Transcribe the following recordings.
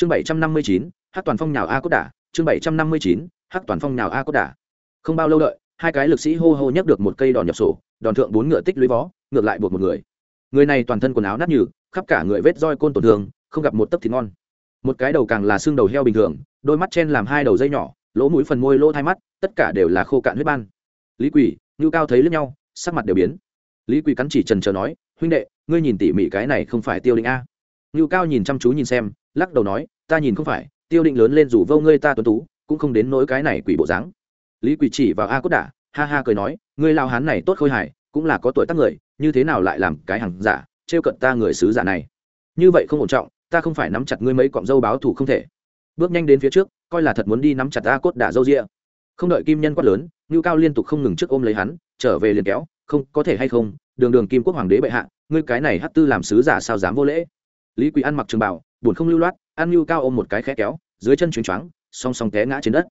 chương bảy trăm năm mươi chín hát toàn phong nhào a cốt đả. Chương bảy trăm năm mươi chín hát toàn phong nhào a cốt đả. Không bao lâu đợi, hai cái lực sĩ hô hô nhấc được một cây đòn nhập sổ, đòn thượng bốn ngựa tích lũy vó ngược lại buộc một người. Người này toàn thân quần áo nát nhừ, khắp cả người vết roi côn tổn thương, không gặp một tấc thịt ngon. Một cái đầu càng là xương đầu heo bình thường, đôi mắt chen làm hai đầu dây nhỏ, lỗ mũi phần môi lỗ hai mắt, tất cả đều là khô cạn huyết ban. Lý quỷ, ngưu cao thấy lẫn nhau, sắc mặt đều biến. Lý quỷ cắn chỉ trần trờ nói, huynh đệ, ngươi nhìn tỉ mỉ cái này không phải tiêu định a. Ngưu cao nhìn chăm chú nhìn xem lắc đầu nói, ta nhìn không phải, tiêu định lớn lên rủ vô ngươi ta tuấn tú, cũng không đến nỗi cái này quỷ bộ dáng. Lý quỷ chỉ vào a cốt đả, ha ha cười nói, ngươi lao hán này tốt khôi hài, cũng là có tuổi tác người, như thế nào lại làm cái hàng giả, trêu cận ta người sứ giả này? Như vậy không ổn trọng, ta không phải nắm chặt ngươi mấy cọng dâu báo thù không thể. Bước nhanh đến phía trước, coi là thật muốn đi nắm chặt a cốt đả dâu rịa. Không đợi kim nhân quát lớn, ngưu cao liên tục không ngừng trước ôm lấy hắn, trở về liền kéo, không, có thể hay không, đường đường kim quốc hoàng đế bệ hạ, ngươi cái này hát tư làm sứ giả sao dám vô lễ? Lý quỳ ăn mặc trường bảo buồn không lưu loát An ngưu cao ôm một cái khẽ kéo, dưới chân chuyến choáng, song song té ngã trên đất.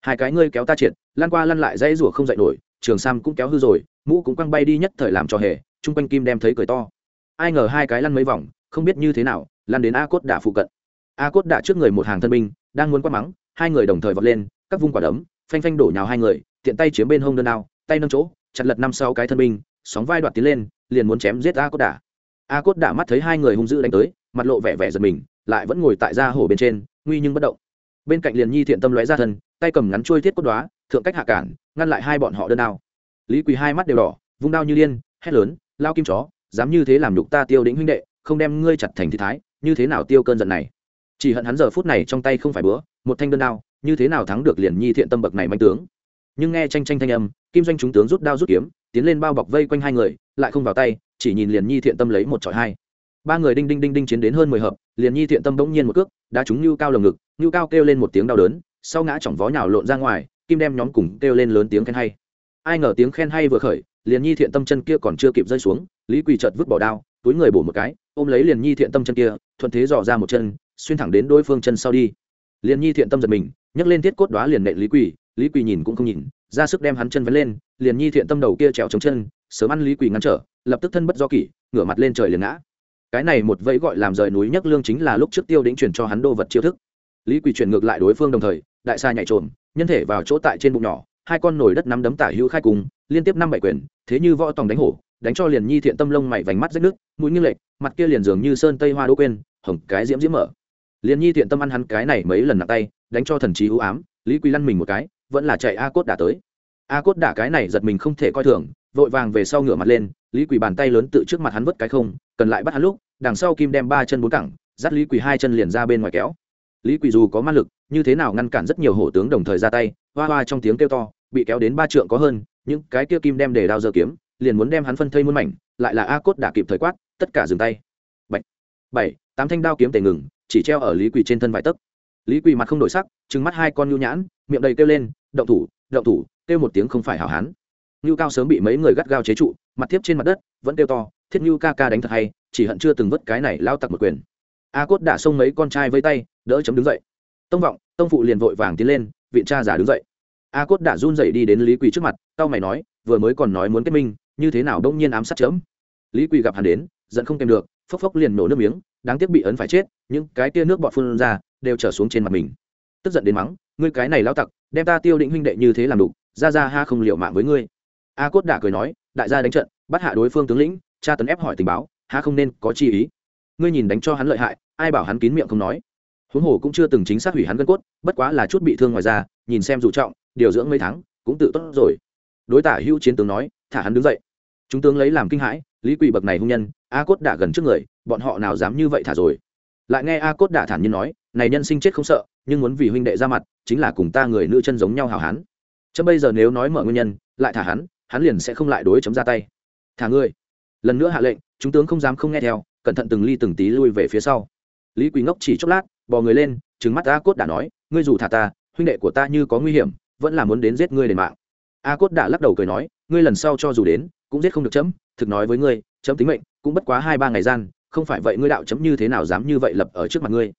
Hai cái ngươi kéo ta triệt lan qua lăn lại dãy rủa không dậy nổi, trường sam cũng kéo hư rồi, mũ cũng quăng bay đi nhất thời làm cho hề, chung quanh kim đem thấy cười to. Ai ngờ hai cái lăn mấy vòng, không biết như thế nào, lăn đến a cốt đả phụ cận. A cốt đả trước người một hàng thân binh, đang muốn quát mắng, hai người đồng thời vọt lên, các vung quả đấm, phanh phanh đổ nhào hai người, tiện tay chiếm bên hông đơn đao, tay nâng chỗ, chặt lật năm sau cái thân binh, sóng vai đoạt tiến lên, liền muốn chém giết a cốt đả. A cốt đả mắt thấy hai người hung dữ đánh tới, mặt lộ vẻ vẻ giật mình lại vẫn ngồi tại da hổ bên trên nguy nhưng bất động. Bên cạnh liền nhi thiện tâm lóe ra thân tay cầm ngắn trôi thiết cốt đoá thượng cách hạ cản ngăn lại hai bọn họ đơn đao. Lý quỳ hai mắt đều đỏ vung đao như liên, hét lớn lao kim chó dám như thế làm nhục ta tiêu đĩnh huynh đệ không đem ngươi chặt thành thị thái như thế nào tiêu cơn giận này? Chỉ hận hắn giờ phút này trong tay không phải bữa một thanh đơn đao như thế nào thắng được liền nhi thiện tâm bậc này manh tướng. Nhưng nghe tranh tranh thanh âm kim doanh chúng tướng rút đao rút kiếm tiến lên bao bọc vây quanh hai người lại không vào tay chỉ nhìn liền nhi thiện tâm lấy một trọi hai ba người đinh đinh đinh đinh chiến đến hơn mười hợp, liền nhi thiện tâm bỗng nhiên một cước đã trúng như cao lồng ngực như cao kêu lên một tiếng đau đớn, sau ngã chỏng vó nhào lộn ra ngoài, kim đem nhóm cùng kêu lên lớn tiếng khen hay. Ai ngờ tiếng khen hay vừa khởi, liền nhi thiện tâm chân kia còn chưa kịp rơi xuống, lý quỳ chợt vứt bỏ đao, túi người bổ một cái, ôm lấy liền nhi thiện tâm chân kia, thuận thế dò ra một chân, xuyên thẳng đến đối phương chân sau đi. Liền nhi thiện tâm giật mình, nhấc lên thiết cốt đoá liền nệ lý quỳ lý quỳ nhìn cũng không nhìn, ra sức đem hắn chân vén lên, liền nhi thiện tâm đầu kia trèo chống chân, sớm ăn lý quỳ ngăn trở, lập tức thân bất do kỷ, ngửa mặt lên trời liền ngã cái này một vẫy gọi làm rời núi nhấc lương chính là lúc trước tiêu đĩnh chuyển cho hắn đô vật chiêu thức. Lý quỳ chuyển ngược lại đối phương đồng thời, đại xa nhảy trộm nhân thể vào chỗ tại trên bụng nhỏ, hai con nồi đất nắm đấm tả hữu khai cùng, liên tiếp năm bảy quyền, thế như võ tòng đánh hổ, đánh cho liền nhi thiện tâm lông mày vành mắt rách nước mũi nghiêng lệch, mặt kia liền dường như sơn tây hoa đỗ quên, hồng cái diễm diễm mở. Liền nhi thiện tâm ăn hắn cái này mấy lần nặng tay, đánh cho thần trí ưu ám, lý quỳ lăn mình một cái, vẫn là chạy a cốt đả tới. A cốt đả cái này giật mình không thể coi thường, vội vàng về sau ngửa mặt lên, lý quỳ bàn tay lớn tự trước mặt hắn vứt cái không cần lại bắt hắn lúc, đằng sau kim đem ba chân bốn cẳng, dắt lý quỳ hai chân liền ra bên ngoài kéo. Lý quỳ dù có ma lực, như thế nào ngăn cản rất nhiều hổ tướng đồng thời ra tay, hoa hoa trong tiếng kêu to, bị kéo đến ba trượng có hơn, những cái kia kim đem để đao dơ kiếm, liền muốn đem hắn phân thây muôn mảnh, lại là a cốt đã kịp thời quát, tất cả dừng tay. Bảy bảy, tám thanh đao kiếm tề ngừng, chỉ treo ở lý quỳ trên thân vài tấc. Lý quỳ mặt không đổi sắc, trừng mắt hai con nhu nhãn, miệng đầy kêu lên, động thủ động thủ, kêu một tiếng không phải hảo hán. Nhu cao sớm bị mấy người gắt gao chế trụ, mặt tiếp trên mặt đất, vẫn kêu to thiết nhu ca ca đánh thật hay, chỉ hận chưa từng vứt cái này lao tặc một quyền. A cốt đã xông mấy con trai với tay, đỡ chấm đứng dậy. Tông vọng, tông phụ liền vội vàng tiến lên viện cha giả đứng dậy. A cốt đã run dậy đi đến lý quỳ trước mặt tao mày nói, vừa mới còn nói muốn kết minh, như thế nào đông nhiên ám sát chớm lý quỳ gặp hắn đến, giận không kèm được, phốc phốc liền nổ nước miếng, đáng tiếc bị ấn phải chết, những cái tia nước bọt phun ra, đều trở xuống trên mặt mình. Tức giận đến mắng, ngươi cái này lao tặc, đem ta tiêu định huynh đệ như thế làm đủ ra ra ha không liệu mạng với ngươi. A cốt đã cười nói, đại gia đánh trận, bắt hạ đối phương tướng lĩnh cha tấn ép hỏi tình báo, há không nên có chi ý. Ngươi nhìn đánh cho hắn lợi hại, ai bảo hắn kín miệng không nói. Huống hồ cũng chưa từng chính xác hủy hắn gân cốt, bất quá là chút bị thương ngoài ra nhìn xem dù trọng, điều dưỡng mấy tháng, cũng tự tốt rồi. Đối tả hữu chiến tướng nói, thả hắn đứng dậy. Chúng tướng lấy làm kinh hãi, lý quỳ bậc này hung nhân, a cốt đã gần trước người, bọn họ nào dám như vậy thả rồi. Lại nghe a cốt đã thản nhiên nói, này nhân sinh chết không sợ, nhưng muốn vì huynh đệ ra mặt, chính là cùng ta người nữ chân giống nhau hào hán. Chấm bây giờ nếu nói mở nguyên nhân, lại thả hắn hắn liền sẽ không lại đối chấm ra tay. Thả ngươi lần nữa hạ lệnh, chúng tướng không dám không nghe theo, cẩn thận từng ly từng tí lui về phía sau. Lý quỳ ngốc chỉ chốc lát, bò người lên, trừng mắt a cốt đã nói, ngươi dù thả ta, huynh đệ của ta như có nguy hiểm, vẫn là muốn đến giết ngươi đền mạng. A cốt đã lắc đầu cười nói, ngươi lần sau cho dù đến, cũng giết không được chấm, thực nói với ngươi, chấm tính mệnh, cũng bất quá hai ba ngày gian, không phải vậy ngươi đạo chấm như thế nào dám như vậy lập ở trước mặt ngươi?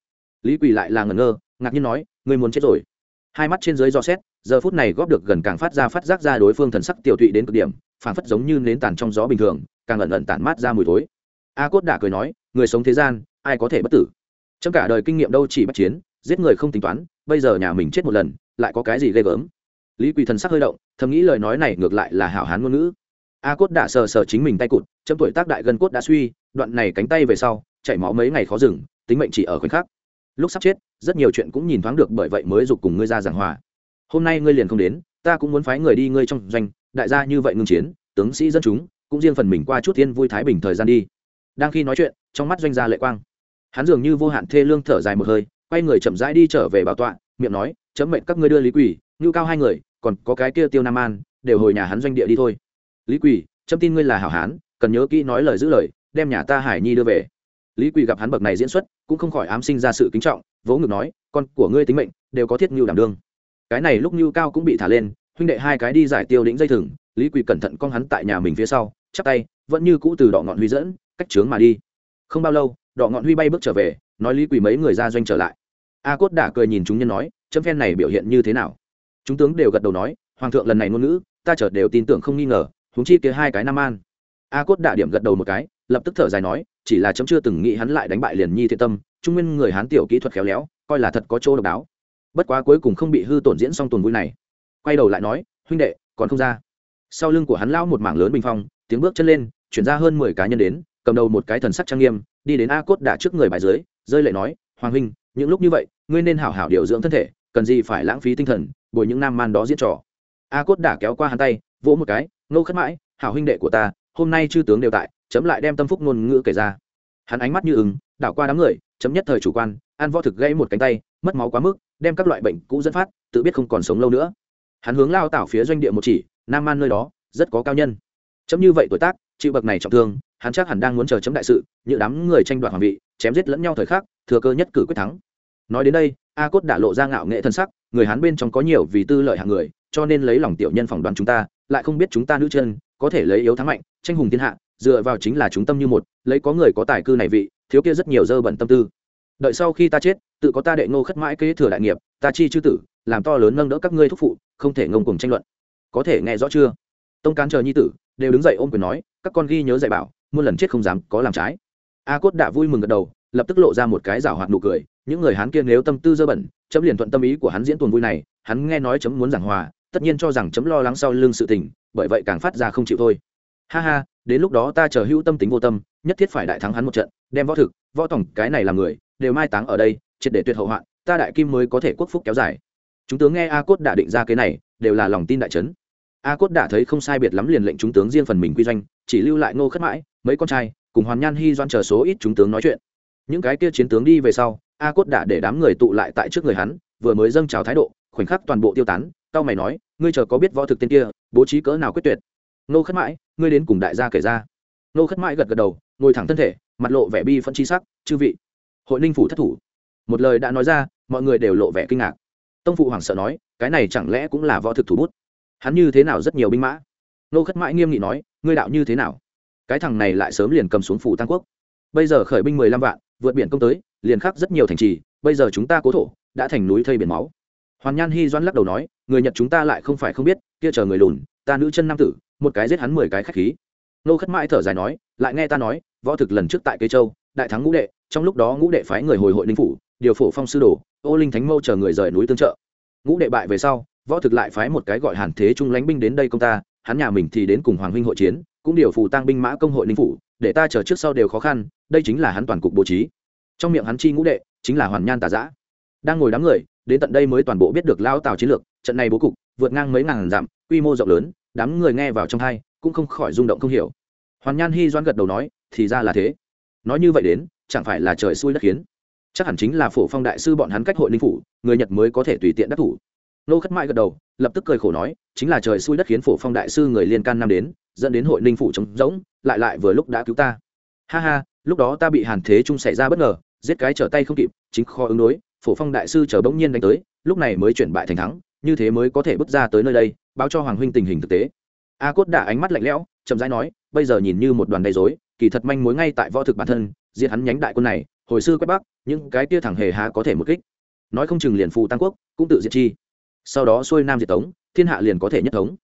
Lý quỳ lại là ngẩn ngơ, ngạc nhiên nói, ngươi muốn chết rồi. Hai mắt trên dưới do xét, giờ phút này góp được gần càng phát ra phát giác ra đối phương thần sắc tiểu thụy đến cực điểm phản phất giống như nến tàn trong gió bình thường càng ẩn ẩn tản mát ra mùi thối. A cốt đã cười nói, người sống thế gian, ai có thể bất tử? Trong cả đời kinh nghiệm đâu chỉ bắt chiến, giết người không tính toán, bây giờ nhà mình chết một lần, lại có cái gì ghê gớm? Lý quỳ thần sắc hơi động, thầm nghĩ lời nói này ngược lại là hảo hán ngôn ngữ. A cốt đã sờ sờ chính mình tay cụt, chấm tuổi tác đại gân cốt đã suy, đoạn này cánh tay về sau, chảy máu mấy ngày khó dừng, tính mệnh chỉ ở khoảnh khắc. Lúc sắp chết, rất nhiều chuyện cũng nhìn thoáng được bởi vậy mới giục cùng ngươi ra giảng hòa. Hôm nay ngươi liền không đến, ta cũng muốn phái người đi ngươi trong doanh, đại gia như vậy ngưng chiến, tướng sĩ dân chúng cũng riêng phần mình qua chút thiên vui thái bình thời gian đi. Đang khi nói chuyện, trong mắt doanh gia lệ quang. Hắn dường như vô hạn thê lương thở dài một hơi, quay người chậm rãi đi trở về bảo tọa, miệng nói, chấm mệnh các ngươi đưa lý quỷ ngưu cao hai người, còn có cái kia tiêu nam an, đều hồi nhà hắn doanh địa đi thôi. Lý quỷ chấm tin ngươi là hảo hán, cần nhớ kỹ nói lời giữ lời, đem nhà ta hải nhi đưa về. Lý quỷ gặp hắn bậc này diễn xuất, cũng không khỏi ám sinh ra sự kính trọng, vỗ ngực nói, con của ngươi tính mệnh, đều có thiết ngưu đảm đương. Cái này lúc ngưu cao cũng bị thả lên, huynh đệ hai cái đi giải tiêu lĩnh dây thừng, lý quỳ cẩn thận con hắn tại nhà mình phía sau chắp tay, vẫn như cũ từ đỏ ngọn huy dẫn, cách trướng mà đi. Không bao lâu, đỏ ngọn huy bay bước trở về, nói lý quỳ mấy người ra doanh trở lại. A cốt đả cười nhìn chúng nhân nói, chấm phen này biểu hiện như thế nào? Chúng tướng đều gật đầu nói, hoàng thượng lần này ngôn ngữ, ta chợt đều tin tưởng không nghi ngờ, huống chi kia hai cái nam an. A cốt đả điểm gật đầu một cái, lập tức thở dài nói, chỉ là chấm chưa từng nghĩ hắn lại đánh bại liền nhi thiện tâm, trung nguyên người hán tiểu kỹ thuật khéo léo, coi là thật có chỗ độc đáo. Bất quá cuối cùng không bị hư tổn diễn xong tuần vui này. Quay đầu lại nói, huynh đệ, còn không ra. Sau lưng của hắn lao một mảng lớn bình phong tiếng bước chân lên, chuyển ra hơn mười cá nhân đến, cầm đầu một cái thần sắc trang nghiêm, đi đến a cốt đả trước người bài dưới, rơi lệ nói, hoàng huynh, những lúc như vậy, ngươi nên hảo hảo điều dưỡng thân thể, cần gì phải lãng phí tinh thần, bồi những nam man đó diễn trò. A cốt đả kéo qua hắn tay, vỗ một cái, ngô khất mãi, hảo huynh đệ của ta, hôm nay chư tướng đều tại, chấm lại đem tâm phúc ngôn ngữ kể ra. Hắn ánh mắt như ứng đảo qua đám người, chấm nhất thời chủ quan an võ thực gây một cánh tay, mất máu quá mức, đem các loại bệnh cũ dẫn phát, tự biết không còn sống lâu nữa. Hắn hướng lao tảo phía doanh địa một chỉ, nam man nơi đó, rất có cao nhân chấm như vậy tuổi tác, chịu bậc này trọng thương, hắn chắc hẳn đang muốn chờ chấm đại sự như đám người tranh đoạt hoàng vị, chém giết lẫn nhau thời khắc, thừa cơ nhất cử quyết thắng. Nói đến đây, a cốt đã lộ ra ngạo nghệ thân sắc, người hắn bên trong có nhiều vì tư lợi hạng người, cho nên lấy lòng tiểu nhân phỏng đoán chúng ta, lại không biết chúng ta nữ chân, có thể lấy yếu thắng mạnh, tranh hùng thiên hạ, dựa vào chính là chúng tâm như một, lấy có người có tài cư này vị, thiếu kia rất nhiều dơ bẩn tâm tư. Đợi sau khi ta chết, tự có ta đệ ngô khất mãi kế thừa đại nghiệp, ta chi chư tử, làm to lớn nâng đỡ các ngươi thúc phụ, không thể ngông cùng tranh luận. Có thể nghe rõ chưa? Tông cán chờ nhi tử, đều đứng dậy ôm quyền nói, các con ghi nhớ dạy bảo, muôn lần chết không dám có làm trái. A cốt đã vui mừng gật đầu, lập tức lộ ra một cái rào hoạt nụ cười, những người hắn kia nếu tâm tư dơ bẩn, chấm liền thuận tâm ý của hắn diễn tuần vui này, hắn nghe nói chấm muốn giảng hòa, tất nhiên cho rằng chấm lo lắng sau lưng sự tình, bởi vậy càng phát ra không chịu thôi. Ha ha, đến lúc đó ta chờ hữu tâm tính vô tâm, nhất thiết phải đại thắng hắn một trận, đem võ thực, võ tổng, cái này làm người, đều mai táng ở đây, triệt để tuyệt hậu hoạn, ta đại kim mới có thể quốc phúc kéo dài. Chúng tướng nghe a cốt đã định ra cái này, đều là lòng tin đại trấn a cốt đã thấy không sai biệt lắm liền lệnh chúng tướng riêng phần mình quy doanh, chỉ lưu lại ngô khất mãi, mấy con trai, cùng hoàn nhan hy doan chờ số ít chúng tướng nói chuyện. Những cái kia chiến tướng đi về sau, a cốt đã để đám người tụ lại tại trước người hắn, vừa mới dâng trào thái độ, khoảnh khắc toàn bộ tiêu tán, tao mày nói, ngươi chờ có biết võ thực tên kia, bố trí cỡ nào quyết tuyệt? Nô khất mãi, ngươi đến cùng đại gia kể ra. Nô khất mãi gật gật đầu, ngồi thẳng thân thể, mặt lộ vẻ bi phân chi sắc, chư vị, hội ninh phủ thất thủ. Một lời đã nói ra, mọi người đều lộ vẻ kinh ngạc. Tông phụ hoàng sợ nói, cái này chẳng lẽ cũng là võ thực thủ bút? Hắn như thế nào rất nhiều binh mã? Nô khất mãi nghiêm nghị nói, ngươi đạo như thế nào? Cái thằng này lại sớm liền cầm xuống phủ tăng quốc. Bây giờ khởi binh mười lăm vạn, vượt biển công tới, liền khắc rất nhiều thành trì, bây giờ chúng ta cố thổ, đã thành núi thây biển máu. Hoàn nhan hy doan lắc đầu nói, người nhật chúng ta lại không phải không biết, kia chờ người lùn, ta nữ chân nam tử, một cái giết hắn mười cái khách khí. Nô khất mãi thở dài nói, lại nghe ta nói, võ thực lần trước tại cây châu, đại thắng ngũ đệ, trong lúc đó ngũ đệ phái người hồi hội ninh phủ, điều phổ phong sư đồ, ô linh thánh mâu chờ người rời núi tương trợ. Ngũ đệ bại về sau võ thực lại phái một cái gọi hàn thế trung lánh binh đến đây công ta, hắn nhà mình thì đến cùng hoàng huynh hội chiến, cũng điều phù tăng binh mã công hội ninh phủ, để ta chờ trước sau đều khó khăn, đây chính là hắn toàn cục bố trí. Trong miệng hắn chi ngũ đệ, chính là hoàn nhan tà giã. Đang ngồi đám người, đến tận đây mới toàn bộ biết được lao tào chiến lược, trận này bố cục, vượt ngang mấy ngàn dặm, quy mô rộng lớn, đám người nghe vào trong hai, cũng không khỏi rung động không hiểu. Hoàn nhan hy doan gật đầu nói, thì ra là thế. Nói như vậy đến, chẳng phải là trời xui đất khiến. Chắc hẳn chính là phổ phong đại sư bọn hắn cách hội ninh phủ, người nhật mới có thể tùy tiện đắc thủ nô khất mãi gật đầu, lập tức cười khổ nói, chính là trời xui đất khiến phổ phong đại sư người liên can năm đến, dẫn đến hội ninh phủ trống rỗng, lại lại vừa lúc đã cứu ta. Ha ha, lúc đó ta bị hàn thế trung xảy ra bất ngờ, giết cái trở tay không kịp, chính kho ứng đối, phổ phong đại sư chờ bỗng nhiên đánh tới, lúc này mới chuyển bại thành thắng, như thế mới có thể bước ra tới nơi đây, báo cho hoàng huynh tình hình thực tế. A cốt đã ánh mắt lạnh lẽo, chậm rãi nói, bây giờ nhìn như một đoàn đầy dối kỳ thật manh mối ngay tại võ thực bản thân diệt hắn nhánh đại quân này, hồi xưa quét bắc, những cái tia thẳng hề há có thể một kích. Nói không chừng liền phù tăng quốc, cũng tự diệt chi sau đó xuôi nam diệt tống thiên hạ liền có thể nhất thống.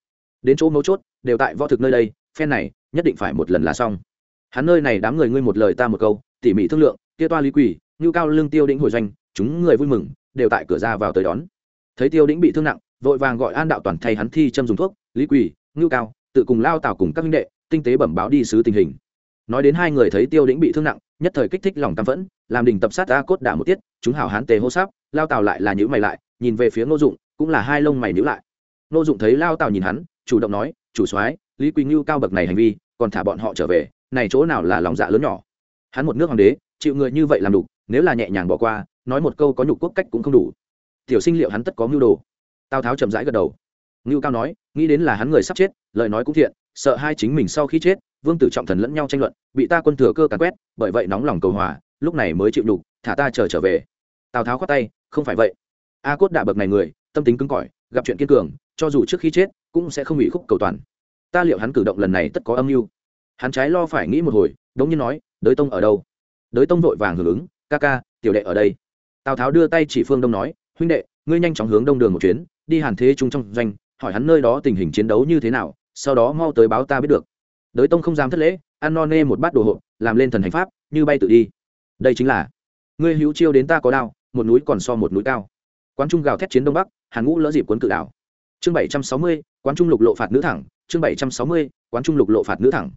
Đến chỗ mấu chốt đều tại võ thực nơi đây phen này nhất định phải một lần là xong. Hắn nơi này đám người ngươi một lời ta một câu tỉ mỉ thương lượng kia toa lý quỷ ngưu cao lương tiêu đĩnh hồi doanh chúng người vui mừng đều tại cửa ra vào tới đón. Thấy tiêu đĩnh bị thương nặng vội vàng gọi an đạo toàn thay hắn thi châm dùng thuốc lý quỷ, ngưu cao tự cùng lao tào cùng các minh đệ tinh tế bẩm báo đi sứ tình hình. Nói đến hai người thấy tiêu đĩnh bị thương nặng nhất thời kích thích lòng tam phẫn làm đình tập sát a cốt đả một tiết chúng hảo hán tề hô sáp lao tào lại là nhữ mày lại nhìn về phía ngô dụng cũng là hai lông mày níu lại. Nô dụng thấy lao tào nhìn hắn, chủ động nói, chủ soái, lý quỳnh ngưu cao bậc này hành vi, còn thả bọn họ trở về, này chỗ nào là lòng dạ lớn nhỏ? Hắn một nước hoàng đế, chịu người như vậy làm đủ nếu là nhẹ nhàng bỏ qua, nói một câu có nhục quốc cách cũng không đủ. Tiểu sinh liệu hắn tất có mưu đồ. Tào tháo chậm rãi gật đầu. Ngưu cao nói, nghĩ đến là hắn người sắp chết, lời nói cũng thiện, sợ hai chính mình sau khi chết, vương tử trọng thần lẫn nhau tranh luận, bị ta quân thừa cơ càn quét, bởi vậy nóng lòng cầu hòa, lúc này mới chịu nhục, thả ta chờ trở về. Tào tháo khoát tay, không phải vậy. A cốt đạ bậc này người tâm tính cứng cỏi, gặp chuyện kiên cường, cho dù trước khi chết, cũng sẽ không bị khúc cầu toàn. Ta liệu hắn cử động lần này tất có âm mưu? Hắn trái lo phải nghĩ một hồi, đống nhiên nói, đới tông ở đâu? Đới tông vội vàng hưởng ứng, ca ca, tiểu đệ ở đây. Tào tháo đưa tay chỉ phương đông nói, huynh đệ, ngươi nhanh chóng hướng đông đường một chuyến, đi hàn thế trung trong doanh, hỏi hắn nơi đó tình hình chiến đấu như thế nào, sau đó mau tới báo ta biết được. Đới tông không dám thất lễ, ăn no nê một bát đồ hộp, làm lên thần hành pháp, như bay tự đi. Đây chính là, ngươi hữu chiêu đến ta có đao, một núi còn so một núi cao. Quán trung gào thét chiến đông bắc hàn ngũ lỡ dịp cuốn cự đảo. Chương bảy trăm sáu mươi, quán trung lục lộ phạt nữ thẳng. Chương bảy trăm sáu mươi, quán trung lục lộ phạt nữ thẳng.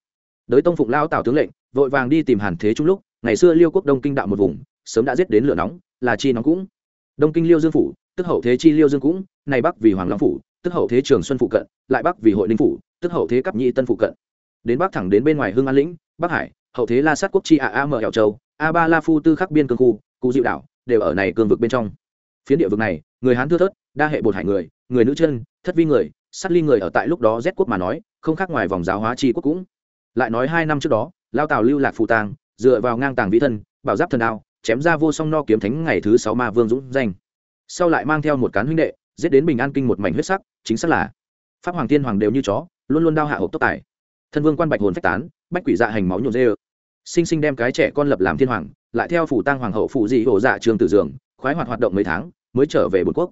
Đới tông phụng lao tào tướng lệnh, vội vàng đi tìm hàn thế trung lúc, ngày xưa liêu quốc đông kinh đạo một vùng, sớm đã giết đến lửa nóng, là chi nóng cũng. Đông kinh liêu dương phủ, tức hậu thế chi liêu dương cũng này bắc vì hoàng long phủ, tức hậu thế trường xuân phụ cận, lại bắc vì hội ninh phủ, tức hậu thế cấp nhị tân phụ cận. Đến bắc thẳng đến bên ngoài hương an lĩnh, bắc hải, hậu thế la sát quốc chi a a mở hẻo châu, a ba la phu tư khắc biên cương khu cụ diệu đảo, đều ở này cương vực bên trong. Phiến địa vực này người hán thưa thớt, đa hệ bột hải người người nữ chân, thất vi người, sát ly người ở tại lúc đó rét quốc mà nói, không khác ngoài vòng giáo hóa chi quốc cũng. Lại nói hai năm trước đó, lao tào lưu lạc phù tàng, dựa vào ngang tàng vĩ thân, bảo giáp thần đao, chém ra vô song no kiếm thánh ngày thứ sáu ma vương dũng danh. Sau lại mang theo một cán huynh đệ, giết đến bình an kinh một mảnh huyết sắc, chính xác là pháp hoàng tiên hoàng đều như chó, luôn luôn đao hạ hộp tốc tài. Thân vương quan bạch hồn phách tán, bách quỷ dạ hành máu nhộn dê ơ. Sinh sinh đem cái trẻ con lập làm thiên hoàng, lại theo phủ tăng hoàng hậu phụ dị hổ dạ trường tử dường, khoái hoạt hoạt động mấy tháng mới trở về bốn quốc.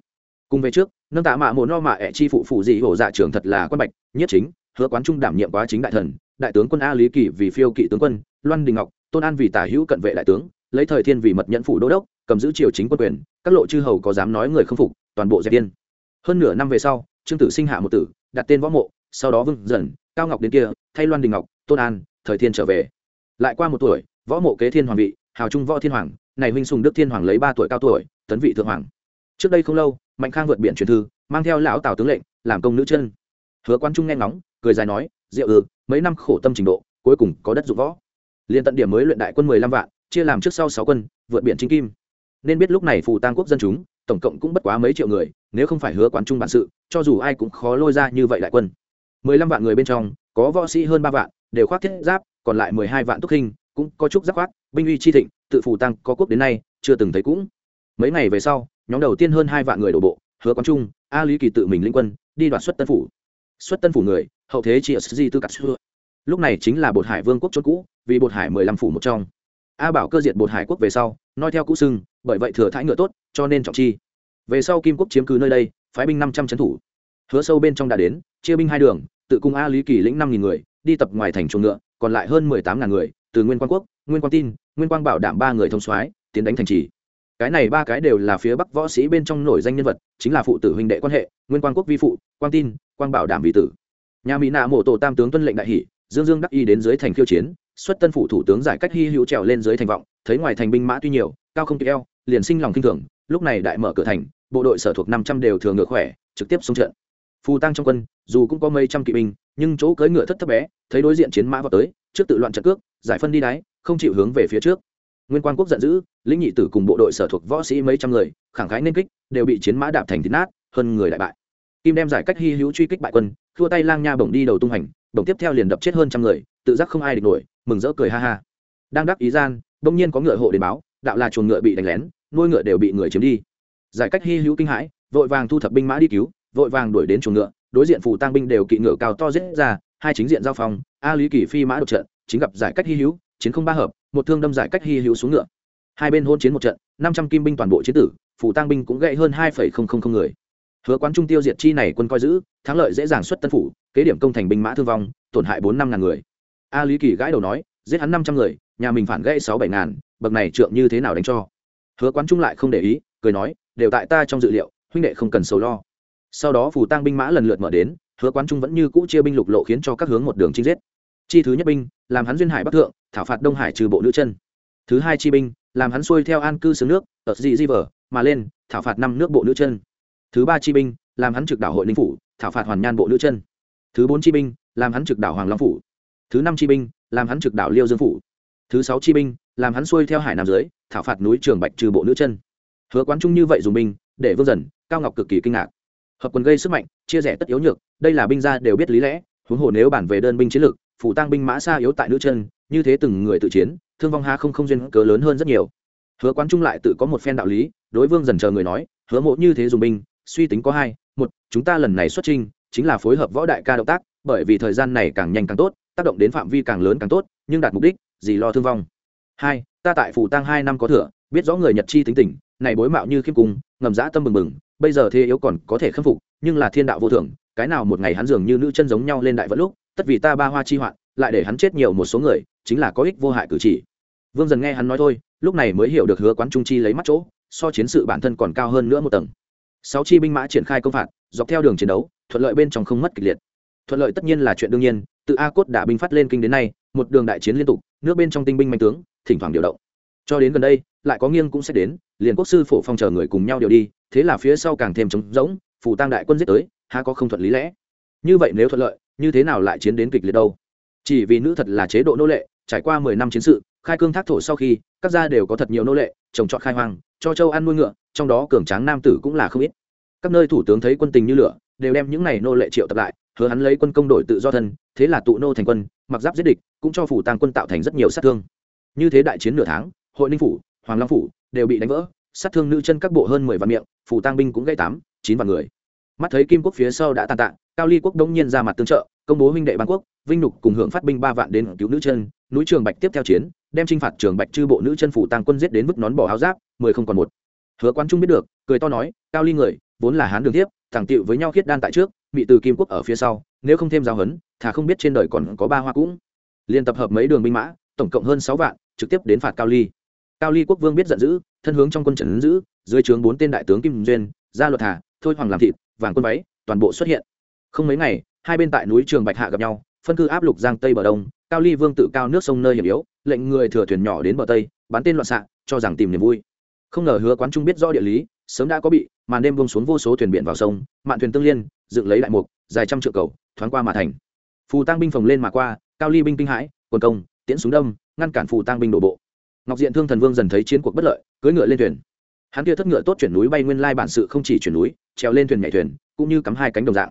Cùng về trước, nâng tạ mạ mộ no mạ ẹ chi phụ phụ dị hổ dạ trưởng thật là quan bạch, nhất chính, hứa quán trung đảm nhiệm quá chính đại thần, đại tướng quân a lý kỳ vì phiêu kỵ tướng quân, loan đình ngọc, tôn an vì tả hữu cận vệ đại tướng, lấy thời thiên vì mật nhận phủ đô đốc, cầm giữ triều chính quân quyền, các lộ chư hầu có dám nói người không phục, toàn bộ dẹp tiên hơn nửa năm về sau, trương tử sinh hạ một tử, đặt tên võ mộ, sau đó vương dần, cao ngọc đến kia, thay loan đình ngọc, tôn an, thời thiên trở về. Lại qua một tuổi, võ mộ kế thiên hoàng vị, hào trung võ thiên hoàng, này huynh sùng đức thiên hoàng lấy ba tuổi cao tuổi, tấn vị thượng hoàng trước đây không lâu, mạnh khang vượt biển truyền thư, mang theo lão tào tướng lệnh, làm công nữ chân. Hứa quan trung nghe ngóng, cười dài nói, diệu ư mấy năm khổ tâm trình độ, cuối cùng có đất dụng võ. Liền tận điểm mới luyện đại quân mười lăm vạn, chia làm trước sau sáu quân, vượt biển chính kim. Nên biết lúc này phù tăng quốc dân chúng, tổng cộng cũng bất quá mấy triệu người, nếu không phải hứa quán trung bản sự, cho dù ai cũng khó lôi ra như vậy đại quân. mười lăm vạn người bên trong, có võ sĩ hơn ba vạn, đều khoác thiết giáp, còn lại mười hai vạn túc hình, cũng có chút giáp khoác, binh uy chi thịnh, tự phù tăng có quốc đến nay, chưa từng thấy cũng. Mấy ngày về sau nhóm đầu tiên hơn hai vạn người đổ bộ, hứa quán trung, a lý kỳ tự mình linh quân, đi đoạt xuất tân phủ. Xuất tân phủ người, hậu thế chỉ ở di tư cắt xưa. Lúc này chính là bột hải vương quốc chốt cũ, vì bột hải mười lăm phủ một trong. A bảo cơ diệt bột hải quốc về sau nói theo cũ sưng bởi vậy thừa thái ngựa tốt, cho nên trọng chi. Về sau kim quốc chiếm cứ nơi đây, phái binh năm trăm trấn thủ. Hứa sâu bên trong đã đến, chia binh hai đường, tự cung a lý kỳ lĩnh năm nghìn người, đi tập ngoài thành chuồng ngựa, còn lại hơn mười tám ngàn người, từ nguyên quang quốc, nguyên quang tin, nguyên quang bảo đảm ba người thông soái, tiến đánh thành trì cái này ba cái đều là phía bắc võ sĩ bên trong nổi danh nhân vật, chính là phụ tử huynh đệ quan hệ, nguyên quang quốc vi phụ, quang tin, quang bảo đảm vị tử. Nhà mỹ nạ mộ tổ tam tướng tuân lệnh đại hỷ, dương dương đắc y đến dưới thành khiêu chiến, xuất tân phủ thủ tướng giải cách hy hữu trèo lên dưới thành vọng, thấy ngoài thành binh mã tuy nhiều, cao không kịp eo, liền sinh lòng kinh thường, lúc này đại mở cửa thành, bộ đội sở thuộc năm trăm đều thường ngựa khỏe, trực tiếp xuống trận. Phù tăng trong quân, dù cũng có mấy trăm kỵ binh, nhưng chỗ cưỡi ngựa thất thấp bé, thấy đối diện chiến mã vào tới, trước tự loạn trận cước, giải phân đi đáy không chịu hướng về phía trước nguyên quan quốc giận dữ lĩnh nhị tử cùng bộ đội sở thuộc võ sĩ mấy trăm người khẳng khái nên kích đều bị chiến mã đạp thành thịt nát hơn người đại bại. Kim đem giải cách hy hữu truy kích bại quân thua tay lang nha bổng đi đầu tung hành bổng tiếp theo liền đập chết hơn trăm người tự giác không ai địch nổi mừng rỡ cười ha ha. Đang đắc ý gian bỗng nhiên có ngựa hộ đến báo đạo là chuồng ngựa bị đánh lén nuôi ngựa đều bị người chiếm đi. Giải cách hy hữu kinh hãi vội vàng thu thập binh mã đi cứu vội vàng đuổi đến chuồng ngựa đối diện phủ tăng binh đều kỵ ngựa cao to giết ra hai chính diện giao phòng, a lý kỳ phi mã đột trận chính gặp giải cách hy hữu chiến không ba hợp một thương đâm giải cách hy hữu xuống ngựa. Hai bên hôn chiến một trận, năm trăm kim binh toàn bộ chiến tử, phủ tăng binh cũng gãy hơn hai người. Hứa quán trung tiêu diệt chi này quân coi giữ, thắng lợi dễ dàng xuất tân phủ, kế điểm công thành binh mã thương vong, tổn hại bốn năm ngàn người. A lý kỳ gãi đầu nói, giết hắn năm trăm người, nhà mình phản gãy sáu bảy ngàn, bậc này trượng như thế nào đánh cho? Hứa quán trung lại không để ý, cười nói, đều tại ta trong dự liệu, huynh đệ không cần sầu lo. Sau đó phủ tăng binh mã lần lượt mở đến, hứa quán trung vẫn như cũ chia binh lục lộ khiến cho các hướng một đường chinh giết chi thứ nhất binh, làm hắn duyên hải bắc thượng, thảo phạt đông hải trừ bộ nữ chân. Thứ hai chi binh, làm hắn xuôi theo an cư xứ nước, ở dị di vở mà lên, thảo phạt năm nước bộ nữ chân. Thứ ba chi binh, làm hắn trực đảo hội ninh phủ, thảo phạt hoàn nhan bộ nữ chân. Thứ bốn chi binh, làm hắn trực đảo hoàng long phủ. Thứ năm chi binh, làm hắn trực đảo liêu dương phủ. Thứ sáu chi binh, làm hắn xuôi theo hải nam dưới, thảo phạt núi trường bạch trừ bộ nữ chân. Hứa quán trung như vậy dùng binh, để vương dần, cao ngọc cực kỳ kinh ngạc. Hợp quân gây sức mạnh, chia rẽ tất yếu nhược, đây là binh gia đều biết lý lẽ, huống hồ nếu bản về đơn binh chiến lược phủ tăng binh mã xa yếu tại nữ chân, như thế từng người tự chiến, thương vong ha không không duyên cớ lớn hơn rất nhiều. Hứa quán trung lại tự có một phen đạo lý, đối vương dần chờ người nói, hứa mộ như thế dùng binh, suy tính có hai, một, chúng ta lần này xuất trinh chính là phối hợp võ đại ca động tác, bởi vì thời gian này càng nhanh càng tốt, tác động đến phạm vi càng lớn càng tốt, nhưng đạt mục đích, gì lo thương vong. Hai, ta tại phủ tăng hai năm có thừa, biết rõ người nhật chi tính tình, này bối mạo như khiêm cung, ngầm dã tâm bừng bừng, bây giờ thế yếu còn có thể khâm phục, nhưng là thiên đạo vô thường cái nào một ngày hắn dường như nữ chân giống nhau lên đại vẫn lúc tất vì ta ba hoa chi hoạn, lại để hắn chết nhiều một số người, chính là có ích vô hại cử chỉ. Vương dần nghe hắn nói thôi, lúc này mới hiểu được hứa quán trung chi lấy mắt chỗ, so chiến sự bản thân còn cao hơn nữa một tầng. Sáu chi binh mã triển khai công phạt, dọc theo đường chiến đấu, thuận lợi bên trong không mất kịch liệt. Thuận lợi tất nhiên là chuyện đương nhiên, từ a cốt đã binh phát lên kinh đến nay, một đường đại chiến liên tục, nước bên trong tinh binh mạnh tướng, thỉnh thoảng điều động. Cho đến gần đây, lại có nghiêng cũng sẽ đến, liền quốc sư phổ phong chờ người cùng nhau điều đi, thế là phía sau càng thêm trống rỗng phủ tăng đại quân giết tới, há có không thuận lý lẽ. Như vậy nếu thuận lợi như thế nào lại chiến đến kịch liệt đâu? Chỉ vì nữ thật là chế độ nô lệ, trải qua mười năm chiến sự, khai cương thác thổ sau khi, các gia đều có thật nhiều nô lệ, trồng trọt khai hoang, cho châu ăn nuôi ngựa, trong đó cường tráng nam tử cũng là không ít. Các nơi thủ tướng thấy quân tình như lửa, đều đem những này nô lệ triệu tập lại, hứa hắn lấy quân công đổi tự do thân, thế là tụ nô thành quân, mặc giáp giết địch, cũng cho phủ tàng quân tạo thành rất nhiều sát thương. Như thế đại chiến nửa tháng, hội ninh phủ, hoàng long phủ đều bị đánh vỡ, sát thương nữ chân các bộ hơn mười vạn miệng, phủ tang binh cũng gây tám, chín vạn người. Mắt thấy kim quốc phía sau đã tàn tạ cao ly quốc đông nhiên ra mặt tương trợ, công bố huynh đệ ban quốc, vinh nhục cùng hưởng phát binh ba vạn đến cứu nữ chân, núi trường bạch tiếp theo chiến, đem chinh phạt trường bạch chư bộ nữ chân phủ tàng quân giết đến mức nón bỏ áo giáp, mười không còn một. Hứa quan trung biết được, cười to nói, cao ly người, vốn là hán đường tiếp thẳng tiệu với nhau khiết đan tại trước bị từ kim quốc ở phía sau, nếu không thêm giáo huấn, thà không biết trên đời còn có ba hoa cũng. Liên tập hợp mấy đường binh mã, tổng cộng hơn sáu vạn, trực tiếp đến phạt cao ly. Cao ly quốc vương biết giận dữ, thân hướng trong quân trần giữ dưới trướng bốn tên đại tướng kim duyên, gia luật thả thôi hoàng làm thịt, vàng quân váy, toàn bộ xuất hiện không mấy ngày, hai bên tại núi trường bạch hạ gặp nhau, phân cư áp lục giang tây bờ đông, cao ly vương tự cao nước sông nơi hiểm yếu, lệnh người thừa thuyền nhỏ đến bờ tây, bắn tên loạn xạ, cho rằng tìm niềm vui. Không ngờ hứa quán trung biết rõ địa lý, sớm đã có bị, màn đêm bông xuống vô số thuyền biển vào sông, mạn thuyền tương liên, dựng lấy đại mục, dài trăm triệu cầu, thoáng qua mà thành. Phù tăng binh phồng lên mà qua, cao ly binh kinh hãi quần công, tiễn súng đâm, ngăn cản phù tăng binh đổ bộ. Ngọc diện thương thần vương dần thấy chiến cuộc bất lợi, cưỡi ngựa lên thuyền. Hắn kia thất ngựa tốt chuyển núi bay nguyên lai bản sự không chỉ chuyển núi, trèo lên thuyền nhảy thuyền, cũng như cắm hai cánh đồng dạng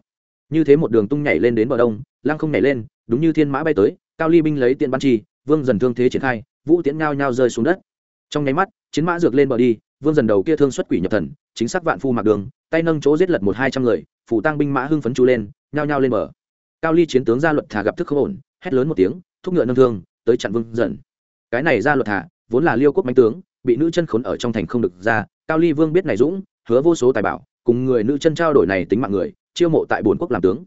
như thế một đường tung nhảy lên đến bờ đông, lăng không nhảy lên, đúng như thiên mã bay tới, cao ly binh lấy tiện ban chi, vương dần thương thế triển khai, vũ tiễn ngao nhao rơi xuống đất. Trong nháy mắt, chiến mã dược lên bờ đi, vương dần đầu kia thương xuất quỷ nhập thần, chính xác vạn phu mặc đường, tay nâng chỗ giết lật một hai trăm người, phủ tăng binh mã hưng phấn chú lên, nhao nhao lên bờ. Cao ly chiến tướng gia luật thả gặp thức không ổn, hét lớn một tiếng, thúc ngựa nâng thương, tới chặn vương dần. Cái này gia luật thả, vốn là liêu quốc mạnh tướng, bị nữ chân khốn ở trong thành không được ra, cao ly vương biết này dũng, hứa vô số tài bảo, cùng người nữ chân trao đổi này tính mạng người chiêu mộ tại bốn quốc làm tướng.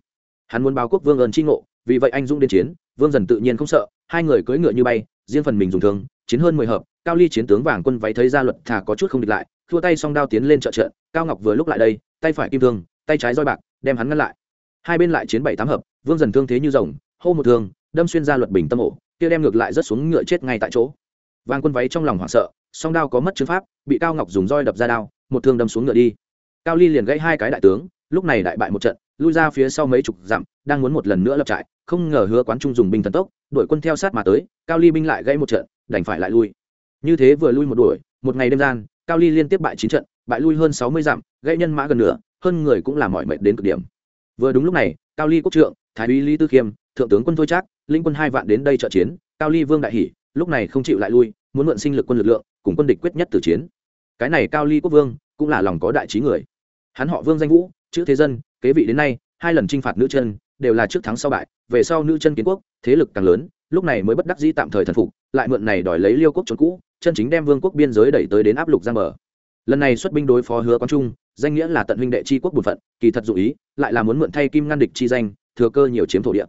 Hắn muốn báo quốc vương ơn tri ngộ, vì vậy anh dũng đến chiến, vương dần tự nhiên không sợ, hai người cưỡi ngựa như bay, riêng phần mình dùng thương, chiến hơn mười hợp, cao ly chiến tướng vàng quân váy thấy ra luật thà có chút không địch lại, thua tay song đao tiến lên trợ trận cao ngọc vừa lúc lại đây, tay phải kim thương, tay trái roi bạc, đem hắn ngăn lại. Hai bên lại chiến bảy tám hợp, vương dần thương thế như rồng, hô một thương, đâm xuyên ra luật bình tâm ổ, kia đem ngược lại rất xuống ngựa chết ngay tại chỗ. Vàng quân váy trong lòng hoảng sợ, song đao có mất chứng pháp, bị cao ngọc dùng roi đập ra đao, một thương đâm xuống ngựa đi. Cao ly liền gãy hai cái đại tướng lúc này đại bại một trận, lui ra phía sau mấy chục dặm, đang muốn một lần nữa lập trại, không ngờ hứa quán trung dùng binh thần tốc đội quân theo sát mà tới, cao ly binh lại gãy một trận, đành phải lại lui. Như thế vừa lui một đuổi, một ngày đêm gian, cao ly liên tiếp bại chín trận, bại lui hơn sáu mươi dặm, gãy nhân mã gần nửa, hơn người cũng làm mọi mệt đến cực điểm. Vừa đúng lúc này, cao ly quốc trượng, thái úy lý tư khiêm, thượng tướng quân thôi trác, linh quân hai vạn đến đây trợ chiến, cao ly vương đại hỷ lúc này không chịu lại lui, muốn mượn sinh lực quân lực lượng, cùng quân địch quyết nhất tử chiến. Cái này cao ly quốc vương cũng là lòng có đại trí người. Hắn họ vương danh vũ chữ thế dân, kế vị đến nay, hai lần t r i n h phạt nữ chân, đều là trước thắng sau bại, về sau nữ chân kiến quốc, thế lực càng lớn, lúc này mới bất đắc dĩ tạm thời thần phục, lại mượn này đòi lấy liêu quốc trốn cũ, chân chính đem vương quốc biên giới đẩy tới đến áp lục giang mở lần này xuất binh đối phó hứa quang trung, danh nghĩa là tận huynh đệ c quốc bùn phận, kỳ thật dụ ý, lại là muốn mượn thay kim ngăn địch chi danh, thừa cơ nhiều chiếm thổ địa.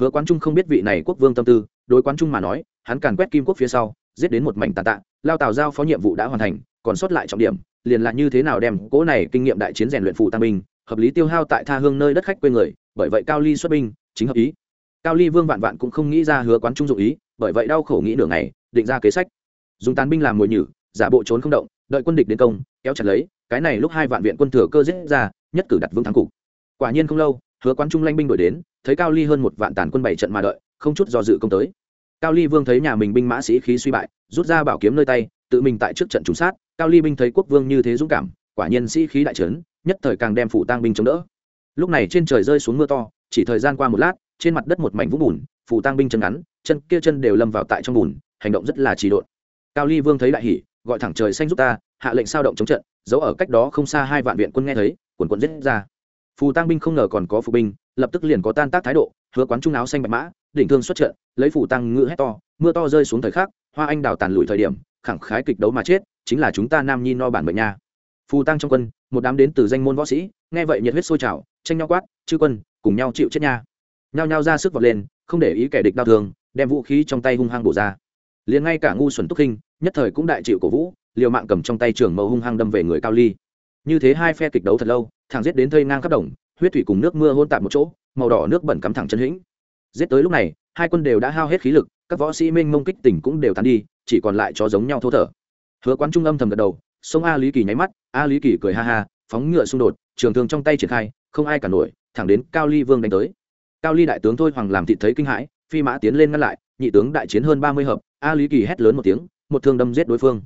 Hứa quán trung không biết vị này quốc vương tâm tư, đối quán trung mà nói, hắn càn quét kim quốc phía sau, giết đến một mảnh tàn tạ, lao tào giao phó nhiệm vụ đã hoàn thành, còn sót lại trọng điểm, liền là như thế nào đem cỗ này kinh nghiệm đại chiến rèn luyện phụ tăng binh hợp lý tiêu hao tại tha hương nơi đất khách quê người, bởi vậy cao ly xuất binh, chính hợp ý. Cao ly vương vạn vạn cũng không nghĩ ra hứa quán trung dụng ý, bởi vậy đau khổ nghĩ nửa ngày, định ra kế sách. Dùng tán binh làm mồi nhử, giả bộ trốn không động, đợi quân địch đến công, kéo chặt lấy, cái này lúc hai vạn viện quân thừa cơ giết ra, nhất cử đặt vương thắng cục. Quả nhiên không lâu, hứa quán trung lanh binh đổi đến, thấy cao ly hơn một vạn tàn quân bảy trận mà đợi, không chút do dự công tới. Cao ly vương thấy nhà mình binh mã sĩ khí suy bại, rút ra bảo kiếm nơi tay, tự mình tại trước trận trúng sát, cao ly binh thấy quốc vương như thế dũng cảm, quả nhiên sĩ khí đại trấn nhất thời càng đem phủ tang binh chống đỡ. Lúc này trên trời rơi xuống mưa to, chỉ thời gian qua một lát, trên mặt đất một mảnh vũng bùn, phủ tang binh chân ngắn, chân kia chân đều lâm vào tại trong bùn, hành động rất là trì độn. Cao ly vương thấy đại hỉ, gọi thẳng trời xanh giúp ta, hạ lệnh sao động chống trận, giấu ở cách đó không xa hai vạn viện quân nghe thấy, quần quần giết ra. Phù tăng binh không ngờ còn có phục binh, lập tức liền có tan tác thái độ, hứa quán trung áo xanh bạch mã, đỉnh thương xuất trận, lấy phù tăng ngự hét to, mưa to rơi xuống thời khắc, hoa anh đào tàn lụi thời điểm, khẳng khái kịch đấu mà chết, chính là chúng ta nam nhi no bản bệnh nha. Phù tăng trong quân một đám đến từ danh môn võ sĩ, nghe vậy nhiệt huyết sôi trào, tranh nhau quát, chư quân, cùng nhau chịu chết nha. Nhao nhao ra sức vọt lên, không để ý kẻ địch đau thương, đem vũ khí trong tay hung hăng bổ ra. Liền ngay cả ngu xuẩn túc khinh nhất thời cũng đại chịu cổ vũ, liều mạng cầm trong tay trường mẫu hung hăng đâm về người cao ly. Như thế hai phe kịch đấu thật lâu, thằng giết đến thây ngang khắp đồng, huyết thủy cùng nước mưa hôn tạm một chỗ, màu đỏ nước bẩn cắm thẳng chân hĩnh. Giết tới lúc này, hai quân đều đã hao hết khí lực, các võ sĩ mênh mông kích tỉnh cũng đều tán đi, chỉ còn lại cho giống nhau thô thở. Hứa quán trung âm thầm gật đầu sông a lý kỳ nháy mắt, a lý kỳ cười ha ha, phóng ngựa xung đột, trường thương trong tay triển khai, không ai cả nổi, thẳng đến cao ly vương đánh tới. Cao ly đại tướng thôi hoàng làm thị thấy kinh hãi, phi mã tiến lên ngăn lại, nhị tướng đại chiến hơn ba mươi hợp, a lý kỳ hét lớn một tiếng, một thương đâm giết đối phương.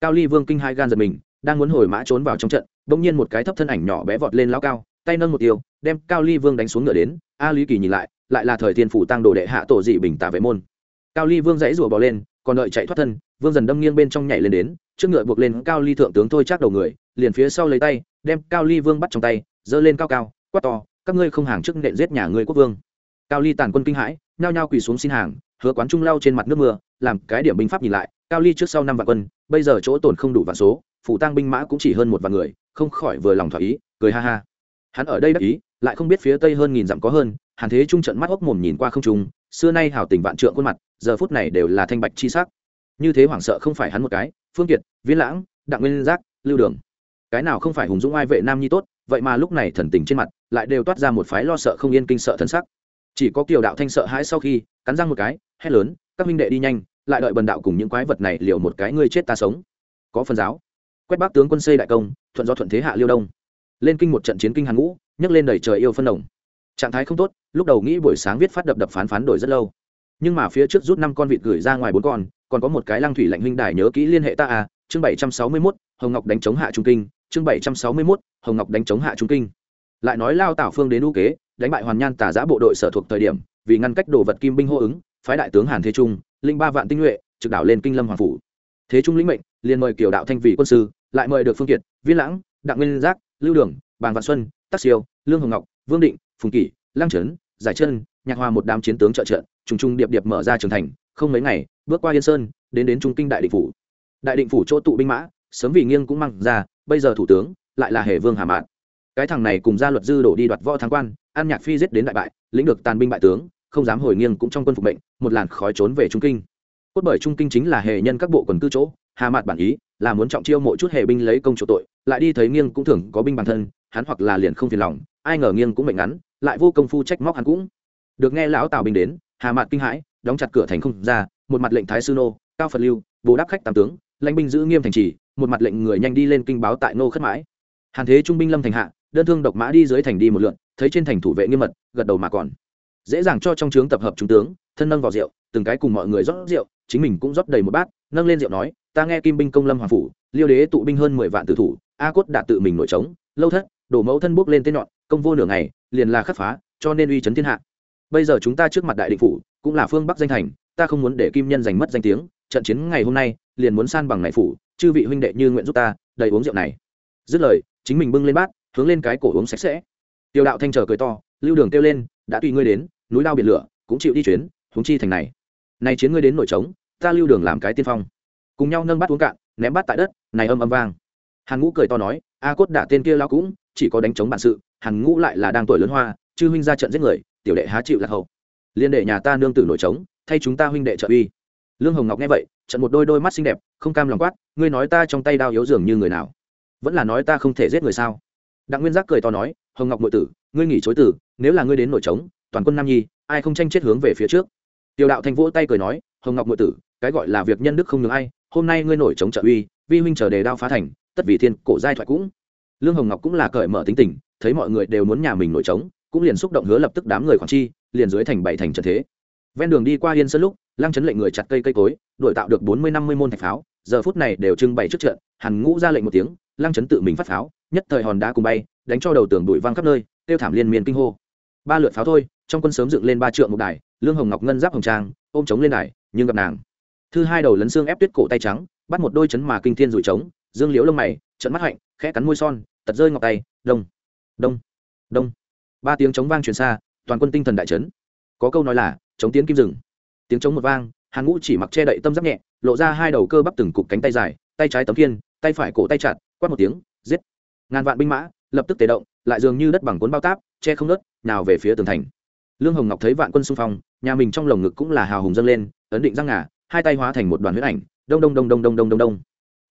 Cao ly vương kinh hai gan giật mình, đang muốn hồi mã trốn vào trong trận, bỗng nhiên một cái thấp thân ảnh nhỏ bé vọt lên lao cao, tay nâng một tiêu, đem cao ly vương đánh xuống ngựa đến, a lý kỳ nhìn lại lại là thời thiên phủ tăng đồ đệ hạ tổ dị bình tả vệ môn. Cao ly vương dãy rủa bỏ lên, còn đợi chạy thoát thân, vương dần đâm nghiêng bên trong nhảy lên đến trước ngựa buộc lên cao ly thượng tướng thôi chắc đầu người, liền phía sau lấy tay, đem cao ly vương bắt trong tay, giơ lên cao cao, quát to, các ngươi không hàng trước nện giết nhà ngươi quốc vương. Cao ly tàn quân kinh hãi, nhao nhao quỳ xuống xin hàng, hứa quán trung lau trên mặt nước mưa, làm cái điểm binh pháp nhìn lại, cao ly trước sau năm vạn quân, bây giờ chỗ tổn không đủ vạn số, phủ tăng binh mã cũng chỉ hơn một vạn người, không khỏi vừa lòng thỏa ý, cười ha ha. Hắn ở đây đắc ý, lại không biết phía tây hơn nghìn dặm có hơn, hàn thế trung trận mắt hốc mồm nhìn qua không trung, xưa nay hảo tình vạn trượng khuôn mặt, giờ phút này đều là thanh bạch chi sắc. Như thế hoảng sợ không phải hắn một cái phương kiệt viên lãng, đặng nguyên giác, lưu đường. Cái nào không phải hùng dũng ai vệ nam nhi tốt, vậy mà lúc này thần tình trên mặt lại đều toát ra một phái lo sợ không yên kinh sợ thần sắc. Chỉ có kiều đạo thanh sợ hãi sau khi, cắn răng một cái, hét lớn, các minh đệ đi nhanh, lại đợi bần đạo cùng những quái vật này liều một cái ngươi chết ta sống. Có phần giáo. Quét bác tướng quân xây đại công, thuận do thuận thế hạ liêu đông. Lên kinh một trận chiến kinh hàn ngũ, nhấc lên đầy trời yêu phân đồng. Trạng thái không tốt, lúc đầu nghĩ buổi sáng viết phát đập đập phán phán đổi rất lâu. Nhưng mà phía trước rút năm con vịt gửi ra ngoài bốn con còn có một cái lăng thủy lạnh huynh đài nhớ kỹ liên hệ ta à chương bảy trăm sáu mươi mốt, hồng ngọc đánh chống hạ trung kinh, chương bảy trăm sáu mươi mốt, hồng ngọc đánh chống hạ trung kinh. Lại nói lao tảo phương đến ưu kế, đánh bại hoàn nhan tả giã bộ đội sở thuộc thời điểm, vì ngăn cách đồ vật kim binh hô ứng, phái đại tướng hàn thế trung, linh ba vạn tinh nhuệ, trực đảo lên kinh lâm hoàng phủ. Thế trung lĩnh mệnh, liền mời kiều đạo thanh vị quân sư, lại mời được phương kiệt, viên lãng, đặng nguyên giác, lưu đường, bàng vạn xuân, tắc siêu, lương hồng ngọc, vương định, phùng kỷ, lăng trấn, giải chân, nhạc hoa một đám chiến tướng trợ trận, trùng trùng điệp điệp mở ra trường thành, không mấy ngày bước qua yên sơn, đến đến trung kinh đại định phủ. Đại định phủ chỗ tụ binh mã, sớm vì nghiêng cũng mang ra, bây giờ thủ tướng lại là hề vương hà mạn. Cái thằng này cùng gia luật dư đổ đi đoạt võ thắng quan, an nhạc phi giết đến đại bại, lĩnh được tàn binh bại tướng, không dám hồi nghiêng cũng trong quân phục mệnh, một làn khói trốn về trung kinh. Cốt bởi trung kinh chính là hề nhân các bộ quần cư chỗ, hà mạt bản ý là muốn trọng chiêu mộ chút hề binh lấy công chỗ tội, lại đi thấy nghiêng cũng thường có binh bản thân, hắn hoặc là liền không phiền lòng, ai ngờ nghiêng cũng mệnh ngắn, lại vô công phu trách móc hắn cũng. Được nghe lão tào binh đến, hà mạt kinh hãi, đóng chặt cửa thành không ra một mặt lệnh thái sư nô, cao phật lưu, bồ đáp khách tam tướng, lãnh binh giữ nghiêm thành trì, một mặt lệnh người nhanh đi lên kinh báo tại nô khất mãi. Hàn thế trung binh lâm thành hạ, đơn thương độc mã đi dưới thành đi một lượn, thấy trên thành thủ vệ nghiêm mật, gật đầu mà còn. Dễ dàng cho trong trướng tập hợp trung tướng, thân nâng vào rượu, từng cái cùng mọi người rót rượu, chính mình cũng rót đầy một bát, nâng lên rượu nói, ta nghe kim binh công lâm hoàng phủ, liêu đế tụ binh hơn mười vạn tử thủ, a cốt đã tự mình nổi trống, lâu thất, đổ mẫu thân bốc lên tên nhọn, công vô nửa ngày, liền là khắc phá, cho nên uy chấn thiên hạ. Bây giờ chúng ta trước mặt đại định phủ, cũng là phương bắc danh thành ta không muốn để kim nhân giành mất danh tiếng, trận chiến ngày hôm nay, liền muốn san bằng ngày phủ, chư vị huynh đệ như nguyện giúp ta, đầy uống rượu này. Dứt lời, chính mình bưng lên bát, hướng lên cái cổ uống sạch sẽ. Tiêu đạo thanh chờ cười to, lưu đường kêu lên, đã tùy ngươi đến, núi lao biển lửa, cũng chịu đi chuyến, huống chi thành này. Này chiến ngươi đến nổi trống, ta lưu đường làm cái tiên phong. Cùng nhau nâng bát uống cạn, ném bát tại đất, này âm âm vang. Hàn ngũ cười to nói, a cốt đả tên kia lao cũng, chỉ có đánh chống bản sự, hàn ngũ lại là đang tuổi lớn hoa, chư huynh ra trận giết người, tiểu đệ há chịu lạc hậu. Liên đệ nhà ta nương tử nổi trống thay chúng ta huynh đệ trợ uy. Lương hồng ngọc nghe vậy, trận một đôi đôi mắt xinh đẹp, không cam lòng quát, ngươi nói ta trong tay đao yếu dường như người nào? Vẫn là nói ta không thể giết người sao? Đặng nguyên giác cười to nói, hồng ngọc nội tử, ngươi nghỉ chối tử nếu là ngươi đến nội trống, toàn quân nam nhi, ai không tranh chết hướng về phía trước? Tiểu đạo thanh vỗ tay cười nói, hồng ngọc nội tử, cái gọi là việc nhân đức không ngừng ai, hôm nay ngươi nổi chống trợ uy, vi huynh chờ đề đao phá thành, tất vì thiên cổ giai thoại cũng. Lương hồng ngọc cũng là cởi mở tính tình, thấy mọi người đều muốn nhà mình nổi trống, cũng liền xúc động hứa lập tức đám người khoản chi, liền dưới thành bảy thành trận thế ven đường đi qua yên sân lúc, lăng chấn lệnh người chặt cây cây cối đổi tạo được bốn mươi năm mươi môn thạch pháo, giờ phút này đều trưng bày trước trận, hàn ngũ ra lệnh một tiếng, lăng chấn tự mình phát pháo, nhất thời hòn đá cùng bay, đánh cho đầu tường đuổi văng khắp nơi, tiêu thảm liên miên kinh hô. Ba lượt pháo thôi, trong quân sớm dựng lên ba trượng một đài, lương hồng ngọc ngân giáp hồng trang, ôm trống lên đài, nhưng gặp nàng. Thư hai đầu lấn xương ép tuyết cổ tay trắng, bắt một đôi chấn mà kinh thiên rủi trống, dương liễu lông mày trận mắt hạnh, khẽ cắn môi son, tật rơi ngọc tay, đông đông đông. Ba tiếng trống vang truyền xa, toàn quân tinh thần đại trấn có câu nói là chống tiến kim rừng. Tiếng trống một vang, hàn ngũ chỉ mặc che đậy tâm giáp nhẹ, lộ ra hai đầu cơ bắp từng cục cánh tay dài, tay trái tấm kiên tay phải cổ tay chặt, quát một tiếng, giết. Ngàn vạn binh mã, lập tức tề động, lại dường như đất bằng cuốn bao táp, che không nớt, nào về phía tường thành. Lương hồng ngọc thấy vạn quân xung phong, nhà mình trong lồng ngực cũng là hào hùng dâng lên, ấn định răng ngà, hai tay hóa thành một đoàn huyết ảnh, đông đông đông đông đông đông đông đông.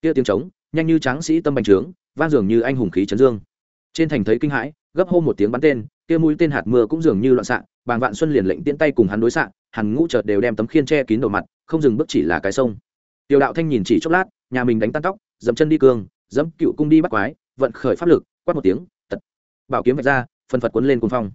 Kia tiếng trống, nhanh như tráng sĩ tâm bành trướng, vang dường như anh hùng khí chấn dương. Trên thành thấy kinh hãi, gấp hô một tiếng bắn tên kia mũi tên hạt mưa cũng dường như loạn xạ, bàng vạn xuân liền lệnh tiễn tay cùng hắn đối xạ hắn ngũ chợt đều đem tấm khiên che kín đầu mặt, không dừng bước chỉ là cái sông. Tiểu đạo thanh nhìn chỉ chốc lát, nhà mình đánh tan tóc, dẫm chân đi cương, dẫm cựu cung đi bắt quái, vận khởi pháp lực, quát một tiếng, tật. Bảo kiếm vạch ra phân phật cuốn lên cuồng phong.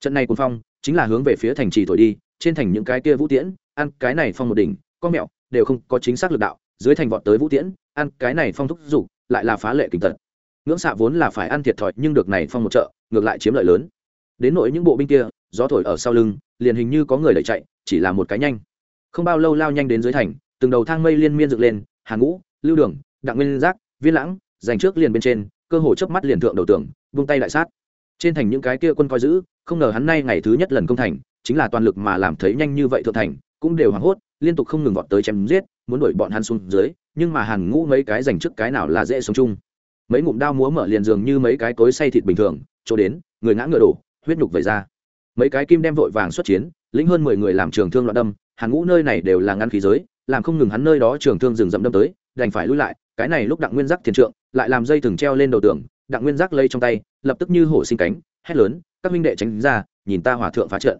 Trận này cuồng phong, chính là hướng về phía thành trì thổi đi, trên thành những cái kia vũ tiễn, ăn cái này phong một đỉnh, con mẹo, đều không có chính xác lực đạo, dưới thành vọt tới vũ tiễn, ăn cái này phong thúc dục, lại là phá lệ kinh tật. Ngưỡng xạ vốn là phải ăn thiệt thòi, nhưng được này phong một chợ ngược lại chiếm lợi lớn đến nỗi những bộ binh kia, gió thổi ở sau lưng, liền hình như có người đẩy chạy, chỉ là một cái nhanh. Không bao lâu lao nhanh đến dưới thành, từng đầu thang mây liên miên dựng lên hàng ngũ, lưu đường, đặng nguyên giác, viên lãng, dành trước liền bên trên, cơ hồ chớp mắt liền thượng đầu tường, vung tay đại sát. Trên thành những cái kia quân coi giữ, không ngờ hắn nay ngày thứ nhất lần công thành, chính là toàn lực mà làm thấy nhanh như vậy thượng thành, cũng đều hoảng hốt, liên tục không ngừng vọt tới chém giết, muốn đuổi bọn hắn xuống dưới, nhưng mà hàn ngũ mấy cái dành trước cái nào là dễ sống chung. Mấy ngụm đao múa mở liền dường như mấy cái cối say thịt bình thường, chỗ đến, người ngã ngựa đổ huyết nhục vẩy ra. Mấy cái kim đem vội vàng xuất chiến, lĩnh hơn mười người làm trường thương loạn đâm hàn ngũ nơi này đều là ngăn khí giới, làm không ngừng hắn nơi đó trường thương rừng rậm đâm tới, đành phải lui lại, cái này lúc đặng nguyên giác thiền trượng, lại làm dây thừng treo lên đầu tường, đặng nguyên giác lây trong tay, lập tức như hổ sinh cánh, hét lớn, các huynh đệ tránh ra, nhìn ta hòa thượng phá trận.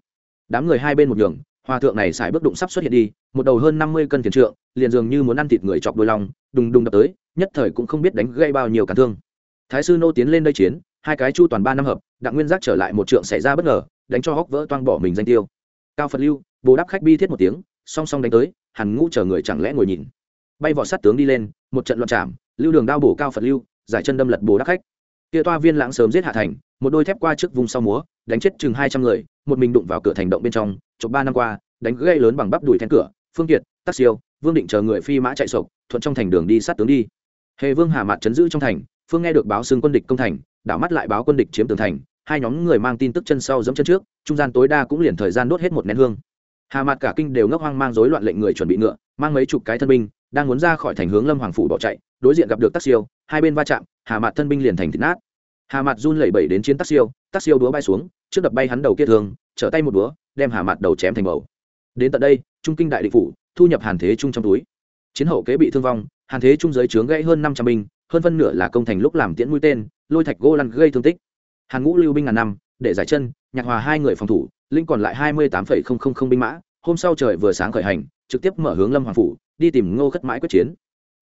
Đám người hai bên một đường hòa thượng này xài bước đụng sắp xuất hiện đi, một đầu hơn năm mươi cân thiền trượng, liền dường như muốn ăn thịt người chọc đôi lòng đùng đùng đập tới, nhất thời cũng không biết đánh gây bao nhiêu cản thương. Thái sư nô tiến lên đây chiến hai cái chu toàn ba năm hợp, đặng nguyên giác trở lại một trượng xảy ra bất ngờ, đánh cho hóc vỡ toang bỏ mình danh tiêu. Cao phật lưu, bồ đắp khách bi thiết một tiếng, song song đánh tới hẳn ngũ chờ người chẳng lẽ ngồi nhìn. Bay vỏ sát tướng đi lên, một trận loạn chạm lưu đường đao bổ cao phật lưu, giải chân đâm lật bồ đắp khách. Kia toa viên lãng sớm giết hạ thành, một đôi thép qua trước vùng sau múa, đánh chết chừng hai trăm người, một mình đụng vào cửa thành động bên trong, chụp ba năm qua, đánh gây lớn bằng bắp đùi then cửa, phương kiệt, tắc siêu, vương định chờ người phi mã chạy sộc, thuận trong thành đường đi sát tướng đi. Hề vương hà mặt chấn giữ trong thành, phương nghe được báo xưng quân địch công thành đảo mắt lại báo quân địch chiếm tường thành, hai nhóm người mang tin tức chân sau dẫm chân trước, trung gian tối đa cũng liền thời gian đốt hết một nén hương. Hà mặt cả kinh đều ngốc hoang mang rối loạn lệnh người chuẩn bị ngựa, mang mấy chục cái thân binh, đang muốn ra khỏi thành hướng lâm hoàng phủ bỏ chạy, đối diện gặp được tắc siêu, hai bên va chạm, hà mặt thân binh liền thành thịt nát. Hà mặt run lẩy bẩy đến chiến tắc siêu tắc siêu đúa bay xuống, trước đập bay hắn đầu kia thường trở tay một đúa đem hà mặt đầu chém thành bầu. Đến tận đây, trung kinh đại định phủ, thu nhập hàn thế trung trong túi. Chiến hậu kế bị thương vong, hàn thế trung giới trướng gãy hơn năm trăm binh hơn phân nửa là công thành lúc làm tiễn mũi tên, lôi thạch gô lăn gây thương tích. Hàn ngũ lưu binh ngàn năm, để giải chân, nhạc hòa hai người phòng thủ linh còn lại hai mươi tám binh mã, hôm sau trời vừa sáng khởi hành, trực tiếp mở hướng lâm hoàng phủ, đi tìm ngô khất mãi quyết chiến.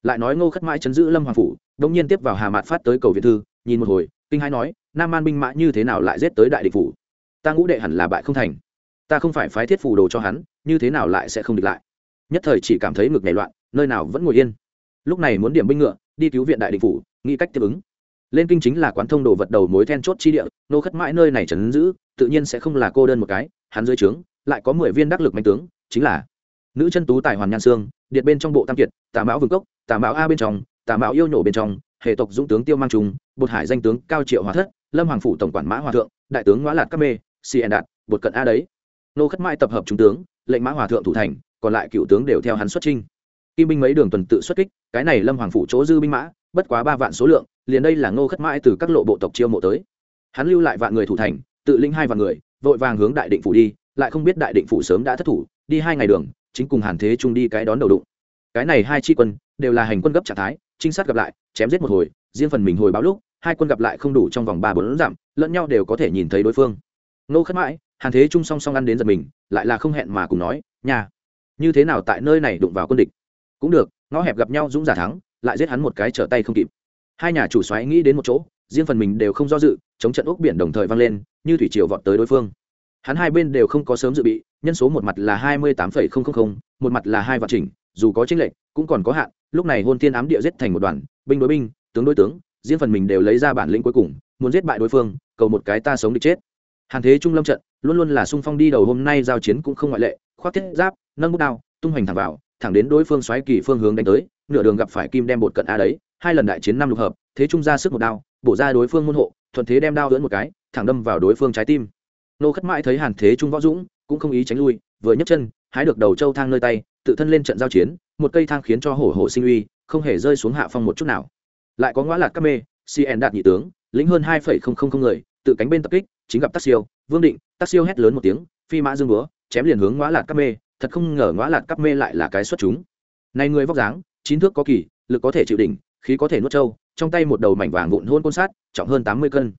Lại nói ngô khất mãi chấn giữ lâm hoàng phủ, đống nhiên tiếp vào hà mạt phát tới cầu viện thư, nhìn một hồi, kinh hai nói, nam an binh mã như thế nào lại giết tới đại địch phủ? Ta ngũ đệ hẳn là bại không thành. Ta không phải phái thiết phủ đồ cho hắn, như thế nào lại sẽ không địch lại? Nhất thời chỉ cảm thấy ngực nhảy loạn, nơi nào vẫn ngồi yên. Lúc này muốn điểm binh ngựa đi cứu viện đại địch phủ, nghĩ cách tiếp ứng. Lên kinh chính là quán thông đồ vật đầu mối then chốt chi địa, nô khất mãi nơi này trấn giữ, tự nhiên sẽ không là cô đơn một cái, hắn dưới trướng, lại có mười viên đắc lực mạnh tướng, chính là nữ chân tú tài hoàn nhan sương điện bên trong bộ tam kiệt, tà mão vương cốc, tà mão a bên trong, tà mão yêu nhổ bên trong, hệ tộc dũng tướng tiêu mang trùng, bột hải danh tướng cao triệu hòa thất, lâm hoàng phủ tổng quản mã hòa thượng, đại tướng ngoã lạt các mê cn đạt, bột cận a đấy. Nô khất mãi tập hợp trung tướng, lệnh mã hòa thượng thủ thành, còn lại cựu tướng đều theo hắn xuất trinh kim binh mấy đường tuần tự xuất kích, cái này lâm hoàng phủ chỗ dư binh mã, bất quá ba vạn số lượng, liền đây là ngô khất mãi từ các lộ bộ tộc chiêu mộ tới. Hắn lưu lại vạn người thủ thành, tự linh hai vạn người, vội vàng hướng đại định phủ đi, lại không biết đại định phủ sớm đã thất thủ, đi hai ngày đường, chính cùng hàn thế trung đi cái đón đầu đụng. Cái này hai chi quân, đều là hành quân gấp trạng thái, trinh sát gặp lại, chém giết một hồi, riêng phần mình hồi báo lúc, hai quân gặp lại không đủ trong vòng ba bốn dặm, lẫn nhau đều có thể nhìn thấy đối phương. Nô khất mãi, hàn thế trung song song ăn đến giật mình, lại là không hẹn mà cùng nói nhà như thế nào tại nơi này đụng vào quân địch? Cũng được, ngõ hẹp gặp nhau dũng giả thắng, lại giết hắn một cái trở tay không kịp. Hai nhà chủ xoáy nghĩ đến một chỗ, riêng phần mình đều không do dự, chống trận ốc biển đồng thời vang lên, như thủy triều vọt tới đối phương. Hắn hai bên đều không có sớm dự bị, nhân số một mặt là hai mươi tám một mặt là hai vạn chỉnh, dù có tranh lệch, cũng còn có hạn, lúc này hôn thiên ám địa giết thành một đoàn, binh đối binh, tướng đối tướng, riêng phần mình đều lấy ra bản lĩnh cuối cùng, muốn giết bại đối phương, cầu một cái ta sống được chết. Hàn thế trung lâm trận, luôn luôn là sung phong đi đầu hôm nay giao chiến cũng không ngoại lệ, khoác thiết giáp, nâng bút đao, tung hoành thẳng vào thẳng đến đối phương xoáy kỳ phương hướng đánh tới, nửa đường gặp phải kim đem bột cận a đấy, hai lần đại chiến năm lục hợp, thế trung ra sức một đao, bổ ra đối phương môn hộ, thuận thế đem đao lưỡn một cái, thẳng đâm vào đối phương trái tim. Nô khất mãi thấy hàn thế trung võ dũng, cũng không ý tránh lui, vừa nhấc chân, hái được đầu châu thang nơi tay, tự thân lên trận giao chiến, một cây thang khiến cho hổ hổ sinh uy, không hề rơi xuống hạ phong một chút nào. Lại có ngõ lạc các mê cn đạt nhị tướng, lĩnh hơn hai người, tự cánh bên tập kích, chính gặp tác siêu, vương định tác siêu hét lớn một tiếng, phi mã dương búa, chém liền hướng ngõ lạc các mê thật không ngờ ngõ lạt cắp mê lại là cái xuất chúng. Này người vóc dáng, chín thước có kỳ, lực có thể chịu đỉnh, khí có thể nuốt trâu, trong tay một đầu mảnh vàng vụn hôn côn sát, trọng hơn tám mươi cân.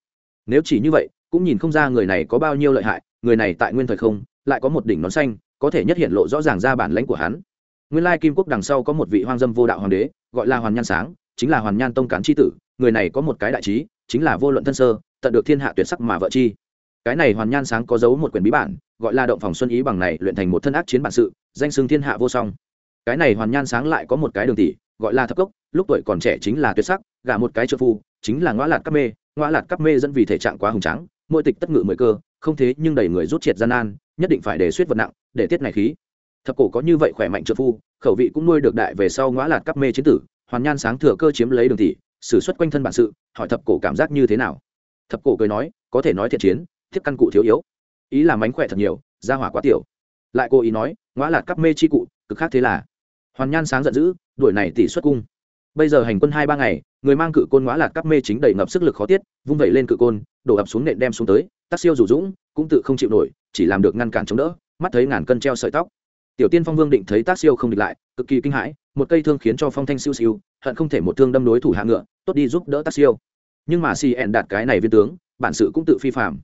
Nếu chỉ như vậy, cũng nhìn không ra người này có bao nhiêu lợi hại, người này tại nguyên thời không, lại có một đỉnh nón xanh, có thể nhất hiện lộ rõ ràng ra bản lãnh của hắn. Nguyên lai kim quốc đằng sau có một vị hoang dâm vô đạo hoàng đế, gọi là hoàn nhan sáng, chính là hoàn nhan tông cán tri tử, người này có một cái đại trí, chính là vô luận thân sơ, tận được thiên hạ tuyệt sắc mà vợ chi. Cái này hoàn nhan sáng có giấu một quyển bí bản gọi là động phòng xuân ý bằng này luyện thành một thân ác chiến bản sự, danh xưng thiên hạ vô song. Cái này hoàn nhan sáng lại có một cái đường tỷ, gọi là thập cốc, lúc tuổi còn trẻ chính là tuyệt sắc, gả một cái trợ phu, chính là ngõ lạt các mê ngõ lạt các mê dẫn vì thể trạng quá hùng trắng mỗi tịch tất ngự mười cơ, không thế nhưng đầy người rút triệt gian nan, nhất định phải để suýt vật nặng, để tiết này khí. Thập cổ có như vậy khỏe mạnh trợ phu, khẩu vị cũng nuôi được đại về sau ngõ lạt các mê chiến tử, hoàn nhan sáng thừa cơ chiếm lấy đường tỷ sử xuất quanh thân bản sự, hỏi thập cổ cảm giác như thế nào? Thập cổ cười nói, có thể nói thiện chiến tiếp căn cụ thiếu yếu ý là mánh khỏe thật nhiều ra hỏa quá tiểu. Lại cô ý nói ngõ lạt cắp mê chi cụ, cực khác thế là. Hoàn nhan sáng giận dữ, đuổi này tỷ xuất cung. Bây giờ hành quân hai ba ngày, người mang cự côn ngõ lạt cắp mê chính đầy ngập sức lực khó tiết, vung vẩy lên cự côn, đổ ập xuống nện đem xuống tới tác siêu rủ dũng, cũng tự không chịu nổi, chỉ làm được ngăn cản chống đỡ, mắt thấy ngàn cân treo sợi tóc. Tiểu tiên phong vương định thấy tác siêu không địch lại, cực kỳ kinh hãi, một cây thương khiến cho phong thanh siêu siêu, hận không thể một thương đâm đối thủ hạ ngựa, tốt đi giúp đỡ tác siêu. Nhưng mà si ẹn đạt cái này viên tướng, bản sự cũng tự phi phạm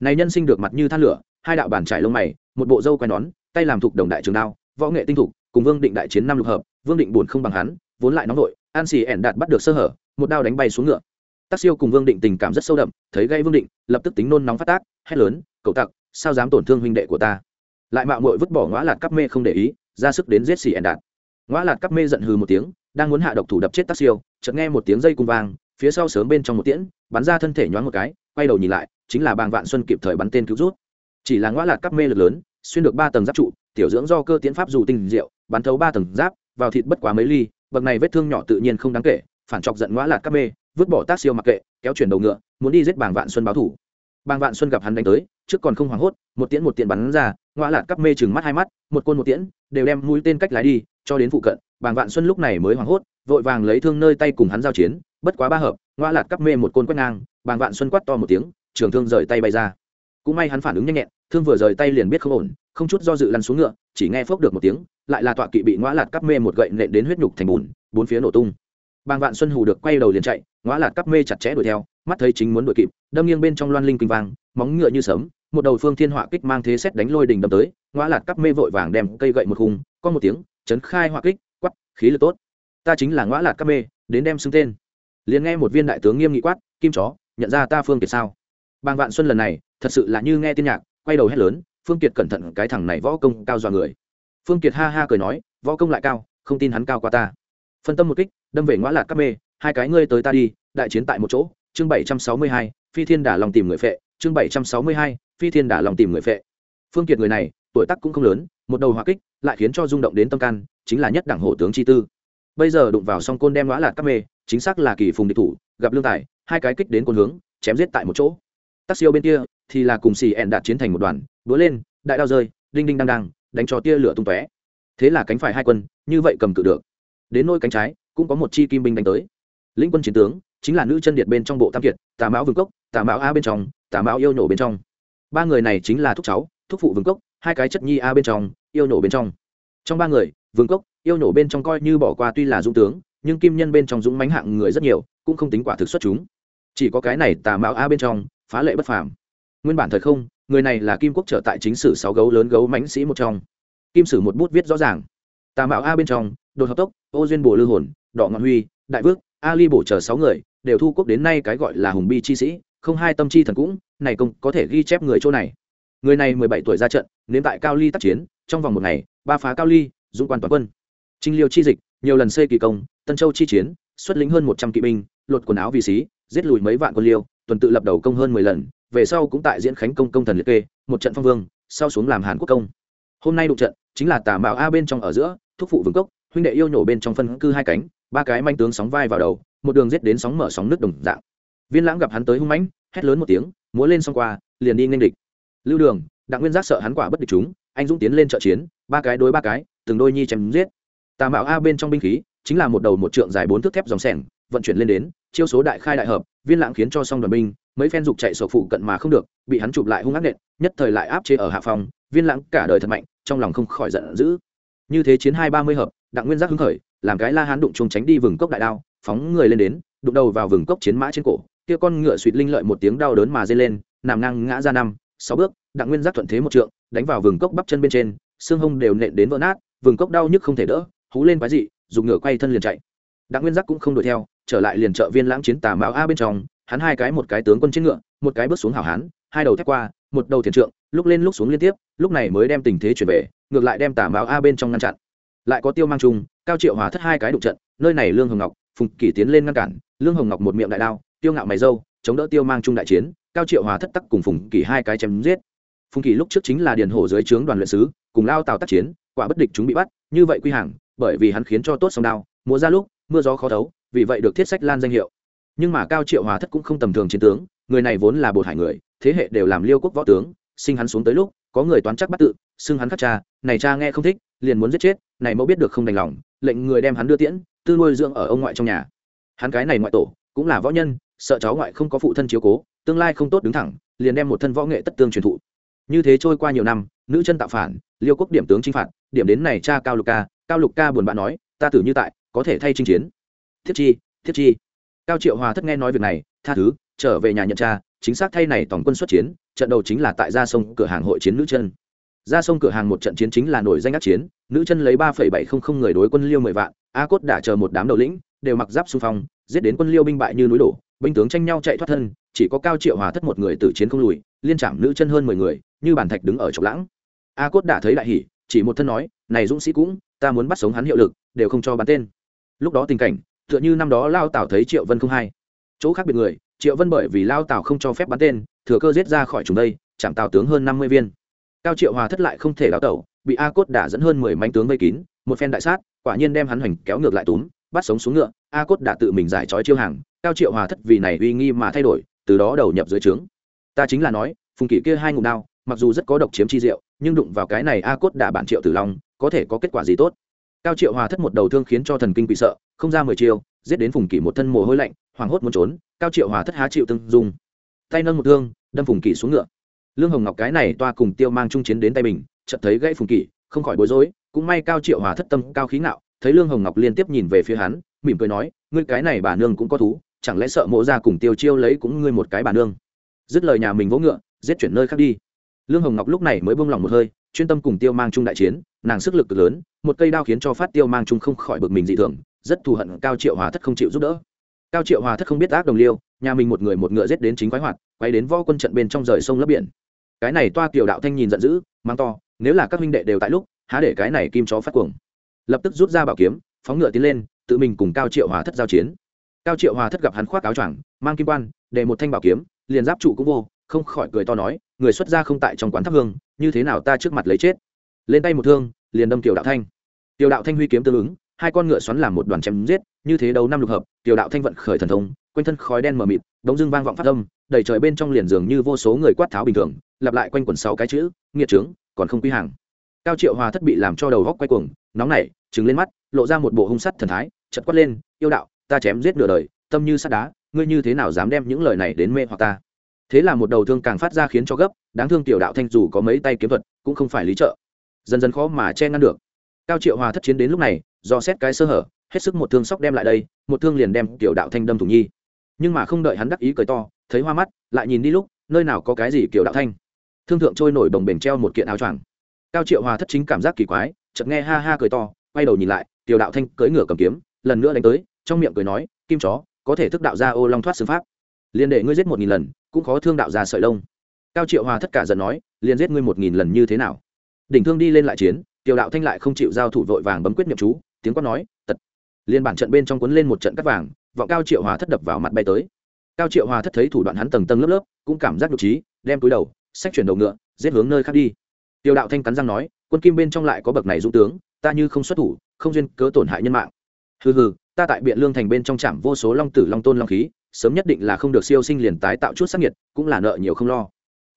này nhân sinh được mặt như than lửa, hai đạo bản trải lông mày, một bộ dâu quai nón tay làm thục đồng đại trường đao, võ nghệ tinh thục, cùng vương định đại chiến năm lục hợp, vương định buồn không bằng hắn, vốn lại nóng vội, an xì ẻn đạt bắt được sơ hở, một đao đánh bay xuống ngựa. Tác siêu cùng vương định tình cảm rất sâu đậm, thấy gây vương định, lập tức tính nôn nóng phát tác, hét lớn, cậu tặc, sao dám tổn thương huynh đệ của ta? Lại mạo mội vứt bỏ ngõ lạt cắp mê không để ý, ra sức đến giết xì ẻn đạt. Ngõ lạt cắp mê giận hừ một tiếng, đang muốn hạ độc thủ đập chết tác siêu, chợt nghe một tiếng dây cung vang, phía sau sớm bên trong một tiễn, bắn ra thân thể nhoáng một cái, quay đầu nhìn lại chính là bàng vạn xuân kịp thời bắn tên cứu rút. Chỉ là ngõ lạt cắp mê lực lớn, xuyên được ba tầng giáp trụ, tiểu dưỡng do cơ tiến pháp dù tinh diệu, bắn thấu ba tầng giáp, vào thịt bất quá mấy ly, bậc này vết thương nhỏ tự nhiên không đáng kể, phản chọc giận ngõ lạt cắp mê, vứt bỏ tác siêu mặc kệ, kéo chuyển đầu ngựa, muốn đi giết bàng vạn xuân báo thủ. Bàng vạn xuân gặp hắn đánh tới, trước còn không hoảng hốt, một tiễn một tiễn bắn ra ngõ lạt cắp mê chừng mắt hai mắt, một côn một tiễn, đều đem mũi tên cách lái đi, cho đến phụ cận, bàng vạn xuân lúc này mới hoảng hốt, vội vàng lấy thương nơi tay cùng hắn giao chiến, bất quá ba hợp ngõ lạt cắp mê một côn quét ngang, bàng vạn xuân quát to một tiếng trường thương rời tay bay ra. Cũng may hắn phản ứng nhanh nhẹn thương vừa rời tay liền biết không ổn không chút do dự lăn xuống ngựa chỉ nghe phốc được một tiếng lại là tọa kỵ bị ngõ lạt cắp mê một gậy nện đến huyết nhục thành bùn bốn phía nổ tung. Bàng vạn xuân hù được quay đầu liền chạy ngõ lạt cắp mê chặt chẽ đuổi theo mắt thấy chính muốn đuổi kịp đâm nghiêng bên trong loan linh kinh vang móng ngựa như sớm một đầu phương thiên họa kích mang thế xét đánh lôi đình đâm tới ngõ lạt cắp mê vội vàng đem cây gậy một hùng, có một tiếng chấn khai họa kích quắp khí lực tốt. Ta chính là ngõ lạt cắp mê đến đem xưng tên. Liền nghe một viên đại tướng nghiêm nghị quát kim chó nhận ra ta phương kiệt sao? Bàng vạn xuân lần này, thật sự là như nghe tiên nhạc, quay đầu hét lớn, phương kiệt cẩn thận, cái thằng này võ công cao dọa người. Phương kiệt ha ha cười nói, võ công lại cao, không tin hắn cao qua ta. Phân tâm một kích, đâm về ngõ lạc các mê, hai cái ngươi tới ta đi, đại chiến tại một chỗ. Chương bảy trăm sáu mươi hai, phi thiên đả lòng tìm người phệ. Chương bảy trăm sáu mươi hai, phi thiên đả lòng tìm người phệ. Phương kiệt người này, tuổi tác cũng không lớn, một đầu hỏa kích, lại khiến cho rung động đến tâm can, chính là nhất đảng hổ tướng chi tư. Bây giờ đụng vào song côn đem ngõ lạc các mê, chính xác là kỳ phùng địch thủ, gặp lương tài, hai cái kích đến côn hướng, chém giết tại một chỗ tác siêu bên kia, thì là cùng xì ẹn đạt chiến thành một đoàn búa lên, đại đao rơi, đinh đinh đang đang đánh cho tia lửa tung tóe. Thế là cánh phải hai quân, như vậy cầm cự được. Đến nôi cánh trái, cũng có một chi kim binh đánh tới. Lĩnh quân chiến tướng, chính là nữ chân điện bên trong bộ tam kiệt, tà mão vương cốc, tà mão a bên trong, tà mão yêu nổ bên trong. Ba người này chính là thúc cháu, thúc phụ vương cốc, hai cái chất nhi a bên trong, yêu nổ bên trong. Trong ba người, vương cốc, yêu nổ bên trong coi như bỏ qua tuy là dũng tướng, nhưng kim nhân bên trong dũng mánh hạng người rất nhiều, cũng không tính quả thực xuất chúng. Chỉ có cái này tà mạo a bên trong phá lệ bất phàm. Nguyên bản thời không, người này là kim quốc trở tại chính sử sáu gấu lớn gấu mãnh sĩ một trong. Kim sử một bút viết rõ ràng. Tà mạo a bên trong, đột hợp tốc, ô duyên bồ lư hồn đỏ ngọn huy, đại vước, ali bổ chờ sáu người, đều thu quốc đến nay cái gọi là hùng bi chi sĩ, không hai tâm chi thần cũng, này công có thể ghi chép người chỗ này. Người này mười bảy tuổi ra trận, nếm tại cao ly tác chiến, trong vòng một ngày, ba phá cao ly, dũng quan toàn quân. Trinh liêu chi dịch, nhiều lần xây kỳ công, tân châu chi chiến, xuất lĩnh hơn một trăm kỵ binh, lột quần áo vì xí giết lùi mấy vạn quân liêu tuần tự lập đầu công hơn mười lần, về sau cũng tại diễn khánh công công thần liệt kê, một trận phong vương, sau xuống làm hàn quốc công. Hôm nay đụng trận, chính là tà mạo a bên trong ở giữa, thúc phụ vương cốc, huynh đệ yêu nhổ bên trong phân cư hai cánh, ba cái manh tướng sóng vai vào đầu, một đường giết đến sóng mở sóng nước đồng dạng. Viên lãng gặp hắn tới hung mãnh, hét lớn một tiếng, múa lên xong qua, liền đi nghênh địch. Lưu đường, đặng nguyên giác sợ hắn quả bất địch chúng, anh dũng tiến lên trợ chiến, ba cái đối ba cái, từng đôi nhi chém giết. Tà mạo a bên trong binh khí, chính là một đầu một trượng dài bốn thước thép dòng sẻng vận chuyển lên đến, chiêu số đại khai đại hợp, viên lãng khiến cho xong đoàn binh, mấy phen dục chạy sổ phụ cận mà không được, bị hắn chụp lại hung ác nện, nhất thời lại áp chế ở hạ phòng, viên lãng cả đời thật mạnh, trong lòng không khỏi giận dữ. Như thế chiến hai ba mươi hợp, đặng nguyên giác hứng khởi, làm cái la hán đụng chung tránh đi vừng cốc đại đao, phóng người lên đến, đụng đầu vào vừng cốc chiến mã trên cổ, kia con ngựa suỵt linh lợi một tiếng đau đớn mà dây lên, nằm ngang ngã ra năm, sáu bước, đặng nguyên giác thuận thế một trượng, đánh vào vừng cốc bắp chân bên trên, xương hông đều nện đến vỡ nát, vừng cốc đau nhức không thể đỡ, hú lên quái dị, dùng ngựa quay thân liền chạy. Đặng nguyên giác cũng không đuổi theo trở lại liền trợ viên lãng chiến tà mão a bên trong, hắn hai cái một cái tướng quân trên ngựa, một cái bước xuống hảo hán, hai đầu thép qua, một đầu thiền trượng, lúc lên lúc xuống liên tiếp, lúc này mới đem tình thế chuyển về, ngược lại đem tà mão a bên trong ngăn chặn. Lại có tiêu mang trung cao triệu hòa thất hai cái đụng trận, nơi này lương hồng ngọc, phùng kỷ tiến lên ngăn cản, lương hồng ngọc một miệng đại đao, tiêu ngạo mày dâu, chống đỡ tiêu mang trung đại chiến, cao triệu hòa thất tắc cùng phùng kỷ hai cái chém giết. Phùng kỷ lúc trước chính là điền hổ dưới trướng đoàn luyện sứ, cùng lao tào tác chiến, quả bất địch chúng bị bắt, như vậy quy hàng, bởi vì hắn khiến cho tốt song đao, mùa ra lúc, mưa gió khó thấu vì vậy được thiết sách lan danh hiệu. Nhưng mà cao triệu hòa thất cũng không tầm thường chiến tướng, người này vốn là bột hải người, thế hệ đều làm liêu quốc võ tướng, sinh hắn xuống tới lúc, có người toán chắc bắt tự, xưng hắn khắc cha, này cha nghe không thích, liền muốn giết chết, này mẫu biết được không đành lòng, lệnh người đem hắn đưa tiễn, tư nuôi dưỡng ở ông ngoại trong nhà. Hắn cái này ngoại tổ, cũng là võ nhân, sợ cháu ngoại không có phụ thân chiếu cố, tương lai không tốt đứng thẳng, liền đem một thân võ nghệ tất tương truyền thụ. Như thế trôi qua nhiều năm, nữ chân tạo phản, liêu quốc điểm tướng chinh phạt, điểm đến này cha cao lục ca, cao lục ca buồn bã nói, ta tử như tại, có thể thay chinh chiến thiết chi thiết chi. Cao triệu hòa thất nghe nói việc này, tha thứ, trở về nhà nhận cha, chính xác thay này tổng quân xuất chiến, trận đầu chính là tại gia sông cửa hàng hội chiến nữ chân. Ra sông cửa hàng một trận chiến chính là nổi danh ác chiến, nữ chân lấy ba bảy không không người đối quân liêu mười vạn, a cốt đã chờ một đám đầu lĩnh, đều mặc giáp xung phong, giết đến quân liêu binh bại như núi đổ, binh tướng tranh nhau chạy thoát thân, chỉ có cao triệu hòa thất một người tử chiến không lùi, liên trảm nữ chân hơn mười người, như bản thạch đứng ở trọc lãng. A cốt đã thấy đại hỉ, chỉ một thân nói, này dũng sĩ cũng, ta muốn bắt sống hắn hiệu lực, đều không cho bắn tên. Lúc đó tình cảnh tựa như năm đó lao tảo thấy triệu vân không hay. Chỗ khác biệt người, triệu vân bởi vì lao tảo không cho phép bắn tên, thừa cơ giết ra khỏi chúng đây, chạm tào tướng hơn năm mươi viên. Cao triệu hòa thất lại không thể đào tẩu, bị a cốt đã dẫn hơn mười mánh tướng vây kín, một phen đại sát, quả nhiên đem hắn hoành kéo ngược lại túm, bắt sống xuống ngựa, a cốt đã tự mình giải trói chiêu hàng, cao triệu hòa thất vì này uy nghi mà thay đổi, từ đó đầu nhập dưới trướng. Ta chính là nói, phùng kỷ kia hai ngụm đao, mặc dù rất có độc chiếm chi diệu, nhưng đụng vào cái này a cốt đã bản triệu tử long, có thể có kết quả gì tốt? Cao triệu hòa thất một đầu thương khiến cho thần kinh bị sợ, không ra mười chiêu, giết đến phùng kỷ một thân mồ hôi lạnh, hoảng hốt muốn trốn, cao triệu hòa thất há chịu tương dung. Tay nâng một thương, đâm phùng kỷ xuống ngựa. Lương hồng ngọc cái này toa cùng tiêu mang trung chiến đến tay bình chợt thấy gãy phùng kỷ, không khỏi bối rối, cũng may cao triệu hòa thất tâm cao khí ngạo, thấy lương hồng ngọc liên tiếp nhìn về phía hắn, mỉm cười nói, ngươi cái này bà nương cũng có thú, chẳng lẽ sợ mộ ra cùng tiêu chiêu lấy cũng ngươi một cái bà nương? Dứt lời nhà mình vỗ ngựa, giết chuyển nơi khác đi. Lương hồng ngọc lúc này mới buông lòng một hơi chuyên tâm cùng tiêu mang trung đại chiến, nàng sức lực cực lớn, một cây đao khiến cho phát tiêu mang trung không khỏi bực mình dị thường, rất thù hận cao triệu hòa thất không chịu giúp đỡ. Cao triệu hòa thất không biết ác đồng liêu, nhà mình một người một ngựa giết đến chính quái hoạt, quay đến võ quân trận bên trong rời sông lấp biển. Cái này toa tiểu đạo thanh nhìn giận dữ, mang to, nếu là các huynh đệ đều tại lúc, há để cái này kim chó phát cuồng. Lập tức rút ra bảo kiếm, phóng ngựa tiến lên, tự mình cùng cao triệu hòa thất giao chiến. Cao triệu hòa thất gặp hắn khoác áo choàng, mang kim quan, để một thanh bảo kiếm, liền giáp trụ cũng vô không khỏi cười to nói, người xuất gia không tại trong quán thắp hương, như thế nào ta trước mặt lấy chết? Lên tay một thương, liền đâm tiểu đạo thanh. Tiểu đạo thanh huy kiếm tương ứng, hai con ngựa xoắn làm một đoàn chém giết, như thế đấu năm lục hợp tiểu đạo thanh vận khởi thần thông, quanh thân khói đen mờ mịt bỗng dưng vang vọng phát âm, đầy trời bên trong liền dường như vô số người quát tháo bình thường, lặp lại quanh quần sáu cái chữ, nghiệt trướng, còn không quy hàng. Cao triệu hòa thất bị làm cho đầu góc quay cuồng, nóng nảy trứng lên mắt, lộ ra một bộ hung sắt thần thái chật quát lên, yêu đạo, ta chém giết nửa đời, tâm như sắt đá, ngươi như thế nào dám đem những lời này đến mê hoặc ta? Thế là một đầu thương càng phát ra khiến cho gấp, đáng thương tiểu đạo thanh dù có mấy tay kiếm thuật, cũng không phải lý trợ. Dần dần khó mà che ngăn được. Cao triệu hòa thất chiến đến lúc này, do xét cái sơ hở, hết sức một thương sóc đem lại đây, một thương liền đem tiểu đạo thanh đâm thủ nhi. Nhưng mà không đợi hắn đắc ý cười to, thấy hoa mắt, lại nhìn đi lúc, nơi nào có cái gì kiểu đạo thanh. Thương thượng trôi nổi bồng bềnh treo một kiện áo choàng. Cao triệu hòa thất chính cảm giác kỳ quái, chợt nghe ha ha cười to, quay đầu nhìn lại, tiểu đạo thanh cưỡi ngửa cầm kiếm, lần nữa đánh tới, trong miệng cười nói, kim chó, có thể thức đạo ra ô long thoát xương pháp liền để ngươi giết một nghìn lần, cũng khó thương đạo ra sợi lông. Cao triệu hòa thất cả giận nói, liền giết ngươi một nghìn lần như thế nào? Đỉnh thương đi lên lại chiến, tiểu đạo thanh lại không chịu giao thủ vội vàng bấm quyết niệm chú, tiếng quát nói, tật! Liên bản trận bên trong cuốn lên một trận cắt vàng, vọng cao triệu hòa thất đập vào mặt bay tới. Cao triệu hòa thất thấy thủ đoạn hắn tầng tầng lớp lớp, cũng cảm giác nhục trí đem túi đầu sách chuyển đầu ngựa, giết hướng nơi khác đi. Tiểu đạo thanh cắn răng nói, quân kim bên trong lại có bậc này dũng tướng, ta như không xuất thủ, không duyên cớ tổn hại nhân mạng. Hừ hừ, ta tại biện lương thành bên trong trạm vô số long tử long tôn long khí sớm nhất định là không được siêu sinh liền tái tạo chút sắc nhiệt, cũng là nợ nhiều không lo.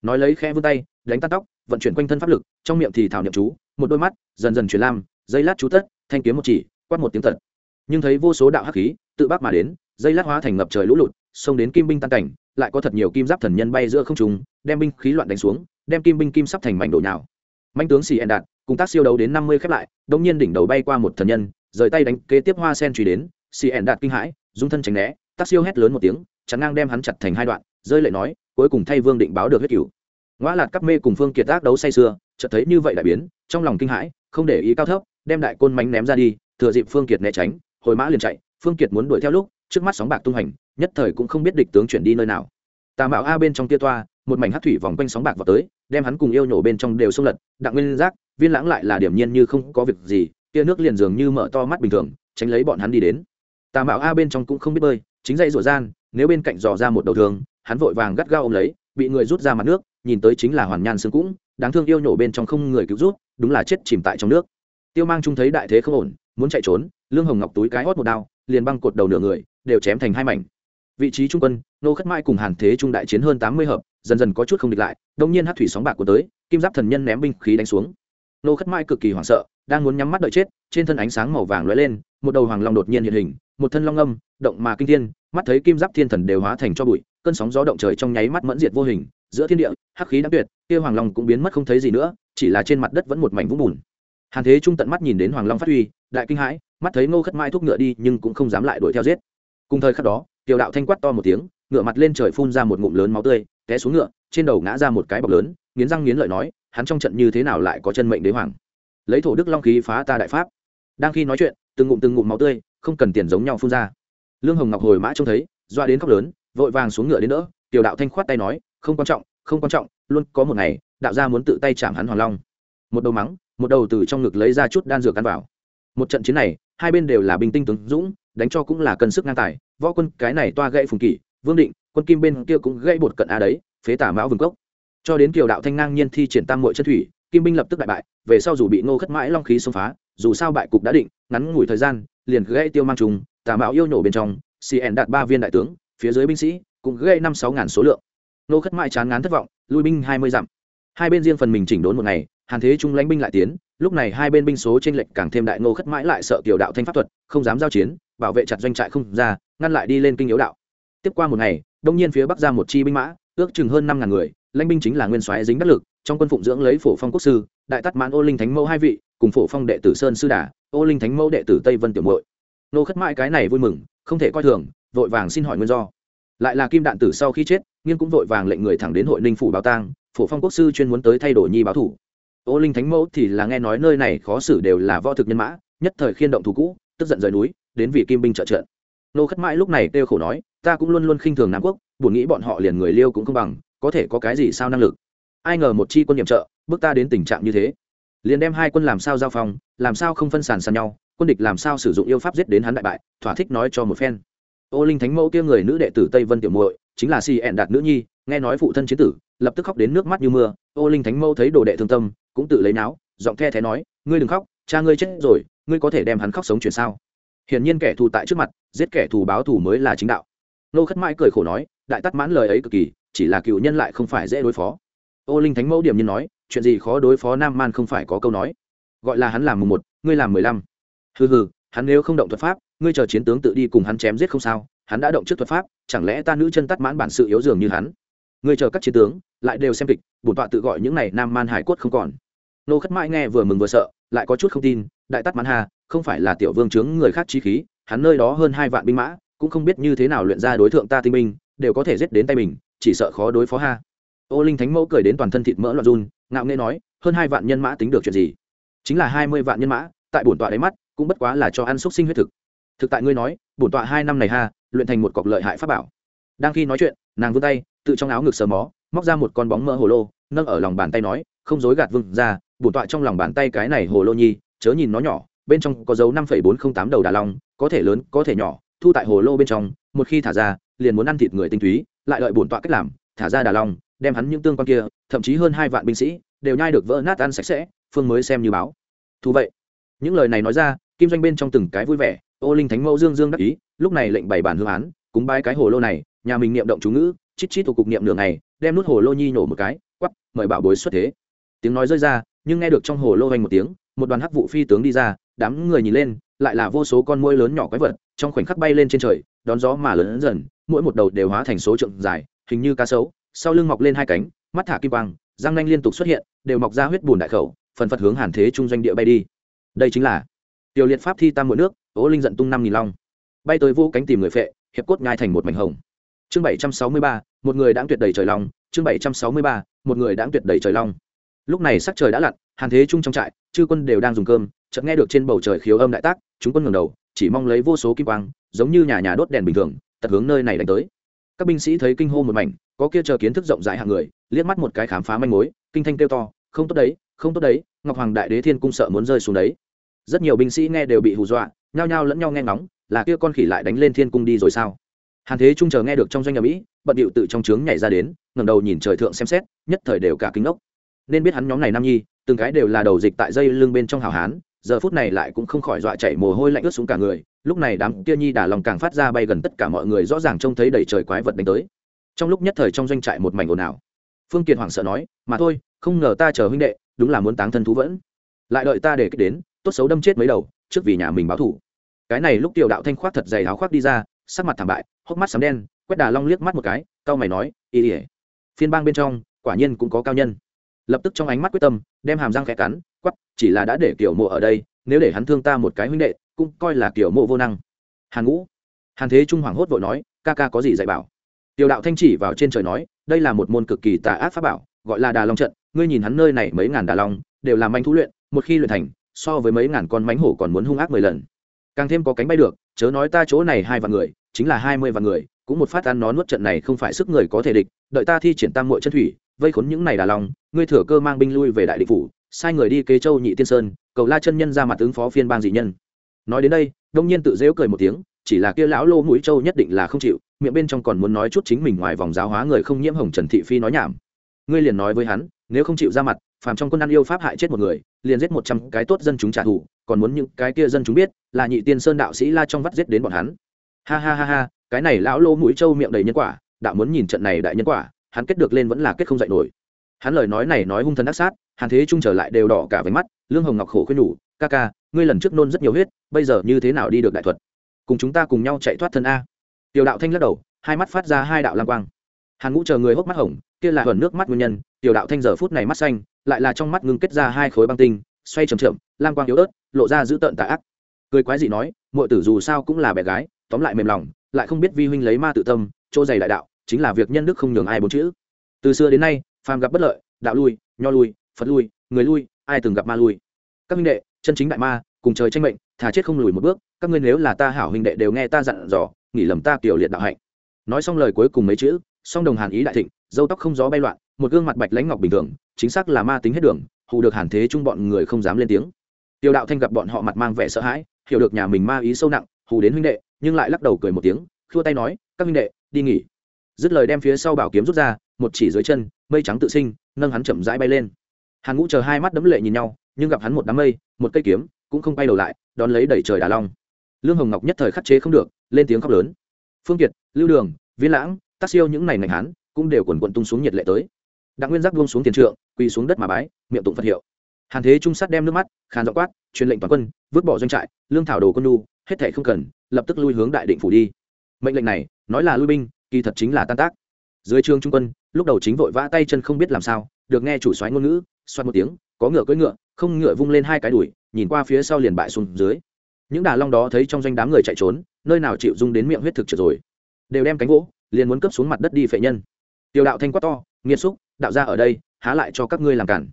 Nói lấy khẽ vươn tay, đánh tan tóc, vận chuyển quanh thân pháp lực, trong miệng thì thảo niệm chú, một đôi mắt, dần dần chuyển lam, dây lát chú tất, thanh kiếm một chỉ, quát một tiếng tật nhưng thấy vô số đạo hắc khí, tự bác mà đến, dây lát hóa thành ngập trời lũ lụt, xông đến kim binh tan cảnh, lại có thật nhiều kim giáp thần nhân bay giữa không trung, đem binh khí loạn đánh xuống, đem kim binh kim sắp thành mảnh đổ nhào. Manh tướng xì ẹn đạt, cùng tác siêu đấu đến năm mươi khép lại đông nhiên đỉnh đầu bay qua một thần nhân, rời tay đánh, kế tiếp hoa sen truy đến, xì ẹn đạt kinh hãi, dung thân tránh né tác siêu hét lớn một tiếng chắn ngang đem hắn chặt thành hai đoạn, rơi lệ nói, cuối cùng thay vương định báo được huyết cửu. Ngoã lạt cắp mê cùng phương kiệt tác đấu say sưa, chợt thấy như vậy đại biến, trong lòng kinh hãi, không để ý cao thấp, đem đại côn mánh ném ra đi, thừa dịp phương kiệt né tránh, hồi mã liền chạy, phương kiệt muốn đuổi theo lúc, trước mắt sóng bạc tung hành, nhất thời cũng không biết địch tướng chuyển đi nơi nào. Tà mạo a bên trong tia toa, một mảnh hát thủy vòng quanh sóng bạc vào tới, đem hắn cùng yêu nhổ bên trong đều xông lật, đặng nguyên giác, viên lãng lại là điểm nhiên như không có việc gì, tia nước liền dường như mở to mắt bình thường, tránh lấy bọn hắn đi đến. Tà mạo a bên trong cũng không biết bơi chính dây rủa gian, nếu bên cạnh dò ra một đầu thương, hắn vội vàng gắt gao ôm lấy, bị người rút ra mặt nước, nhìn tới chính là hoàn nhan xương cũng, đáng thương yêu nhổ bên trong không người cứu rút đúng là chết chìm tại trong nước. Tiêu mang trung thấy đại thế không ổn, muốn chạy trốn, lương hồng ngọc túi cái hót một đao, liền băng cột đầu nửa người, đều chém thành hai mảnh. Vị trí trung quân, nô khất mai cùng hàn thế trung đại chiến hơn tám mươi hợp, dần dần có chút không địch lại, đông nhiên hát thủy sóng bạc của tới, kim giáp thần nhân ném binh khí đánh xuống. Nô khất mai cực kỳ hoảng sợ, đang muốn nhắm mắt đợi chết, trên thân ánh sáng màu vàng lóe lên một đầu hoàng long đột nhiên hiện hình, một thân long âm, động mà kinh thiên, mắt thấy kim giáp thiên thần đều hóa thành cho bụi, cơn sóng gió động trời trong nháy mắt mẫn diệt vô hình, giữa thiên địa, hắc khí đã tuyệt, kia hoàng long cũng biến mất không thấy gì nữa, chỉ là trên mặt đất vẫn một mảnh vũng bùn. Hàn thế trung tận mắt nhìn đến hoàng long phát huy, đại kinh hãi, mắt thấy ngô khất mai thúc ngựa đi nhưng cũng không dám lại đuổi theo giết. Cùng thời khắc đó, tiểu đạo thanh quát to một tiếng, ngựa mặt lên trời phun ra một ngụm lớn máu tươi, té xuống ngựa, trên đầu ngã ra một cái bọc lớn, nghiến răng nghiến lợi nói, hắn trong trận như thế nào lại có chân mệnh đế hoàng? Lấy thổ đức long khí phá ta đại pháp. Đang khi nói chuyện từng ngụm từng ngụm máu tươi, không cần tiền giống nhau phun ra. Lương hồng ngọc hồi mã trông thấy, doa đến khóc lớn, vội vàng xuống ngựa đến đỡ, tiểu đạo thanh khoát tay nói, không quan trọng, không quan trọng, luôn có một ngày, đạo gia muốn tự tay chạm hắn hoàng long. Một đầu mắng, một đầu từ trong ngực lấy ra chút đan dược ăn vào. Một trận chiến này, hai bên đều là bình tinh tướng dũng, đánh cho cũng là cân sức ngang tài, võ quân cái này toa gãy phùng kỷ, vương định, quân kim bên kia cũng gãy bột cận á đấy, phế tả mão vương cốc. Cho đến kiều đạo thanh ngang nhiên thi triển tam mội chân thủy, kim binh lập tức đại bại, về sau dù bị ngô khất mãi long khí xông phá dù sao bại cục đã định, ngắn ngủi thời gian, liền gãy tiêu mang trùng, tà mão yêu nhổ bên trong cn đạt ba viên đại tướng, phía dưới binh sĩ cũng gãy năm sáu ngàn số lượng. Ngô khất mãi chán ngán thất vọng, lui binh hai mươi dặm. Hai bên riêng phần mình chỉnh đốn một ngày, hàn thế trung lãnh binh lại tiến, lúc này hai bên binh số trên lệnh càng thêm đại ngô khất mãi lại sợ tiểu đạo thanh pháp thuật, không dám giao chiến, bảo vệ chặt doanh trại không ra, ngăn lại đi lên kinh yếu đạo. Tiếp qua một ngày, đông nhiên phía bắc ra một chi binh mã, ước chừng hơn năm ngàn người, lãnh binh chính là nguyên soái dính đắc lực, trong quân phụng dưỡng lấy phổ phong quốc sư, đại tắt mãn ô linh thánh mẫu hai vị cùng phổ phong đệ tử sơn sư đà, ô linh thánh mẫu đệ tử tây vân tiểu mội nô khất mãi cái này vui mừng, không thể coi thường, vội vàng xin hỏi nguyên do. Lại là kim đạn tử sau khi chết, nghiên cũng vội vàng lệnh người thẳng đến hội ninh phủ báo tang, phổ phong quốc sư chuyên muốn tới thay đổi nhi báo thủ. Ô linh thánh mẫu thì là nghe nói nơi này khó xử đều là võ thực nhân mã, nhất thời khiên động thủ cũ, tức giận rời núi, đến vì kim binh trợ trợ nô khất mãi lúc này kêu khổ nói, ta cũng luôn luôn khinh thường nam quốc, buồn nghĩ bọn họ liền người liêu cũng không bằng, có thể có cái gì sao năng lực? Ai ngờ một chi quân nhiệm trợ bước ta đến tình trạng như thế liền đem hai quân làm sao giao phong, làm sao không phân sàn sàn nhau, quân địch làm sao sử dụng yêu pháp giết đến hắn đại bại, thỏa thích nói cho một phen. Ô linh thánh mẫu kia người nữ đệ tử tây vân tiểu muội, chính là si ẹn đạt nữ nhi, nghe nói phụ thân chiến tử, lập tức khóc đến nước mắt như mưa, ô linh thánh mẫu thấy đồ đệ thương tâm, cũng tự lấy náo, giọng the thé nói, ngươi đừng khóc, cha ngươi chết rồi, ngươi có thể đem hắn khóc sống chuyển sao? Hiển nhiên kẻ thù tại trước mặt, giết kẻ thù báo thù mới là chính đạo. Nô khất mãi cười khổ nói, đại tắt mãn lời ấy cực kỳ, chỉ là cựu nhân lại không phải dễ đối phó ô linh thánh mẫu điểm nhiên nói chuyện gì khó đối phó nam man không phải có câu nói. Gọi là hắn làm mùng một ngươi làm mười lăm. Hừ hừ hắn nếu không động thuật pháp ngươi chờ chiến tướng tự đi cùng hắn chém giết không sao hắn đã động trước thuật pháp chẳng lẽ ta nữ chân tắt mãn bản sự yếu dường như hắn? Ngươi chờ các chiến tướng lại đều xem kịch bổn tọa tự gọi những này nam man hải quất không còn. Nô khất mãi nghe vừa mừng vừa sợ lại có chút không tin đại tắt mãn hà không phải là tiểu vương chướng người khác chi khí hắn nơi đó hơn hai vạn binh mã cũng không biết như thế nào luyện ra đối tượng ta tinh minh, đều có thể giết đến tay mình chỉ sợ khó đối phó ha ô linh thánh mẫu cười đến toàn thân thịt mỡ loạn run, ngạo nghễ nói, hơn hai vạn nhân mã tính được chuyện gì? Chính là hai mươi vạn nhân mã, tại bổn tọa đáy mắt, cũng bất quá là cho ăn xúc sinh huyết thực. Thực tại ngươi nói, bổn tọa hai năm này ha, luyện thành một cọc lợi hại pháp bảo. Đang khi nói chuyện, nàng vươn tay, tự trong áo ngực sờ mó, móc ra một con bóng mỡ hồ lô, nâng ở lòng bàn tay nói, không dối gạt vương ra bổn tọa trong lòng bàn tay cái này hồ lô nhi, chớ nhìn nó nhỏ, bên trong có dấu năm phẩy bốn không tám đầu đà long, có thể lớn, có thể nhỏ, thu tại hồ lô bên trong, một khi thả ra, liền muốn ăn thịt người tinh túy, lại đợi bổn tọa cách làm, thả ra đà long đem hắn những tương quan kia, thậm chí hơn hai vạn binh sĩ, đều nhai được vỡ nát ăn sạch sẽ, phương mới xem như báo. Thú vậy. Những lời này nói ra, kim doanh bên trong từng cái vui vẻ, ô linh thánh mẫu dương dương đắc ý, lúc này lệnh bày bản hương án, cúng bái cái hồ lô này, nhà mình niệm động chú ngữ, chít chít thuộc cục niệm nửa ngày, đem nút hồ lô nhi nổ một cái, quắp, mời bảo bối xuất thế. Tiếng nói rơi ra, nhưng nghe được trong hồ lô vang một tiếng, một đoàn hắc vụ phi tướng đi ra, đám người nhìn lên, lại là vô số con muỗi lớn nhỏ quái vật, trong khoảnh khắc bay lên trên trời, đón gió mà lớn dần, mỗi một đầu đều hóa thành số trượng dài, hình như cá sấu sau lưng mọc lên hai cánh, mắt thả kim quang, răng nanh liên tục xuất hiện, đều mọc ra huyết bùn đại khẩu, phần phật hướng hàn thế trung doanh địa bay đi. Đây chính là tiểu liệt pháp thi tam muội nước ố linh giận tung năm nghìn long. Bay tới vô cánh tìm người phệ, hiệp cốt ngai thành một mảnh hồng. Chương bảy trăm sáu mươi ba, một người đã tuyệt đầy trời long. Chương bảy trăm sáu mươi ba, một người đã tuyệt đầy trời long. Lúc này sắc trời đã lặn, hàn thế trung trong trại, chư quân đều đang dùng cơm, chợt nghe được trên bầu trời khiếu âm đại tác, chúng quân ngẩng đầu, chỉ mong lấy vô số kim quang, giống như nhà nhà đốt đèn bình thường tật hướng nơi này đánh tới các binh sĩ thấy kinh hô một mảnh, có kia chờ kiến thức rộng rãi hạng người, liếc mắt một cái khám phá manh mối, kinh thanh kêu to, không tốt đấy, không tốt đấy, ngọc hoàng đại đế thiên cung sợ muốn rơi xuống đấy. Rất nhiều binh sĩ nghe đều bị hù dọa, nhao nhao lẫn nhau nghe ngóng, là kia con khỉ lại đánh lên thiên cung đi rồi sao? Hàn thế trung chờ nghe được trong doanh nhà mỹ, bận điệu tự trong trướng nhảy ra đến, ngẩng đầu nhìn trời thượng xem xét, nhất thời đều cả kính ốc nên biết hắn nhóm này nam nhi, từng cái đều là đầu dịch tại dây lưng bên trong hào hán, giờ phút này lại cũng không khỏi dọa chảy mồ hôi lạnh ướt xuống cả người lúc này đám kia nhi đà lòng càng phát ra bay gần tất cả mọi người rõ ràng trông thấy đầy trời quái vật đánh tới. Trong lúc nhất thời trong doanh trại một mảnh ồn ào. Phương kiệt hoảng sợ nói, mà thôi, không ngờ ta chờ huynh đệ, đúng là muốn táng thân thú vẫn. Lại đợi ta để kích đến, tốt xấu đâm chết mấy đầu, trước vì nhà mình báo thủ. Cái này lúc tiểu đạo thanh khoác thật dày áo khoác đi ra, sắc mặt thảm bại, hốc mắt sắm đen, quét đà long liếc mắt một cái cao mày nói, y ỉa phiên bang bên trong, quả nhiên cũng có cao nhân. Lập tức trong ánh mắt quyết tâm, đem hàm răng khẽ cắn quắp chỉ là đã để kiểu mộ ở đây, nếu để hắn thương ta một cái huynh đệ cũng coi là kiểu mộ vô năng. Hàn ngũ, hàn thế trung hoảng hốt vội nói, ca ca có gì dạy bảo? Tiểu đạo thanh chỉ vào trên trời nói, đây là một môn cực kỳ tà ác pháp bảo, gọi là đà long trận. Ngươi nhìn hắn nơi này mấy ngàn đà long, đều là manh thú luyện, một khi luyện thành, so với mấy ngàn con mánh hổ còn muốn hung ác mười lần. Càng thêm có cánh bay được, chớ nói ta chỗ này hai vạn người, chính là hai mươi vạn người, cũng một phát ăn nó nuốt trận này không phải sức người có thể địch, đợi ta thi triển tam mội chân thủy, vây khốn những này đà long, ngươi thừa cơ mang binh lui về đại địch phủ, sai người đi kế châu nhị tiên sơn, cầu la chân nhân ra mặt ứng phó phiên bang dị nhân nói đến đây, đông nhiên tự dễu cười một tiếng, chỉ là kia lão lô mũi trâu nhất định là không chịu, miệng bên trong còn muốn nói chút chính mình ngoài vòng giáo hóa người không nhiễm hồng trần thị phi nói nhảm. Ngươi liền nói với hắn, nếu không chịu ra mặt, phàm trong quân ăn yêu pháp hại chết một người, liền giết một trăm cái tốt dân chúng trả thù, còn muốn những cái kia dân chúng biết, là nhị tiên sơn đạo sĩ la trong vắt giết đến bọn hắn. Ha ha ha ha, cái này lão lô mũi trâu miệng đầy nhân quả, đạo muốn nhìn trận này đại nhân quả, hắn kết được lên vẫn là kết không dạy nổi. Hắn lời nói này nói hung thần ác sát, hàn thế trung trở lại đều đỏ cả váy mắt, lương hồng ngọc khổ khuyên nhủ, ca ca ngươi lần trước nôn rất nhiều huyết, bây giờ như thế nào đi được đại thuật? Cùng chúng ta cùng nhau chạy thoát thân a. Tiểu đạo thanh lắc đầu, hai mắt phát ra hai đạo lam quang. Hàn ngũ chờ người hốc mắt hồng, kia là hờn nước mắt nguyên nhân, tiểu đạo thanh giờ phút này mắt xanh, lại là trong mắt ngưng kết ra hai khối băng tinh, xoay trầm trượm lam quang yếu ớt, lộ ra dữ tợn tà ác. Cười quái dị nói, muội tử dù sao cũng là bé gái, tóm lại mềm lòng, lại không biết vi huynh lấy ma tự tâm, chỗ dày đại đạo, chính là việc nhân đức không nhường ai bốn chữ. Từ xưa đến nay, phàm gặp bất lợi, đạo lui, nho lui, phật lui, người lui, ai từng gặp ma lui. Các huynh đệ chân chính đại ma, cùng trời tranh mệnh, thà chết không lùi một bước, các ngươi nếu là ta hảo huynh đệ đều nghe ta dặn dò, nghỉ lầm ta kiểu liệt đạo hạnh. Nói xong lời cuối cùng mấy chữ, song đồng hàn ý đại thịnh, dâu tóc không gió bay loạn, một gương mặt bạch lãnh ngọc bình thường, chính xác là ma tính hết đường, hù được hàn thế chung bọn người không dám lên tiếng. Tiêu đạo thanh gặp bọn họ mặt mang vẻ sợ hãi, hiểu được nhà mình ma ý sâu nặng, hù đến huynh đệ, nhưng lại lắc đầu cười một tiếng, khua tay nói, các huynh đệ, đi nghỉ. Dứt lời đem phía sau bảo kiếm rút ra, một chỉ dưới chân, mây trắng tự sinh, nâng hắn chậm rãi bay lên hàn ngũ chờ hai mắt đấm lệ nhìn nhau, nhưng gặp hắn một đám mây, một cây kiếm, cũng không bay đầu lại, đón lấy đẩy trời đà long. Lương hồng ngọc nhất thời khắc chế không được, lên tiếng khóc lớn. Phương kiệt, lưu đường, viên lãng tác siêu những này ngành hán cũng đều quần quận tung xuống nhiệt lệ tới. Đặng nguyên giác buông xuống tiền trượng, quỳ xuống đất mà bái, miệng tụng phật hiệu. Hàn thế trung sát đem nước mắt, khàn dọ quát, truyền lệnh toàn quân, vứt bỏ doanh trại, lương thảo đồ quân lu hết thệ không cần, lập tức lui hướng đại định phủ đi. Mệnh lệnh này, nói là lui binh, kỳ thật chính là tan tác. Dưới trương trung quân, lúc đầu chính vội vã tay chân không biết làm sao, được nghe chủ soái ngôn ngữ xoát một tiếng, có ngựa cưỡi ngựa, không ngựa vung lên hai cái đùi, nhìn qua phía sau liền bại xuống dưới. Những đà long đó thấy trong doanh đám người chạy trốn, nơi nào chịu dung đến miệng huyết thực trượt rồi. Đều đem cánh gỗ, liền muốn cướp xuống mặt đất đi phệ nhân. Tiểu đạo thanh quát to, nghiệt xúc, đạo ra ở đây, há lại cho các ngươi làm cản.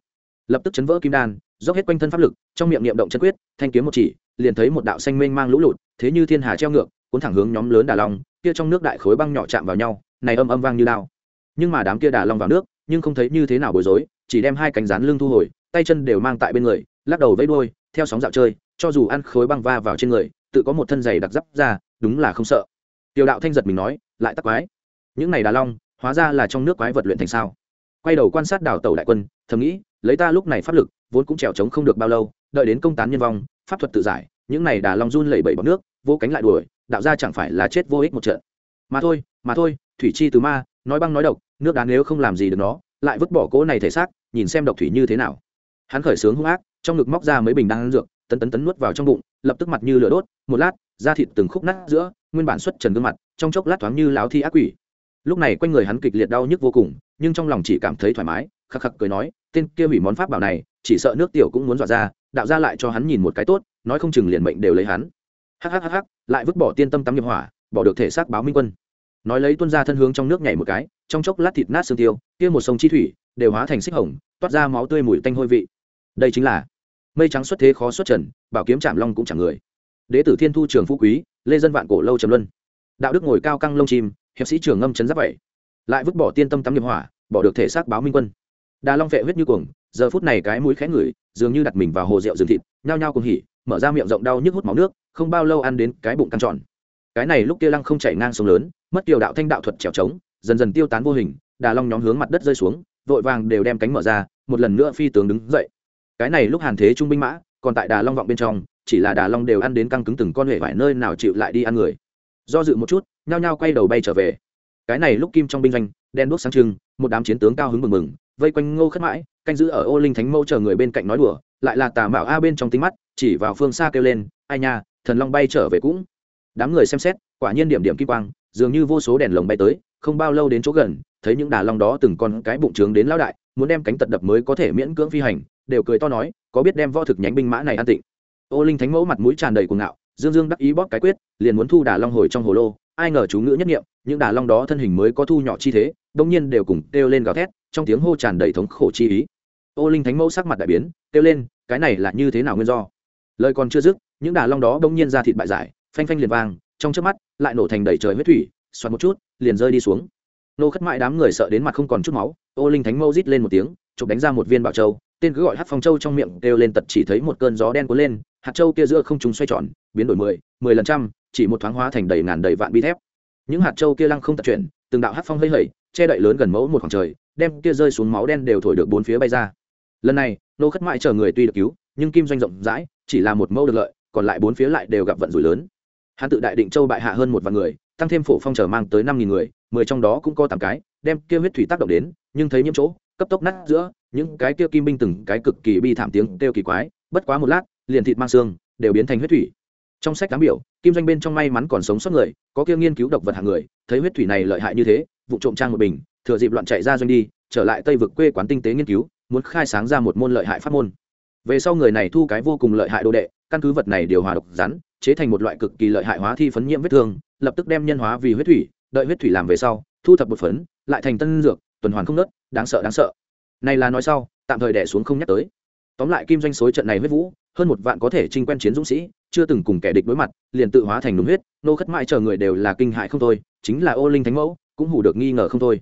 Lập tức chấn vỡ kim đan, dốc hết quanh thân pháp lực, trong miệng niệm động chân quyết, thanh kiếm một chỉ, liền thấy một đạo xanh mênh mang lũ lụt, thế như thiên hà treo ngược, cuốn thẳng hướng nhóm lớn đà long, kia trong nước đại khối băng nhỏ chạm vào nhau, này âm âm vang như đao. Nhưng mà đám kia đà long vào nước, nhưng không thấy như thế nào bối rối chỉ đem hai cánh rán lưng thu hồi, tay chân đều mang tại bên người, lắc đầu vẫy đuôi, theo sóng dạo chơi, cho dù ăn khối băng va vào trên người, tự có một thân giày đặc giáp ra, đúng là không sợ. Tiểu đạo thanh giật mình nói, lại tắc quái. Những này đà long, hóa ra là trong nước quái vật luyện thành sao? Quay đầu quan sát đảo tàu đại quân, thầm nghĩ, lấy ta lúc này pháp lực, vốn cũng trèo trống không được bao lâu, đợi đến công tán nhân vong, pháp thuật tự giải, những này đà long run lẩy bẩy bọc nước, vô cánh lại đuổi, đạo ra chẳng phải là chết vô ích một trận. Mà thôi mà thôi, thủy chi từ ma, nói băng nói độc, nước đá nếu không làm gì được nó, lại vứt bỏ cỗ này thể xác nhìn xem độc thủy như thế nào. Hắn khởi sướng hung ác, trong ngực móc ra mấy bình đan dược, tấn tấn tấn nuốt vào trong bụng, lập tức mặt như lửa đốt, một lát, da thịt từng khúc nát giữa, nguyên bản xuất trần gương mặt, trong chốc lát thoáng như láo thi ác quỷ. Lúc này quanh người hắn kịch liệt đau nhức vô cùng, nhưng trong lòng chỉ cảm thấy thoải mái, khắc khắc cười nói, tên kia hủy món pháp bảo này, chỉ sợ nước tiểu cũng muốn dọa ra, đạo ra lại cho hắn nhìn một cái tốt, nói không chừng liền mệnh đều lấy hắn. Hhhh lại vứt bỏ tiên tâm tắm nghiệp hỏa, bỏ được thể xác báo minh quân. Nói lấy tuân ra thân hướng trong nước nhảy một cái, trong chốc lát thịt nát xương tiêu, kia một sông chi thủy đều hóa thành xích hồng, toát ra máu tươi mùi tanh hôi vị. Đây chính là mây trắng xuất thế khó xuất trần, bảo kiếm chạm long cũng chẳng người. Đế tử thiên thu trường phú quý, lê dân vạn cổ lâu trầm luân. Đạo đức ngồi cao căng lông chim, hiệp sĩ trường ngâm chấn giáp vậy. Lại vứt bỏ tiên tâm tắm nghiệp hỏa, bỏ được thể xác báo minh quân. Đà long vệ huyết như cuồng, giờ phút này cái mũi khẽ ngửi, dường như đặt mình vào hồ rượu rừng thịt, nhao nhao cùng hỉ, mở ra miệng rộng đau nhức hút máu nước, không bao lâu ăn đến cái bụng căng tròn. Cái này lúc kia lăng không chảy ngang sông lớn, mất tiểu đạo thanh đạo thuật trèo trống, dần dần tiêu tán vô hình, đà long nhóm hướng mặt đất rơi xuống vội vàng đều đem cánh mở ra, một lần nữa phi tướng đứng dậy. Cái này lúc hàn thế trung binh mã, còn tại đà long vọng bên trong, chỉ là đà long đều ăn đến căng cứng từng con hệ vải nơi nào chịu lại đi ăn người. Do dự một chút, nhao nhao quay đầu bay trở về. Cái này lúc kim trong binh doanh, đen đuốc sáng trưng, một đám chiến tướng cao hứng mừng mừng, vây quanh ngô khất mãi, canh giữ ở ô linh thánh mâu chờ người bên cạnh nói đùa, lại là tà mạo a bên trong tính mắt, chỉ vào phương xa kêu lên, ai nha, thần long bay trở về cũng. Đám người xem xét, quả nhiên điểm điểm kim quang, dường như vô số đèn lồng bay tới không bao lâu đến chỗ gần, thấy những đà long đó từng con cái bụng trướng đến lao đại, muốn đem cánh tật đập mới có thể miễn cưỡng phi hành, đều cười to nói, có biết đem võ thực nhánh binh mã này an tịnh. Ô linh thánh mẫu mặt mũi tràn đầy cuồng ngạo, dương dương đắc ý bóp cái quyết, liền muốn thu đà long hồi trong hồ lô, ai ngờ chú ngữ nhất nghiệm những đà long đó thân hình mới có thu nhỏ chi thế, đông nhiên đều cùng kêu lên gào thét, trong tiếng hô tràn đầy thống khổ chi ý. Ô linh thánh mẫu sắc mặt đại biến, kêu lên, cái này là như thế nào nguyên do? Lời còn chưa dứt, những đà long đó đông nhiên ra thịt bại giải, phanh phanh liền vang, trong trước mắt, lại nổ thành đầy trời huyết thủy, xoắn một chút liền rơi đi xuống. Nô khất mại đám người sợ đến mặt không còn chút máu, ô linh thánh mẫu rít lên một tiếng, chụp đánh ra một viên bảo châu, tên cứ gọi hát phong châu trong miệng kêu lên tật chỉ thấy một cơn gió đen cuốn lên, hạt châu kia giữa không trùng xoay tròn, biến đổi mười mười lần trăm, chỉ một thoáng hóa thành đầy ngàn đầy vạn bi thép. Những hạt châu kia lăng không tật chuyển, từng đạo hát phong hơi hẩy che đậy lớn gần mẫu một khoảng trời, đem kia rơi xuống máu đen đều thổi được bốn phía bay ra. Lần này, nô khất mại chờ người tuy được cứu, nhưng kim doanh rộng rãi, chỉ là một mẫu được lợi, còn lại bốn phía lại đều gặp vận rủi lớn. Hắn tự đại định châu bại hạ hơn một vạn người tăng thêm phổ phong trở mang tới năm nghìn người, mười trong đó cũng có tám cái, đem kia huyết thủy tác động đến, nhưng thấy nhiễm chỗ, cấp tốc nát giữa, những cái kia kim binh từng cái cực kỳ bi thảm tiếng kêu kỳ quái, bất quá một lát, liền thịt mang xương, đều biến thành huyết thủy. Trong sách cám biểu, kim doanh bên trong may mắn còn sống sót người, có kia nghiên cứu độc vật hạng người, thấy huyết thủy này lợi hại như thế, vụ trộm trang một bình, thừa dịp loạn chạy ra doanh đi, trở lại tây vực quê quán tinh tế nghiên cứu, muốn khai sáng ra một môn lợi hại pháp môn. Về sau người này thu cái vô cùng lợi hại đồ đệ, căn cứ vật này điều hòa độc rắn chế thành một loại cực kỳ lợi hại hóa thi phấn nhiễm vết thương, lập tức đem nhân hóa vì huyết thủy, đợi huyết thủy làm về sau, thu thập một phấn, lại thành tân dược, tuần hoàn không nớt, đáng sợ đáng sợ. Này là nói sau, tạm thời đẻ xuống không nhắc tới. Tóm lại kim doanh xối trận này huyết vũ, hơn một vạn có thể trinh quen chiến dũng sĩ, chưa từng cùng kẻ địch đối mặt, liền tự hóa thành đúng huyết, nô khất mãi chờ người đều là kinh hại không thôi, chính là ô linh thánh mẫu, cũng hủ được nghi ngờ không thôi.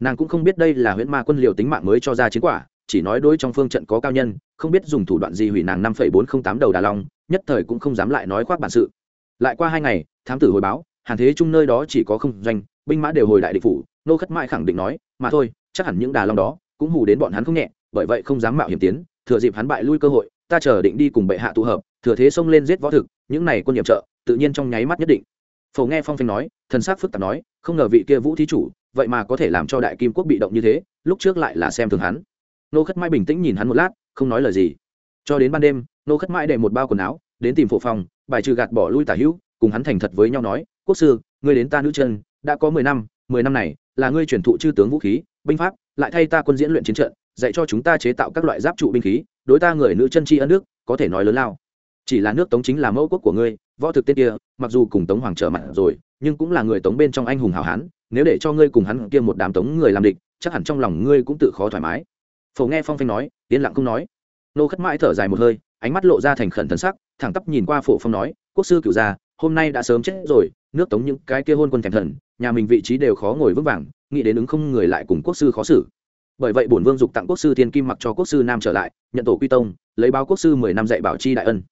Nàng cũng không biết đây là huyễn ma quân liều tính mạng mới cho ra chiến quả, chỉ nói đối trong phương trận có cao nhân, không biết dùng thủ đoạn gì hủy nàng năm phẩy bốn không tám đầu đà long nhất thời cũng không dám lại nói khoác bản sự. Lại qua hai ngày, thám tử hồi báo, hàn thế chung nơi đó chỉ có không doanh, binh mã đều hồi đại địch phủ, nô khất mãi khẳng định nói, mà thôi, chắc hẳn những đà long đó cũng hù đến bọn hắn không nhẹ, bởi vậy không dám mạo hiểm tiến, thừa dịp hắn bại lui cơ hội, ta chờ định đi cùng bệ hạ tụ hợp, thừa thế xông lên giết võ thực, những này quân nhiệm trợ, tự nhiên trong nháy mắt nhất định. Phổ nghe phong phanh nói, thần sắc phức tạp nói, không ngờ vị kia vũ thí chủ, vậy mà có thể làm cho đại kim quốc bị động như thế, lúc trước lại là xem thường hắn. Nô khất mai bình tĩnh nhìn hắn một lát, không nói lời gì. Cho đến ban đêm nô khất mãi để một bao quần áo đến tìm phổ phong, bài trừ gạt bỏ lui tả hữu cùng hắn thành thật với nhau nói quốc sư ngươi đến ta nữ chân đã có mười năm mười năm này là ngươi truyền thụ chư tướng vũ khí binh pháp lại thay ta quân diễn luyện chiến trận dạy cho chúng ta chế tạo các loại giáp trụ binh khí đối ta người nữ chân tri ân nước, có thể nói lớn lao. Chỉ là nước tống chính là mẫu quốc của ngươi võ thực tên kia mặc dù cùng tống hoàng trở mặt rồi nhưng cũng là người tống bên trong anh hùng hào hán nếu để cho ngươi cùng hắn kia một đám tống người làm địch chắc hẳn trong lòng ngươi cũng tự khó thoải mái. Phổ nghe phong phanh nói yên lặng không nói. Nô khất mãi thở dài một hơi ánh mắt lộ ra thành khẩn thần sắc, thẳng tắp nhìn qua phổ phong nói, quốc sư cựu gia, hôm nay đã sớm chết rồi, nước tống những cái kia hôn quân thèm thần, nhà mình vị trí đều khó ngồi vững vàng, nghĩ đến ứng không người lại cùng quốc sư khó xử. Bởi vậy bổn vương dục tặng quốc sư thiên kim mặc cho quốc sư nam trở lại, nhận tổ quy tông, lấy báo quốc sư mười năm dạy bảo chi đại ân.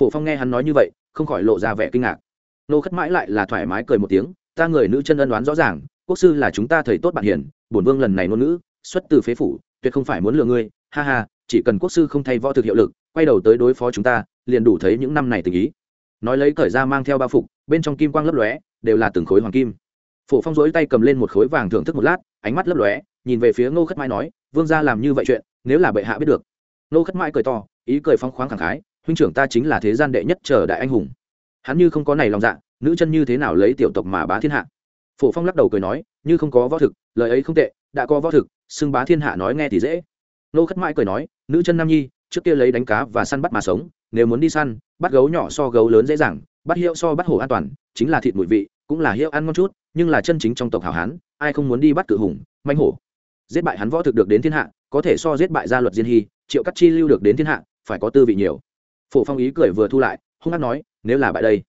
Phổ phong nghe hắn nói như vậy, không khỏi lộ ra vẻ kinh ngạc. Nô khất mãi lại là thoải mái cười một tiếng, ta người nữ chân ân đoán rõ ràng, quốc sư là chúng ta thầy tốt bạn hiền, bổn vương lần này ngôn ngữ, xuất từ phế phủ, tuyệt không phải muốn lừa ngươi, ha ha, chỉ cần quốc sư không thay võ thực hiệu lực quay đầu tới đối phó chúng ta, liền đủ thấy những năm này tình ý. Nói lấy cởi ra mang theo bao phục, bên trong kim quang lấp lóe, đều là từng khối hoàng kim. Phổ phong dối tay cầm lên một khối vàng thưởng thức một lát, ánh mắt lấp lóe, nhìn về phía ngô khất mãi nói, vương gia làm như vậy chuyện, nếu là bệ hạ biết được. Ngô khất mãi cười to, ý cười phong khoáng khẳng khái, huynh trưởng ta chính là thế gian đệ nhất chờ đại anh hùng. Hắn như không có này lòng dạ nữ chân như thế nào lấy tiểu tộc mà bá thiên hạ? Phổ phong lắc đầu cười nói, như không có võ thực, lời ấy không tệ, đã có võ thực, xưng bá thiên hạ nói nghe thì dễ. Nô khất mãi cười nói, nữ chân nam nhi trước kia lấy đánh cá và săn bắt mà sống, nếu muốn đi săn, bắt gấu nhỏ so gấu lớn dễ dàng, bắt hiệu so bắt hổ an toàn, chính là thịt mùi vị, cũng là hiệu ăn ngon chút, nhưng là chân chính trong tộc hảo hán, ai không muốn đi bắt cự hùng, manh hổ. Giết bại hắn võ thực được đến thiên hạ, có thể so giết bại gia luật diên hy, triệu cắt chi lưu được đến thiên hạ, phải có tư vị nhiều. Phổ phong ý cười vừa thu lại, hung hát nói, nếu là bại đây.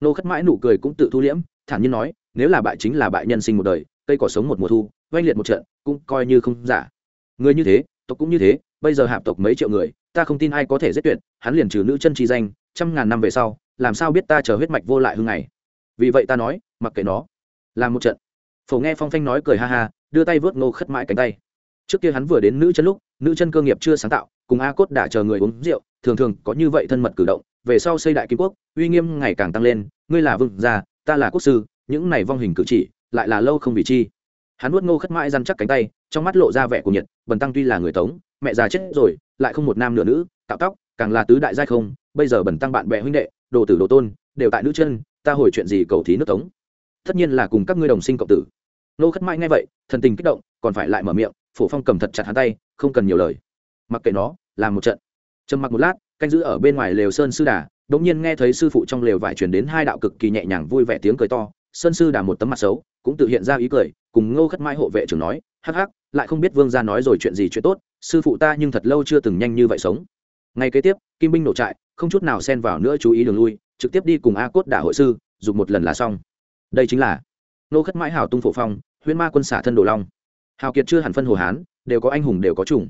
Nô khất mãi nụ cười cũng tự thu liễm, thản nhiên nói, nếu là bại chính là bại nhân sinh một đời, cây cỏ sống một mùa thu, oanh liệt một trận, cũng coi như không giả. Người như thế, tộc cũng như thế, bây giờ hạp tộc mấy triệu người ta không tin ai có thể giết tuyệt, hắn liền trừ nữ chân chi danh, trăm ngàn năm về sau, làm sao biết ta chờ huyết mạch vô lại hương này vì vậy ta nói, mặc kệ nó. Làm một trận. Phổ nghe phong phanh nói cười ha ha, đưa tay vớt ngô khất mãi cánh tay. Trước kia hắn vừa đến nữ chân lúc, nữ chân cơ nghiệp chưa sáng tạo, cùng a cốt đã chờ người uống rượu, thường thường có như vậy thân mật cử động, về sau xây đại kim quốc, uy nghiêm ngày càng tăng lên, ngươi là vương gia, ta là quốc sư, những này vong hình cử chỉ, lại là lâu không vì chi. Hắn nuốt ngô khất mãi răn chắc cánh tay, trong mắt lộ ra vẻ của nhiệt, bần tăng tuy là người tống, mẹ già chết rồi lại không một nam nửa nữ tạo tóc, càng là tứ đại giai không, bây giờ bẩn tăng bạn bè huynh đệ, đồ tử đồ tôn, đều tại nữ chân, ta hồi chuyện gì cầu thí nước tống? Tất nhiên là cùng các ngươi đồng sinh cộng tử. Nô khất mãi nghe vậy, thần tình kích động, còn phải lại mở miệng, phổ phong cầm thật chặt hắn tay, không cần nhiều lời. Mặc kệ nó, làm một trận. Trầm mặc một lát, canh giữ ở bên ngoài lều sơn sư đà đống nhiên nghe thấy sư phụ trong lều vải truyền đến hai đạo cực kỳ nhẹ nhàng vui vẻ tiếng cười to. Sơn sư đà một tấm mặt xấu, cũng tự hiện ra ý cười, cùng ngô khất mãi hộ vệ trưởng nói, hắc hắc, lại không biết vương gia nói rồi chuyện gì chuyện tốt sư phụ ta nhưng thật lâu chưa từng nhanh như vậy sống. Ngay kế tiếp, kim binh nổ trại, không chút nào xen vào nữa chú ý đường lui, trực tiếp đi cùng a cốt đả hội sư dùng một lần là xong. Đây chính là nô khất mãi hảo tung phổ phong, huyễn ma quân xả thân đồ long. Hào kiệt chưa hẳn phân hồ hán, đều có anh hùng đều có chủng.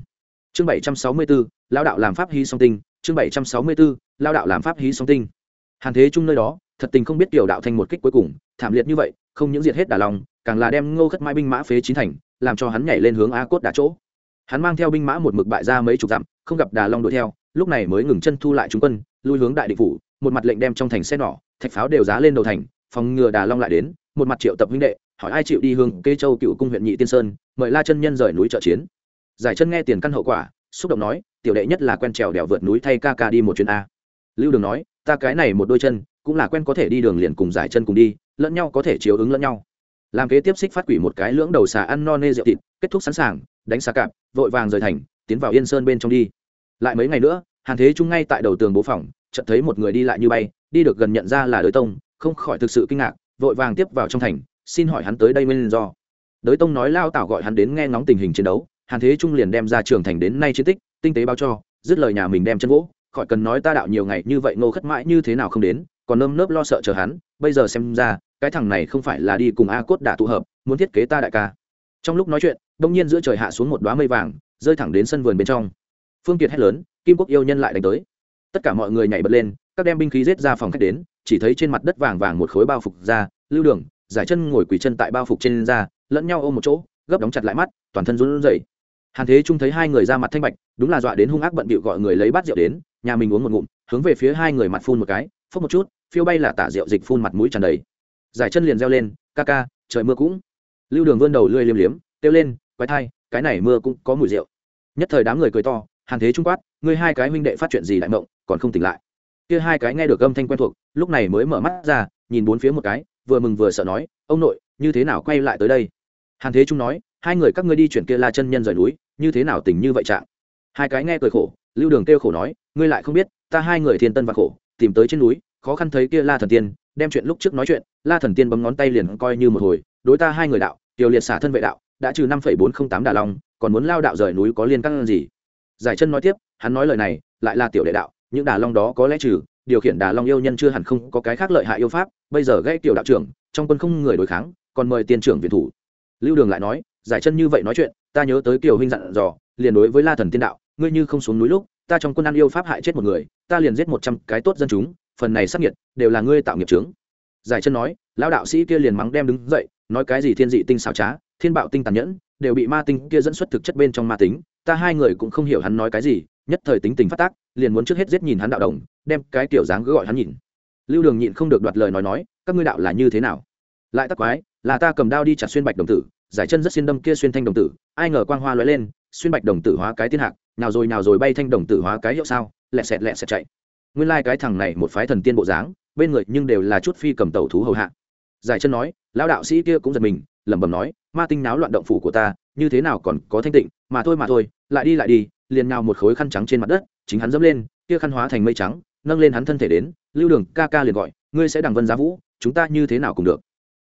Chương bảy trăm sáu mươi b lao đạo làm pháp hy song tinh, chương bảy trăm sáu mươi b lao đạo làm pháp hí song tinh. Hàn thế chung nơi đó, thật tình không biết tiểu đạo thành một kích cuối cùng, thảm liệt như vậy, không những diệt hết đà lòng càng là đem ngô khất mãi binh mã phế chín thành, làm cho hắn nhảy lên hướng a cốt đà chỗ hắn mang theo binh mã một mực bại ra mấy chục dặm, không gặp đà long đuổi theo, lúc này mới ngừng chân thu lại chúng quân, lui hướng đại định phủ, một mặt lệnh đem trong thành xe nỏ, thạch pháo đều giá lên đầu thành, phòng ngừa đà long lại đến, một mặt triệu tập huynh đệ, hỏi ai chịu đi hướng kê châu cựu cung huyện nhị tiên sơn, mời la chân nhân rời núi trợ chiến. Giải chân nghe tiền căn hậu quả, xúc động nói, tiểu đệ nhất là quen trèo đèo vượt núi thay ca ca đi một chuyến a. Lưu đường nói, ta cái này một đôi chân, cũng là quen có thể đi đường liền cùng giải chân cùng đi, lẫn nhau có thể chiếu ứng lẫn nhau. Làm kế tiếp xích phát quỷ một cái lưỡng đầu xà ăn no nê rượu thịt, kết thúc sẵn sàng đánh xa cạp, vội vàng rời thành, tiến vào yên sơn bên trong đi. Lại mấy ngày nữa, hàn thế trung ngay tại đầu tường bố phòng, chợt thấy một người đi lại như bay, đi được gần nhận ra là đới tông, không khỏi thực sự kinh ngạc, vội vàng tiếp vào trong thành, xin hỏi hắn tới đây nguyên do. Đới tông nói lao tảo gọi hắn đến nghe ngóng tình hình chiến đấu, hàn thế trung liền đem ra trường thành đến nay chiến tích, tinh tế báo cho, dứt lời nhà mình đem chân gỗ, khỏi cần nói ta đạo nhiều ngày như vậy ngô khất mãi như thế nào không đến, còn nơm nớp lo sợ chờ hắn, bây giờ xem ra, cái thằng này không phải là đi cùng a cốt đả tụ hợp, muốn thiết kế ta đại ca. Trong lúc nói chuyện đông nhiên giữa trời hạ xuống một đoá mây vàng, rơi thẳng đến sân vườn bên trong. Phương kiệt hét lớn, kim quốc yêu nhân lại đánh tới. Tất cả mọi người nhảy bật lên, các đem binh khí rết ra phòng khách đến, chỉ thấy trên mặt đất vàng vàng một khối bao phục ra, lưu đường, giải chân ngồi quỳ chân tại bao phục trên ra, lẫn nhau ôm một chỗ, gấp đóng chặt lại mắt, toàn thân run rẩy. Hàn thế trung thấy hai người ra mặt thanh bạch, đúng là dọa đến hung ác bận bịu gọi người lấy bát rượu đến, nhà mình uống một ngụm, hướng về phía hai người mặt phun một cái, phốc một chút, phiêu bay là tả rượu dịch phun mặt mũi tràn đầy. Giải chân liền reo lên, ca ca, trời mưa cũng. Lưu đường vươn đầu lươi liếm liếm, kêu lên quái thai, cái này mưa cũng có mùi rượu. Nhất thời đám người cười to, hàn thế trung quát, ngươi hai cái huynh đệ phát chuyện gì đại mộng, còn không tỉnh lại? Kia hai cái nghe được âm thanh quen thuộc, lúc này mới mở mắt ra, nhìn bốn phía một cái, vừa mừng vừa sợ nói, ông nội, như thế nào quay lại tới đây? Hàn thế trung nói, hai người các ngươi đi chuyển kia la chân nhân rời núi, như thế nào tỉnh như vậy trạng? Hai cái nghe cười khổ, lưu đường kêu khổ nói, ngươi lại không biết, ta hai người thiên tân và khổ, tìm tới trên núi, khó khăn thấy kia la thần tiên, đem chuyện lúc trước nói chuyện, la thần tiên bấm ngón tay liền coi như một hồi, đối ta hai người đạo, tiểu liệt xả thân vệ đạo đã trừ năm bốn trăm tám đà long, còn muốn lao đạo rời núi có liên căn gì? Giải chân nói tiếp, hắn nói lời này, lại là tiểu đệ đạo, những đà long đó có lẽ trừ, điều khiển đà long yêu nhân chưa hẳn không có cái khác lợi hại yêu pháp, bây giờ gây tiểu đạo trưởng, trong quân không người đối kháng, còn mời tiền trưởng viện thủ. Lưu đường lại nói, giải chân như vậy nói chuyện, ta nhớ tới kiều huynh dặn dò, liền đối với la thần tiên đạo, ngươi như không xuống núi lúc, ta trong quân ăn yêu pháp hại chết một người, ta liền giết một trăm cái tốt dân chúng, phần này sắc nhiệt đều là ngươi tạo nghiệp trướng giải chân nói, lão đạo sĩ kia liền mắng đem đứng dậy, nói cái gì thiên dị tinh xảo trá thiên bạo tinh tàn nhẫn, đều bị ma tinh kia dẫn xuất thực chất bên trong ma tính, ta hai người cũng không hiểu hắn nói cái gì, nhất thời tính tình phát tác, liền muốn trước hết giết nhìn hắn đạo đồng, đem cái kiểu dáng cứ gọi hắn nhìn. Lưu đường nhịn không được đoạt lời nói nói, các ngươi đạo là như thế nào? Lại tắc quái, là ta cầm đao đi chặt xuyên bạch đồng tử, giải chân rất xuyên đâm kia xuyên thanh đồng tử, ai ngờ quang hoa lóe lên, xuyên bạch đồng tử hóa cái tiên hạc nào rồi nào rồi bay thanh đồng tử hóa cái hiệu sao, lẹ sẹt lẹ sẹt chạy. Nguyên lai cái thằng này một phái thần tiên bộ dáng, bên người nhưng đều là chút phi cầm tàu thú hầu hạ. Giải chân nói, lão đạo sĩ kia cũng giật mình lẩm bẩm nói, ma tinh náo loạn động phủ của ta, như thế nào còn có thanh tịnh, mà thôi mà thôi, lại đi lại đi. Liền nhào một khối khăn trắng trên mặt đất, chính hắn dẫm lên, kia khăn hóa thành mây trắng, nâng lên hắn thân thể đến, lưu đường, ca ca liền gọi, ngươi sẽ đằng vân giá vũ, chúng ta như thế nào cùng được.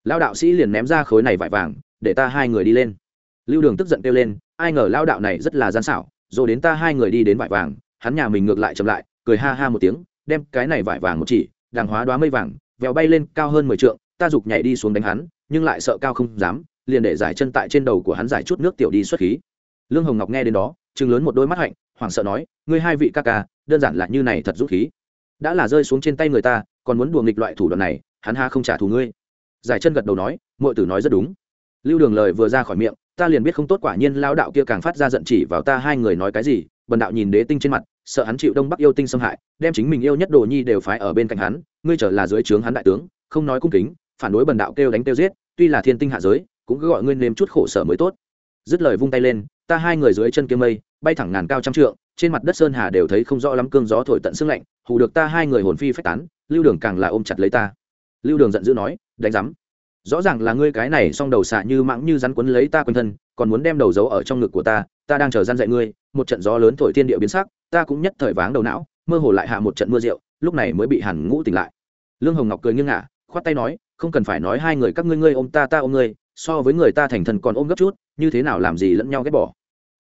Lão đạo sĩ liền ném ra khối này vải vàng, để ta hai người đi lên. Lưu đường tức giận kêu lên, ai ngờ lao đạo này rất là gian xảo, rồi đến ta hai người đi đến vải vàng, hắn nhà mình ngược lại chậm lại, cười ha ha một tiếng, đem cái này vải vàng một chỉ, đàng hóa đoá mây vàng, vèo bay lên cao hơn mười trượng, ta giục nhảy đi xuống đánh hắn nhưng lại sợ cao không dám, liền để giải chân tại trên đầu của hắn giải chút nước tiểu đi xuất khí. Lương hồng ngọc nghe đến đó chừng lớn một đôi mắt hạnh, hoảng sợ nói, ngươi hai vị ca ca, đơn giản là như này thật dũng khí. Đã là rơi xuống trên tay người ta, còn muốn đùa nghịch loại thủ đoạn này, hắn ha không trả thù ngươi? Giải chân gật đầu nói mọi tử nói rất đúng. Lưu đường lời vừa ra khỏi miệng, ta liền biết không tốt quả nhiên lao đạo kia càng phát ra giận chỉ vào ta hai người nói cái gì, bần đạo nhìn đế tinh trên mặt, sợ hắn chịu đông bắc yêu tinh xâm hại, đem chính mình yêu nhất đồ nhi đều phái ở bên cạnh hắn, ngươi trở là dưới trướng hắn đại tướng, không nói cung kính phản đối bần đạo kêu đánh kêu giết, tuy là thiên tinh hạ giới, cũng cứ gọi ngươi nếm chút khổ sở mới tốt. Dứt lời vung tay lên, ta hai người dưới chân kia mây, bay thẳng ngàn cao trăm trượng, trên mặt đất sơn hà đều thấy không rõ lắm cương gió thổi tận xương lạnh, hù được ta hai người hồn phi phách tán, lưu đường càng là ôm chặt lấy ta. Lưu đường giận dữ nói, đánh rắm rõ ràng là ngươi cái này xong đầu xạ như mãng như rắn quấn lấy ta quanh thân, còn muốn đem đầu giấu ở trong ngực của ta ta đang chờ gian dạy ngươi, một trận gió lớn thổi thiên địa biến sắc, ta cũng nhất thời váng đầu não, mơ hồ lại hạ một trận mưa rượu, lúc này mới bị hàn ngũ tỉnh lại. Lương hồng ngọc cười nghiêng ngả, khoát tay nói không cần phải nói hai người các ngươi ngươi ôm ta ta ôm ngươi, so với người ta thành thần còn ôm gấp chút, như thế nào làm gì lẫn nhau ghét bỏ.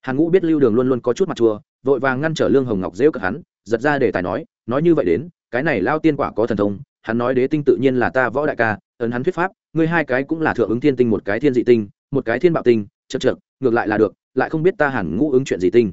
Hàn ngũ biết lưu đường luôn luôn có chút mặt chua, vội vàng ngăn trở lương hồng ngọc dễu cực hắn, giật ra để tài nói nói như vậy đến, cái này lao tiên quả có thần thông, hắn nói đế tinh tự nhiên là ta võ đại ca, ấn hắn thuyết pháp, ngươi hai cái cũng là thượng ứng thiên tinh, một cái thiên dị tinh, một cái thiên bạo tinh, chật chật ngược lại là được, lại không biết ta hẳn ngũ ứng chuyện gì tinh.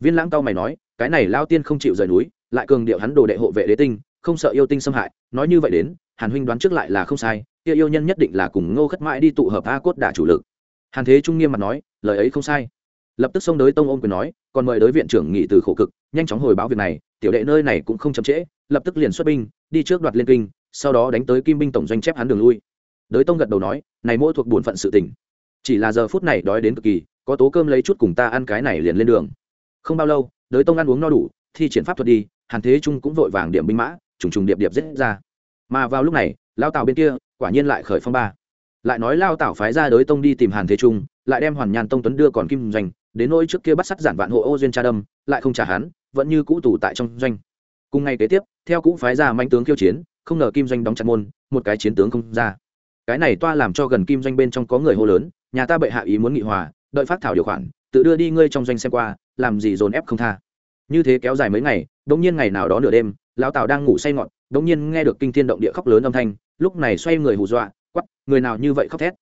Viên lãng tao mày nói, cái này lao tiên không chịu rời núi, lại cường điệu hắn đồ đệ hộ vệ đế tinh không sợ yêu tinh xâm hại, nói như vậy đến, hàn huynh đoán trước lại là không sai, kia yêu nhân nhất định là cùng ngô khất mãi đi tụ hợp a cốt đả chủ lực. Hàn thế trung nghiêm mặt nói, lời ấy không sai. Lập tức xông đới tông ôm quyền nói, còn mời đới viện trưởng nghỉ từ khổ cực, nhanh chóng hồi báo việc này, tiểu đệ nơi này cũng không chậm trễ, lập tức liền xuất binh, đi trước đoạt liên kinh, sau đó đánh tới kim binh tổng doanh chép hắn đường lui. Đới tông gật đầu nói, này mỗi thuộc bổn phận sự tình. Chỉ là giờ phút này đói đến cực kỳ, có tố cơm lấy chút cùng ta ăn cái này liền lên đường. Không bao lâu, đới tông ăn uống no đủ, thi triển pháp thuật đi, hàn thế trung cũng vội vàng điểm binh mã trùng trùng điệp điệp giết ra. Mà vào lúc này, lao tào bên kia, quả nhiên lại khởi phong ba. Lại nói lao tảo phái ra đới tông đi tìm hàn thế trung, lại đem hoàn nhàn tông tuấn đưa còn kim doanh, đến nỗi trước kia bắt sắt giản vạn hộ ô duyên cha đâm, lại không trả hắn, vẫn như cũ tù tại trong doanh. Cùng ngày kế tiếp, theo cũ phái ra manh tướng khiêu chiến, không ngờ kim doanh đóng chặt môn, một cái chiến tướng không ra. Cái này toa làm cho gần kim doanh bên trong có người hô lớn, nhà ta bệ hạ ý muốn nghị hòa, đợi phát thảo điều khoản, tự đưa đi ngươi trong doanh xem qua, làm gì dồn ép không tha. Như thế kéo dài mấy ngày đống nhiên ngày nào đó nửa đêm lão tào đang ngủ say ngọt đống nhiên nghe được kinh thiên động địa khóc lớn âm thanh, lúc này xoay người hù dọa quắp người nào như vậy khóc thét.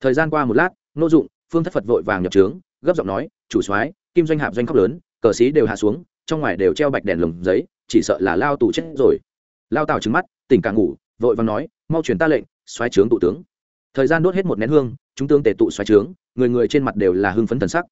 Thời gian qua một lát, nô dụng, phương thất phật vội vàng nhập trướng, gấp giọng nói, chủ soái, kim doanh hạp doanh khóc lớn, cờ sĩ đều hạ xuống, trong ngoài đều treo bạch đèn lồng giấy, chỉ sợ là lao tù chết rồi. Lao tào trứng mắt, tỉnh càng ngủ, vội vàng nói, mau truyền ta lệnh xoáy trướng tụ tướng. Thời gian đốt hết một nén hương, chúng tướng tề tụ xoáy trướng, người người trên mặt đều là hưng phấn thần sắc.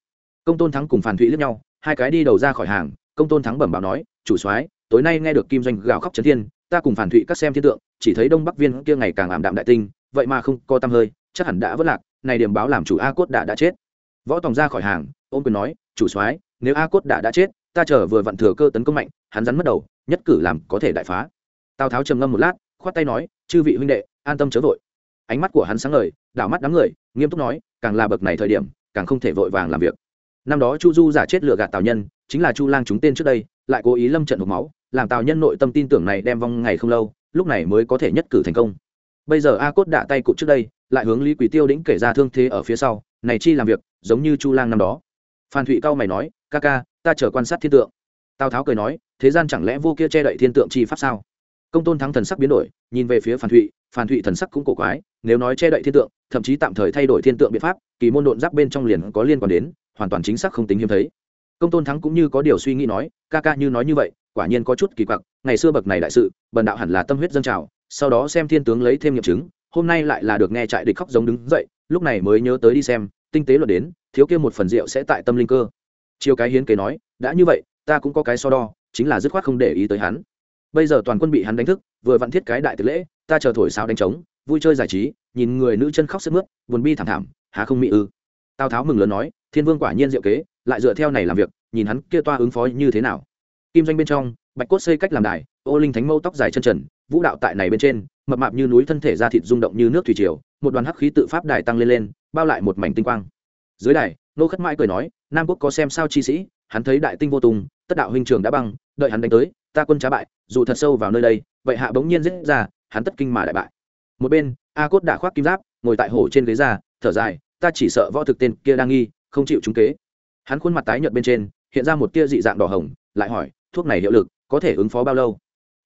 Công tôn thắng cùng phản thụy lướt nhau, hai cái đi đầu ra khỏi hàng, công tôn thắng bẩm báo nói, chủ soái tối nay nghe được kim doanh gào khóc trấn thiên, ta cùng phản thụy các xem thiên tượng, chỉ thấy đông bắc viên kia ngày càng ảm đạm đại tinh, vậy mà không có tăm hơi, chắc hẳn đã vất lạc, này điểm báo làm chủ a cốt đã đã chết. Võ tòng ra khỏi hàng ôm quyền nói, chủ soái, nếu a cốt đã đã chết, ta chờ vừa vặn thừa cơ tấn công mạnh, hắn rắn mất đầu, nhất cử làm có thể đại phá. Tào tháo trầm ngâm một lát, khoát tay nói, chư vị huynh đệ, an tâm chớ vội. Ánh mắt của hắn sáng ngời, đảo mắt đám người, nghiêm túc nói, càng là bậc này thời điểm, càng không thể vội vàng làm việc năm đó chu du giả chết lừa gạt tào nhân, chính là chu lang chúng tên trước đây, lại cố ý lâm trận hộp máu, làm tào nhân nội tâm tin tưởng này đem vong ngày không lâu, lúc này mới có thể nhất cử thành công. Bây giờ a cốt đạ tay cụt trước đây, lại hướng lý quỷ tiêu đĩnh kể ra thương thế ở phía sau, này chi làm việc, giống như chu lang năm đó. Phan thụy cao mày nói, ca ca, ta chờ quan sát thiên tượng. Tào tháo cười nói, thế gian chẳng lẽ vô kia che đậy thiên tượng chi pháp sao? Công tôn thắng thần sắc biến đổi, nhìn về phía phan thụy phan thụy thần sắc cũng cổ quái, nếu nói che đậy thiên tượng, thậm chí tạm thời thay đổi thiên tượng biện pháp, kỳ môn độn giáp bên trong liền có liên quan đến hoàn toàn chính xác không tính hiếm thấy. Công tôn thắng cũng như có điều suy nghĩ nói, ca ca như nói như vậy, quả nhiên có chút kỳ quặc, ngày xưa bậc này đại sự, bần đạo hẳn là tâm huyết dân trào, sau đó xem thiên tướng lấy thêm nghiệm chứng, hôm nay lại là được nghe trại địch khóc giống đứng dậy, lúc này mới nhớ tới đi xem, tinh tế luật đến, thiếu kia một phần rượu sẽ tại tâm linh cơ. Chiều cái hiến kế nói, đã như vậy, ta cũng có cái so đo, chính là dứt khoát không để ý tới hắn. Bây giờ toàn quân bị hắn đánh thức, vừa vặn thiết cái đại tử lễ, ta chờ thổi sao đánh trống, vui chơi giải trí, nhìn người nữ chân khóc sức mướt, buồn bi thảm thảm, há không mỹ ư. Tào tháo mừng lớn nói thiên vương quả nhiên diệu kế, lại dựa theo này làm việc, nhìn hắn kia toa ứng phó như thế nào. Kim doanh bên trong, bạch cốt xây cách làm đài, ô linh thánh mâu tóc dài chân trần, vũ đạo tại này bên trên, mập mạp như núi thân thể da thịt rung động như nước thủy triều, một đoàn hắc khí tự pháp đài tăng lên lên, bao lại một mảnh tinh quang. Dưới đài, nô khất mãi cười nói, nam quốc có xem sao chi sĩ, hắn thấy đại tinh vô tùng, tất đạo huynh trường đã băng, đợi hắn đánh tới, ta quân trá bại, dù thật sâu vào nơi đây, vậy hạ bỗng nhiên giết ra, hắn tất kinh mà đại bại. Một bên, a cốt đã khoác kim giáp, ngồi tại hổ trên ghế ra, thở dài, ta chỉ sợ võ thực tên kia đang nghi không chịu trúng kế. Hắn khuôn mặt tái nhợt bên trên, hiện ra một tia dị dạng đỏ hồng, lại hỏi, thuốc này hiệu lực, có thể ứng phó bao lâu?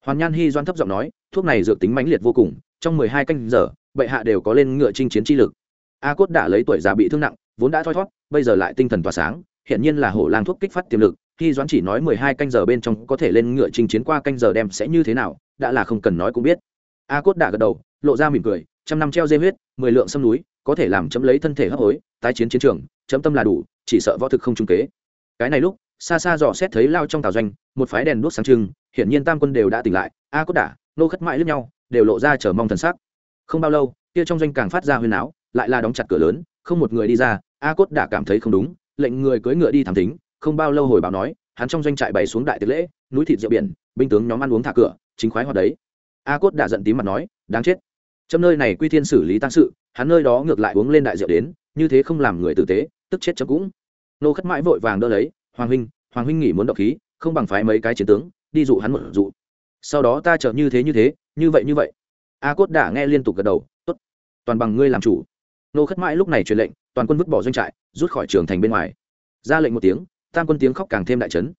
Hoàn nhan hy doan thấp giọng nói, thuốc này dược tính mãnh liệt vô cùng, trong mười hai canh giờ, bệ hạ đều có lên ngựa chinh chiến chi lực. A cốt đã lấy tuổi già bị thương nặng, vốn đã thoi thót, bây giờ lại tinh thần tỏa sáng, hiện nhiên là hổ lang thuốc kích phát tiềm lực khi doãn chỉ nói mười hai canh giờ bên trong có thể lên ngựa chinh chiến qua canh giờ đem sẽ như thế nào, đã là không cần nói cũng biết. A cốt đã gật đầu, lộ ra mỉm cười, trăm năm treo dê huyết, mười lượng sâm núi có thể làm chấm lấy thân thể hấp hối, tái chiến chiến trường, chấm tâm là đủ, chỉ sợ võ thực không trung kế. Cái này lúc xa xa dò xét thấy lao trong tào doanh, một phái đèn đuốc sáng trưng, hiển nhiên tam quân đều đã tỉnh lại, a cốt đả, nô khất mãi lướt nhau, đều lộ ra chờ mong thần sắc. Không bao lâu, kia trong doanh càng phát ra huyền áo lại là đóng chặt cửa lớn, không một người đi ra, a cốt đả cảm thấy không đúng, lệnh người cưỡi ngựa đi thám tính không bao lâu hồi báo nói, hắn trong doanh trại bày xuống đại tiệc lễ, núi thịt rượu biển, binh tướng nhóm ăn uống thả cửa, chính khoái hoạt đấy. A cốt đã giận tím mặt nói, đáng chết. Trong nơi này quy thiên xử lý tăng sự hắn nơi đó ngược lại uống lên đại rượu đến, như thế không làm người tử tế, tức chết chấm cũng. Nô khất mãi vội vàng đỡ lấy, hoàng huynh hoàng huynh nghỉ muốn động khí, không bằng phái mấy cái chiến tướng, đi dụ hắn một dụ. Sau đó ta chợt như thế như thế, như vậy như vậy. A cốt đã nghe liên tục gật đầu, tốt, toàn bằng ngươi làm chủ. Nô khất mãi lúc này truyền lệnh, toàn quân vứt bỏ doanh trại, rút khỏi trường thành bên ngoài. Ra lệnh một tiếng, tam quân tiếng khóc càng thêm đại trấn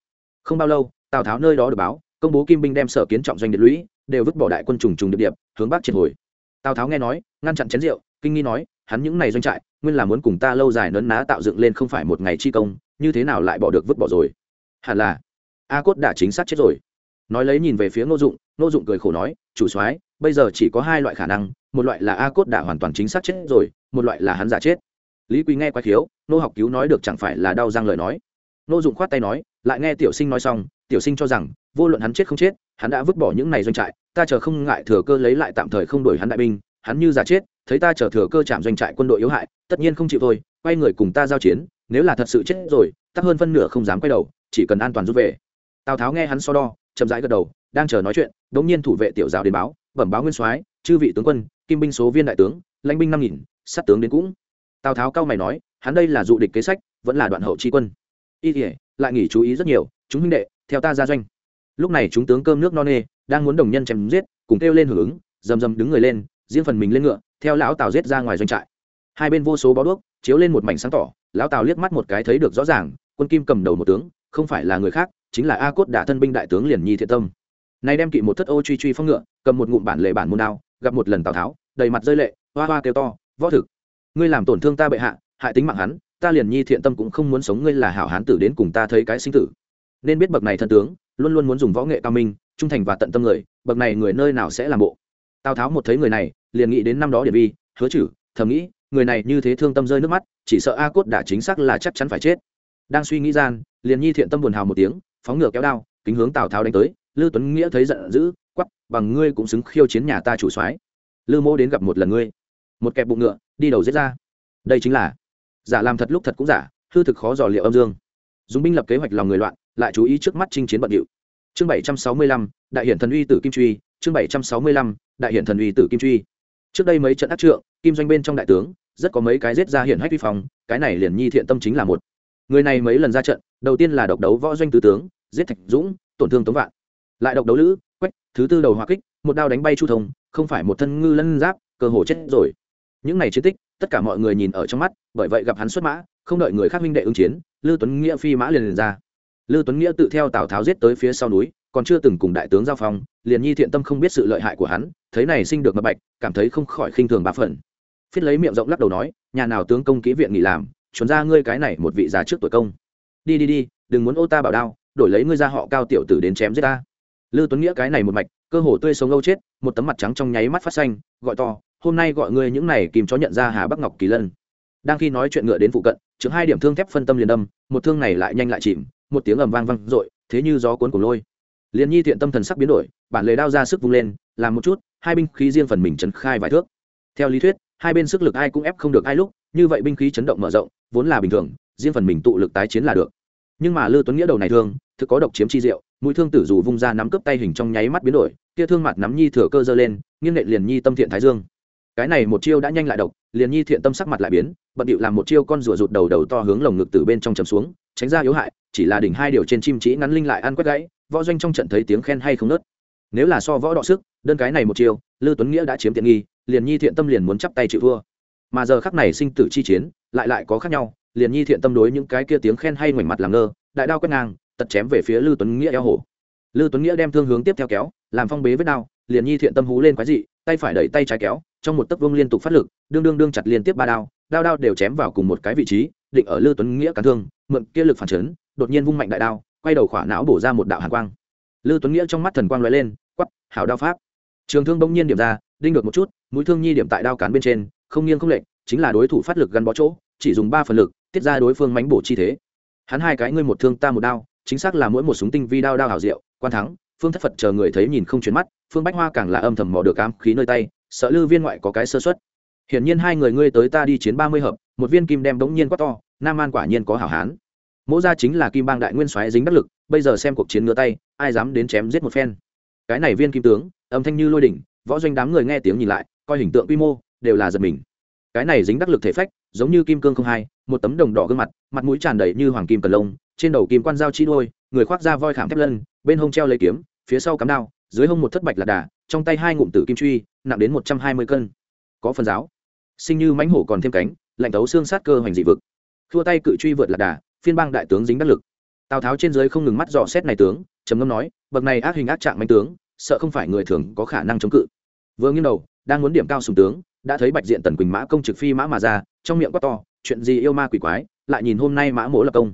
không bao lâu, tào tháo nơi đó được báo, công bố kim binh đem sở kiến trọng doanh điện lũy, đều vứt bỏ đại quân trùng trùng điệp điệp, hướng bắc triệt hồi. Tào tháo nghe nói, ngăn chặn chén rượu kinh nghi nói, hắn những này doanh trại, nguyên là muốn cùng ta lâu dài nấn ná tạo dựng lên không phải một ngày chi công, như thế nào lại bỏ được vứt bỏ rồi? Hẳn là. A cốt đã chính xác chết rồi. Nói lấy nhìn về phía ngô dụng ngô dụng cười khổ nói, chủ soái, bây giờ chỉ có hai loại khả năng, một loại là a cốt đã hoàn toàn chính xác chết rồi, một loại là hắn giả chết. Lý quý nghe quá khiếu nô học cứu nói được chẳng phải là đau răng lời nói. Nô dụng khoát tay nói, lại nghe tiểu sinh nói xong, tiểu sinh cho rằng, vô luận hắn chết không chết, hắn đã vứt bỏ những này doanh trại, ta chờ không ngại thừa cơ lấy lại tạm thời không đổi hắn đại binh, hắn như giả chết thấy ta trở thừa cơ chạm doanh trại quân đội yếu hại, tất nhiên không chịu thôi, quay người cùng ta giao chiến, nếu là thật sự chết rồi, tắc hơn phân nửa không dám quay đầu, chỉ cần an toàn rút về. Tào tháo nghe hắn so đo, chậm rãi gật đầu, đang chờ nói chuyện, đống nhiên thủ vệ tiểu giáo đến báo, bẩm báo nguyên soái, chư vị tướng quân, kim binh số viên đại tướng, lãnh binh năm nghìn, sát tướng đến cũng. Tào tháo cao mày nói, hắn đây là dụ địch kế sách, vẫn là đoạn hậu tri quân. Y thể lại nghỉ chú ý rất nhiều, chúng huynh đệ, theo ta ra doanh. Lúc này chúng tướng cơm nước no nê, đang muốn đồng nhân chém giết, cùng kêu lên hưởng ứng, rầm rầm đứng người lên, riêng phần mình lên ngựa theo lão tào giết ra ngoài doanh trại. Hai bên vô số bó đuốc chiếu lên một mảnh sáng tỏ, lão tào liếc mắt một cái thấy được rõ ràng, quân kim cầm đầu một tướng, không phải là người khác, chính là a cốt đả thân binh đại tướng liền nhi thiện tâm. Nay đem kỵ một thất ô truy truy phong ngựa, cầm một ngụm bản lệ bản môn đao, gặp một lần tào tháo, đầy mặt rơi lệ, hoa hoa kêu to, võ thực, ngươi làm tổn thương ta bệ hạ, hại tính mạng hắn, ta liền nhi thiện tâm cũng không muốn sống, ngươi là hảo hán tử đến cùng ta thấy cái sinh tử. Nên biết bậc này thân tướng, luôn luôn muốn dùng võ nghệ cao minh, trung thành và tận tâm người, bậc này người nơi nào sẽ làm bộ. Tào tháo một thấy người này liền nghĩ đến năm đó điển vi, hứa chử thầm nghĩ, người này như thế thương tâm rơi nước mắt, chỉ sợ a cốt đã chính xác là chắc chắn phải chết. Đang suy nghĩ gian, liền nhi thiện tâm buồn hào một tiếng, phóng ngựa kéo đao, kính hướng tào tháo đánh tới, lư tuấn nghĩa thấy giận dữ quắp bằng ngươi cũng xứng khiêu chiến nhà ta chủ soái. Lư mô đến gặp một lần ngươi. Một kẹp bụng ngựa, đi đầu giết ra. Đây chính là giả làm thật lúc thật cũng giả, hư thực khó dò liệu âm dương. Dùng binh lập kế hoạch lòng người loạn, lại chú ý trước mắt chinh chiến bận điệu. Chương bảy trăm sáu mươi lăm, đại hiển thần uy tử kim truy, chương bảy trăm sáu mươi lăm, đại hiển thần uy tử kim truy trước đây mấy trận ác trượng, kim doanh bên trong đại tướng, rất có mấy cái giết ra hiển hách vi phòng cái này liền nhi thiện tâm chính là một. Người này mấy lần ra trận, đầu tiên là độc đấu võ doanh tứ tướng, giết thạch dũng, tổn thương tống vạn. Lại độc đấu lữ, quách, thứ tư đầu hoa kích, một đao đánh bay chu thông, không phải một thân ngư lân giáp, cơ hồ chết rồi. Những này chiến tích, tất cả mọi người nhìn ở trong mắt, bởi vậy gặp hắn xuất mã, không đợi người khác minh đệ ứng chiến, lư tuấn nghĩa phi mã liền liền ra. Lư tuấn nghĩa tự theo tào tháo giết tới phía sau núi còn chưa từng cùng đại tướng giao phong liền nhi thiện tâm không biết sự lợi hại của hắn thấy này sinh được mập bạch cảm thấy không khỏi khinh thường bá phần. Phiết lấy miệng rộng lắc đầu nói nhà nào tướng công kỹ viện nghỉ làm chuẩn ra ngươi cái này một vị già trước tuổi công. Đi đi đi đừng muốn ô ta bảo đao đổi lấy ngươi ra họ cao tiểu tử đến chém giết ta. Lư tuấn nghĩa cái này một mạch cơ hồ tươi sống âu chết một tấm mặt trắng trong nháy mắt phát xanh gọi to hôm nay gọi ngươi những này kìm chó nhận ra hà bắc ngọc kỳ lân. Đang khi nói chuyện ngựa đến phụ cận chứng hai điểm thương thép phân tâm liền đâm một thương này lại nhanh lại chìm một tiếng ầm vang vang rồi, thế như gió cuốn của lôi liền nhi thiện tâm thần sắc biến đổi, bản lề đao ra sức vung lên, làm một chút, hai binh khí riêng phần mình chấn khai vài thước. Theo lý thuyết, hai bên sức lực ai cũng ép không được ai lúc, như vậy binh khí chấn động mở rộng, vốn là bình thường, riêng phần mình tụ lực tái chiến là được. Nhưng mà lư tuấn nghĩa đầu này thương, thực có độc chiếm chi diệu, mũi thương tử dù vung ra nắm cướp tay hình trong nháy mắt biến đổi, kia thương mặt nắm nhi thừa cơ dơ lên, nghiêng nệ liền nhi tâm thiện thái dương. Cái này một chiêu đã nhanh lại độc liền nhi thiện tâm sắc mặt lại biến, bận điệu làm một chiêu con rùa rụt đầu đầu to hướng lồng ngực từ bên trong chầm xuống, tránh ra yếu hại, chỉ là đỉnh hai điều trên chim chỉ ngắn linh lại ăn quét gãy võ doanh trong trận thấy tiếng khen hay không nớt. Nếu là so võ đọ sức đơn cái này một chiều, lư tuấn nghĩa đã chiếm tiện nghi liền nhi thiện tâm liền muốn chắp tay chịu thua. Mà giờ khắc này sinh tử chi chiến lại lại có khác nhau liền nhi thiện tâm đối những cái kia tiếng khen hay ngoảnh mặt làm ngơ đại đao quét ngang tật chém về phía lư tuấn nghĩa eo hổ. Lư tuấn nghĩa đem thương hướng tiếp theo kéo làm phong bế với đao liền nhi thiện tâm hú lên quái dị tay phải đẩy tay trái kéo trong một tấc vương liên tục phát lực đương đương đương chặt liên tiếp ba đao đao đao đều chém vào cùng một cái vị trí định ở lư tuấn nghĩa cán thương mượn kia lực phản chấn đột nhiên vung mạnh đại đao quay đầu khỏa não bổ ra một đạo hàn quang. Lư tuấn nghĩa trong mắt thần quang lóe lên quắp hảo đao pháp. Trường thương bỗng nhiên điểm ra, đinh được một chút, mũi thương nhi điểm tại đao cán bên trên, không nghiêng không lệch, chính là đối thủ phát lực gắn bó chỗ, chỉ dùng ba phần lực, tiết ra đối phương mánh bổ chi thế. Hắn hai cái ngươi một thương ta một đao, chính xác là mỗi một súng tinh vi đao đao hảo diệu, quan thắng, phương thất phật chờ người thấy nhìn không chuyển mắt, phương bách hoa càng là âm thầm mò được ám khí nơi tay, sợ lư viên ngoại có cái sơ xuất hiển nhiên hai người ngươi tới ta đi chiến ba mươi hợp, một viên kim đem bỗng nhiên quá to, nam an quả nhiên có hảo hán mỗ gia chính là kim bang đại nguyên soái dính đắc lực, bây giờ xem cuộc chiến ngửa tay, ai dám đến chém giết một phen. Cái này viên kim tướng, âm thanh như lôi đỉnh, võ doanh đám người nghe tiếng nhìn lại, coi hình tượng quy mô, đều là giật mình. Cái này dính đắc lực thể phách, giống như kim cương không hai, một tấm đồng đỏ gương mặt mặt mũi tràn đầy như hoàng kim cần lông, trên đầu kim quan dao chi đôi, người khoác da voi khảm thép lân, bên hông treo lấy kiếm, phía sau cắm đao, dưới hông một thất bạch lạc đà, trong tay hai ngụm tử kim truy, nặng đến một trăm hai mươi cân. Có phần giáo. Sinh như mãnh hổ còn thêm cánh, lạnh tấu xương sát cơ hoành dị vực. Thua tay cự truy vượt lạc đà phiên bang đại tướng dính đắc lực. Tào tháo trên dưới không ngừng mắt dò xét này tướng, trầm ngâm nói, bậc này ác hình ác trạng manh tướng, sợ không phải người thường có khả năng chống cự. Vừa nghiêng đầu, đang muốn điểm cao sùng tướng, đã thấy bạch diện tần quỳnh mã công trực phi mã mà ra, trong miệng quát to, chuyện gì yêu ma quỷ quái, lại nhìn hôm nay mã mỗ lập công.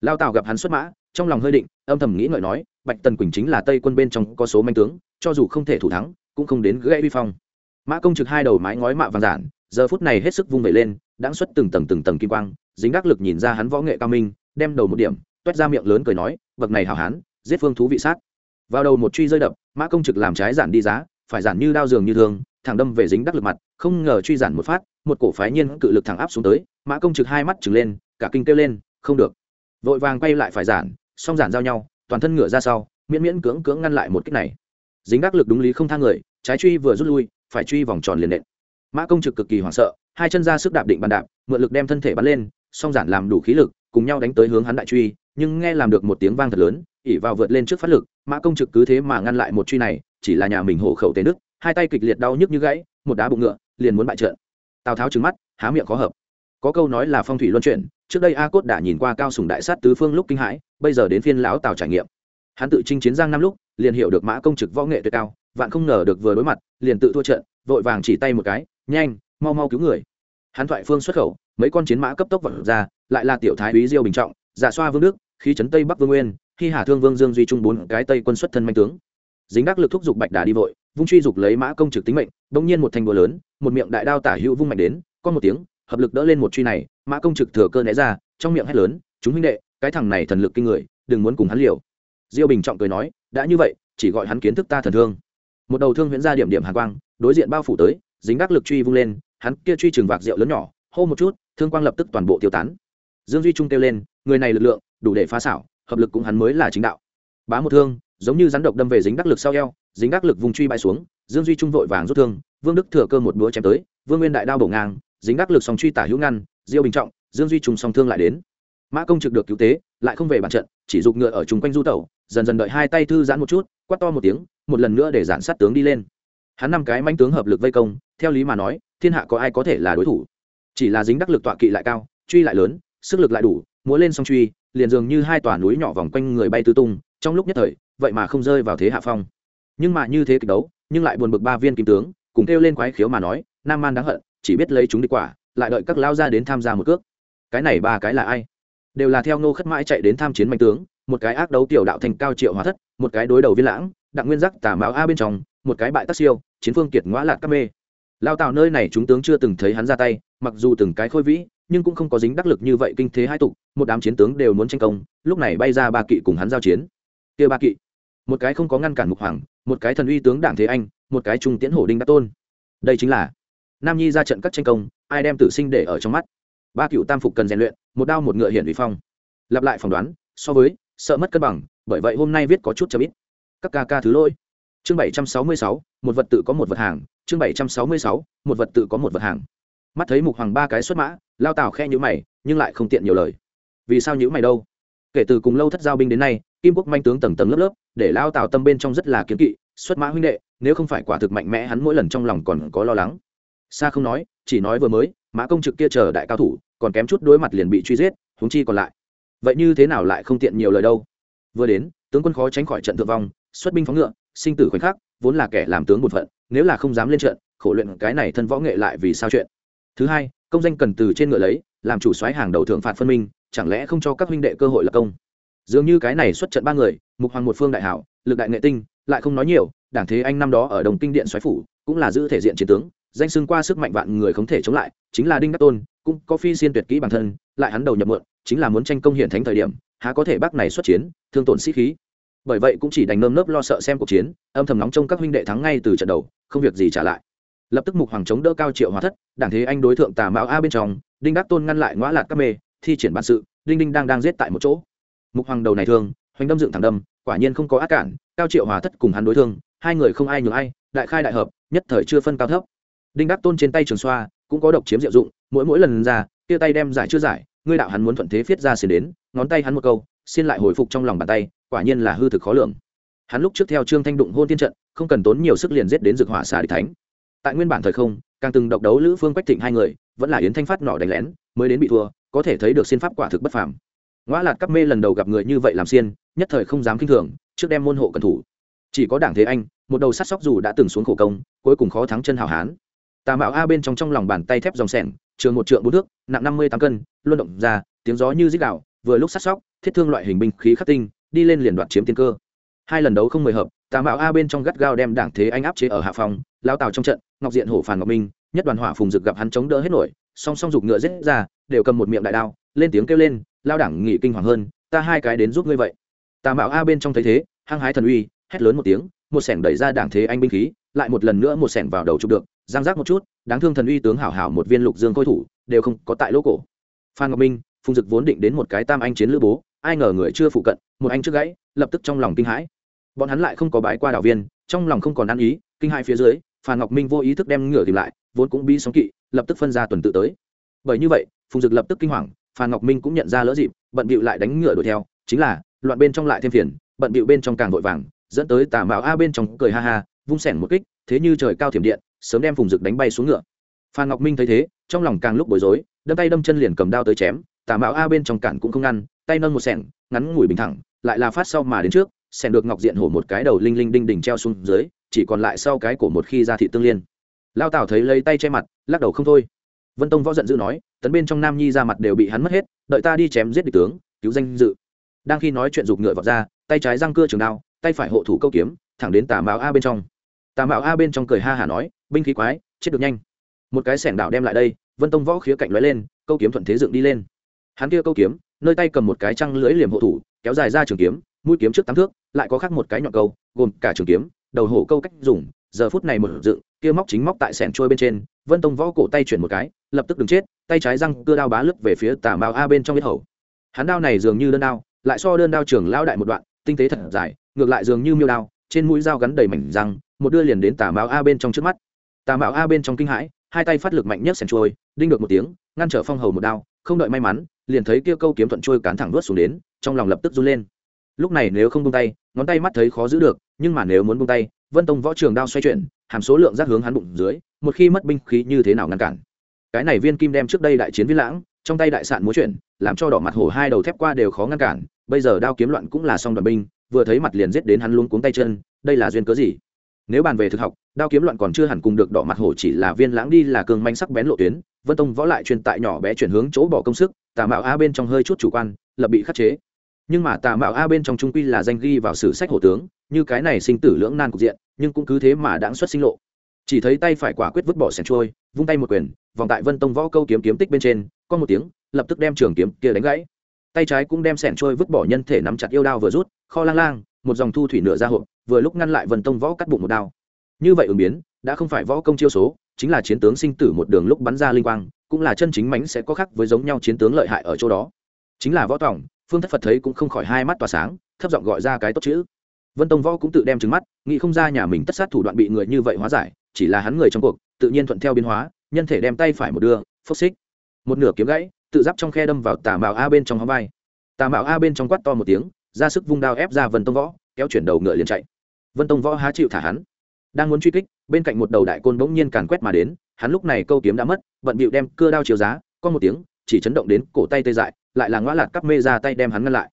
Lao tào gặp hắn xuất mã, trong lòng hơi định, âm thầm nghĩ ngợi nói, bạch tần quỳnh chính là tây quân bên trong có số manh tướng, cho dù không thể thủ thắng, cũng không đến gãy vi phong. Mã công trực hai đầu mái ngói mạ vàng giản, giờ phút này hết sức vung vẩy lên đáng xuất từng tầng từng tầng kim quang dính đắc lực nhìn ra hắn võ nghệ cao minh, đem đầu một điểm, toét ra miệng lớn cười nói, bậc này hảo hán, giết phương thú vị sát. Vào đầu một truy rơi đập, mã công trực làm trái giản đi giá, phải giản như đao giường như thường thẳng đâm về dính đắc lực mặt, không ngờ truy giản một phát, một cổ phái nhiên cự lực thẳng áp xuống tới, mã công trực hai mắt trừng lên, cả kinh kêu lên, không được. Vội vàng quay lại phải giản, song giản giao nhau, toàn thân ngựa ra sau, miễn miễn cưỡng cưỡng ngăn lại một cách này. Dính đắc lực đúng lý không thang người, trái truy vừa rút lui, phải truy vòng tròn liền nện. Mã công trực cực kỳ hoảng sợ, hai chân ra sức đạp định bàn đạp, mượn lực đem thân thể bắn lên song giản làm đủ khí lực, cùng nhau đánh tới hướng hắn đại truy, nhưng nghe làm được một tiếng vang thật lớn ỉ vào vượt lên trước phát lực, mã công trực cứ thế mà ngăn lại một truy này, chỉ là nhà mình hổ khẩu tế nước hai tay kịch liệt đau nhức như gãy, một đá bụng ngựa, liền muốn bại trận. Tào tháo trứng mắt, há miệng khó hợp. Có câu nói là phong thủy luân chuyển, trước đây a cốt đã nhìn qua cao sùng đại sát tứ phương lúc kinh hãi, bây giờ đến phiên lão tào trải nghiệm. Hắn tự chinh chiến giang năm lúc, liền hiểu được mã công trực võ nghệ tuyệt cao, vạn không ngờ được vừa đối mặt, liền tự thua trận, vội vàng chỉ tay một cái, nhanh, mau mau cứu người. Hắn thoại phương xuất khẩu mấy con chiến mã cấp tốc vật ra, lại là tiểu thái úy diêu bình trọng giả xoa vương đức, khí trấn tây bắc vương nguyên, khi hà thương vương dương duy trung bốn cái tây quân xuất thân manh tướng. Dính đắc lực thúc giục bạch đà đi vội, vung truy dục lấy mã công trực tính mệnh, bỗng nhiên một thanh búa lớn, một miệng đại đao tả hữu vung mạnh đến con một tiếng, hợp lực đỡ lên một truy này, mã công trực thừa cơ né ra, trong miệng hét lớn, chúng huynh đệ, cái thằng này thần lực kinh người, đừng muốn cùng hắn liều. Diêu bình trọng cười nói, đã như vậy, chỉ gọi hắn kiến thức ta thần thương. Một đầu thương huyễn ra điểm điểm hàn quang, đối diện bao phủ tới, dính đắc lực truy vung lên, hắn kia truy trường vạc rượu lớn nhỏ, hô một chút thương quang lập tức toàn bộ tiêu tán. Dương duy trung kêu lên, người này lực lượng, đủ để phá xảo, hợp lực cũng hắn mới là chính đạo. Bá một thương, giống như rắn độc đâm về dính đắc lực sau eo, dính đắc lực vùng truy bay xuống, dương duy trung vội vàng rút thương, vương đức thừa cơ một búa chém tới, vương nguyên đại đao bổ ngang, dính đắc lực song truy tả hữu ngăn, diêu bình trọng, dương duy trung song thương lại đến. Mã công trực được cứu tế, lại không về bàn trận, chỉ giục ngựa ở chung quanh du tẩu, dần dần đợi hai tay thư giãn một chút, quát to một tiếng, một lần nữa để giản sát tướng đi lên. Hắn năm cái manh tướng hợp lực vây công, theo lý mà nói, thiên hạ có ai có thể là đối thủ? Chỉ là dính đắc lực tọa kỵ lại cao, truy lại lớn, sức lực lại đủ, múa lên song truy, liền dường như hai tòa núi nhỏ vòng quanh người bay tứ tung, trong lúc nhất thời, vậy mà không rơi vào thế hạ phong. Nhưng mà như thế kịch đấu, nhưng lại buồn bực ba viên kim tướng, cùng kêu lên quái khiếu mà nói, nam man đáng hận, chỉ biết lấy chúng đi quả, lại đợi các lao ra đến tham gia một cước. Cái này ba cái là ai? Đều là theo ngô khất mãi chạy đến tham chiến mạnh tướng, một cái ác đấu tiểu đạo thành cao triệu hóa thất, một cái đối đầu viên lãng, đặng nguyên giác tà mạo a bên trong, một cái bại tác siêu, chiến phương kiệt ngõ lạc các mê lao tào nơi này chúng tướng chưa từng thấy hắn ra tay, mặc dù từng cái khôi vĩ, nhưng cũng không có dính đắc lực như vậy kinh thế hai tục, một đám chiến tướng đều muốn tranh công, lúc này bay ra ba kỵ cùng hắn giao chiến. Kia ba kỵ, một cái không có ngăn cản mục hoàng, một cái thần uy tướng đảng thế anh, một cái trung tiễn hổ đinh đắc tôn. Đây chính là nam nhi ra trận các tranh công, ai đem tử sinh để ở trong mắt? Ba cựu tam phục cần rèn luyện, một đao một ngựa hiển uy phong. Lặp lại phỏng đoán, so với, sợ mất cân bằng, bởi vậy hôm nay viết có chút cho biết các ca ca thứ lỗi. Chương bảy trăm sáu mươi sáu, một vật tự có một vật hàng chương bảy trăm sáu mươi sáu, một vật tự có một vật hàng. Mắt thấy mục hoàng ba cái xuất mã, lao tào khe nhữ mày, nhưng lại không tiện nhiều lời. Vì sao nhữ mày đâu? Kể từ cùng lâu thất giao binh đến nay, kim quốc manh tướng tầng tầng lớp lớp, để lao tào tâm bên trong rất là kiếm kỵ, xuất mã huynh đệ, nếu không phải quả thực mạnh mẽ hắn mỗi lần trong lòng còn có lo lắng. Xa không nói, chỉ nói vừa mới, mã công trực kia chờ đại cao thủ, còn kém chút đối mặt liền bị truy giết, huống chi còn lại. Vậy như thế nào lại không tiện nhiều lời đâu? Vừa đến, tướng quân khó tránh khỏi trận thượng vong, xuất binh phóng ngựa sinh tử khoảnh khắc, vốn là kẻ làm tướng một phận, nếu là không dám lên trận, khổ luyện cái này thân võ nghệ lại vì sao chuyện? Thứ hai, công danh cần từ trên ngựa lấy, làm chủ soái hàng đầu thượng phạt phân minh, chẳng lẽ không cho các huynh đệ cơ hội lập công? Dường như cái này xuất trận ba người, mục hoàng một phương đại hảo, lực đại nghệ tinh, lại không nói nhiều, đảng thế anh năm đó ở đồng kinh điện soái phủ, cũng là giữ thể diện chiến tướng, danh xưng qua sức mạnh vạn người không thể chống lại, chính là đinh đắc tôn, cũng có phi xiên tuyệt kỹ bản thân, lại hắn đầu nhập mượn chính là muốn tranh công hiển thánh thời điểm, há có thể bác này xuất chiến, thương tổn sĩ khí bởi vậy cũng chỉ đành nơm nớp lo sợ xem cuộc chiến, âm thầm nóng trong các huynh đệ thắng ngay từ trận đầu, không việc gì trả lại. Lập tức mục hoàng chống đỡ cao triệu hóa thất, đảng thế anh đối thượng tà mạo a bên trong, đinh đắc tôn ngăn lại ngõ lạt các mê, thi triển bản sự, đinh đinh đang đang giết tại một chỗ. Mục hoàng đầu này thương, hoành đâm dựng thẳng đâm, quả nhiên không có ác cản, cao triệu hòa thất cùng hắn đối thương, hai người không ai nhường ai, đại khai đại hợp, nhất thời chưa phân cao thấp. Đinh đắc tôn trên tay trường xoa, cũng có độc chiếm diệu dụng, mỗi mỗi lần ra, tia tay đem giải chưa giải, ngươi đạo hắn muốn thuận thế viết ra xỉn đến, ngón tay hắn một câu xin lại hồi phục trong lòng bàn tay quả nhiên là hư thực khó lường. Hắn lúc trước theo trương thanh đụng hôn tiên trận, không cần tốn nhiều sức liền giết đến dược hỏa xà địch thánh. Tại nguyên bản thời không, càng từng độc đấu lữ phương quách thịnh hai người, vẫn là yến thanh phát nọ đánh lén, mới đến bị thua, có thể thấy được xin pháp quả thực bất phàm. Ngoã lạt các mê lần đầu gặp người như vậy làm xiên, nhất thời không dám kinh thường, trước đem môn hộ cẩn thủ. Chỉ có đảng thế anh, một đầu sắt sóc dù đã từng xuống khổ công, cuối cùng khó thắng chân hào hán. Tà mạo a bên trong trong lòng bàn tay thép dòng sẻng, trường một trượng bốn thước, nặng năm mươi tám cân, luân động ra, tiếng gió như dích đạo vừa lúc sắt sóc, thiết thương loại hình binh khí khắc tinh đi lên liền đoạt chiếm tiên cơ. Hai lần đấu không mười hợp, tà mạo a bên trong gắt gao đem đảng thế anh áp chế ở hạ phòng lao tàu trong trận, ngọc diện hổ phàn ngọc minh, nhất đoàn hỏa phùng rực gặp hắn chống đỡ hết nổi, song song giục ngựa giết ra, đều cầm một miệng đại đao, lên tiếng kêu lên lao đảng nghị kinh hoàng hơn, ta hai cái đến giúp ngươi vậy. Tà mạo a bên trong thấy thế, hăng hái thần uy, hét lớn một tiếng, một sẻng đẩy ra đảng thế anh binh khí, lại một lần nữa một sẻng vào đầu chụp được, giang giác một chút, đáng thương thần uy tướng hảo hảo một viên lục dương khôi thủ, đều không có tại lỗ cổ. Phan ngọc minh, phùng dực vốn định đến một cái tam anh chiến lữ bố ai ngờ người chưa phụ cận, một anh trước gãy, lập tức trong lòng kinh hãi. Bọn hắn lại không có bái qua đảo viên, trong lòng không còn ăn ý, kinh hãi phía dưới phan ngọc minh vô ý thức đem ngửa tìm lại, vốn cũng bi sóng kỵ, lập tức phân ra tuần tự tới. Bởi như vậy, phùng dực lập tức kinh hoàng phan ngọc minh cũng nhận ra lỡ dịp, bận bịu lại đánh ngựa đuổi theo, chính là, loạn bên trong lại thêm phiền, bận bịu bên trong càng vội vàng, dẫn tới tà mạo a bên trong cười ha ha, vung sẻn một kích, thế như trời cao thiểm điện, sớm đem phùng dực đánh bay xuống ngựa. Phan ngọc minh thấy thế, trong lòng càng lúc bối rối, đâm tay đâm chân liền cầm đao tới chém, tà mạo a bên trong cản cũng không ngăn tay nâng một sẻng, ngắn ngủi bình thẳng, lại là phát sau mà đến trước, sẻng được ngọc diện hổ một cái đầu linh linh đinh đỉnh treo xuống dưới, chỉ còn lại sau cái cổ một khi ra thị tương liên. Lao tào thấy lấy tay che mặt, lắc đầu không thôi. Vân tông võ giận dữ nói, tấn bên trong nam nhi ra mặt đều bị hắn mất hết, đợi ta đi chém giết địch tướng, cứu danh dự. Đang khi nói chuyện giục ngựa vọt ra, tay trái răng cưa trường đao, tay phải hộ thủ câu kiếm, thẳng đến tà mạo a bên trong. Tà mạo a bên trong cười ha hả nói, binh khí quái, chết được nhanh. Một cái sẻng đạo đem lại đây, vân tông võ khía cạnh lóe lên, câu kiếm thuận thế dựng đi lên. Hắn kia câu kiếm nơi tay cầm một cái trăng lưỡi liềm hộ thủ, kéo dài ra trường kiếm, mũi kiếm trước tám thước, lại có khác một cái nhọn câu, gồm cả trường kiếm, đầu hổ câu cách dùng, giờ phút này một dựng, kia móc chính móc tại sẻn trôi bên trên, vân tông võ cổ tay chuyển một cái, lập tức đứng chết, tay trái răng cưa đao bá lướt về phía tà mao a bên trong biết hầu. Hắn đao này dường như đơn đao, lại so đơn đao trường lao đại một đoạn, tinh tế thật dài, ngược lại dường như miêu đao, trên mũi dao gắn đầy mảnh răng, một đưa liền đến tà mao a bên trong trước mắt. Tà mao a bên trong kinh hãi hai tay phát lực mạnh nhất sèn trôi, đinh được một tiếng, ngăn trở phong hầu một đao, không đợi may mắn, liền thấy kia câu kiếm thuận trôi cán thẳng vớt xuống đến, trong lòng lập tức run lên. Lúc này nếu không buông tay, ngón tay mắt thấy khó giữ được, nhưng mà nếu muốn buông tay, vân tông võ trường đao xoay chuyển, hàm số lượng rác hướng hắn bụng dưới, một khi mất binh khí như thế nào ngăn cản? Cái này viên kim đem trước đây đại chiến viên lãng, trong tay đại sạn múa chuyển, làm cho đỏ mặt hổ hai đầu thép qua đều khó ngăn cản, bây giờ đao kiếm loạn cũng là song đoàn binh, vừa thấy mặt liền giết đến hắn luôn cuống tay chân, đây là duyên cớ gì? Nếu bàn về thực học, đao kiếm loạn còn chưa hẳn cùng được đỏ mặt hổ chỉ là viên lãng đi là cường manh sắc bén lộ tuyến, vân tông võ lại truyền tại nhỏ bé chuyển hướng chỗ bỏ công sức, tà mạo a bên trong hơi chút chủ quan, lập bị khắc chế. Nhưng mà tà mạo a bên trong trung quy là danh ghi vào sử sách hổ tướng, như cái này sinh tử lưỡng nan cục diện, nhưng cũng cứ thế mà đáng xuất sinh lộ. Chỉ thấy tay phải quả quyết vứt bỏ sèn trôi, vung tay một quyền, vòng tại vân tông võ câu kiếm kiếm tích bên trên, có một tiếng, lập tức đem trường kiếm kia đánh gãy. Tay trái cũng đem sẻn trôi vứt bỏ nhân thể nắm chặt yêu đao vừa rút, kho lang lang, một dòng thu thủy nửa ra hộp vừa lúc ngăn lại vân tông võ cắt bụng một đao. Như vậy ứng biến, đã không phải võ công chiêu số, chính là chiến tướng sinh tử một đường lúc bắn ra linh quang, cũng là chân chính mánh sẽ có khác với giống nhau chiến tướng lợi hại ở chỗ đó. Chính là võ tòng, phương thất phật thấy cũng không khỏi hai mắt tỏa sáng, thấp giọng gọi ra cái tốt chữ. Vân tông võ cũng tự đem trứng mắt, nghĩ không ra nhà mình tất sát thủ đoạn bị người như vậy hóa giải, chỉ là hắn người trong cuộc, tự nhiên thuận theo biến hóa, nhân thể đem tay phải một đưa, phốc xích. Một nửa kiếm gãy, tự giáp trong khe đâm vào tà mạo a bên trong hóng vai. Tà mạo a bên trong quát to một tiếng, ra sức vung đao ép ra vân tông võ, kéo chuyển đầu ngựa liền chạy vân tông võ há chịu thả hắn. Đang muốn truy kích, bên cạnh một đầu đại côn bỗng nhiên càn quét mà đến, hắn lúc này câu kiếm đã mất, bận bịu đem cưa đao chiều giá, có một tiếng, chỉ chấn động đến cổ tay tê dại, lại là ngõ lạt cắp mê ra tay đem hắn ngăn lại.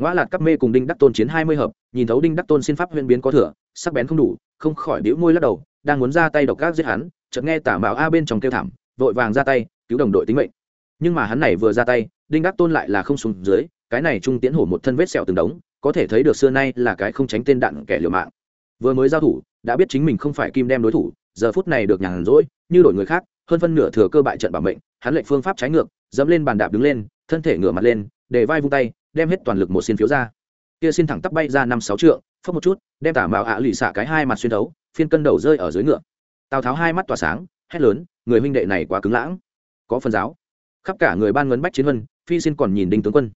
Ngõ lạt cắp mê cùng đinh đắc tôn chiến hai mươi hợp, nhìn thấu đinh đắc tôn xin pháp huyên biến có thừa, sắc bén không đủ, không khỏi đĩu môi lắc đầu, đang muốn ra tay độc gác giết hắn, chợt nghe tả mạo a bên trong kêu thảm, vội vàng ra tay, cứu đồng đội tính mệnh. Nhưng mà hắn này vừa ra tay, đinh đắc tôn lại là không xuống dưới, cái này trung tiễn hổ một thân vết sẹo từng đống, có thể thấy được xưa nay là cái không tránh tên đạn kẻ liều mạng vừa mới giao thủ, đã biết chính mình không phải kim đem đối thủ, giờ phút này được nhàn rỗi, như đổi người khác, hơn phân nửa thừa cơ bại trận bảo mệnh, hắn lệnh phương pháp trái ngược, dẫm lên bàn đạp đứng lên, thân thể ngửa mặt lên, để vai vung tay, đem hết toàn lực một xin phiếu ra. Kia xin thẳng tắp bay ra năm sáu trượng phất một chút, đem tả mạo ạ lụy xả cái hai mặt xuyên đấu phiên cân đầu rơi ở dưới ngựa. Tào tháo hai mắt tỏa sáng, hét lớn, người huynh đệ này quá cứng lãng. Có phần giáo. Khắp cả người ban ngấn bách chiến vân, phi xin còn nhìn đinh tướng quân.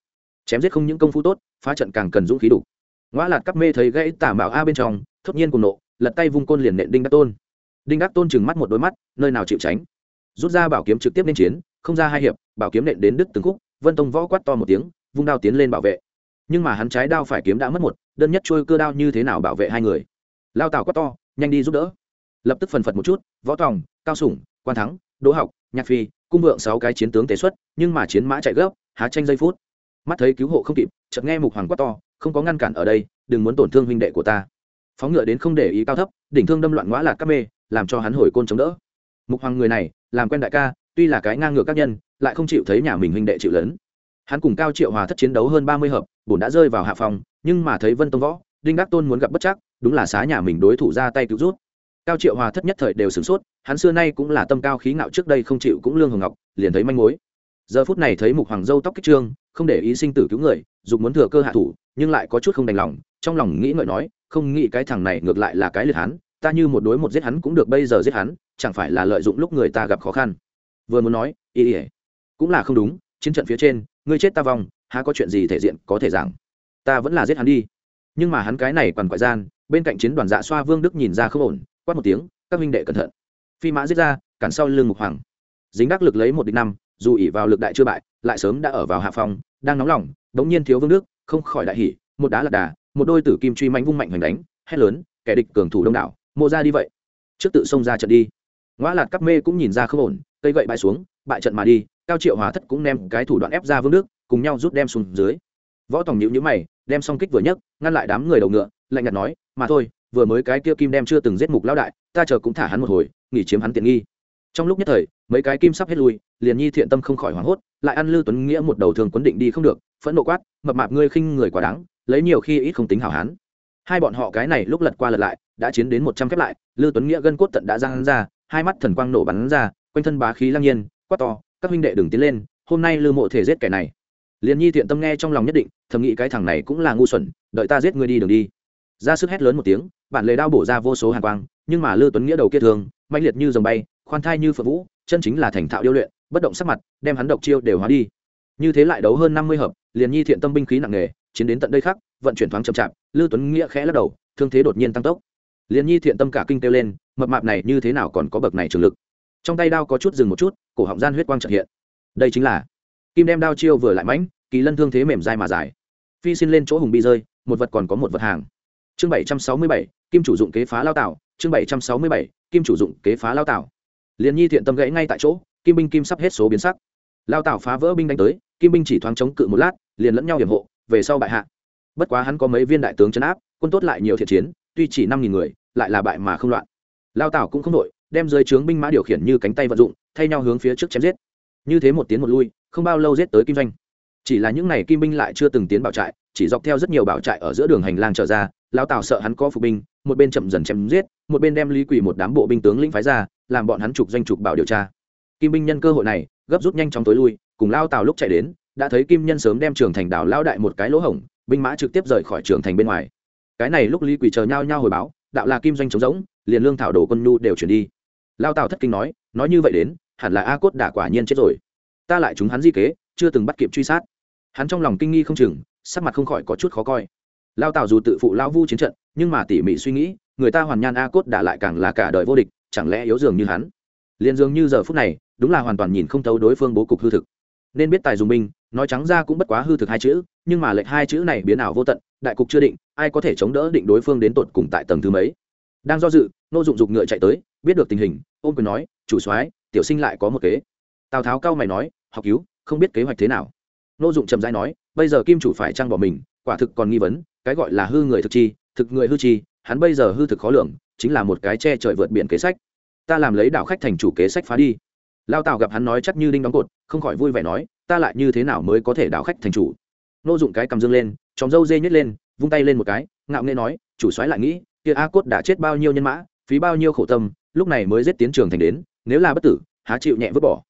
Chém giết không những công phu tốt, phá trận càng cần dũng khí đủ ngoã lạt cắp mê thấy gãy tả mạo a bên trong, thốt nhiên cùng nộ, lật tay vung côn liền nện đinh đắc tôn. Đinh đắc tôn chừng mắt một đôi mắt, nơi nào chịu tránh. Rút ra bảo kiếm trực tiếp lên chiến, không ra hai hiệp, bảo kiếm nện đến đứt từng khúc, vân tông võ quát to một tiếng, vung đao tiến lên bảo vệ. Nhưng mà hắn trái đao phải kiếm đã mất một, đơn nhất trôi cơ đao như thế nào bảo vệ hai người? Lao tào quát to, nhanh đi giúp đỡ. Lập tức phần phật một chút, võ tòng, cao sủng, quan thắng, đỗ học, nhạc phi, cung vượng sáu cái chiến tướng tế xuất, nhưng mà chiến mã chạy gấp, há tranh giây phút. Mắt thấy cứu hộ không kịp, chợt nghe mục hoàng quát to không có ngăn cản ở đây, đừng muốn tổn thương huynh đệ của ta. Phóng ngựa đến không để ý cao thấp, đỉnh thương đâm loạn ngõ lạc các mê, làm cho hắn hồi côn chống đỡ. Mục hoàng người này, làm quen đại ca, tuy là cái ngang ngược các nhân, lại không chịu thấy nhà mình huynh đệ chịu lớn hắn cùng cao triệu hòa thất chiến đấu hơn ba mươi hợp, bổn đã rơi vào hạ phòng, nhưng mà thấy vân tông võ, đinh đắc tôn muốn gặp bất chắc, đúng là xá nhà mình đối thủ ra tay cứu rút. Cao triệu hòa thất nhất thời đều sửng sốt, hắn xưa nay cũng là tâm cao khí ngạo trước đây không chịu cũng lương hồng ngọc, liền thấy manh mối. Giờ phút này thấy mục hoàng dâu tóc kích trương, không để ý sinh tử cứu người, dục muốn thừa cơ hạ thủ nhưng lại có chút không đành lòng, trong lòng nghĩ ngợi nói, không nghĩ cái thằng này ngược lại là cái liệt hắn, ta như một đối một giết hắn cũng được bây giờ giết hắn, chẳng phải là lợi dụng lúc người ta gặp khó khăn. Vừa muốn nói, ý ý, cũng là không đúng, chiến trận phía trên, ngươi chết ta vong, há có chuyện gì thể diện có thể giảng? Ta vẫn là giết hắn đi. Nhưng mà hắn cái này còn quại gian, bên cạnh chiến đoàn dạ xoa vương đức nhìn ra không ổn, quát một tiếng, các minh đệ cẩn thận. Phi mã giết ra, cản sau lưng mục hoàng. Dính đắc lực lấy một địch năm, dù ỉ vào lực đại chưa bại, lại sớm đã ở vào hạ phòng đang nóng lòng đống nhiên thiếu vương đức không khỏi đại hỉ, một đá lạc đà, một đôi tử kim truy mánh vung mạnh hoành đánh, hét lớn, kẻ địch cường thủ đông đảo, mô ra đi vậy. Trước tự xông ra trận đi. Ngoã lạt cắp mê cũng nhìn ra không ổn, cây gậy bại xuống, bại trận mà đi, cao triệu hòa thất cũng đem cái thủ đoạn ép ra vương nước, cùng nhau rút đem xuống dưới. Võ tòng nhữ nhữ mày, đem xong kích vừa nhấc, ngăn lại đám người đầu ngựa, lạnh nhạt nói, mà thôi, vừa mới cái kia kim đem chưa từng giết mục lão đại, ta chờ cũng thả hắn một hồi, nghỉ chiếm hắn tiện nghi trong lúc nhất thời, mấy cái kim sắp hết lui, liền nhi thiện tâm không khỏi hoảng hốt, lại ăn lư tuấn nghĩa một đầu thường quấn định đi không được, phẫn nộ quát, mập mạp ngươi khinh người quá đáng, lấy nhiều khi ít không tính hảo hán. Hai bọn họ cái này lúc lật qua lật lại, đã chiến đến một trăm khép lại, lư tuấn nghĩa gân cốt tận đã ra hắn ra, hai mắt thần quang nổ bắn ra, quanh thân bá khí lăng nhiên, quát to, các huynh đệ đừng tiến lên, hôm nay lư mộ thể giết kẻ này. Liền nhi thiện tâm nghe trong lòng nhất định, thầm nghĩ cái thằng này cũng là ngu xuẩn, đợi ta giết ngươi đi đường đi. Ra sức hét lớn một tiếng, bản lề đao bổ ra vô số hàng quang, nhưng mà lư tuấn nghĩa đầu kia thường mạnh liệt như dòng bay khoan thai như phượng vũ, chân chính là thành thạo điêu luyện, bất động sắc mặt, đem hắn độc chiêu đều hóa đi. Như thế lại đấu hơn năm mươi hợp, liền nhi thiện tâm binh khí nặng nghề chiến đến tận đây khác vận chuyển thoáng chậm chạp, lư tuấn nghĩa khẽ lắc đầu, thương thế đột nhiên tăng tốc. Liền nhi thiện tâm cả kinh kêu lên, mập mạp này như thế nào còn có bậc này trường lực? Trong tay đao có chút dừng một chút, cổ họng gian huyết quang trợ hiện. Đây chính là kim đem đao chiêu vừa lại mãnh, kỳ lân thương thế mềm dai mà dài. Phi xin lên chỗ hùng bi rơi, một vật còn có một vật hàng. Chương bảy trăm sáu mươi bảy, kim chủ dụng kế phá lao tạo, chương bảy trăm sáu mươi bảy, kim chủ dụng kế phá lao tạo liền nhi thiện tâm gãy ngay tại chỗ, kim binh kim sắp hết số biến sắc. Lao tảo phá vỡ binh đánh tới, kim binh chỉ thoáng chống cự một lát, liền lẫn nhau hiểm hộ, về sau bại hạ. Bất quá hắn có mấy viên đại tướng chấn áp, quân tốt lại nhiều thiện chiến, tuy chỉ năm nghìn người, lại là bại mà không loạn. Lao tảo cũng không đội đem dưới trướng binh mã điều khiển như cánh tay vận dụng, thay nhau hướng phía trước chém giết. Như thế một tiến một lui, không bao lâu giết tới kim doanh. Chỉ là những n à y kim binh lại chưa từng tiến bảo trại, chỉ dọc theo rất nhiều bảo trại ở giữa đường hành lang trở ra, lao tảo sợ hắn có phục binh, một bên chậm dần chém giết, một bên đem lý quỷ một đám bộ binh tướng lĩnh phái ra làm bọn hắn trục doanh trục bảo điều tra. Kim binh nhân cơ hội này, gấp rút nhanh chóng tối lui, cùng lao tàu lúc chạy đến, đã thấy kim nhân sớm đem trường thành đảo lao đại một cái lỗ hổng, binh mã trực tiếp rời khỏi trường thành bên ngoài. Cái này lúc lý quỳ chờ nhau nhau hồi báo, đạo là kim doanh chống rỗng, liền lương thảo đồ quân nhu đều chuyển đi. Lao tào thất kinh nói nói như vậy đến, hẳn là a cốt đã quả nhiên chết rồi. Ta lại chúng hắn di kế, chưa từng bắt kịp truy sát. Hắn trong lòng kinh nghi không chừng, sắc mặt không khỏi có chút khó coi. Lao tào dù tự phụ lao vu chiến trận, nhưng mà tỉ mỉ suy nghĩ, người ta hoàn nhan a cốt đã lại càng là cả đời vô địch chẳng lẽ yếu dường như hắn? Liền dường như giờ phút này, đúng là hoàn toàn nhìn không thấu đối phương bố cục hư thực. Nên biết tài dùng binh, nói trắng ra cũng bất quá hư thực hai chữ, nhưng mà lệnh hai chữ này biến ảo vô tận, đại cục chưa định, ai có thể chống đỡ định đối phương đến tột cùng tại tầng thứ mấy? Đang do dự, nô dụng dục ngựa chạy tới, biết được tình hình, ôm quyền nói, chủ soái, tiểu sinh lại có một kế. Tào tháo cao mày nói, học cứu, không biết kế hoạch thế nào. Nô dụng trầm dai nói, bây giờ kim chủ phải trang bỏ mình, quả thực còn nghi vấn, cái gọi là hư người thực chi, thực người hư chi, hắn bây giờ hư thực khó lường, chính là một cái che trời vượt biển kế sách ta làm lấy đảo khách thành chủ kế sách phá đi. Lao tào gặp hắn nói chắc như đinh đóng cột, không khỏi vui vẻ nói, ta lại như thế nào mới có thể đảo khách thành chủ? Nô dụng cái cầm dương lên chóng dâu dê nhét lên, vung tay lên một cái, ngạo nghê nói, chủ soái lại nghĩ, kia a cốt đã chết bao nhiêu nhân mã, phí bao nhiêu khổ tâm, lúc này mới giết tiến trường thành đến, nếu là bất tử, há chịu nhẹ vứt bỏ.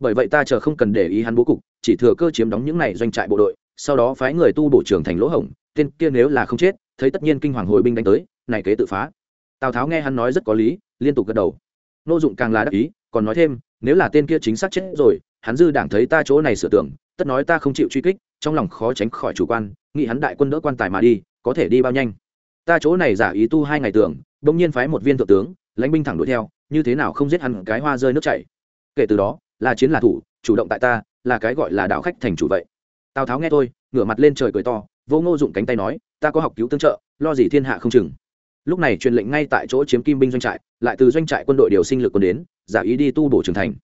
Bởi vậy ta chờ không cần để ý hắn bố cục, chỉ thừa cơ chiếm đóng những này doanh trại bộ đội, sau đó phái người tu bổ trường thành lỗ hổng, tên kia nếu là không chết, thấy tất nhiên kinh hoàng hồi binh đánh tới, này kế tự phá. Tào tháo nghe hắn nói rất có lý, liên tục gật đầu nô dụng càng là đắc ý, còn nói thêm, nếu là tên kia chính xác chết rồi, hắn dư đảng thấy ta chỗ này sửa tưởng, tất nói ta không chịu truy kích, trong lòng khó tránh khỏi chủ quan, nghĩ hắn đại quân đỡ quan tài mà đi, có thể đi bao nhanh. Ta chỗ này giả ý tu hai ngày tưởng, bỗng nhiên phái một viên thượng tướng, lãnh binh thẳng đuổi theo, như thế nào không giết hắn cái hoa rơi nước chảy. Kể từ đó, là chiến là thủ, chủ động tại ta, là cái gọi là đạo khách thành chủ vậy. Tào tháo nghe tôi ngửa mặt lên trời cười to vô ngô dụng cánh tay nói, ta có học cứu tương trợ, lo gì thiên hạ không chừng lúc này truyền lệnh ngay tại chỗ chiếm kim binh doanh trại, lại từ doanh trại quân đội điều sinh lực quân đến, giả ý đi tu bổ trưởng thành.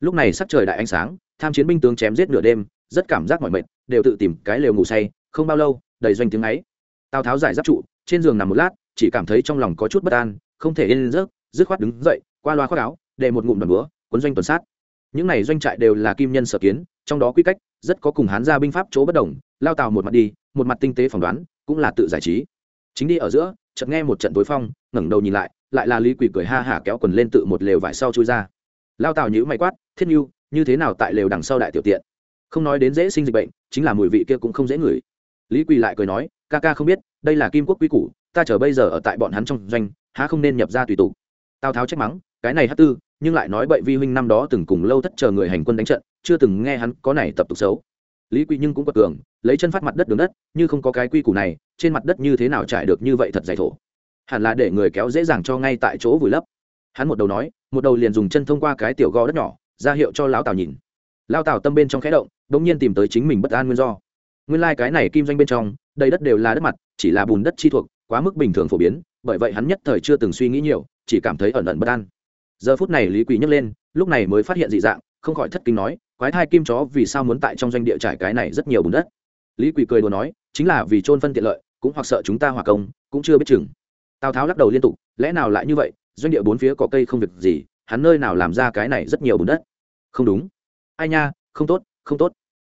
Lúc này sắc trời đại ánh sáng, tham chiến binh tướng chém giết nửa đêm, rất cảm giác mỏi mệt, đều tự tìm cái lều ngủ say, không bao lâu, đầy doanh tiếng ấy. Tào tháo giải giáp trụ, trên giường nằm một lát, chỉ cảm thấy trong lòng có chút bất an, không thể yên giấc, dứt khoát đứng dậy, qua loa khoác áo, để một ngụm đoàn búa, cuốn doanh tuần sát. Những này doanh trại đều là kim nhân sở kiến, trong đó quy cách rất có cùng hán gia binh pháp chỗ bất đồng, lao tàu một mặt đi, một mặt tinh tế phỏng đoán, cũng là tự giải trí. Chính đi ở giữa chợt nghe một trận tối phong, ngẩng đầu nhìn lại lại là lý quỷ cười ha hả kéo quần lên tự một lều vải sau chui ra. Lao tào nhữ mày quát, thiết như như thế nào tại lều đằng sau đại tiểu tiện? Không nói đến dễ sinh dịch bệnh, chính là mùi vị kia cũng không dễ ngửi. Lý quỳ lại cười nói, ca ca không biết, đây là kim quốc quy củ, ta chờ bây giờ ở tại bọn hắn trong doanh, há không nên nhập ra tùy tục. Tào tháo trách mắng, cái này hát tư, nhưng lại nói bậy vi huynh năm đó từng cùng lâu thất chờ người hành quân đánh trận, chưa từng nghe hắn có này tập tục xấu lý quy nhưng cũng quật cường, lấy chân phát mặt đất đường đất, như không có cái quy củ này, trên mặt đất như thế nào trải được như vậy thật dày thổ? Hẳn là để người kéo dễ dàng cho ngay tại chỗ vùi lấp. Hắn một đầu nói, một đầu liền dùng chân thông qua cái tiểu gò đất nhỏ, ra hiệu cho lão tào nhìn. Lao tào tâm bên trong khẽ động đ ỗ n g nhiên tìm tới chính mình bất an nguyên do. Nguyên lai、like、cái này kim doanh bên trong, đầy đất đều là đất mặt, chỉ là bùn đất chi thuộc, quá mức bình thường phổ biến, bởi vậy hắn nhất thời chưa từng suy nghĩ nhiều, chỉ cảm thấy ẩn ẩn bất an. Giờ phút này lý quỳ nhấc lên, lúc này mới phát hiện dị dạng, không khỏi thất kinh nói quái thai kim chó vì sao muốn tại trong doanh địa trải cái này rất nhiều bùn đất. Lý quỳ cười đùa nói, chính là vì trôn phân tiện lợi, cũng hoặc sợ chúng ta hòa công, cũng chưa biết chừng. Tào tháo lắc đầu liên tục, lẽ nào lại như vậy? Doanh địa bốn phía có cây không việc gì, hắn nơi nào làm ra cái này rất nhiều bùn đất? Không đúng. Ai nha, không tốt không tốt.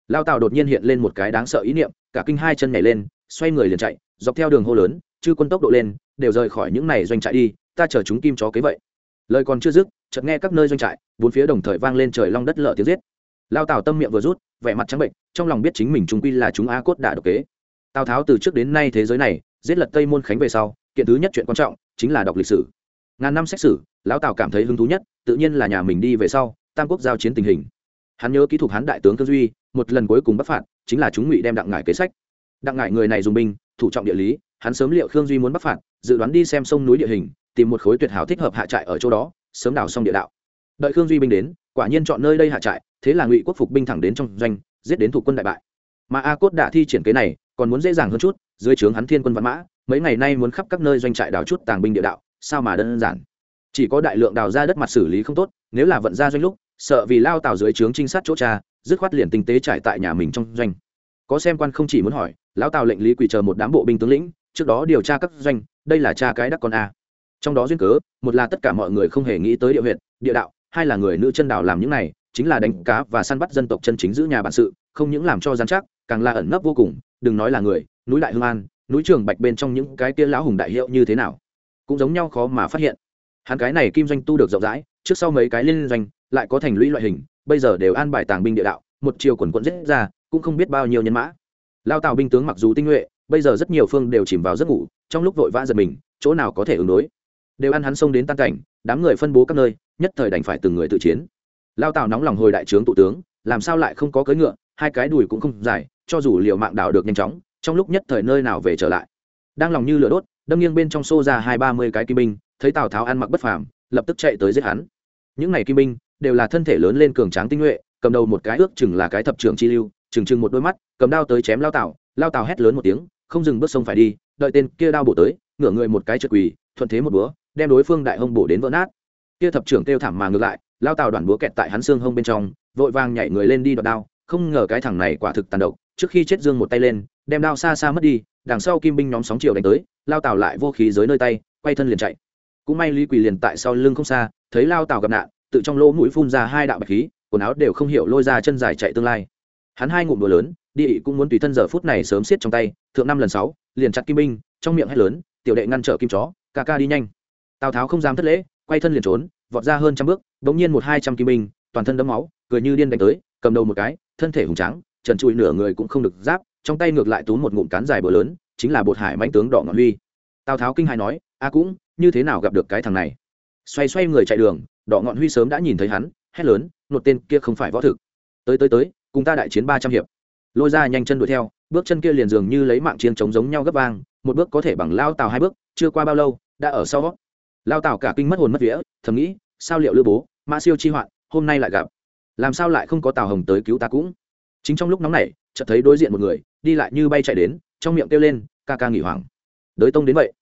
Lao tào đột nhiên hiện lên một cái đáng sợ ý niệm, cả kinh hai chân nhảy lên, xoay người liền chạy, dọc theo đường hô lớn, chư quân tốc độ lên, đều rời khỏi những này doanh trại đi, ta chờ chúng kim chó kế vậy. Lời còn chưa dứt, chợt nghe các nơi doanh trại, bốn phía đồng thời vang lên trời long đất lở tiếng giết lao tào tâm miệng vừa rút, vẻ mặt trắng bệnh, trong lòng biết chính mình chúng quy là chúng a cốt đã độc kế. Tào tháo từ trước đến nay thế giới này, giết lật tây môn khánh về sau, kiện thứ nhất chuyện quan trọng chính là đọc lịch sử. Ngàn năm xét xử, lão tào cảm thấy hứng thú nhất, tự nhiên là nhà mình đi về sau, tam quốc giao chiến tình hình. Hắn nhớ kỹ thuật hắn đại tướng cơ duy, một lần cuối cùng bắt phạt, chính là chúng ngụy đem đặng ngải kế sách. Đặng ngải người này dùng binh, thủ trọng địa lý, hắn sớm liệu khương duy muốn bắt phạt, dự đoán đi xem sông núi địa hình, tìm một khối tuyệt hảo thích hợp hạ trại ở chỗ đó, sớm đào xong địa đạo. Đợi khương duy binh đến, quả nhiên chọn nơi đây hạ trại thế là ngụy quốc phục binh thẳng đến trong doanh, giết đến thủ quân đại bại. Mà a cốt đã thi triển kế này, còn muốn dễ dàng hơn chút, dưới trướng hắn thiên quân văn mã, mấy ngày nay muốn khắp các nơi doanh trại đào chút tàng binh địa đạo, sao mà đơn giản? Chỉ có đại lượng đào ra đất mặt xử lý không tốt, nếu là vận ra doanh lúc, sợ vì lao tào dưới trướng trinh sát chỗ cha, dứt khoát liền tinh tế trải tại nhà mình trong doanh. Có xem quan không chỉ muốn hỏi, lão tào lệnh lý quỳ chờ một đám bộ binh tướng lĩnh, trước đó điều tra các doanh, đây là cha cái đắc con a. Trong đó duyên cớ, một là tất cả mọi người không hề nghĩ tới địa huyện địa đạo, hai là người nữ chân đào làm những này chính là đánh cá và săn bắt dân tộc chân chính giữ nhà bản sự, không những làm cho giám chắc, càng là ẩn nấp vô cùng, đừng nói là người, núi đại hương an, núi trường bạch bên trong những cái kia lão hùng đại hiệu như thế nào, cũng giống nhau khó mà phát hiện. Hắn cái này kim doanh tu được rộng rãi, trước sau mấy cái liên doanh, lại có thành lũy loại hình, bây giờ đều an bài tàng binh địa đạo, một chiều quần quận giết ra, cũng không biết bao nhiêu nhân mã. Lao tào binh tướng mặc dù tinh nhuệ, bây giờ rất nhiều phương đều chìm vào giấc ngủ, trong lúc vội vã giật mình, chỗ nào có thể ứng đối. Đều ăn hắn xông đến tan cảnh, đám người phân bố các nơi, nhất thời đành phải từng người tự chiến lao tào nóng lòng hồi đại trướng tụ tướng, làm sao lại không có cưỡi ngựa, hai cái đùi cũng không dài, cho dù liệu mạng đảo được nhanh chóng, trong lúc nhất thời nơi nào về trở lại. Đang lòng như lửa đốt, đâm nghiêng bên trong xô ra hai ba mươi cái kim binh, thấy tào tháo ăn mặc bất phàm, lập tức chạy tới giết hắn. Những này kim binh đều là thân thể lớn lên cường tráng tinh nhuệ, cầm đầu một cái ước chừng là cái thập trưởng chi lưu, chừng chừng một đôi mắt, cầm đao tới chém lao tào lao tào hét lớn một tiếng, không dừng bước sông phải đi, đợi tên kia đao bổ tới, ngửa người một cái trượt quỳ, thuận thế một búa, đem đối phương đại hông bổ đến vỡ nát. Kia thập trưởng kêu thảm mà ngược lại lao tào đoàn búa kẹt tại hắn xương hông bên trong, vội vàng nhảy người lên đi đoạt đao, không ngờ cái thằng này quả thực tàn độc, trước khi chết dương một tay lên, đem đao xa xa mất đi, đằng sau kim binh nhóm sóng chiều đánh tới, lao tào lại vô khí dưới nơi tay, quay thân liền chạy. Cũng may lý quỳ liền tại sau lưng không xa, thấy lao tào gặp nạn, tự trong lỗ mũi phun ra hai đạo bạch khí, quần áo đều không hiểu lôi ra chân dài chạy tương lai. Hắn hai ngụm đùa lớn, đi cũng muốn tùy thân giờ phút này sớm xiết trong tay, thượng năm lần sáu, liền chặt kim binh, trong miệng hét lớn, tiểu đệ ngăn trở kim chó, ca ca đi nhanh. Tào tháo không dám thất lễ, quay thân liền trốn, vọt ra hơn trăm bước bỗng nhiên một hai trăm kim binh, toàn thân đẫm máu, cười như điên đánh tới, cầm đầu một cái, thân thể hùng trắng trần trụi nửa người cũng không được giáp, trong tay ngược lại túm một ngụm cán dài bờ lớn, chính là bột hải mãnh tướng đỏ ngọn huy. Tào tháo kinh hài nói, a cũng, như thế nào gặp được cái thằng này? Xoay xoay người chạy đường, đỏ ngọn huy sớm đã nhìn thấy hắn, hét lớn, nột tên kia không phải võ thực. Tới tới tới, cùng ta đại chiến ba trăm hiệp. Lôi ra nhanh chân đuổi theo, bước chân kia liền dường như lấy mạng chiến chống giống nhau gấp vang, một bước có thể bằng lao tào hai bước, chưa qua bao lâu, đã ở sau lao tào cả kinh mất hồn mất vía, thầm nghĩ, sao liệu lữ bố mã siêu chi hoạn, hôm nay lại gặp. Làm sao lại không có tào hồng tới cứu ta cũng? Chính trong lúc nóng này chợt thấy đối diện một người, đi lại như bay chạy đến, trong miệng kêu lên, ca ca nghỉ hoàng đới tông đến vậy.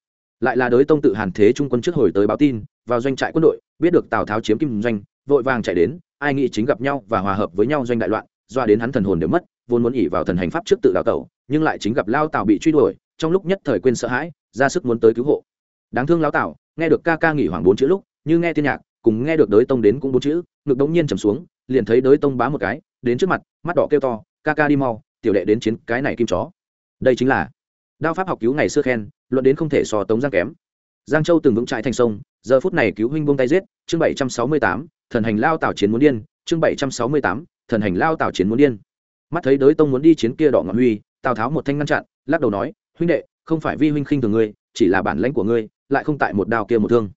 Lại là đới tông tự hàn thế trung quân trước hồi tới báo tin, vào doanh trại quân đội, biết được tào tháo chiếm kim doanh, vội vàng chạy đến, ai nghĩ chính gặp nhau và hòa hợp với nhau doanh đại loạn, doa đến hắn thần hồn đều mất, vốn muốn ỉ vào thần hành pháp trước tự đào tẩu, nhưng lại chính gặp lao tào bị truy đuổi, trong lúc nhất thời quên sợ hãi, ra sức muốn tới cứu hộ. Đáng thương lao tào, nghe được ca ca nghỉ hoàng bốn chữ lúc, như nghe tiên nhạc cùng nghe được đới tông đến cũng bốn chữ, ngực đống nhiên trầm xuống, liền thấy đới tông bá một cái, đến trước mặt, mắt đỏ kêu to, ca ca đi mau, tiểu đệ đến chiến cái này kim chó. Đây chính là đao pháp học cứu ngày xưa khen, luận đến không thể so tống giang kém. Giang châu từng vững trại thành sông, giờ phút này cứu huynh buông tay giết, chương bảy trăm sáu mươi tám, thần hành lao tảo chiến muốn điên, chương bảy trăm sáu mươi tám, thần hành lao tảo chiến muốn điên. Mắt thấy đới tông muốn đi chiến kia đỏ ngọn huy, tào tháo một thanh ngăn chặn, lắc đầu nói, huynh đệ, không phải vi huynh khinh thường ngươi, chỉ là bản lãnh của ngươi, lại không tại một đao kia một thương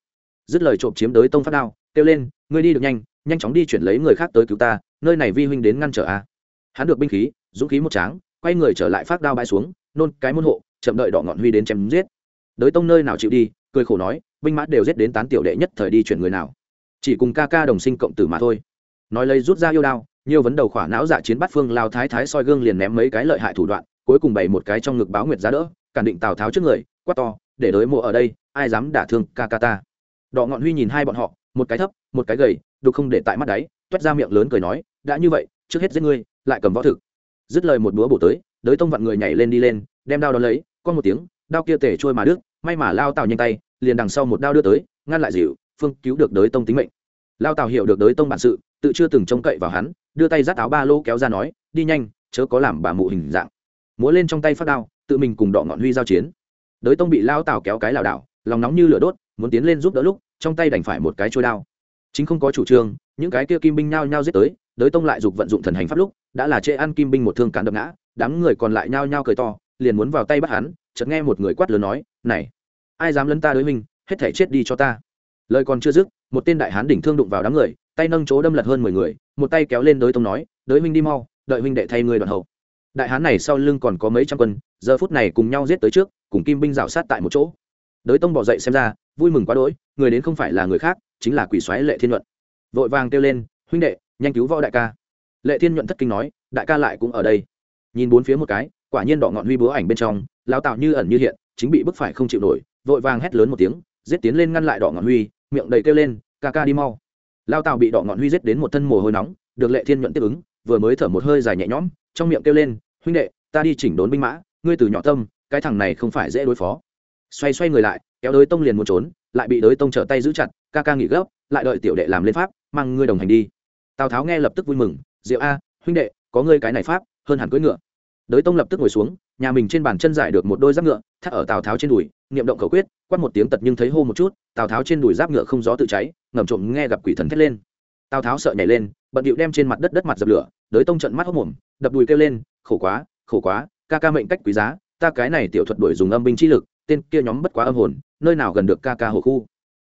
dứt lời trộm chiếm đới tông phát đao, kêu lên, ngươi đi được nhanh nhanh chóng đi chuyển lấy người khác tới cứu ta, nơi này vi huynh đến ngăn trở a. Hắn được binh khí, dũng khí một tráng, quay người trở lại phát đao bãi xuống, nôn cái môn hộ, chậm đợi đỏ ngọn huy đến chém giết. Đới tông nơi nào chịu đi, cười khổ nói, binh mã đều giết đến tán tiểu đệ nhất thời đi chuyển người nào. Chỉ cùng ca ca đồng sinh cộng tử mà thôi. Nói lấy rút ra yêu đao, nhiều vấn đầu khỏa não dạ chiến bắt phương lao thái thái soi gương liền ném mấy cái lợi hại thủ đoạn, cuối cùng bày một cái trong ngực báo nguyệt giá đỡ, cản định tào tháo trước người, quát to, để đới mộ ở đây, ai dám đả thương ca ca ta? Đỏ ngọn huy nhìn hai bọn họ, một cái thấp, một cái gầy, đục không để tại mắt đáy, toét ra miệng lớn cười nói, đã như vậy, trước hết giết ngươi, lại cầm võ thực. Dứt lời một búa bổ tới, đới tông vặn người nhảy lên đi lên, đem đao đón lấy, con một tiếng, đao kia tể trôi mà đứt, may mà lao tào nhanh tay, liền đằng sau một đao đưa tới, ngăn lại dịu, phương cứu được đới tông tính mệnh. Lao tào hiểu được đới tông bản sự, tự chưa từng trông cậy vào hắn, đưa tay rát áo ba lô kéo ra nói, đi nhanh, chớ có làm bà mụ hình dạng. Múa lên trong tay phát đao, tự mình cùng đọ ngọn huy giao chiến. Đới tông bị lao tào kéo cái lảo đảo, lòng nóng như lửa đốt muốn tiến lên giúp đỡ lúc, trong tay đành phải một cái trôi đao. Chính không có chủ trương, những cái kia kim binh nhao nhao giết tới, đới tông lại dục vận dụng thần hành pháp lúc, đã là chê ăn kim binh một thương cán đập ngã, đám người còn lại nhao nhao cười to, liền muốn vào tay bắt hắn, chợt nghe một người quát lớn nói, này, ai dám lấn ta đối minh hết thể chết đi cho ta. Lời còn chưa dứt, một tên đại hán đỉnh thương đụng vào đám người, tay nâng chỗ đâm lật hơn mười người, một tay kéo lên đới tông nói, đới minh đi mau, đợi minh đệ thay người đoàn hậu. Đại hán này sau lưng còn có mấy trăm quân, giờ phút này cùng nhau giết tới trước, cùng kim binh rào sát tại một chỗ. Đới tông bỏ dậy xem ra vui mừng quá đỗi, người đến không phải là người khác, chính là quỷ xoáy lệ thiên nhuận. vội vàng kêu lên, huynh đệ, nhanh cứu võ đại ca. Lệ thiên nhuận thất kinh nói, đại ca lại cũng ở đây. Nhìn bốn phía một cái, quả nhiên đỏ ngọn huy búa ảnh bên trong lao tạo như ẩn như hiện, chính bị bức phải không chịu nổi, vội vàng hét lớn một tiếng, giết tiến lên ngăn lại đỏ ngọn huy, miệng đầy kêu lên, ca ca đi mau. Lao tạo bị đỏ ngọn huy giết đến một thân mồ hôi nóng, được lệ thiên nhuận tiếp ứng, vừa mới thở một hơi dài nhẹ nhõm, trong miệng kêu lên, huynh đệ, ta đi chỉnh đốn binh mã, ngươi từ nhỏ tâm, cái thằng này không phải dễ đối phó xoay xoay người lại, kéo đới tông liền muốn trốn, lại bị đới tông trở tay giữ chặt, ca ca nghỉ gấp, lại đợi tiểu đệ làm lên pháp, mang ngươi đồng hành đi. Tào tháo nghe lập tức vui mừng, diệu a, huynh đệ, có ngươi cái này pháp, hơn hẳn cưỡi ngựa. Đới tông lập tức ngồi xuống, nhà mình trên bàn chân giải được một đôi giáp ngựa, thắt ở tào tháo trên đùi, niệm động khẩu quyết, quát một tiếng tật nhưng thấy hô một chút, tào tháo trên đùi giáp ngựa không gió tự cháy, ngầm trộm nghe gặp quỷ thần thét lên. Tào tháo sợ nhảy lên, bận điệu đem trên mặt đất đất mặt dập lửa, đới tông trận mắt hốc mồm đập đùi kêu lên, khổ quá khổ quá, ca ca mệnh cách quý giá, ta cái này tiểu thuật đổi dùng âm binh chi lực tên kia nhóm bất quá âm hồn, nơi nào gần được ca ca hồ khu.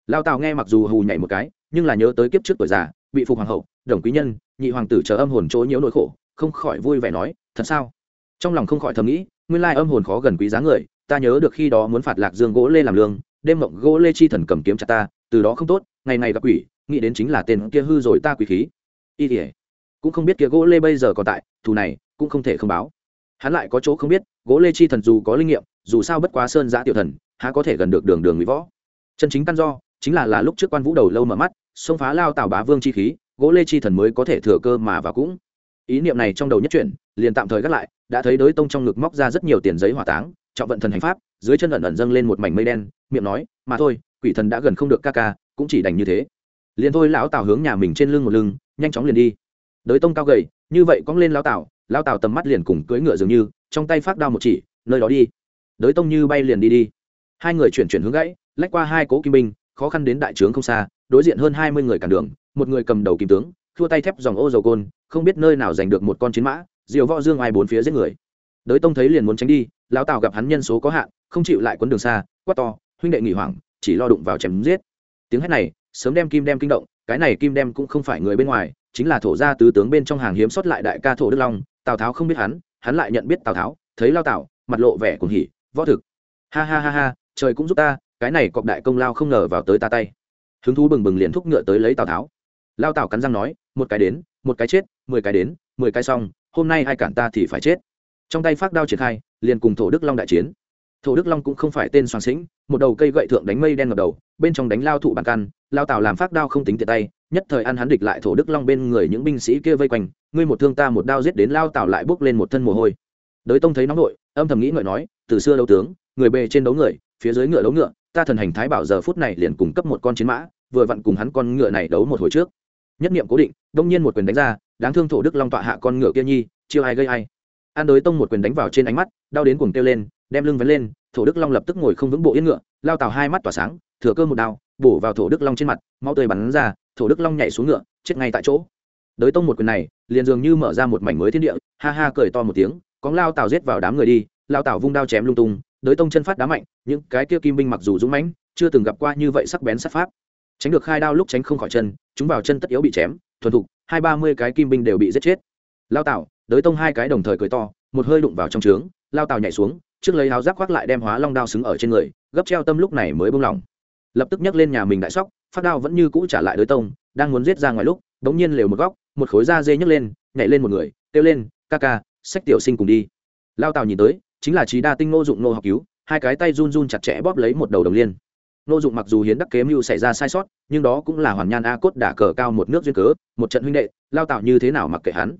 Lao tào nghe mặc dù hù nhảy một cái, nhưng là nhớ tới kiếp trước tuổi già, bị phục hoàng hậu, đồng quý nhân, nhị hoàng tử chờ âm hồn chỗ nhiễu nỗi khổ, không khỏi vui vẻ nói, thật sao? Trong lòng không khỏi thầm nghĩ, nguyên lai âm hồn khó gần quý giá người, ta nhớ được khi đó muốn phạt lạc dương gỗ lê làm lương, đêm mộng gỗ lê chi thần cầm kiếm chặt ta, từ đó không tốt, ngày ngày gặp quỷ, nghĩ đến chính là tên kia hư rồi ta quỷ khí. Y thể cũng không biết kia gỗ lê bây giờ còn tại, thù này cũng không thể không báo. Hắn lại có chỗ không biết gỗ lê chi thần dù có linh nghiệm, dù sao bất quá sơn giã tiểu thần, há có thể gần được đường đường mỹ võ. Chân chính căn do, chính là là lúc trước quan vũ đầu lâu mở mắt, xông phá lao tào bá vương chi khí, gỗ lê chi thần mới có thể thừa cơ mà vào cũng. Ý niệm này trong đầu nhất chuyển, liền tạm thời gác lại, đã thấy đới tông trong ngực móc ra rất nhiều tiền giấy hỏa táng, trọng vận thần hành pháp, dưới chân ẩn ẩn dâng lên một mảnh mây đen, miệng nói, mà thôi, quỷ thần đã gần không được ca ca, cũng chỉ đành như thế. Liền thôi, lão tào hướng nhà mình trên lưng một lưng, nhanh chóng liền đi. Đới tông cao gầy, như vậy cong lên lão tào lão tào tầm mắt liền cùng cưỡi ngựa dường như trong tay phát đao một chỉ, nơi đó đi. Đới tông như bay liền đi đi. Hai người chuyển chuyển hướng gãy, lách qua hai cố kim binh, khó khăn đến đại trướng không xa, đối diện hơn hai mươi người cản đường, một người cầm đầu kim tướng, thua tay thép dòng ô dầu côn, không biết nơi nào giành được một con chiến mã, diều võ dương ai bốn phía giết người. Đới tông thấy liền muốn tránh đi, lão tào gặp hắn nhân số có hạn, không chịu lại quấn đường xa, quát to, huynh đệ nghỉ hoảng, chỉ lo đụng vào chém giết. Tiếng hét này, sớm đem kim đem kinh động, cái này kim đem cũng không phải người bên ngoài, chính là thổ gia tứ tướng bên trong hàng hiếm sót lại đại ca thổ đức long, tào tháo không biết hắn hắn lại nhận biết tào tháo, thấy lao tào, mặt lộ vẻ cuồng hỉ, võ thực, ha ha ha ha, trời cũng giúp ta, cái này cọp đại công lao không ngờ vào tới ta tay. Hứng thú bừng bừng liền thúc ngựa tới lấy tào tháo. Lao tào cắn răng nói, một cái đến, một cái chết, mười cái đến, mười cái xong, hôm nay ai cản ta thì phải chết. Trong tay phát đao triển khai, liền cùng thổ đức long đại chiến. Thổ đức long cũng không phải tên soàn sĩnh, một đầu cây gậy thượng đánh mây đen ngập đầu, bên trong đánh lao thụ bàn căn, lao tào làm phát đao không tính tiện tay nhất thời ăn hắn địch lại thổ đức long bên người những binh sĩ kia vây quanh, ngươi một thương ta một đao giết đến lao tào lại bước lên một thân mồ hôi. Đới tông thấy nóng nội, âm thầm nghĩ ngợi nói, từ xưa đấu tướng, người bề trên đấu người, phía dưới ngựa đấu ngựa, ta thần hành thái bảo giờ phút này liền cung cấp một con chiến mã, vừa vặn cùng hắn con ngựa này đấu một hồi trước. Nhất niệm cố định, đông nhiên một quyền đánh ra, đáng thương thổ đức long tọa hạ con ngựa kia nhi, chiêu ai gây ai. An đới tông một quyền đánh vào trên ánh mắt, đau đến cuồng kêu lên, đem lưng vén lên, thổ đức long lập tức ngồi không vững bộ yên ngựa, lao tào hai mắt tỏa sáng, thừa cơ một đao bổ vào thổ đức long trên mặt mau tươi bắn ra, thổ đức long nhảy xuống ngựa, chết ngay tại chỗ. Đới tông một quyền này, liền dường như mở ra một mảnh mới thiên địa, ha ha cười to một tiếng cóng lao tào giết vào đám người đi, lao tào vung đao chém lung tung, đới tông chân phát đá mạnh, những cái kia kim binh mặc dù dũng mãnh, chưa từng gặp qua như vậy sắc bén sát pháp. Tránh được khai đao lúc tránh không khỏi chân, chúng vào chân tất yếu bị chém, thuần thục, hai ba mươi cái kim binh đều bị giết chết. Lao tào, đới tông hai cái đồng thời cười to, một hơi đụng vào trong trướng, lao tào nhảy xuống, trước lấy áo giáp khoác lại đem hóa long đao xứng ở trên người, gấp treo tâm lúc này mới bông lỏng lập tức nhấc lên nhà mình đại sóc, phát đao vẫn như cũ trả lại đới tông, đang muốn giết ra ngoài lúc, đống nhiên lều một góc, một khối da dê nhấc lên, nhảy lên một người, kêu lên, ca ca, sách tiểu sinh cùng đi. Lao tào nhìn tới, chính là trí đa tinh ngô dụng nô học cứu, hai cái tay run run chặt chẽ bóp lấy một đầu đồng liên. Nô dụng mặc dù hiến đắc kế mưu xảy ra sai sót, nhưng đó cũng là hoàn nhan a cốt đả cờ cao một nước duyên cớ, một trận huynh đệ, lao tạo như thế nào mặc kệ hắn.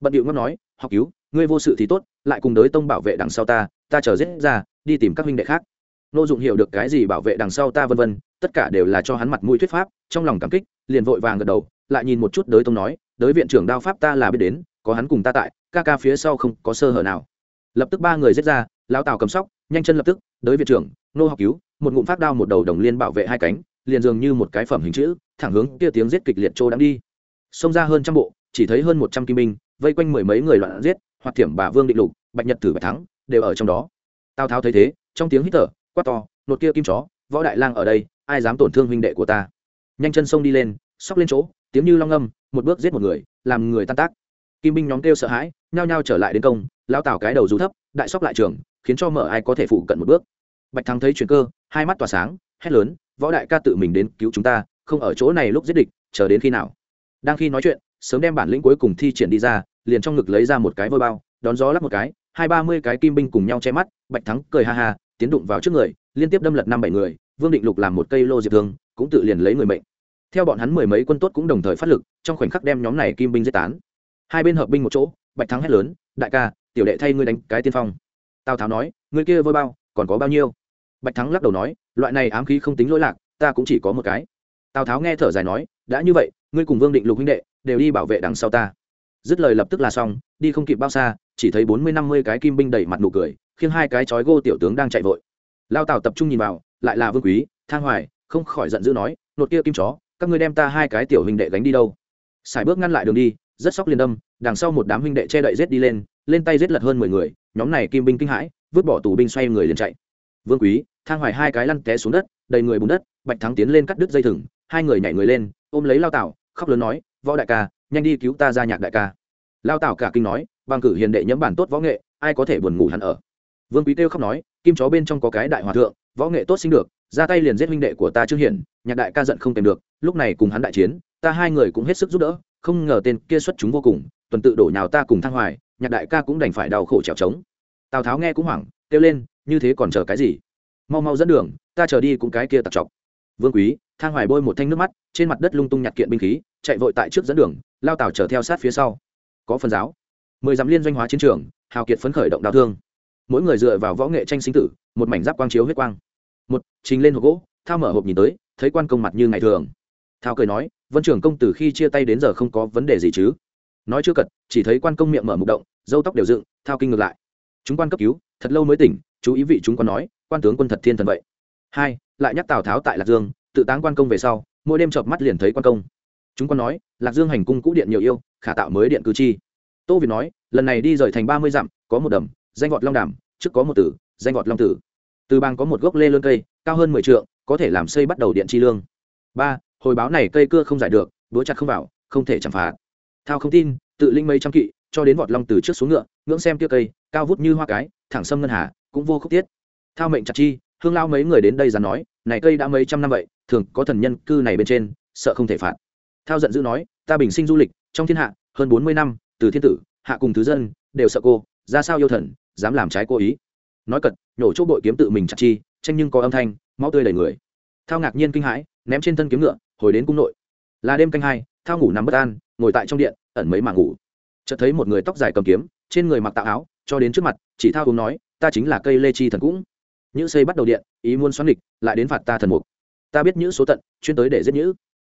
Bận điệu ngóc nói, học cứu, ngươi vô sự thì tốt, lại cùng đới tông bảo vệ đằng sau ta ta chờ giết ra, đi tìm các huynh đệ khác nô dụng hiểu được cái gì bảo vệ đằng sau ta vân vân, tất cả đều là cho hắn mặt mũi thuyết pháp, trong lòng cảm kích, liền vội vàng gật đầu, lại nhìn một chút đới tông nói, đới viện trưởng đao pháp ta là biết đến, có hắn cùng ta tại, ca ca phía sau không có sơ hở nào. Lập tức ba người giết ra lao tào cầm sóc, nhanh chân lập tức, đới viện trưởng, nô học cứu, một ngụm phát đao một đầu đồng liên bảo vệ hai cánh, liền dường như một cái phẩm hình chữ, thẳng hướng kia tiếng giết kịch liệt trô đang đi. Xông ra hơn trăm bộ, chỉ thấy hơn một trăm kim binh, vây quanh mười mấy người loạn giết, hoặc thiểm bà vương định lục, bạch nhật tử bạch thắng, đều ở trong đó. Tào tháo thấy thế, trong tiếng hít thở quát to, nột kia kim chó, võ đại lang ở đây, ai dám tổn thương huynh đệ của ta? Nhanh chân sông đi lên, sóc lên chỗ, tiếng như long âm, một bước giết một người, làm người tan tác. Kim binh nhóm kêu sợ hãi, nhao nhao trở lại đến công lao tào cái đầu rú thấp, đại sóc lại trường, khiến cho mở ai có thể phụ cận một bước. Bạch thắng thấy chuyện cơ, hai mắt tỏa sáng, hét lớn, võ đại ca tự mình đến cứu chúng ta, không ở chỗ này lúc giết địch, chờ đến khi nào? Đang khi nói chuyện, sớm đem bản lĩnh cuối cùng thi triển đi ra, liền trong ngực lấy ra một cái vôi bao, đón gió lắp một cái, hai ba mươi cái kim binh cùng nhau che mắt, bạch thắng cười ha ha tiến đụng vào trước người, liên tiếp đâm lật năm bảy người, vương định lục làm một cây lô diệp thương, cũng tự liền lấy người mệnh. Theo bọn hắn mười mấy quân tốt cũng đồng thời phát lực, trong khoảnh khắc đem nhóm này kim binh giết tán. Hai bên hợp binh một chỗ, bạch thắng hét lớn, đại ca, tiểu đệ thay ngươi đánh cái tiên phong. Tào tháo nói, ngươi kia vôi bao, còn có bao nhiêu? Bạch thắng lắc đầu nói, loại này ám khí không tính lỗi lạc, ta cũng chỉ có một cái. Tào tháo nghe thở dài nói, đã như vậy, ngươi cùng vương định lục huynh đệ đều đi bảo vệ đằng sau ta. Dứt lời lập tức là xong, đi không kịp bao xa, chỉ thấy bốn mươi năm mươi cái kim binh đẩy mặt nụ cười khiêng hai cái chói gô tiểu tướng đang chạy vội. Lao tào tập trung nhìn vào, lại là vương quý, thang hoài, không khỏi giận dữ nói, nột kia kim chó, các ngươi đem ta hai cái tiểu huynh đệ gánh đi đâu? Sải bước ngăn lại đường đi, rất sóc liền đâm, đằng sau một đám huynh đệ che đậy rết đi lên lên tay rết lật hơn mười người, nhóm này kim binh kinh hãi, vứt bỏ tù binh xoay người liền chạy. Vương quý, thang hoài hai cái lăn té xuống đất, đầy người bùn đất, bạch thắng tiến lên cắt đứt dây thừng, hai người nhảy người lên, ôm lấy lao tảo khóc lớn nói, võ đại ca, nhanh đi cứu ta ra nhạc đại ca. Lao tảo cả kinh nói bằng cử hiền đệ nhấm bản tốt võ nghệ, ai có thể buồn ngủ hắn ở? Vương quý kêu khóc nói, kim chó bên trong có cái đại hòa thượng, võ nghệ tốt sinh được, ra tay liền giết huynh đệ của ta trương hiển, nhạc đại ca giận không kèm được, lúc này cùng hắn đại chiến, ta hai người cũng hết sức giúp đỡ, không ngờ tên kia xuất chúng vô cùng, tuần tự đổ nhào ta cùng thăng hoài, nhạc đại ca cũng đành phải đau khổ trèo trống. Tào tháo nghe cũng hoảng, kêu lên, như thế còn chờ cái gì? Mau mau dẫn đường, ta chờ đi cũng cái kia tặc chọc. Vương quý, thang hoài bôi một thanh nước mắt, trên mặt đất lung tung nhặt kiện binh khí, chạy vội tại trước dẫn đường, lao tào chở theo sát phía sau. Có phần giáo. Mười dặm liên doanh hóa chiến trường, hào kiệt phấn khởi động đau thương mỗi người dựa vào võ nghệ tranh sinh tử, một mảnh giáp quang chiếu huyết quang. Một, trình lên hộp gỗ, thao mở hộp nhìn tới, thấy quan công mặt như ngày thường. Thao cười nói, vân trưởng công từ khi chia tay đến giờ không có vấn đề gì chứ? Nói chưa cật, chỉ thấy quan công miệng mở mục động dâu tóc đều dựng, thao kinh ngược lại. Chúng quan cấp cứu, thật lâu mới tỉnh, chú ý vị chúng quan nói, quan tướng quân thật thiên thần vậy. Hai, lại nhắc tào tháo tại lạc dương, tự táng quan công về sau, mỗi đêm chợp mắt liền thấy quan công. Chúng quan nói, lạc dương hành cung cũ điện nhiều yêu, khả tạo mới điện cư chi. Tô việt nói, lần này đi rời thành ba mươi dặm, có một đầm danh vọt long đàm, trước có một tử, danh vọt long tử. Từ bang có một gốc lê lơn cây, cao hơn mười trượng, có thể làm xây bắt đầu điện chi lương. Ba, hồi báo này cây cưa không giải được đũa chặt không vào, không thể chạm phạt thao không tin, tự linh mấy trăm kỵ, cho đến vọt long từ trước xuống ngựa, ngưỡng xem tia cây, cao vút như hoa cái, thẳng sâm ngân hà, cũng vô khúc tiết. Thao mệnh chặt chi, hương lao mấy người đến đây dám nói, này cây đã mấy trăm năm vậy, thường có thần nhân cư này bên trên, sợ không thể phạt. Thao giận dữ nói, ta bình sinh du lịch, trong thiên hạ, hơn bốn mươi năm, từ thiên tử, hạ cùng thứ dân, đều sợ cô ra sao yêu thần, dám làm trái cô ý. Nói cật, nhổ chỗ bội kiếm tự mình chặt chi, tranh nhưng có âm thanh, máu tươi đầy người. Thao ngạc nhiên kinh hãi, ném trên thân kiếm ngựa, hồi đến cung nội. Là đêm canh hai, thao ngủ nằm bất an, ngồi tại trong điện, ẩn mấy mà ngủ. Chợt thấy một người tóc dài cầm kiếm, trên người mặc tạo áo, cho đến trước mặt, chỉ thao uống nói, ta chính là cây lê chi thần cũng. Nhữ xây bắt đầu điện, ý muốn xoắn địch lại đến phạt ta thần mục. Ta biết nhữ số tận, chuyên tới để giết nhữ.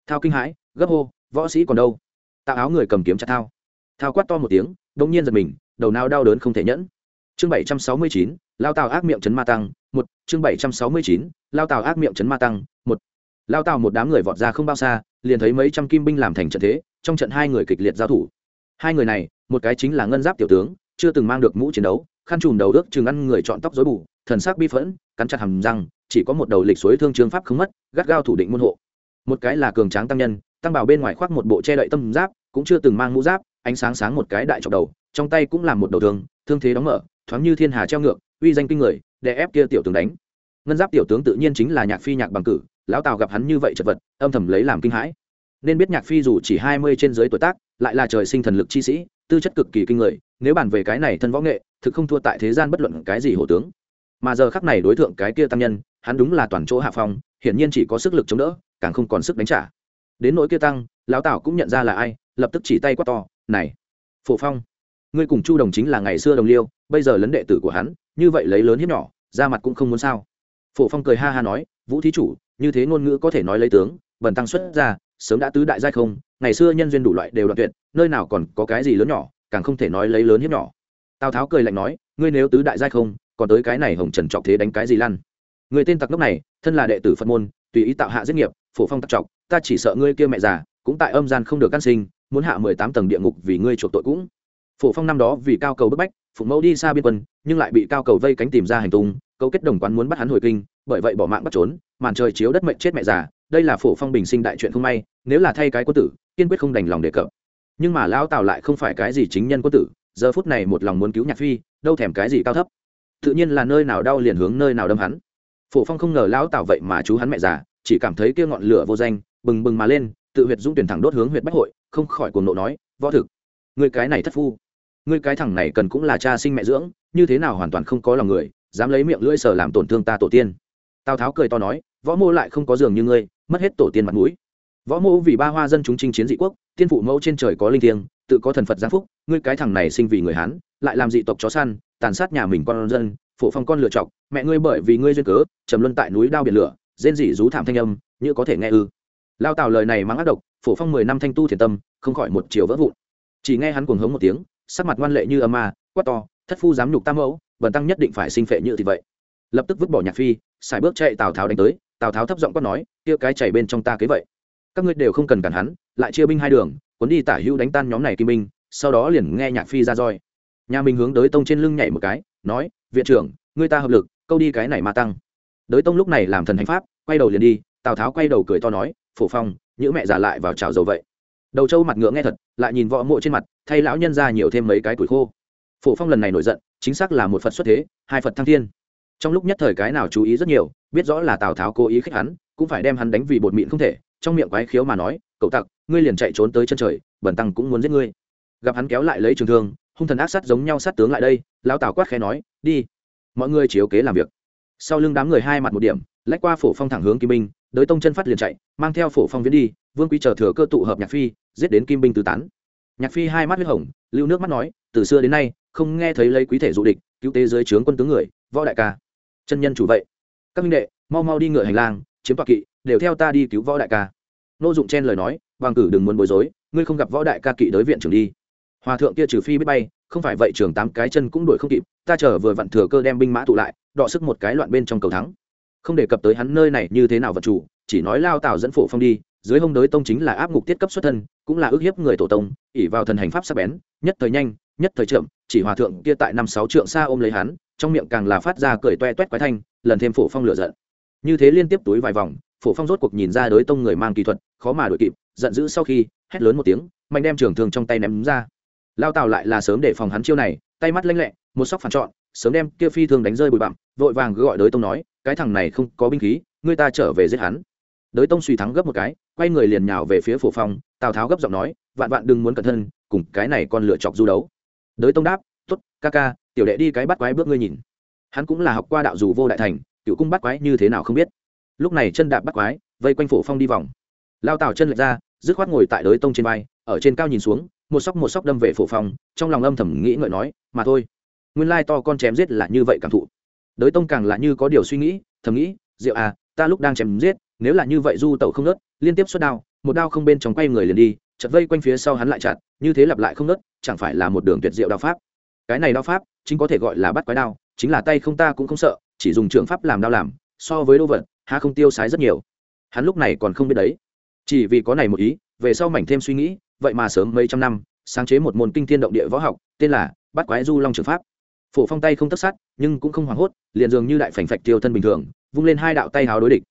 Thao kinh hãi, gấp hô, võ sĩ còn đâu? Tạo áo người cầm kiếm chặt thao. Thao quát to một tiếng đông nhiên giật mình đầu não đau đớn không thể nhẫn. Chương bảy trăm sáu mươi chín, lao tào ác miệng chấn ma tăng, một. Chương bảy trăm sáu mươi chín, lao tào ác miệng chấn ma tăng, một. Lao tào một đám người vọt ra không bao xa, liền thấy mấy trăm kim binh làm thành trận thế, trong trận hai người kịch liệt giao thủ. Hai người này, một cái chính là ngân giáp tiểu tướng, chưa từng mang được mũ chiến đấu, khăn trùm đầu ước chừng ăn người chọn tóc dối bù, thần sắc bi phẫn, cắn chặt hầm răng, chỉ có một đầu lịch suối thương trương pháp không mất, gắt gao thủ định môn hộ. Một cái là cường tráng tăng nhân, tăng bảo bên ngoài khoác một bộ che đậy tâm giáp, cũng chưa từng mang mũ giáp ánh sáng sáng một cái đại trọc đầu, trong tay cũng làm một đầu thương thương thế đóng mở, thoáng như thiên hà treo ngược, uy danh kinh người, để ép kia tiểu tướng đánh. Ngân giáp tiểu tướng tự nhiên chính là nhạc phi nhạc bằng cử, lão tào gặp hắn như vậy chật vật, âm thầm lấy làm kinh hãi. Nên biết nhạc phi dù chỉ hai mươi trên dưới tuổi tác, lại là trời sinh thần lực chi sĩ, tư chất cực kỳ kinh người, nếu bàn về cái này thân võ nghệ, thực không thua tại thế gian bất luận cái gì hổ tướng. Mà giờ khắc này đối tượng cái kia tăng nhân, hắn đúng là toàn chỗ hạ phong, hiển nhiên chỉ có sức lực chống đỡ, càng không còn sức đánh trả. Đến nỗi kia tăng, lão tào cũng nhận ra là ai, lập tức chỉ tay quát to này, phổ phong, ngươi cùng chu đồng chính là ngày xưa đồng liêu, bây giờ lấn đệ tử của hắn, như vậy lấy lớn hiếp nhỏ, ra mặt cũng không muốn sao? Phổ phong cười ha ha nói, vũ thí chủ, như thế ngôn ngữ có thể nói lấy tướng, bần tăng xuất ra sớm đã tứ đại giai không, ngày xưa nhân duyên đủ loại đều đoạn tuyệt, nơi nào còn có cái gì lớn nhỏ, càng không thể nói lấy lớn hiếp nhỏ. Tào tháo cười lạnh nói, ngươi nếu tứ đại giai không, còn tới cái này hồng trần trọc thế đánh cái gì lăn? Người tên tặc ngốc này, thân là đệ tử phật môn, tùy ý tạo hạ giết nghiệp, phổ phong tặc trọc ta chỉ sợ ngươi kia mẹ già, cũng tại âm gian không được căn sinh muốn hạ mười tám tầng địa ngục vì ngươi chuộc tội cũng. Phổ phong năm đó vì cao cầu bức bách, phụng mẫu đi xa biên quân, nhưng lại bị cao cầu vây cánh tìm ra hành tung, cấu kết đồng quán muốn bắt hắn hồi kinh, bởi vậy bỏ mạng bắt trốn, màn trời chiếu đất mệnh chết mẹ già, đây là phổ phong bình sinh đại chuyện không may, nếu là thay cái quân tử, kiên quyết không đành lòng đề cập. Nhưng mà lão tào lại không phải cái gì chính nhân quân tử, giờ phút này một lòng muốn cứu nhạc phi, đâu thèm cái gì cao thấp. Tự nhiên là nơi nào đau liền hướng nơi nào đâm hắn. Phổ phong không ngờ lão tào vậy mà chú hắn mẹ già, chỉ cảm thấy kia ngọn lửa vô danh, bừng bừng mà lên tự huyệt dũng tuyển thẳng đốt hướng huyệt bách hội, không khỏi cuồng nộ nói, võ thực người cái này thất phu. Người cái thằng này cần cũng là cha sinh mẹ dưỡng, như thế nào hoàn toàn không có lòng người, dám lấy miệng lưỡi sờ làm tổn thương ta tổ tiên. Tào tháo cười to nói, võ mô lại không có giường như ngươi, mất hết tổ tiên mặt mũi. Võ mô vì ba hoa dân chúng chinh chiến dị quốc, tiên phụ mẫu trên trời có linh thiêng, tự có thần phật giáng phúc, ngươi cái thằng này sinh vì người hán, lại làm dị tộc chó săn, tàn sát nhà mình con dân, phổ phong con lựa chọc, mẹ ngươi bởi vì ngươi duyên cớ, trầm luân tại núi đao biển lửa, rên dị rú thảm thanh âm, như có thể nghe ư? Lao tào lời này mang ác độc, phổ phong mười năm thanh tu thiền tâm, không khỏi một chiều vỡ vụn. Chỉ nghe hắn cuồng hống một tiếng, sắc mặt ngoan lệ như âm ma, quát to, thất phu dám nhục tam mẫu, bần tăng nhất định phải sinh phệ như thì vậy. Lập tức vứt bỏ nhạc phi, xài bước chạy tào tháo đánh tới, tào tháo thấp giọng quát nói, kia cái chảy bên trong ta kế vậy. Các ngươi đều không cần cản hắn, lại chia binh hai đường, cuốn đi tả hữu đánh tan nhóm này kim binh, sau đó liền nghe nhạc phi ra roi. Nhà mình hướng đới tông trên lưng nhảy một cái, nói, viện trưởng, ngươi ta hợp lực, câu đi cái này ma tăng. Đới tông lúc này làm thần hành pháp, quay đầu liền đi, tào tháo quay đầu cười to nói phổ phong những mẹ già lại vào chảo dầu vậy. Đầu trâu mặt ngựa nghe thật, lại nhìn võ mộ trên mặt, thay lão nhân ra nhiều thêm mấy cái tuổi khô. Phổ phong lần này nổi giận, chính xác là một phật xuất thế, hai phật thăng thiên. Trong lúc nhất thời cái nào chú ý rất nhiều, biết rõ là tào tháo cố ý khích hắn, cũng phải đem hắn đánh vì bột mịn không thể, trong miệng quái khiếu mà nói, cậu tặc, ngươi liền chạy trốn tới chân trời bẩn tăng cũng muốn giết ngươi. Gặp hắn kéo lại lấy trường thương, hung thần ác sát giống nhau sát tướng lại đây, lão tào quát khẽ nói, đi, mọi người chiếu kế làm việc. Sau lưng đám người hai mặt một điểm, lách qua phổ phong thẳng hướng kim binh đới tông chân phát liền chạy, mang theo phổ phong viễn đi, vương quý chờ thừa cơ tụ hợp nhạc phi, giết đến kim binh tứ tán. Nhạc phi hai mắt huyết hồng, lưu nước mắt nói, từ xưa đến nay, không nghe thấy lấy quý thể dụ địch, cứu tế dưới trướng quân tướng người, võ đại ca. Chân nhân chủ vậy. Các minh đệ, mau mau đi ngựa hành lang, chiếm toạc kỵ, đều theo ta đi cứu võ đại ca. Nô dụng chen lời nói bằng cử đừng muốn bối rối, ngươi không gặp võ đại ca kỵ đới viện trưởng đi. Hòa thượng kia trừ phi biết bay, không phải vậy trường tám cái chân cũng đuổi không kịp, ta chờ vừa vặn thừa cơ đem binh mã tụ lại, đọ sức một cái loạn bên trong cầu thắng không đề cập tới hắn nơi này như thế nào vật chủ, chỉ nói lao tào dẫn phổ phong đi, dưới hông đới tông chính là áp ngục tiết cấp xuất thân, cũng là ước hiếp người tổ tông ỉ vào thần hành pháp sắc bén, nhất thời nhanh, nhất thời trượm chỉ hòa thượng kia tại năm sáu trượng xa ôm lấy hắn, trong miệng càng là phát ra cười toe toét quái thanh, lần thêm phổ phong lửa giận. Như thế liên tiếp túi vài vòng, phổ phong rốt cuộc nhìn ra đới tông người mang kỹ thuật, khó mà đuổi kịp, giận dữ sau khi, hét lớn một tiếng, mạnh đem trường thương trong tay ném ra. Lao tào lại là sớm để phòng hắn chiêu này, tay mắt lanh lẹ, một sóc phản trọn sớm đem kia phi thường đánh rơi bụi bặm, vội vàng gọi đới tông nói, cái thằng này không có binh khí người ta trở về giết hắn. Đới tông suy thắng gấp một cái, quay người liền nhào về phía phổ phong, tào tháo gấp giọng nói, vạn vạn đừng muốn cẩn thân, cùng cái này con lựa chọc du đấu. Đới tông đáp t ố t ca ca, tiểu đệ đi cái bắt quái bước ngươi nhìn. Hắn cũng là học qua đạo dù vô đại thành cựu cung bắt quái như thế nào không biết. Lúc này chân đạp bắt quái, vây quanh phổ phong đi vòng. Lao tào chân lệch ra, dứt khoát ngồi tại đới tông trên vai, ở trên cao nhìn xuống, một sóc một sóc đâm về phổ phong, trong lòng âm thầm nghĩ ngợi nói, mà thôi nguyên lai to con chém giết là như vậy cảm thụ. Đới tông càng là như có điều suy nghĩ, thầm nghĩ, diệu à ta lúc đang chém giết, nếu là như vậy du tẩu không nớt, liên tiếp xuất đao, một đao không bên trong quay người liền đi chật vây quanh phía sau hắn lại chặt, như thế lặp lại không nớt, chẳng phải là một đường tuyệt diệu đao pháp. Cái này đao pháp, chính có thể gọi là bắt quái đao, chính là tay không ta cũng không sợ, chỉ dùng trường pháp làm đao làm, so với đô vật ha không tiêu sái rất nhiều. Hắn lúc này còn không biết đấy. Chỉ vì có này một ý, về sau mảnh thêm suy nghĩ, vậy mà sớm mấy trăm năm, sáng chế một môn kinh thiên động địa võ học, tên là bắt quái du long trường pháp phổ phong tay không tất sát, nhưng cũng không hoảng hốt, liền dường như đại phành phạch tiêu thân bình thường, vung lên hai đạo tay háo đối địch.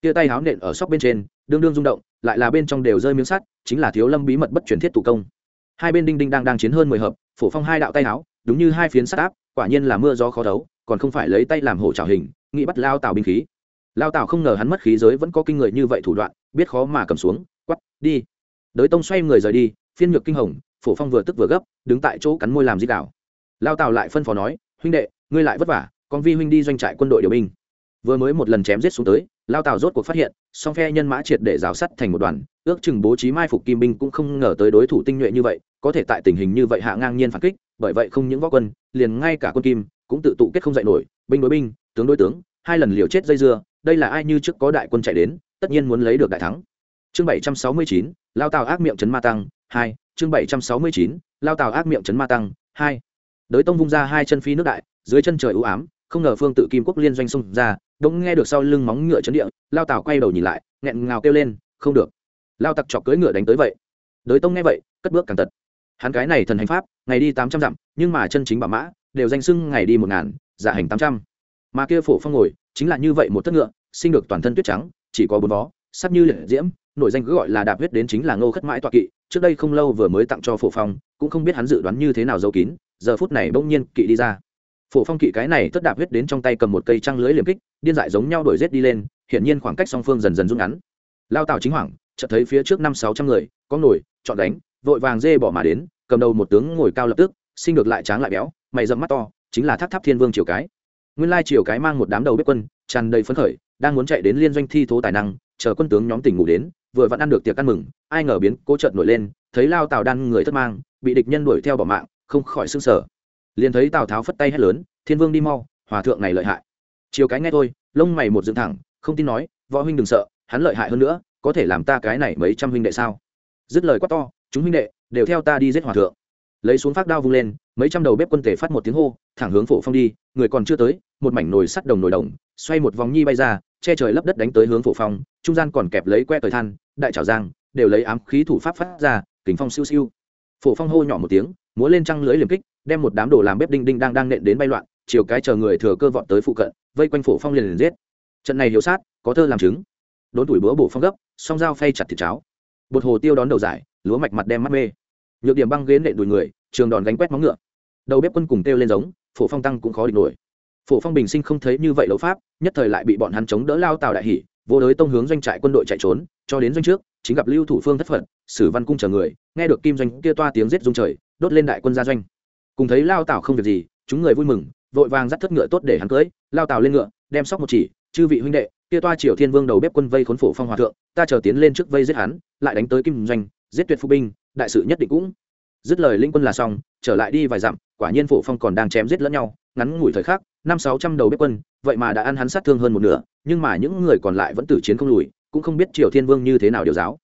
Tia tay háo nện ở sóc bên trên, đương đương rung động, lại là bên trong đều rơi miếng sắt, chính là thiếu lâm bí mật bất truyền thiết thủ công. Hai bên đinh đinh đang đang chiến hơn mười hợp, phổ phong hai đạo tay háo, đúng như hai phiến sắt áp, quả nhiên là mưa gió khó đấu còn không phải lấy tay làm hổ trào hình nghĩ bắt lao tào binh khí. Lao tào không ngờ hắn mất khí giới vẫn có kinh người như vậy thủ đoạn, biết khó mà cầm xuống quắp đi. Đới tông xoay người rời đi, phiên nhược kinh hồng, phổ phong vừa tức vừa gấp, đứng tại chỗ cắn môi làm di đảo lao tào lại phân phó nói, huynh đệ, ngươi lại vất vả, con vi huynh đi doanh trại quân đội điều binh. Vừa mới một lần chém giết xuống tới, lao tào rốt cuộc phát hiện, song phe nhân mã triệt để rào sắt thành một đoàn, ước chừng bố trí mai phục kim binh cũng không ngờ tới đối thủ tinh nhuệ như vậy, có thể tại tình hình như vậy hạ ngang nhiên phản kích, bởi vậy không những võ quân, liền ngay cả quân kim cũng tự tụ kết không dạy nổi, binh đối binh, tướng đối tướng, hai lần liều chết dây dưa, đây là ai như trước có đại quân chạy đến, tất nhiên muốn lấy được đại thắng. Chương bảy trăm sáu mươi chín, lao tào ác miệng trấn ma tăng, hai, chương bảy trăm sáu mươi chín, lao tào ác miệng trấn ma tăng, hai đới tông vung ra hai chân phi nước đại, dưới chân trời ưu ám, không ngờ phương tự kim quốc liên doanh xông ra, đống nghe được sau lưng móng ngựa chấn địa, lao tào quay đầu nhìn lại, nghẹn ngào kêu lên, không được. Lao tặc chọc cưỡi ngựa đánh tới vậy. Đới tông nghe vậy, cất bước càng tật. Hắn cái này thần hành pháp, ngày đi tám trăm dặm, nhưng mà chân chính bà mã, đều danh sưng ngày đi một ngàn giả hành tám trăm. Mà kia phổ phong ngồi, chính là như vậy một thất ngựa, sinh được toàn thân tuyết trắng, chỉ có bốn vó, sắc như liệt diễm nổi danh cứ gọi là đạp huyết đến chính là ngô khất mãi toạ kỵ, trước đây không lâu vừa mới tặng cho phổ phong, cũng không biết hắn dự đoán như thế nào giấu kín giờ phút này bỗng nhiên kỵ đi ra. Phổ phong kỵ cái này tất đạp huyết đến trong tay cầm một cây trăng lưới liềm kích, điên dại giống nhau đổi rết đi lên hiện nhiên khoảng cách song phương dần dần rút ngắn. Lao tào chính hoảng, chợt thấy phía trước năm sáu trăm người, có nổi, chọn đánh, vội vàng dê bỏ mà đến, cầm đầu một tướng ngồi cao lập tức, sinh được lại tráng lại béo, mày dẫm mắt to, chính là tháp tháp thiên vương triều cái. Nguyên lai triều cái mang một đám đầu bếp quân, tràn đầy phấn khởi, đang muốn chạy đến liên doanh thi thố tài năng, chờ quân tướng nhóm tỉnh ngủ đến, vừa vẫn ăn được tiệc ăn mừng, ai ngờ biến cố trợn nổi lên, thấy lao tào đan người thất mang, bị địch nhân đuổi theo bỏ mạng không khỏi xương sở liền thấy tào tháo phất tay hét lớn, thiên vương đi mau, hòa thượng này lợi hại. Chiều cái nghe thôi, lông mày một dựng thẳng, không tin nói, võ huynh đừng sợ, hắn lợi hại hơn nữa, có thể làm ta cái này mấy trăm huynh đệ sao? Dứt lời quát to, chúng huynh đệ, đều theo ta đi giết hòa thượng. Lấy xuống phát đao vung lên, mấy trăm đầu bếp quân tể phát một tiếng hô, thẳng hướng phổ phong đi, người còn chưa tới, một mảnh nồi sắt đồng nồi đồng, xoay một vòng nhi bay ra, che trời lấp đất đánh tới hướng phổ phong, trung gian còn kẹp lấy que thời than, đại trảo giang, đều lấy ám khí thủ pháp phát ra, kính phong siêu siêu. Phổ phong hô nhỏ một tiếng múa lên trăng lưới liềm kích đem một đám đồ làm bếp đinh đinh đang đang nện đến bay loạn chiều cái chờ người thừa cơ vọt tới phụ cận vây quanh phổ phong liền liền giết. Trận này hiểu sát có thơ làm chứng. Đốn tuổi bữa bổ phong gấp song dao phay chặt thịt cháo. Bột hồ tiêu đón đầu giải lúa mạch mặt đem mắt mê. Nhược điểm băng ghế nện đùi người trường đòn gánh quét móng ngựa. Đầu bếp quân cùng kêu lên giống phổ phong tăng cũng khó địch nổi. Phổ phong bình sinh không thấy như vậy đấu pháp nhất thời lại bị bọn hắn chống đỡ lao tào đại hỉ, vô đới tông hướng doanh trại quân đội chạy trốn cho đến doanh trước chính gặp lưu thủ phương thất phận sử văn cung chờ người nghe được kim doanh kia toa tiếng giết rung trời đốt lên đại quân gia doanh. Cùng thấy lao tào không việc gì, chúng người vui mừng, vội vàng dắt thất ngựa tốt để hắn cưới. Lao tào lên ngựa, đem sóc một chỉ, chư vị huynh đệ, kia toa triều thiên vương đầu bếp quân vây khốn phổ phong hòa thượng, ta chờ tiến lên trước vây giết hắn, lại đánh tới kim doanh, giết tuyệt phụ binh, đại sự nhất định cũng. Dứt lời linh quân là xong, trở lại đi vài dặm, quả nhiên phổ phong còn đang chém giết lẫn nhau, ngắn ngủi thời khắc, năm sáu trăm đầu bếp quân, vậy mà đã ăn hắn sát thương hơn một nửa, nhưng mà những người còn lại vẫn tử chiến không lùi, cũng không biết triều thiên vương như thế nào điều giáo.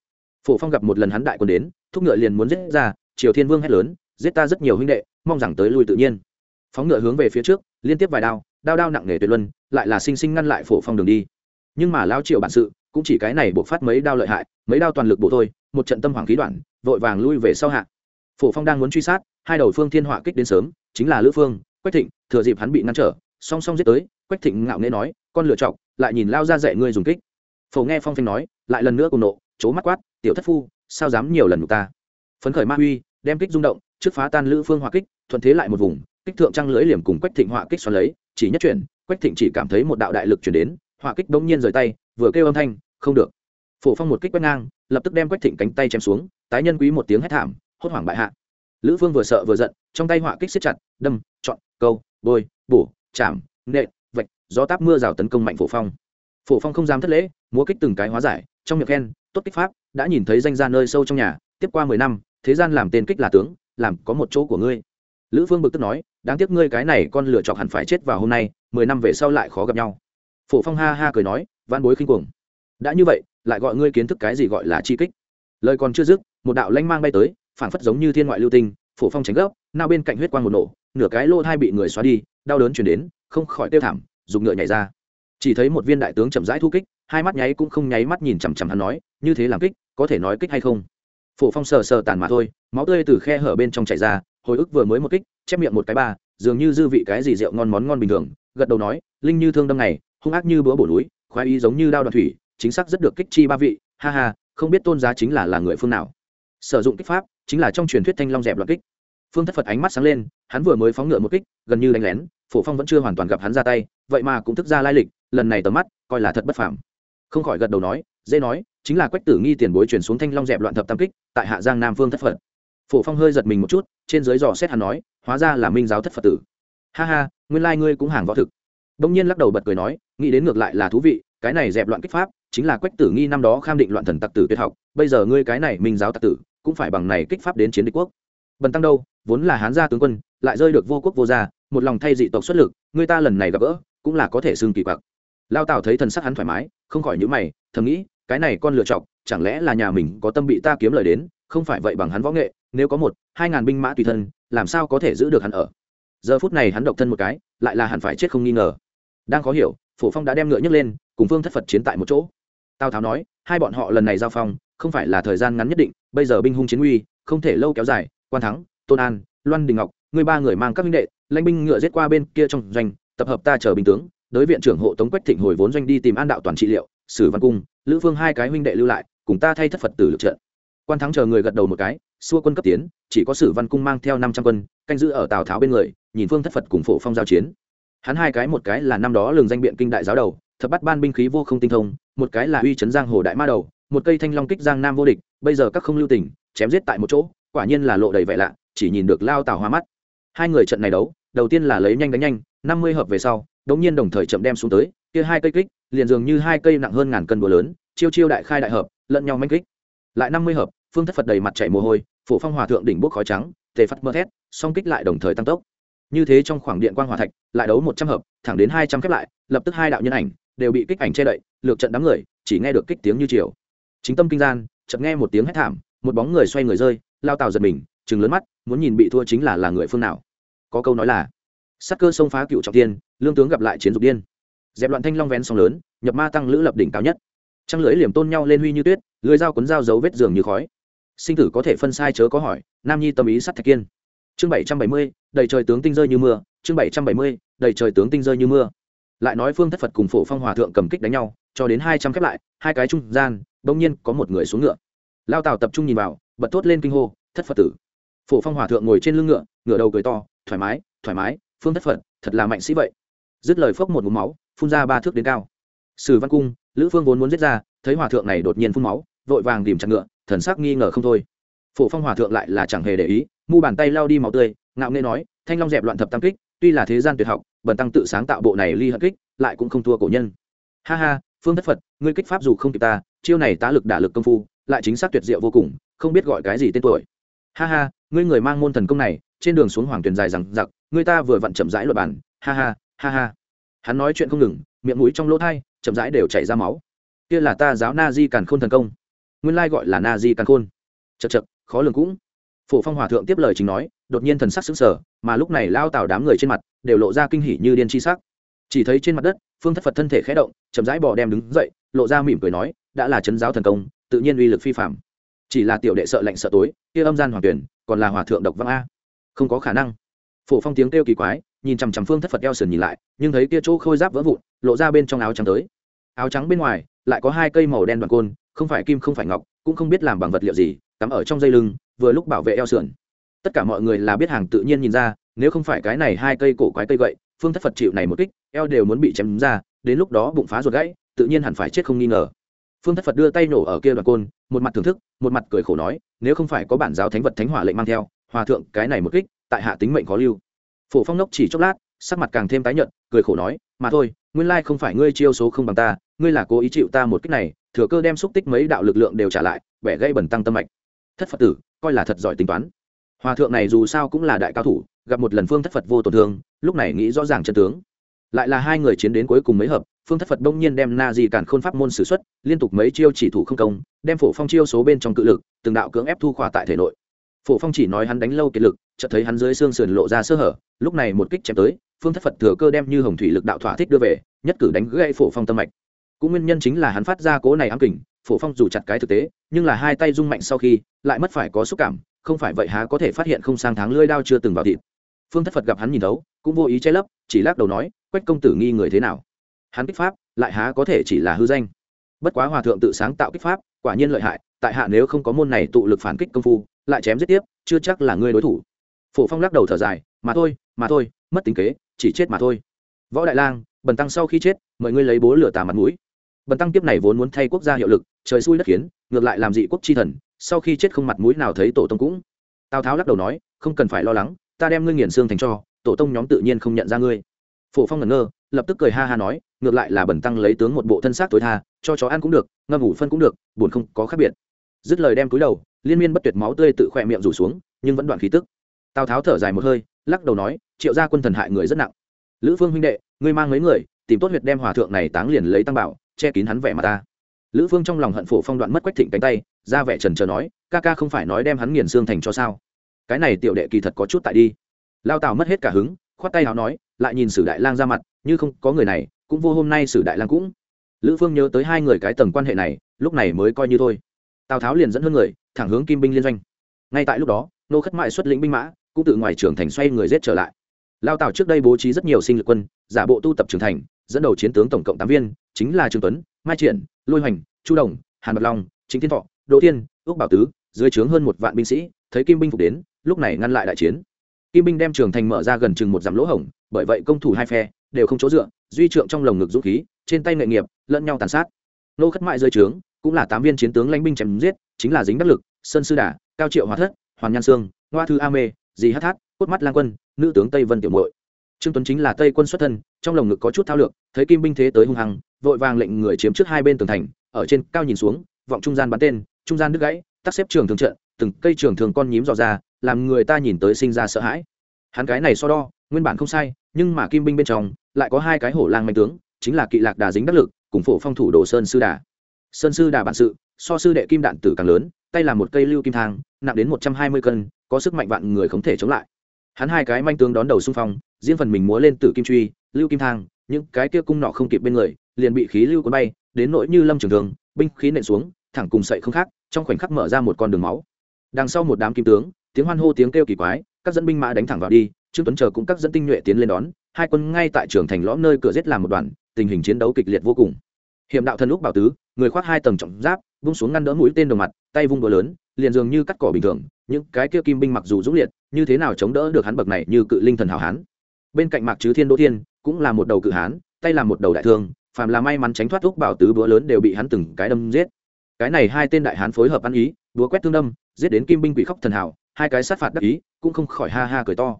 Phổ phong gặp một lần hắn đại quân đến, thúc ngựa liền muốn giết ra, triều thiên vương hét lớn giết ta rất nhiều huynh đệ, mong rằng tới lui tự nhiên. Phóng ngựa hướng về phía trước, liên tiếp vài đao đao đao nặng nề tuyệt luân, lại là sinh sinh ngăn lại phổ phong đường đi. Nhưng mà lao triều bản sự, cũng chỉ cái này buộc phát mấy đao lợi hại, mấy đao toàn lực bộ thôi, một trận tâm hoàng khí đoạn, vội vàng lui về sau hạ. Phổ phong đang muốn truy sát, hai đầu phương thiên họa kích đến sớm, chính là lữ phương, quách thịnh, thừa dịp hắn bị ngăn trở, song song giết tới, quách thịnh ngạo nghễ nói, con lựa chọc lại nhìn lao ra dạy ngươi dùng kích. Phổ nghe phong phanh nói, lại lần nữa cùng nộ, chố mắt quát, tiểu thất phu, sao dám nhiều lần nhục ta? Phấn khởi ma huy, đem kích rung động trước phá tan lữ phương hỏa kích, thuận thế lại một vùng, kích thượng trăng lưỡi liềm cùng quách thịnh hỏa kích xoắn lấy, chỉ nhất chuyển, quách thịnh chỉ cảm thấy một đạo đại lực chuyển đến, hỏa kích bỗng nhiên rời tay, vừa kêu âm thanh, không được. Phổ phong một kích quét ngang, lập tức đem quách thịnh cánh tay chém xuống, tái nhân quý một tiếng hét thảm, hốt hoảng bại hạ. Lữ phương vừa sợ vừa giận, trong tay hỏa kích siết chặt, đâm, chọn, câu, bôi, bổ, chạm nệ vạch, gió táp mưa rào tấn công mạnh phổ phong. Phổ phong không dám thất lễ, múa kích từng cái hóa giải, trong miệng khen, tốt kích pháp, đã nhìn thấy danh gia nơi sâu trong nhà, tiếp qua mười năm, thế gian làm tên kích là tướng làm có một chỗ của ngươi. Lữ phương bực tức nói, đáng tiếc ngươi cái này con lựa chọc hẳn phải chết vào hôm nay, mười năm về sau lại khó gặp nhau. Phổ phong ha ha cười nói van bối khinh cuồng. Đã như vậy, lại gọi ngươi kiến thức cái gì gọi là chi kích? Lời còn chưa dứt, một đạo lanh mang bay tới, phảng phất giống như thiên ngoại lưu tinh, phổ phong tránh gốc nao bên cạnh huyết quang một nổ, nửa cái lô thai bị người xóa đi, đau đớn chuyển đến, không khỏi tiêu thảm, dùng ngựa nhảy ra. Chỉ thấy một viên đại tướng chậm rãi thu kích, hai mắt nháy cũng không nháy mắt nhìn chằm chằm hắn nói, như thế làm kích, có thể nói kích hay không? Phổ phong sờ sờ tàn mà thôi, máu tươi từ khe hở bên trong chảy ra, hồi ức vừa mới một kích, chép miệng một cái ba, dường như dư vị cái gì rượu ngon món ngon bình thường, gật đầu nói, linh như thương đâm này, hung ác như bữa bổ núi, khoái ý giống như đao đoạn thủy, chính xác rất được kích chi ba vị, ha ha, không biết tôn giá chính là là người phương nào. Sử dụng kích pháp chính là trong truyền thuyết thanh long dẹp loạt kích. Phương thất phật ánh mắt sáng lên, hắn vừa mới phóng ngựa một kích, gần như đánh lén, phổ phong vẫn chưa hoàn toàn gặp hắn ra tay, vậy mà cũng thức ra lai lịch, lần này tầm mắt coi là thật bất phàm. Không khỏi gật đầu nói dễ nói, chính là quách tử nghi tiền bối chuyển xuống thanh long dẹp loạn thập tam kích, tại hạ giang nam phương thất phật phổ phong hơi giật mình một chút, trên dưới dò xét hắn nói, hóa ra là minh giáo thất phật tử. Ha ha, nguyên lai ngươi cũng hàng võ thực. Đông nhiên lắc đầu bật cười nói, nghĩ đến ngược lại là thú vị, cái này dẹp loạn kích pháp, chính là quách tử nghi năm đó kham định loạn thần tặc tử tuyệt học, bây giờ ngươi cái này minh giáo tặc tử, cũng phải bằng này kích pháp đến chiến địch quốc. Bần tăng đâu, vốn là hán gia tướng quân, lại rơi được vô quốc vô gia, một lòng thay dị tộc xuất lực, người ta lần này gặp gỡ, cũng là có thể xương kỳ quặc. Lao tào thấy thần sắc hắn thoải mái, không khỏi nhữ mày, thầm nghĩ cái này con lựa chọc, chẳng lẽ là nhà mình có tâm bị ta kiếm lời đến, không phải vậy bằng hắn võ nghệ, nếu có một, hai ngàn binh mã tùy thân, làm sao có thể giữ được hắn ở? Giờ phút này hắn độc thân một cái, lại là hẳn phải chết không nghi ngờ. Đang khó hiểu, phổ phong đã đem ngựa nhấc lên, cùng phương thất phật chiến tại một chỗ. Tào tháo nói, hai bọn họ lần này giao phong, không phải là thời gian ngắn nhất định, bây giờ binh hung chiến uy, không thể lâu kéo dài, quan thắng, tôn an, loan đình ngọc, người ba người mang các minh đệ, lãnh binh ngựa giết qua bên kia trong doanh, tập hợp ta chờ binh tướng đối viện trưởng hộ tống quách thịnh hồi vốn doanh đi tìm an đạo toàn trị liệu sử văn cung, lữ phương hai cái huynh đệ lưu lại, cùng ta thay thất phật tử lực trận. Quan thắng chờ người gật đầu một cái, xua quân cấp tiến, chỉ có sử văn cung mang theo năm trăm quân, canh giữ ở tào tháo bên người, nhìn phương thất phật cùng phổ phong giao chiến. Hắn hai cái một cái là năm đó lường danh biện kinh đại giáo đầu, thập bắt ban binh khí vô không tinh thông, một cái là uy trấn giang hồ đại ma đầu, một cây thanh long kích giang nam vô địch, bây giờ các không lưu tình, chém giết tại một chỗ, quả nhiên là lộ đầy vẻ lạ, chỉ nhìn được lao tào hoa mắt. Hai người trận này đấu, đầu tiên là lấy nhanh đánh nhanh, năm mươi hợp về sau, đống nhiên đồng thời chậm đem xuống tới kia hai cây kích, liền dường như hai cây nặng hơn ngàn cân búa lớn, chiêu chiêu đại khai đại hợp, lẫn nhau manh kích. Lại năm mươi hợp, phương thất phật đầy mặt chảy mồ hôi, phổ phong hòa thượng đỉnh bốc khói trắng, tề phát mơ thét, song kích lại đồng thời tăng tốc. Như thế trong khoảng điện quang hòa thạch, lại đấu một trăm hợp, thẳng đến hai trăm khép lại, lập tức hai đạo nhân ảnh, đều bị kích ảnh che đậy, lược trận đám người, chỉ nghe được kích tiếng như chiều chính tâm kinh gian, chợt nghe một tiếng hét thảm, một bóng người xoay người rơi, lao tàu giật mình chừng lớn mắt, muốn nhìn bị thua chính là là người phương nào. Có câu nói là sắc cơ sông phá cựu trọng tiên, lương tướng gặp lại chiến dục điên dẹp loạn thanh long vén sóng lớn, nhập ma tăng lữ lập đỉnh cao nhất. Trăng lưỡi liềm tôn nhau lên huy như tuyết lưới dao cuốn dao dấu vết giường như khói. Sinh tử có thể phân sai chớ có hỏi, nam nhi tâm ý sắt thạch kiên. Chương bảy trăm bảy mươi, đầy trời tướng tinh rơi như mưa, chương bảy trăm bảy mươi, đầy trời tướng tinh rơi như mưa. Lại nói phương thất phật cùng phổ phong hòa thượng cầm kích đánh nhau, cho đến hai trăm khép lại, hai cái trung gian, bỗng nhiên có một người xuống ngựa. Lao tào tập trung nhìn vào, bật thốt lên kinh hô, thất phật tử. Phổ phong hòa thượng ngồi trên lưng ngựa ngựa đầu cười to, thoải mái thoải mái, phương thất phật, thật là mạnh sĩ vậy. Dứt lời phốc một mũ máu phun ra ba thước đến cao. Sử văn cung, lữ phương vốn muốn giết ra, thấy hòa thượng này đột nhiên phun máu, vội vàng tìm chặt ngựa, thần sắc nghi ngờ không thôi. Phổ phong hòa thượng lại là chẳng hề để ý, mu bàn tay lao đi máu tươi, ngạo nghê nói, thanh long dẹp loạn thập tam kích, tuy là thế gian tuyệt học, bần tăng tự sáng tạo bộ này ly hận kích, lại cũng không thua cổ nhân. Ha ha, phương thất phật, ngươi kích pháp dù không kịp ta, chiêu này tá lực đả lực công phu, lại chính xác tuyệt diệu vô cùng, không biết gọi cái gì tên tuổi. Ha ha, ngươi người mang môn thần công này, trên đường xuống hoàng tuyền dài rằng giặc ngươi ta vừa vặn chậm rãi luật bản. Ha ha ha ha hắn nói chuyện không ngừng, miệng mũi trong lỗ thai, chậm rãi đều chảy ra máu. Kia là ta giáo na di càn khôn thần công. Nguyên lai gọi là na di càn khôn. Chật chật khó lường cũng. Phổ phong hòa thượng tiếp lời chính nói, đột nhiên thần sắc xứng sở mà lúc này lao tào đám người trên mặt đều lộ ra kinh hỉ như điên chi sắc. Chỉ thấy trên mặt đất, phương thất phật thân thể khẽ động, chậm rãi bò đem đứng dậy, lộ ra mỉm cười nói, đã là chấn giáo thần công, tự nhiên uy lực phi phạm chỉ là tiểu đệ sợ lạnh sợ tối, kia âm gian hoàng tuyển, còn là hòa thượng độc văng a. Không có khả năng phổ phong tiếng kêu kỳ quái, nhìn chằm chằm phương thất phật eo sườn nhìn lại, nhưng thấy kia chỗ khôi giáp vỡ vụn, lộ ra bên trong áo trắng tới. Áo trắng bên ngoài, lại có hai cây màu đen đoàn côn, không phải kim không phải ngọc, cũng không biết làm bằng vật liệu gì, cắm ở trong dây lưng, vừa lúc bảo vệ eo sườn. Tất cả mọi người là biết hàng tự nhiên nhìn ra, nếu không phải cái này hai cây cổ quái cây gậy, phương thất phật chịu này một kích, eo đều muốn bị chém ra, đến lúc đó bụng phá ruột gãy, tự nhiên hẳn phải chết không nghi ngờ. Phương thất phật đưa tay nổ ở kia đoàn côn, một mặt thưởng thức, một mặt cười khổ nói, nếu không phải có bản giáo thánh vật thánh hỏa lệnh mang theo hòa thượng, cái này một kích, tại hạ tính mệnh có lưu. Phổ phong nốc chỉ chốc lát, sắc mặt càng thêm tái nhợt, cười khổ nói, mà thôi, nguyên lai không phải ngươi chiêu số không bằng ta, ngươi là cố ý chịu ta một kích này, thừa cơ đem xúc tích mấy đạo lực lượng đều trả lại vẻ gây bẩn tăng tâm mạch. Thất phật tử, coi là thật giỏi tính toán. Hòa thượng này dù sao cũng là đại cao thủ, gặp một lần phương thất phật vô tổn thương, lúc này nghĩ rõ ràng chân tướng. Lại là hai người chiến đến cuối cùng mấy hợp, phương thất phật đông nhiên đem na di cản khôn pháp môn s ử x u ấ t liên tục mấy chiêu chỉ thủ không công, đem phổ phong chiêu số bên trong cự lực, từng đạo cưỡng ép thu khỏa tại thể nội phổ phong chỉ nói hắn đánh lâu kiệt lực, chợt thấy hắn dưới xương sườn lộ ra sơ hở, lúc này một kích chém tới, phương thất phật thừa cơ đem như hồng thủy lực đạo thỏa thích đưa về, nhất cử đánh gãy phổ phong tâm mạch. Cũng nguyên nhân chính là hắn phát ra cố này ám kình, phổ phong dù chặt cái thực tế, nhưng là hai tay rung mạnh sau khi, lại mất phải có xúc cảm, không phải vậy há có thể phát hiện không sang tháng lưỡi đao chưa từng vào thịt. Phương thất phật gặp hắn nhìn thấu, cũng vô ý che lấp, chỉ lắc đầu nói, quách công tử nghi người thế nào? Hắn kích pháp, lại há có thể chỉ là hư danh. Bất quá hòa thượng tự sáng tạo kích pháp, quả nhiên lợi hại, tại hạ nếu không có môn này tụ lực phản kích công phu lại chém giết tiếp, chưa chắc là ngươi đối thủ. Phổ phong lắc đầu thở dài, mà thôi mà thôi, mất tính kế, chỉ chết mà thôi. Võ đại lang, bần tăng sau khi chết, mời ngươi lấy bố lửa tà mặt mũi. Bần tăng kiếp này vốn muốn thay quốc gia hiệu lực, trời xui đất khiến, ngược lại làm dị quốc chi thần, sau khi chết không mặt mũi nào thấy tổ tông cũng. Tào tháo lắc đầu nói, không cần phải lo lắng, ta đem ngươi nghiền xương thành cho, tổ tông nhóm tự nhiên không nhận ra ngươi. Phổ phong ngẩn ngơ, lập tức cười ha ha nói, ngược lại là bần tăng lấy tướng một bộ thân xác tối tha, cho chó ăn cũng được, ngâm ngủ phân cũng được, buồn không có khác biệt dứt lời đem cúi đầu, liên miên bất tuyệt máu tươi tự khỏe miệng rủ xuống, nhưng vẫn đoạn khí tức. Tào tháo thở dài một hơi, lắc đầu nói, triệu gia quân thần hại người rất nặng. Lữ phương huynh đệ, ngươi mang mấy người, tìm tốt huyệt đem hòa thượng này táng liền lấy tăng bảo, che kín hắn vẻ mà ta. Lữ phương trong lòng hận phổ phong đoạn mất quách thịnh cánh tay, ra vẻ trần trờ nói, ca ca không phải nói đem hắn nghiền xương thành cho sao? Cái này tiểu đệ kỳ thật có chút tại đi. Lao tào mất hết cả hứng, khoát tay áo nói, lại nhìn sử đại lang ra mặt, như không có người này, cũng vô hôm nay sử đại lang cũng. Lữ phương nhớ tới hai người cái tầng quan hệ này, lúc này mới coi như thôi tào tháo liền dẫn hơn người thẳng hướng kim binh liên doanh ngay tại lúc đó nô khất mại xuất lĩnh binh mã cũng tự ngoài trưởng thành xoay người giết trở lại lao tào trước đây bố trí rất nhiều sinh lực quân giả bộ tu tập trưởng thành dẫn đầu chiến tướng tổng cộng tám viên chính là trương tuấn mai triển lôi hoành chu đồng hàn Mật long chính thiên thọ đỗ thiên ước bảo tứ dưới trướng hơn một vạn binh sĩ thấy kim binh phục đến lúc này ngăn lại đại chiến kim binh đem trường thành mở ra gần chừng một dặm lỗ hổng bởi vậy công thủ hai phe đều không chỗ dựa duy trượng trong lồng ngực dũng khí trên tay nghệ nghiệp lẫn nhau tàn sát nô khất mại dưới trướng cũng là tám viên chiến tướng lãnh binh chém giết, chính là dính đắc lực, sơn sư đà, cao triệu hóa thất, hoàn nhan sương, ngoa thư a mê, dì hát hát cốt mắt lang quân, nữ tướng tây vân tiểu mội trương tuấn chính là tây quân xuất thân, trong lồng ngực có chút thao lược, thấy kim binh thế tới hung hăng, vội vàng lệnh người chiếm trước hai bên tường thành, ở trên cao nhìn xuống, vọng trung gian bắn tên, trung gian đứt gãy, tắc xếp trường thường trận, từng cây trường thường con nhím dò ra, làm người ta nhìn tới sinh ra sợ hãi. Hắn cái này so đo, nguyên bản không sai, nhưng mà kim binh bên trong, lại có hai cái hổ lang manh tướng, chính là kỵ lạc đà dính đắc lực, cùng phổ phong thủ đồ sơn sư đà sơn sư đà bản sự, so sư đệ kim đạn tử càng lớn, tay là một cây lưu kim thang, nặng đến một trăm hai mươi cân, có sức mạnh vạn người không thể chống lại. Hắn hai cái manh tướng đón đầu xung phong, riêng phần mình múa lên tử kim truy, lưu kim thang, những cái kia cung nọ không kịp bên người, liền bị khí lưu cuốn bay, đến nỗi như lâm trường thường binh khí nện xuống, thẳng cùng sậy không khác, trong khoảnh khắc mở ra một con đường máu. Đằng sau một đám kim tướng, tiếng hoan hô tiếng kêu kỳ quái, các dẫn binh mã đánh thẳng vào đi, trương tuấn chờ cũng các dẫn tinh nhuệ tiến lên đón, hai quân ngay tại trường thành lõm nơi cửa giết làm một đoàn, tình hình chiến đấu kịch liệt vô cùng. Hiểm đạo thần lúc bảo tứ người khoác hai tầng trọng giáp, vung xuống ngăn đỡ mũi tên đầu mặt, tay vung bờ lớn, liền dường như cắt cỏ bình thường, những cái kia kim binh mặc dù dũng liệt, như thế nào chống đỡ được hắn bậc này như cự linh thần hảo hán. Bên cạnh mạc chứ thiên, đỗ thiên, cũng là một đầu cự hán, tay là một đầu đại thương, phàm là may mắn tránh thoát thúc bảo tứ búa lớn đều bị hắn từng cái đâm giết. Cái này hai tên đại hán phối hợp ăn ý búa quét thương đâm, giết đến kim binh quỷ khóc thần hảo, hai cái sát phạt đắc ý, cũng không khỏi ha ha cười to.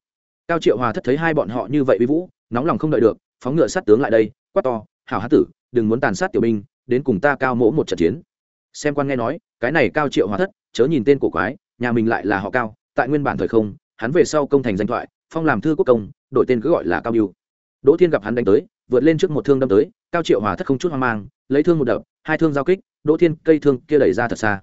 Cao triệu hòa thất thấy hai bọn họ như vậy uy vũ, nóng lòng không đợi được, phóng ngựa sát tướng lại đây, quát to, hảo hán tử, đừng muốn tàn sát tiểu binh đến cùng ta cao mỗ một trận chiến. Xem quan nghe nói, cái này cao triệu hòa thất, chớ nhìn tên cổ quái, nhà mình lại là họ cao, tại nguyên bản thời không, hắn về sau công thành danh thoại, phong làm thư quốc công, đổi tên cứ gọi là cao mưu đỗ thiên gặp hắn đánh tới, vượt lên trước một thương đâm tới, cao triệu hòa thất không chút hoang mang, lấy thương một đập, hai thương giao kích, đỗ thiên cây thương kia đẩy ra thật xa.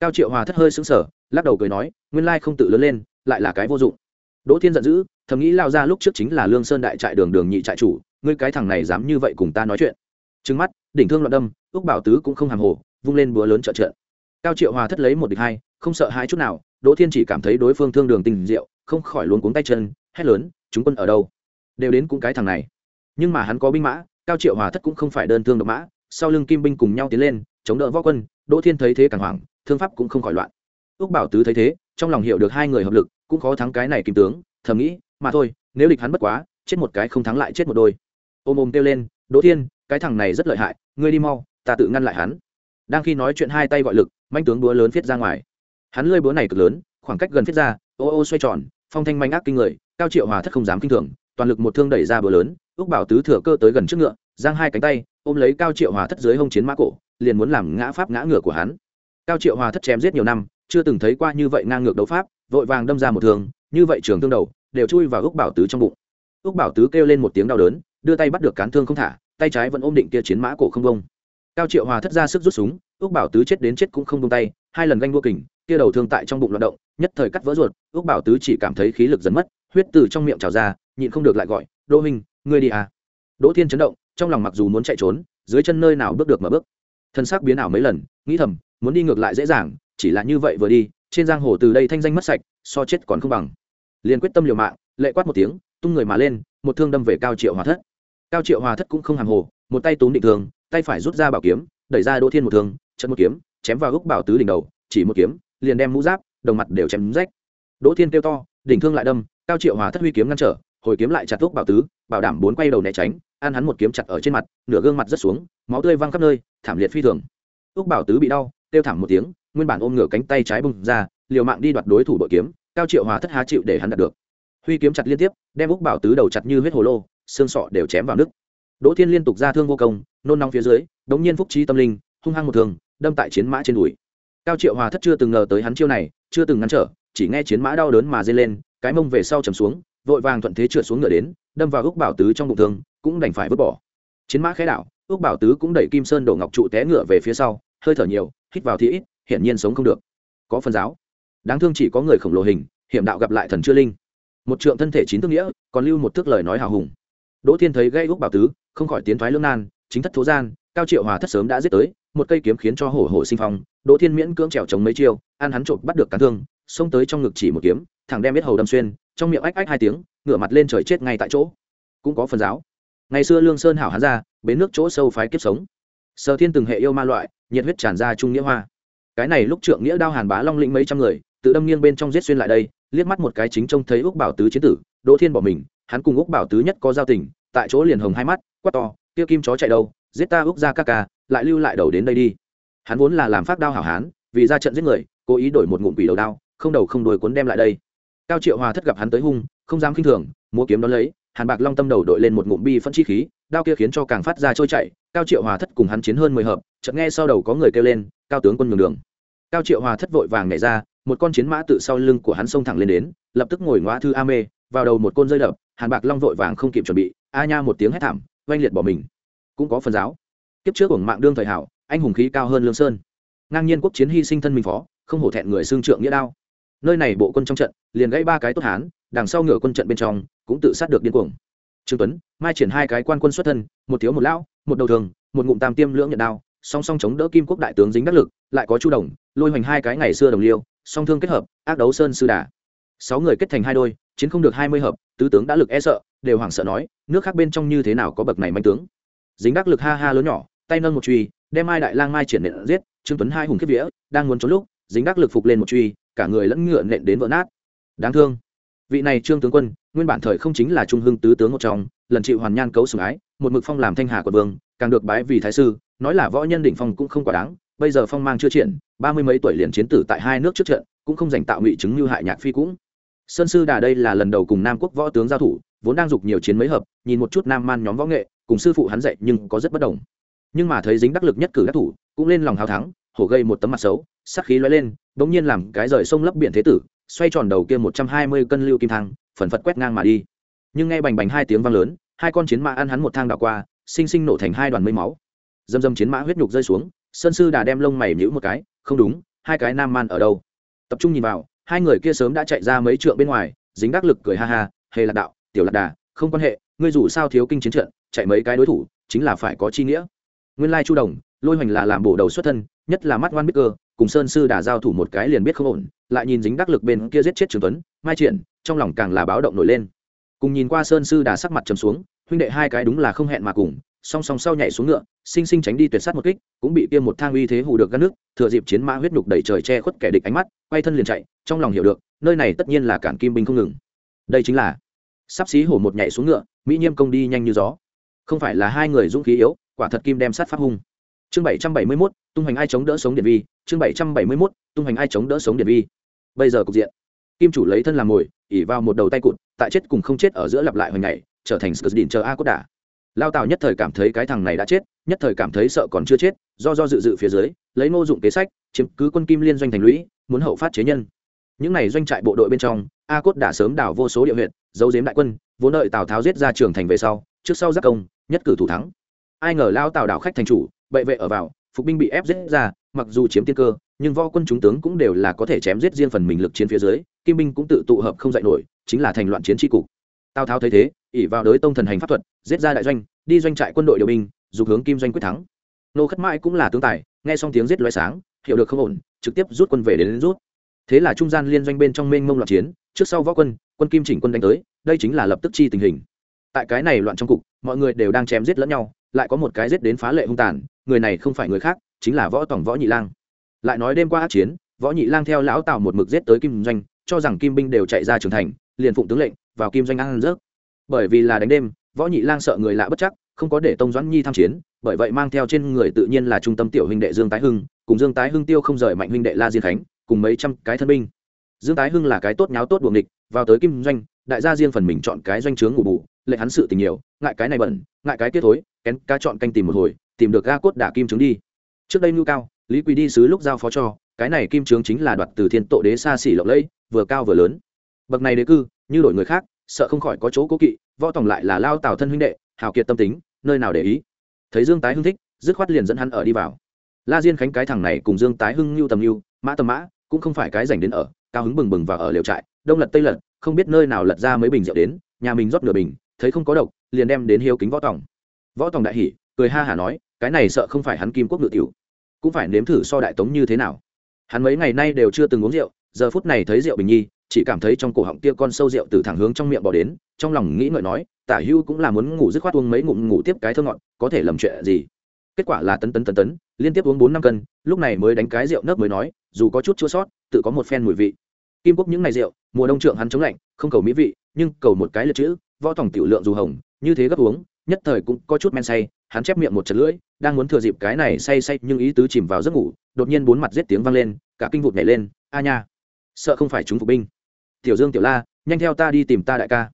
Cao triệu hòa thất hơi xứng sở lắc đầu cười nói, nguyên lai không tự lớn lên, lại là cái vô dụng. Đỗ thiên giận dữ, thầm nghĩ lao ra lúc trước chính là lương sơn đại trại đường đường nhị trại chủ, ngươi cái thằng này dám như vậy cùng ta nói chuyện. Trừng mắt đỉnh thương loạn đâm ước bảo tứ cũng không hàm hồ, vung lên búa lớn trợ trợ. Cao triệu hòa thất lấy một địch hai, không sợ hãi chút nào, đỗ thiên chỉ cảm thấy đối phương thương đường tình diệu, không khỏi luống cuống tay chân, hét lớn, chúng quân ở đâu? Đều đến cũng cái thằng này. Nhưng mà hắn có binh mã, cao triệu hòa thất cũng không phải đơn thương độc mã, sau lưng kim binh cùng nhau tiến lên, chống đỡ võ quân, đỗ thiên thấy thế càng hoảng, thương pháp cũng không khỏi loạn. Ước bảo tứ thấy thế, trong lòng hiểu được hai người hợp lực, cũng khó thắng cái này kim tướng, thầm nghĩ, mà thôi, nếu địch hắn bất quá, chết một cái không thắng lại chết một đôi. Ôm ôm kêu lên, đỗ thiên cái thằng này rất lợi hại, ngươi đi mau, ta tự ngăn lại hắn. Đang khi nói chuyện hai tay gọi lực, manh tướng búa lớn viết ra ngoài. Hắn lơi búa này cực lớn, khoảng cách gần viết ra, ô ô xoay tròn, phong thanh manh ác kinh người, cao triệu hòa thất không dám kinh thường, toàn lực một thương đẩy ra búa lớn, ước bảo tứ thừa cơ tới gần trước ngựa, giang hai cánh tay, ôm lấy cao triệu hòa thất dưới hông chiến mã cổ, liền muốn làm ngã pháp ngã ngựa của hắn. Cao triệu hòa thất chém giết nhiều năm, chưa từng thấy qua như vậy ngang ngược đấu pháp, vội vàng đâm ra một thương, như vậy trường thương đầu, đều chui vào ước bảo tứ trong bụng. Ước bảo tứ kêu lên một tiếng đau đớn, đưa tay bắt được cán thương không thả tay trái vẫn ôm định kia chiến mã cổ không bông. Cao triệu hòa thất ra sức rút súng ước bảo tứ chết đến chết cũng không bông tay, hai lần ganh đua kình, kia đầu thương tại trong bụng loạt động, nhất thời cắt vỡ ruột ước bảo tứ chỉ cảm thấy khí lực dần mất, huyết từ trong miệng trào ra, nhịn không được lại gọi, đỗ minh ngươi đi à. Đỗ thiên chấn động, trong lòng mặc dù muốn chạy trốn, dưới chân nơi nào bước được mà bước. Thân xác biến ảo mấy lần, nghĩ thầm, muốn đi ngược lại dễ dàng, chỉ là như vậy vừa đi, trên giang hồ từ đây thanh danh mất sạch, so chết còn không bằng. Liền quyết tâm liều mạng, lệ quát một tiếng, tung người mà lên, một thương đâm về cao triệu hòa thất cao triệu hòa thất cũng không hàm hồ, một tay túm định thường, tay phải rút ra bảo kiếm, đẩy ra đỗ thiên một thương chân một kiếm, chém vào gốc bảo tứ đỉnh đầu, chỉ một kiếm, liền đem mũ giáp, đồng mặt đều chém rách. Đỗ thiên kêu to, đỉnh thương lại đâm, cao triệu hòa thất huy kiếm ngăn trở, hồi kiếm lại chặt thuốc bảo tứ, bảo đảm bốn quay đầu né tránh ăn hắn một kiếm chặt ở trên mặt, nửa gương mặt rất xuống, máu tươi văng khắp nơi, thảm liệt phi thường. Ước bảo tứ bị đau, kêu thảm một tiếng, nguyên bản ôm ngửa cánh tay trái bung ra, liều mạng đi đoạt đối thủ bội kiếm, cao triệu hòa thất há chịu để hắn đạt được. Huy kiếm chặt liên tiếp, đem úc bảo tứ đầu chặt như huyết hồ lô xương sọ đều chém vào nước. Đỗ thiên liên tục ra thương vô công, nôn nóng phía dưới, đống nhiên phúc trí tâm linh, hung hăng một thường đâm tại chiến mã trên đùi. Cao triệu hòa thất chưa từng ngờ tới hắn chiêu này, chưa từng ngăn trở, chỉ nghe chiến mã đau đớn mà dây lên, cái mông về sau chầm xuống, vội vàng thuận thế trượt xuống ngựa đến, đâm vào ước bảo tứ trong bụng thương, cũng đành phải vứt bỏ. Chiến mã khẽ đảo, ước bảo tứ cũng đẩy kim sơn đổ ngọc trụ té ngựa về phía sau, hơi thở nhiều, hít vào thì ít, hiển nhiên sống không được. Có phần giáo. Đáng thương chỉ có người khổng lồ hình, hiểm đạo gặp lại thần chưa linh. Một trượng thân thể chín tương nghĩa, còn lưu một thước lời nói hào hùng đỗ thiên thấy gây gốc bảo tứ, không khỏi tiến thoái lương nan, chính thất thố gian, cao triệu hòa thất sớm đã giết tới, một cây kiếm khiến cho hổ hổ sinh phong, đỗ thiên miễn cưỡng trèo chống mấy chiêu, ăn hắn trộm bắt được cán thương, xông tới trong ngực chỉ một kiếm, thẳng đem biết hầu đâm xuyên, trong miệng ách ách hai tiếng, ngửa mặt lên trời chết ngay tại chỗ. Cũng có phần giáo. Ngày xưa lương sơn hảo hắn ra, bến nước chỗ sâu phái kiếp sống. Sở thiên từng hệ yêu ma loại, nhiệt huyết tràn ra trung nghĩa hoa. Cái này lúc trượng nghĩa đao hàn bá long lĩnh mấy trăm người, tự đâm nghiêng bên trong giết xuyên lại đây, liếc mắt một cái chính trông thấy úc bảo tứ chiến tử, đỗ thiên bỏ mình hắn cùng úc bảo tứ nhất có giao tình, tại chỗ liền hồng hai mắt, quát to, kia kim chó chạy đâu, giết ta úc ra ca ca, lại lưu lại đầu đến đây đi. Hắn vốn là làm phát đao hảo hán, vì ra trận giết người, cố ý đổi một ngụm quỷ đầu đao, không đầu không đuôi cuốn đem lại đây. Cao triệu hòa thất gặp hắn tới hung, không dám khinh thường, múa kiếm đón lấy, hàn bạc long tâm đầu đội lên một ngụm bi phân chi khí, đao kia khiến cho càng phát ra trôi chạy cao triệu hòa thất cùng hắn chiến hơn mười hợp, chợt nghe sau đầu có người kêu lên, cao tướng quân nhường đường. Cao triệu hòa thất vội vàng nhảy ra, một con chiến mã tự sau lưng của hắn xông thẳng lên đến, lập tức ngồi ngoa thư a mê, vào đầu một côn rơi đập hàn bạc long vội vàng không kịp chuẩn bị, a nha một tiếng hét thảm, oanh liệt bỏ mình. Cũng có phần giáo. Kiếp trước của mạng đương thời hảo, anh hùng khí cao hơn lương sơn. Ngang nhiên quốc chiến hy sinh thân mình phó, không hổ thẹn người xương trượng nghĩa đao. Nơi này bộ quân trong trận, liền gãy ba cái tốt hán, đằng sau ngựa quân trận bên trong, cũng tự sát được điên cuồng. Trương tuấn, mai triển hai cái quan quân xuất thân, một thiếu một lão, một đầu thường, một ngụm tam tiêm lưỡng nhận đao, song song chống đỡ kim quốc đại tướng dính đắc lực, lại có chu đồng, lôi hoành hai cái ngày xưa đồng liêu, song thương kết hợp, ác đấu sơn sư đà. Sáu người kết thành hai đôi chiến không được hai mươi hợp, tứ tướng đã lực e sợ, đều hoảng sợ nói, nước khác bên trong như thế nào có bậc này manh tướng? Dính đắc lực ha ha lớn nhỏ, tay nâng một truy, đem mai đại lang mai triển nện giết, trương tuấn hai hùng kiếp vía, đang muốn trốn lúc, dính đắc lực phục lên một truy, cả người lẫn ngựa nện đến vỡ nát. Đáng thương. Vị này trương tướng quân, nguyên bản thời không chính là trung hưng tứ tướng một trong, lần chịu hoàn nhan cấu sủng ái, một mực phong làm thanh hà của vương, càng được bái vì thái sư, nói là võ nhân đỉnh phong cũng không quá đáng, bây giờ phong mang chưa triển, ba mươi mấy tuổi liền chiến tử tại hai nước trước trận, cũng không dành tạo ngụy chứng như hại nhạc phi cũng sơn sư đà đây là lần đầu cùng nam quốc võ tướng giao thủ, vốn đang dục nhiều chiến mấy hợp, nhìn một chút nam man nhóm võ nghệ, cùng sư phụ hắn dạy nhưng có rất bất đồng. Nhưng mà thấy dính đắc lực nhất cử các thủ, cũng lên lòng hào thắng, hổ gây một tấm mặt xấu sắc khí lóe lên, bỗng nhiên làm cái rời sông lấp biển thế tử, xoay tròn đầu kia một trăm hai mươi cân lưu kim thang, phần phật quét ngang mà đi. Nhưng nghe bành bành hai tiếng vang lớn, hai con chiến mã ăn hắn một thang đảo qua, sinh sinh nổ thành hai đoàn mây máu. Dâm dâm chiến mã huyết nhục rơi xuống, sơn sư đà đem lông mày nhữ một cái, không đúng, hai cái nam man ở đâu? Tập trung nhìn vào hai người kia sớm đã chạy ra mấy trượng bên ngoài, dính đắc lực cười ha ha, hề lạc đạo, tiểu lạc đà, không quan hệ, ngươi dù sao thiếu kinh chiến trận, chạy mấy cái đối thủ, chính là phải có chi nghĩa. Nguyên lai chu đồng, lôi hoành là làm bổ đầu xuất thân, nhất là mắt ngoan biết cơ, cùng sơn sư đà giao thủ một cái liền biết không ổn, lại nhìn dính đắc lực bên kia giết chết trường tuấn, mai triển, trong lòng càng là báo động nổi lên. Cùng nhìn qua sơn sư đà sắc mặt trầm xuống, huynh đệ hai cái đúng là không hẹn mà cùng song song sau nhảy xuống ngựa, sinh sinh tránh đi tuyệt sát một kích, cũng bị tiêm một thang uy thế hù được gắt nước, thừa dịp chiến mã huyết nhục đẩy trời che khuất kẻ địch ánh mắt, quay thân liền chạy, trong lòng hiểu được, nơi này tất nhiên là cản kim binh không ngừng. Đây chính là sắp xí hổ một nhảy xuống ngựa, mỹ nhiêm công đi nhanh như gió. Không phải là hai người dũng khí yếu, quả thật kim đem sát pháp hung. Chương bảy trăm bảy mươi mốt, tung hoành ai chống đỡ sống điện vi, chương bảy trăm bảy mươi mốt, tung hoành ai chống đỡ sống điện vi. Bây giờ cục diện. Kim chủ lấy thân làm mồi, ỉ vào một đầu tay cụt, tại chết cùng không chết ở giữa lặp lại hồi ngày trở thành sờ đỉnh chờ a cốt đà lao tào nhất thời cảm thấy cái thằng này đã chết, nhất thời cảm thấy sợ còn chưa chết, do do dự dự phía dưới, lấy ngô dụng kế sách, chiếm cứ quân kim liên doanh thành lũy, muốn hậu phát chế nhân. Những n à y doanh trại bộ đội bên trong, a cốt đã sớm đảo vô số địa huyện, giấu giếm đại quân, vốn đợi tào tháo giết ra trường thành về sau, trước sau giác công, nhất cử thủ thắng. Ai ngờ lao tào đảo khách thành chủ, bệ vệ ở vào, phục binh bị ép giết ra, mặc dù chiếm tiên cơ, nhưng võ quân chúng tướng cũng đều là có thể chém giết riêng phần mình lực chiến phía dưới, kim binh cũng tự tụ hợp không dạy nổi, chính là thành loạn chiến tri cục. Tào tháo thấy thế ỉ vào đới tông thần hành pháp thuật giết ra đại doanh đi doanh trại quân đội điều binh dục hướng kim doanh quyết thắng. Nô khất mãi cũng là tướng tài nghe xong tiếng giết loé sáng hiểu được không ổn trực tiếp rút quân về đến, đến rút. Thế là trung gian liên doanh bên trong mênh mông loạn chiến trước sau võ quân quân kim chỉnh quân đánh tới đây chính là lập tức chi tình hình. Tại cái này loạn trong cục mọi người đều đang chém giết lẫn nhau lại có một cái giết đến phá lệ hung tàn người này không phải người khác chính là võ tổng võ nhị lang. Lại nói đêm qua át chiến võ nhị lang theo lão tào một mực giết tới kim doanh cho rằng kim binh đều chạy ra trưởng thành liền phụng tướng lệnh vào kim doanh ăn rớt bởi vì là đánh đêm, võ nhị lang sợ người lạ bất chắc, không có để tông doãn nhi tham chiến, bởi vậy mang theo trên người tự nhiên là trung tâm tiểu huynh đệ dương tái hưng, cùng dương tái hưng tiêu không rời mạnh huynh đệ la diên khánh, cùng mấy trăm cái thân binh. Dương tái hưng là cái tốt nháo tốt buồng địch vào tới kim doanh, đại gia riêng phần mình chọn cái doanh trướng ngủ bù, lệ hắn sự tình nhiều, ngại cái này bẩn, ngại cái tiết thối, kén ca chọn canh tìm một hồi, tìm được ga cốt đả kim trướng đi. Trước đây nhu cao, lý quý đi sứ lúc giao phó cho, cái này kim trướng chính là đoạt từ thiên tổ đế xa xỉ lộng lẫy, vừa cao vừa lớn. Bậc này đế cư, như đổi người khác sợ không khỏi có chỗ cố kỵ, võ tòng lại là lao tào thân huynh đệ, hào kiệt tâm tính, nơi nào để ý. Thấy dương tái hưng thích, dứt khoát liền dẫn hắn ở đi vào. La diên khánh cái thằng này cùng dương tái hưng lưu tầm lưu mã tầm mã, cũng không phải cái dành đến ở, cao hứng bừng bừng và ở liều trại, đông lật tây lật, không biết nơi nào lật ra mấy bình rượu đến, nhà mình rót nửa bình, thấy không có độc, liền đem đến hiếu kính võ tòng. Võ tòng đại hỉ, cười ha hả nói, cái này sợ không phải hắn kim quốc ngự tiểu, cũng phải nếm thử so đại tống như thế nào. Hắn mấy ngày nay đều chưa từng uống rượu, giờ phút này thấy rượu bình nhi chỉ cảm thấy trong cổ họng tia con sâu rượu từ thẳng hướng trong miệng bỏ đến, trong lòng nghĩ ngợi nói, tả hưu cũng là muốn ngủ dứt khoát uống mấy ngụm ngủ tiếp cái thơ ngọn có thể lầm chuyện gì? Kết quả là tấn tấn tấn tấn, liên tiếp uống bốn năm cân, lúc này mới đánh cái rượu nấc mới nói, dù có chút chua sót, tự có một phen mùi vị. Kim quốc những ngày rượu, mùa đông trượng hắn chống lạnh, không cầu mỹ vị, nhưng cầu một cái lượt chữ, võ tổng tiểu lượng dù hồng, như thế gấp uống, nhất thời cũng có chút men say, hắn chép miệng một chật lưỡi, đang muốn thừa dịp cái này say say nhưng ý tứ chìm vào giấc ngủ, đột nhiên bốn mặt giết tiếng vang lên, cả kinh vụt nhảy lên, a nha, sợ không phải chúng phục binh tiểu dương tiểu la, nhanh theo ta đi tìm ta đại ca.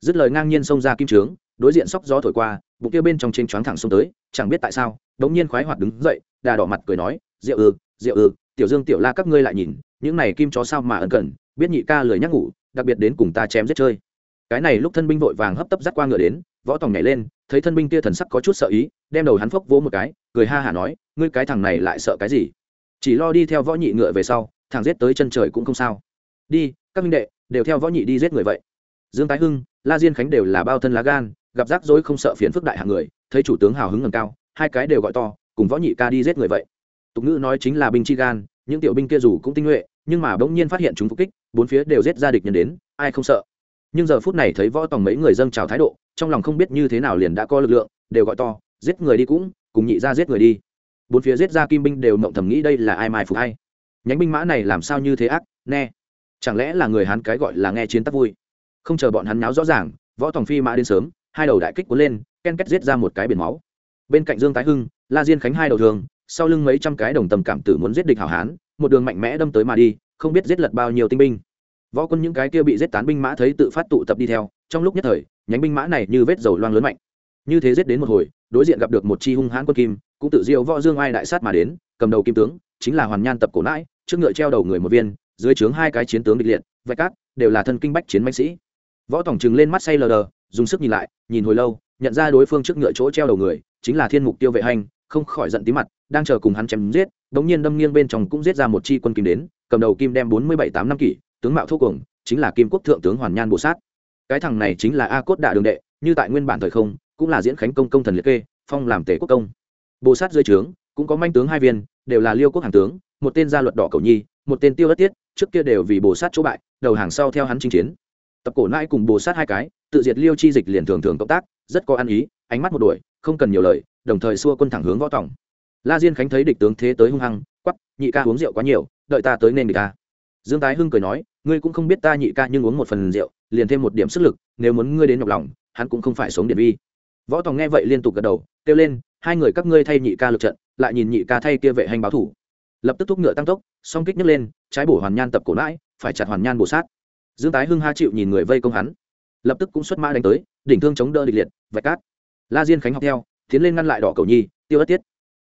Dứt lời ngang nhiên xông ra kim trướng, đối diện sóc gió thổi qua, bụng kia bên trong trên choáng thẳng xông tới, chẳng biết tại sao, đống nhiên khoái hoạt đứng dậy, đà đỏ mặt cười nói rượu ư rượu ư, tiểu dương tiểu la các ngươi lại nhìn, những này kim chó sao mà ân cần biết nhị ca lười nhắc ngủ, đặc biệt đến cùng ta chém giết chơi. Cái này lúc thân binh vội vàng hấp tấp dắt qua ngựa đến, võ tòng nhảy lên, thấy thân binh kia thần sắc có chút sợ ý, đem đầu hắn phốc vỗ một cái, cười ha hả nói, ngươi cái thằng này lại sợ cái gì? Chỉ lo đi theo võ nhị ngựa về sau, thằng giết tới chân trời cũng không sao. Đi, các minh đệ đều theo võ nhị đi giết người vậy. Dương tái hưng, la diên khánh đều là bao thân lá gan, gặp rắc rối không sợ phiền phức đại hạng người, thấy chủ tướng hào hứng ngầm cao, hai cái đều gọi to, cùng võ nhị ca đi giết người vậy. Tục ngữ nói chính là binh chi gan, những tiểu binh kia dù cũng tinh nhuệ, nhưng mà bỗng nhiên phát hiện chúng phục kích, bốn phía đều giết ra địch nhân đến, ai không sợ. Nhưng giờ phút này thấy võ tòng mấy người dâng trào thái độ, trong lòng không biết như thế nào liền đã có lực lượng, đều gọi to, giết người đi cũng, cùng nhị ra giết người đi. Bốn phía giết ra kim binh đều mộng thầm nghĩ đây là ai mai phục hay nhánh binh mã này làm sao như thế ác Nè chẳng lẽ là người hắn cái gọi là nghe chiến tắc vui? Không chờ bọn hắn náo rõ ràng, võ tòng phi mã đến sớm, hai đầu đại kích cuốn lên, ken kết giết ra một cái biển máu. Bên cạnh dương tái hưng, la diên khánh hai đầu thường sau lưng mấy trăm cái đồng tầm cảm tử muốn giết địch hảo hán, một đường mạnh mẽ đâm tới mà đi, không biết giết lật bao nhiêu tinh binh. Võ quân những cái kia bị giết tán binh mã thấy tự phát tụ tập đi theo, trong lúc nhất thời, nhánh binh mã này như vết dầu loang lớn mạnh. Như thế giết đến một hồi, đối diện gặp được một chi hung hãn quân kim, cũng tự diêu võ dương ai đại sát mà đến, cầm đầu kim tướng, chính là hoàn nhan tập cổ nãi, trước ngựa treo đầu người một viên dưới trướng hai cái chiến tướng địch liệt, vạch cát, đều là thân kinh bách chiến bách sĩ. Võ tổng chừng lên mắt say lờ đờ, dùng sức nhìn lại, nhìn hồi lâu, nhận ra đối phương trước ngựa chỗ treo đầu người, chính là thiên mục tiêu vệ hành, không khỏi giận tí mặt, đang chờ cùng hắn chém giết, đống nhiên đâm nghiêng bên trong cũng giết ra một chi quân kim đến, cầm đầu kim đem bốn mươi bảy tám năm kỷ, tướng mạo thô cuồng, chính là kim quốc thượng tướng hoàn nhan bồ sát. Cái thằng này chính là a cốt đạ đường đệ, như tại nguyên bản thời không, cũng là diễn khánh công công thần liệt kê, phong làm tể quốc công. Bồ sát dưới trướng, cũng có manh tướng hai viên, đều là liêu quốc hàng tướng, một tên gia luật đỏ cầu nhi, một tên tiêu đất tiết trước kia đều vì bồ sát chỗ bại, đầu hàng sau theo hắn chinh chiến. Tập cổ nãi cùng bồ sát hai cái, tự diệt liêu chi dịch liền thường thường cộng tác, rất có ăn ý, ánh mắt một đuổi, không cần nhiều lời, đồng thời xua quân thẳng hướng võ tòng. La diên khánh thấy địch tướng thế tới hung hăng quắp nhị ca uống rượu quá nhiều, đợi ta tới nên địch ca dương tái hưng cười nói, ngươi cũng không biết ta nhị ca nhưng uống một phần rượu, liền thêm một điểm sức lực, nếu muốn ngươi đến nhọc lòng, hắn cũng không phải sống điện vi. Võ tòng nghe vậy liên tục gật đầu, kêu lên, hai người các ngươi thay nhị ca lực trận, lại nhìn nhị ca thay kia vệ hành báo thủ lập tức thúc ngựa tăng tốc, song kích nhấc lên, trái bổ hoàn nhan tập cổ lãi phải chặt hoàn nhan bổ sát. Dương tái hưng ha chịu nhìn người vây công hắn, lập tức cũng xuất mã đánh tới, đỉnh thương chống đỡ địch liệt, vạch cát. La diên khánh học theo, tiến lên ngăn lại đỏ cầu nhi, tiêu ất tiết.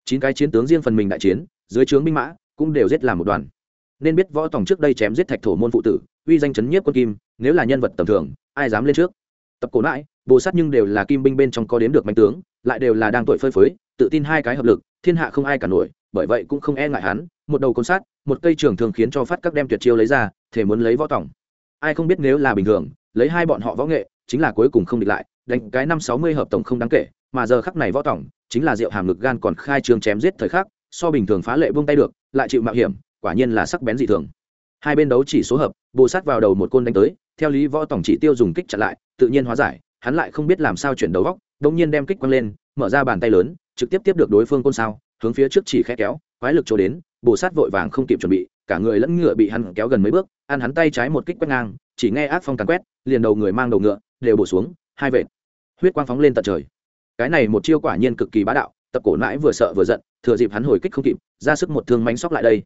Chín cái chiến tướng riêng phần mình đại chiến, dưới trướng binh mã, cũng đều giết làm một đoàn. Nên biết võ tòng trước đây chém giết thạch thổ môn phụ tử, uy danh chấn nhiếp quân kim, nếu là nhân vật tầm thường, ai dám lên trước? Tập cổ lại bồ sát nhưng đều là kim binh bên trong có đếm được mạnh tướng, lại đều là đang tội phơi phới, tự tin hai cái hợp lực, thiên hạ không ai cả nổi bởi vậy cũng không e ngại hắn, một đầu côn sát, một cây trường thường khiến cho phát các đem tuyệt chiêu lấy ra thể muốn lấy võ tòng. Ai không biết nếu là bình thường, lấy hai bọn họ võ nghệ, chính là cuối cùng không địch lại, đánh cái năm sáu mươi hợp tổng không đáng kể, mà giờ khắc này võ tòng, chính là rượu hàm ngực gan còn khai trường chém giết thời khắc, so bình thường phá lệ buông tay được, lại chịu mạo hiểm, quả nhiên là sắc bén dị thường. Hai bên đấu chỉ số hợp bồ sát vào đầu một côn đánh tới, theo lý võ tổng chỉ tiêu dùng kích chặn lại, tự nhiên hóa giải, hắn lại không biết làm sao chuyển đầu góc đông nhiên đem kích quăng lên, mở ra bàn tay lớn, trực tiếp tiếp được đối phương côn sao hướng phía trước chỉ khẽ kéo, quái lực chỗ đến bồ sát vội vàng không kịp chuẩn bị, cả người lẫn ngựa bị hắn kéo gần mấy bước, ăn hắn tay trái một kích quét ngang, chỉ nghe ác phong càn quét, liền đầu người mang đầu ngựa, đều bổ xuống, hai vệt. Huyết quang phóng lên tận trời. Cái này một chiêu quả nhiên cực kỳ bá đạo, tập cổ nãi vừa sợ vừa giận, thừa dịp hắn hồi kích không kịp, ra sức một thương mánh sóc lại đây.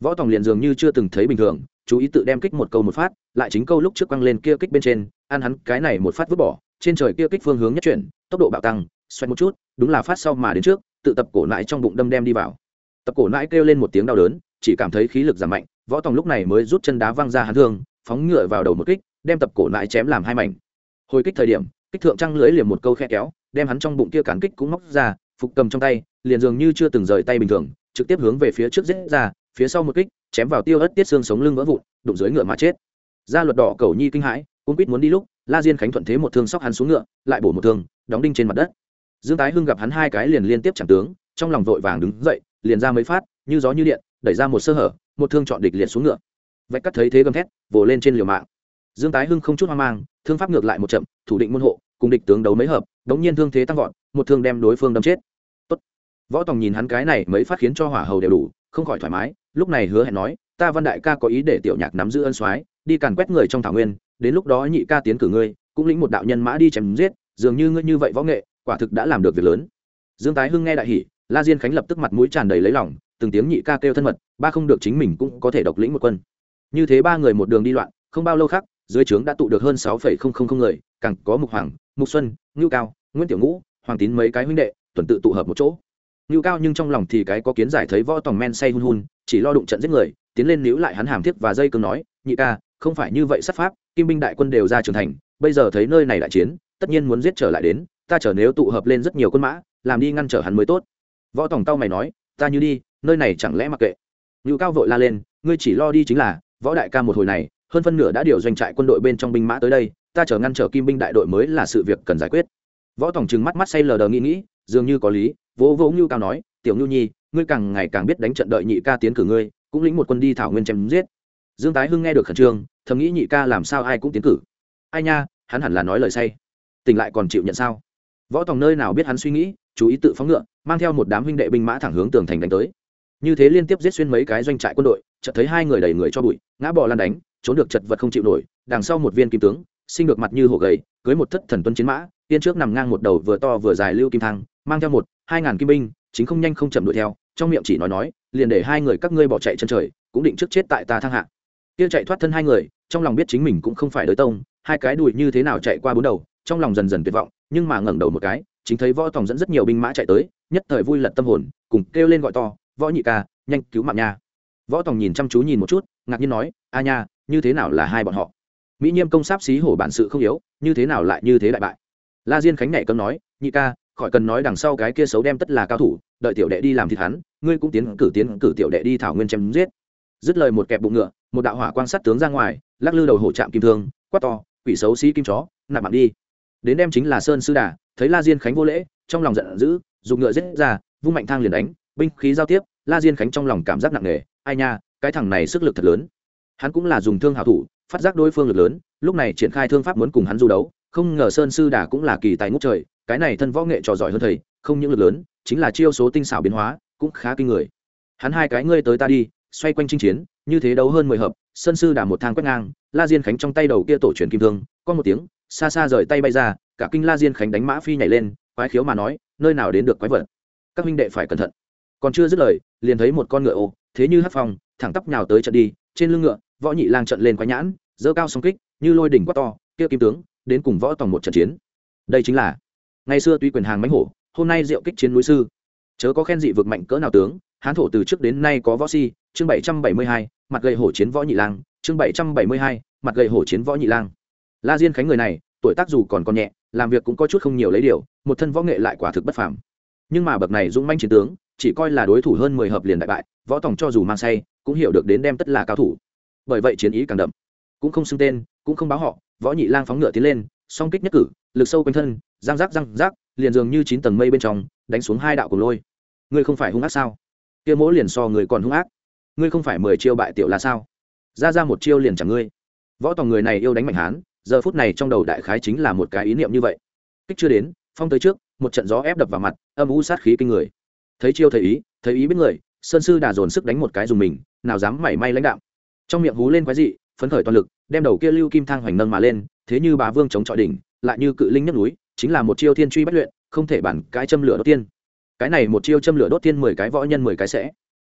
Võ tòng liền dường như chưa từng thấy bình thường, chú ý tự đem kích một câu một phát, lại chính câu lúc trước quăng lên kia kích bên trên, ăn hắn cái này một phát vứt bỏ, trên trời kia kích phương hướng nhất chuyển, tốc độ bạo tăng xoay một chút, đúng là phát sau mà đến trước tự tập cổ nãi trong bụng đâm đem đi vào. Tập cổ nãi kêu lên một tiếng đau đớn, chỉ cảm thấy khí lực giảm mạnh, võ tòng lúc này mới rút chân đá văng ra hắn thương, phóng ngựa vào đầu một kích, đem tập cổ nãi chém làm hai mảnh. Hồi kích thời điểm, kích thượng trăng lưới liềm một câu khe kéo, đem hắn trong bụng kia cản kích cũng móc ra, phục cầm trong tay, liền dường như chưa từng rời tay bình thường, trực tiếp hướng về phía trước giết ra, phía sau một kích, chém vào tiêu ớt tiết xương sống lưng vỡ vụn, đụng dưới ngựa mà chết. Ra luật đỏ cầu nhi kinh hãi cung quýt muốn đi lúc, la diên khánh thuận thế một thương sóc hắn xuống ngựa, lại bổ một thương, đóng đinh trên mặt đất dương tái hưng gặp hắn hai cái liền liên tiếp chẳng tướng, trong lòng vội vàng đứng dậy, liền ra mấy phát, như gió như điện, đẩy ra một sơ hở, một thương chọn địch liệt xuống ngựa. Vạch cắt thấy thế gầm thét, vồ lên trên liều mạng. Dương tái hưng không chút hoang mang, thương pháp ngược lại một chậm, thủ định môn hộ, cùng địch tướng đấu mấy hợp, đống nhiên thương thế tăng vọt, một thương đem đối phương đâm chết. Tốt. võ tòng nhìn hắn cái này mấy phát khiến cho hỏa hầu đều đủ, không khỏi thoải mái, lúc này hứa hẹn nói, ta văn đại ca có ý để tiểu nhạc nắm giữ ân soái, đi càn quét người trong thảo nguyên, đến lúc đó nhị ca tiến cử ngươi, cũng lĩnh một đạo nhân mã đi chém giết, dường như ngươi như vậy võ nghệ quả thực đã làm được việc lớn. Dương tái hưng nghe đại hỷ la diên khánh lập tức mặt mũi tràn đầy lấy lòng, từng tiếng nhị ca kêu thân mật, ba không được chính mình cũng có thể độc lĩnh một quân. Như thế ba người một đường đi loạn, không bao lâu khác, dưới trướng đã tụ được hơn sáu phẩy không không không người, càng có mục hoàng, mục xuân, ngưu cao, nguyễn tiểu ngũ, hoàng tín mấy cái huynh đệ, tuần tự tụ hợp một chỗ. Ngưu cao nhưng trong lòng thì cái có kiến giải thấy võ tòng men say hun hun, chỉ lo đụng trận giết người, tiến lên níu lại hắn hàm thiết và dây cương nói, nhị ca, không phải như vậy sắp pháp, kim binh đại quân đều ra trưởng thành, bây giờ thấy nơi này đại chiến, tất nhiên muốn giết trở lại đến ta chờ nếu tụ hợp lên rất nhiều quân mã, làm đi ngăn trở hắn mới tốt. Võ tòng tao mày nói, ta như đi, nơi này chẳng lẽ mặc kệ. Ngự cao vội la lên, ngươi chỉ lo đi chính là, võ đại ca một hồi này, hơn phân nửa đã điều doanh trại quân đội bên trong binh mã tới đây, ta chờ ngăn trở kim binh đại đội mới là sự việc cần giải quyết. Võ tổng trừng mắt mắt say lờ đờ nghĩ nghĩ, dường như có lý, vỗ vỗ ngưu cao nói, tiểu ngưu nhi, ngươi càng ngày càng biết đánh trận đợi nhị ca tiến cử ngươi, cũng lĩnh một quân đi thảo nguyên chém giết. Dương tái hưng nghe được khẩn trương, thầm nghĩ nhị ca làm sao ai cũng tiến cử. Ai nha, hắn hẳn là nói lời say. Tỉnh lại còn chịu nhận sao? Võ tòng nơi nào biết hắn suy nghĩ, chú ý tự phóng ngựa, mang theo một đám huynh đệ binh mã thẳng hướng tường thành đánh tới. Như thế liên tiếp giết xuyên mấy cái doanh trại quân đội, chợt thấy hai người đầy người cho bụi, ngã bò lan đánh, trốn được chật vật không chịu nổi, đằng sau một viên kim tướng, sinh được mặt như hổ gầy, cưới một thất thần tuân chiến mã tiên trước nằm ngang một đầu vừa to vừa dài lưu kim thang, mang theo một, hai ngàn kim binh, chính không nhanh không chậm đuổi theo, trong miệng chỉ nói nói, liền để hai người các ngươi bỏ chạy chân trời, cũng định trước chết tại ta thang hạ. Kia chạy thoát thân hai người, trong lòng biết chính mình cũng không phải đối tông, hai cái đùi như thế nào chạy qua bốn đầu trong lòng dần dần tuyệt vọng, nhưng mà ngẩng đầu một cái, chính thấy võ tòng dẫn rất nhiều binh mã chạy tới, nhất thời vui lật tâm hồn, cùng kêu lên gọi to, võ nhị ca, nhanh cứu mạng nha. Võ tòng nhìn chăm chú nhìn một chút, ngạc nhiên nói, a nha, như thế nào là hai bọn họ? Mỹ nhiêm công sáp xí hổ bản sự không yếu, như thế nào lại như thế đại bại? La diên khánh nhảy cấm nói, nhị ca, khỏi cần nói đằng sau cái kia xấu đem tất là cao thủ, đợi tiểu đệ đi làm thịt hắn, ngươi cũng tiến cử tiến cử tiểu đệ đi thảo nguyên chém giết. Dứt lời một kẹp bụng ngựa, một đạo hỏa quan sát tướng ra ngoài, lắc lư đầu hổ chạm kim thương, quát to, quỷ xấu xí kim chó, nạp mạng đi đến đem chính là sơn sư đà, thấy la diên khánh vô lễ, trong lòng giận dữ, dùng ngựa giết ra, vung mạnh thang liền đánh, binh khí giao tiếp, la diên khánh trong lòng cảm giác nặng nề, ai nha, cái thằng này sức lực thật lớn. Hắn cũng là dùng thương hảo thủ, phát giác đối phương lực lớn, lúc này triển khai thương pháp muốn cùng hắn du đấu, không ngờ sơn sư đà cũng là kỳ tài ngút trời, cái này thân võ nghệ trò giỏi hơn thầy, không những lực lớn, chính là chiêu số tinh xảo biến hóa, cũng khá kinh người. Hắn hai cái ngươi tới ta đi, xoay quanh chinh chiến, như thế đấu hơn mười hợp, sơn sư đà một thang quét ngang, la diên khánh trong tay đầu kia tổ truyền kim thương, có một tiếng, xa xa rời tay bay ra cả kinh la diên khánh đánh mã phi nhảy lên, quái khiếu mà nói, nơi nào đến được quái vật? Các huynh đệ phải cẩn thận. Còn chưa dứt lời, liền thấy một con ngựa ô, thế như hát phong, thẳng tắp nhào tới trận đi, trên lưng ngựa, võ nhị lang trận lên quái nhãn dơ cao song kích, như lôi đỉnh quát to, kia kim tướng, đến cùng võ tòng một trận chiến. Đây chính là, ngày xưa tuy quyền hàng mánh hổ, hôm nay diệu kích chiến núi sư. Chớ có khen dị vực mạnh cỡ nào tướng, hán thổ từ trước đến nay có võ si, chương bảy trăm bảy mươi hai, mặt gầy hổ chiến võ nhị lang, chương bảy trăm bảy mươi hai, mặt gầy hổ chiến võ nhị lang. La diên khánh người này tuổi tác dù còn còn nhẹ, làm việc cũng có chút không nhiều lấy điều, một thân võ nghệ lại quả thực bất phàm. Nhưng mà bậc này dũng manh chiến tướng, chỉ coi là đối thủ hơn mười hợp liền đại bại, võ tòng cho dù mang say, cũng hiểu được đến đem tất là cao thủ. Bởi vậy chiến ý càng đậm. Cũng không xưng tên, cũng không báo họ, võ nhị lang phóng ngựa tiến lên, song kích nhất cử, lực sâu quanh thân, răng rác răng rác liền dường như chín tầng mây bên trong, đánh xuống hai đạo cùng lôi. Ngươi không phải hung ác sao? Kia mỗi liền so người còn hung ác. Ngươi không phải mười chiêu bại tiểu là sao? Ra ra một chiêu liền chẳng ngươi. Võ tòng người này yêu đánh mạnh hán giờ phút này trong đầu đại khái chính là một cái ý niệm như vậy. Kích chưa đến, phong tới trước, một trận gió ép đập vào mặt, âm u sát khí kinh người. Thấy chiêu thấy ý thấy ý biết người, sơn sư đà dồn sức đánh một cái dùng mình, nào dám mảy may lãnh đạo trong miệng hú lên quái dị, phấn khởi toàn lực, đem đầu kia lưu kim thang hoành nâng mà lên, thế như bà vương chống trọi đỉnh, lại như cự linh nhấc núi, chính là một chiêu thiên truy bất luyện, không thể bản cái châm lửa đốt tiên. Cái này một chiêu châm lửa đốt tiên mười cái võ nhân mười cái sẽ.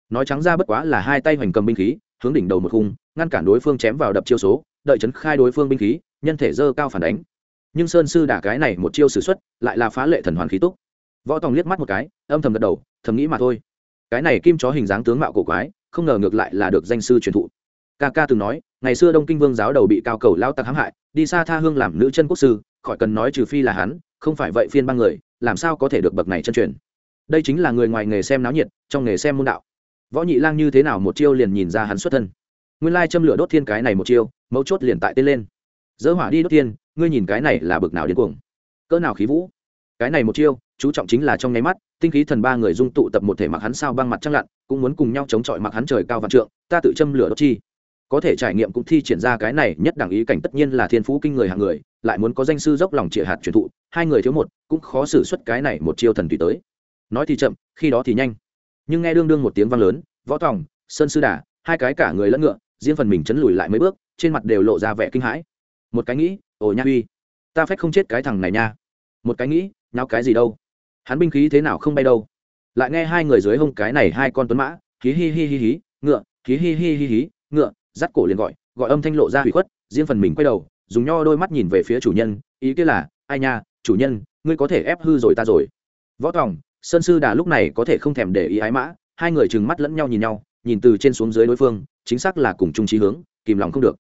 Nói trắng ra bất quá là hai tay hoành cầm binh khí, hướng đỉnh đầu một khung, ngăn cản đối phương chém vào đập chiêu số đợi chấn khai đối phương binh khí, nhân thể dơ cao phản đánh. Nhưng sơn sư đả cái này một chiêu s ử x u ấ t lại là phá lệ thần hoàn khí túc. Võ tòng liếc mắt một cái, âm thầm gật đầu, thầm nghĩ mà thôi. Cái này kim chó hình dáng tướng mạo cổ quái, không ngờ ngược lại là được danh sư truyền thụ. Ca ca từng nói, ngày xưa đông kinh vương giáo đầu bị cao cầu lao tặc hãm hại, đi xa tha hương làm nữ chân quốc sư, khỏi cần nói trừ phi là hắn, không phải vậy phiên ba người, làm sao có thể được bậc này chân truyền. Đây chính là người ngoài nghề xem náo nhiệt, trong nghề xem môn đạo. Võ nhị lang như thế nào một chiêu liền nhìn ra hắn xuất thân nguyên lai châm lửa đốt thiên cái này một chiêu, mấu chốt liền tại tên lên. Dỡ hỏa đi đốt thiên, ngươi nhìn cái này là bực nào điên cuồng. Cỡ nào khí vũ. Cái này một chiêu, chú trọng chính là trong nháy mắt, tinh khí thần ba người dung tụ tập một thể mặc hắn sao băng mặt trăng lặn, cũng muốn cùng nhau chống chọi mặc hắn trời cao vạn trượng, ta tự châm lửa đốt chi. Có thể trải nghiệm cũng thi triển ra cái này nhất đẳng ý cảnh tất nhiên là thiên phú kinh người hàng người, lại muốn có danh sư dốc lòng trịa hạt truyền thụ, hai người thiếu một, cũng khó xử xuất cái này một chiêu thần tùy tới. Nói thì chậm, khi đó thì nhanh. Nhưng nghe đương đương một tiếng vang lớn, võ tòng, sơn sư đà, hai cái cả người lẫn ngựa riêng phần mình chấn lùi lại mấy bước, trên mặt đều lộ ra vẻ kinh hãi. Một cái nghĩ, ồ nha uy, ta phách không chết cái thằng này nha. Một cái nghĩ nhau cái gì đâu? Hắn binh khí thế nào không bay đâu? Lại nghe hai người dưới hông cái này hai con tuấn mã, hí hi hi hi hí, ngựa, hí hi hi hi hí, ngựa, dắt cổ liền gọi gọi âm thanh lộ ra hủy khuất, riêng phần mình quay đầu, dùng nho đôi mắt nhìn về phía chủ nhân, ý kia là, ai nha, chủ nhân, ngươi có thể ép hư rồi ta rồi. Võ tòng, sơn sư đà lúc này có thể không thèm để ý ái mã, hai người trừng mắt lẫn nhau nhìn nhau, nhìn từ trên xuống dưới đối phương chính xác là cùng chung trí hướng, kìm lòng không được.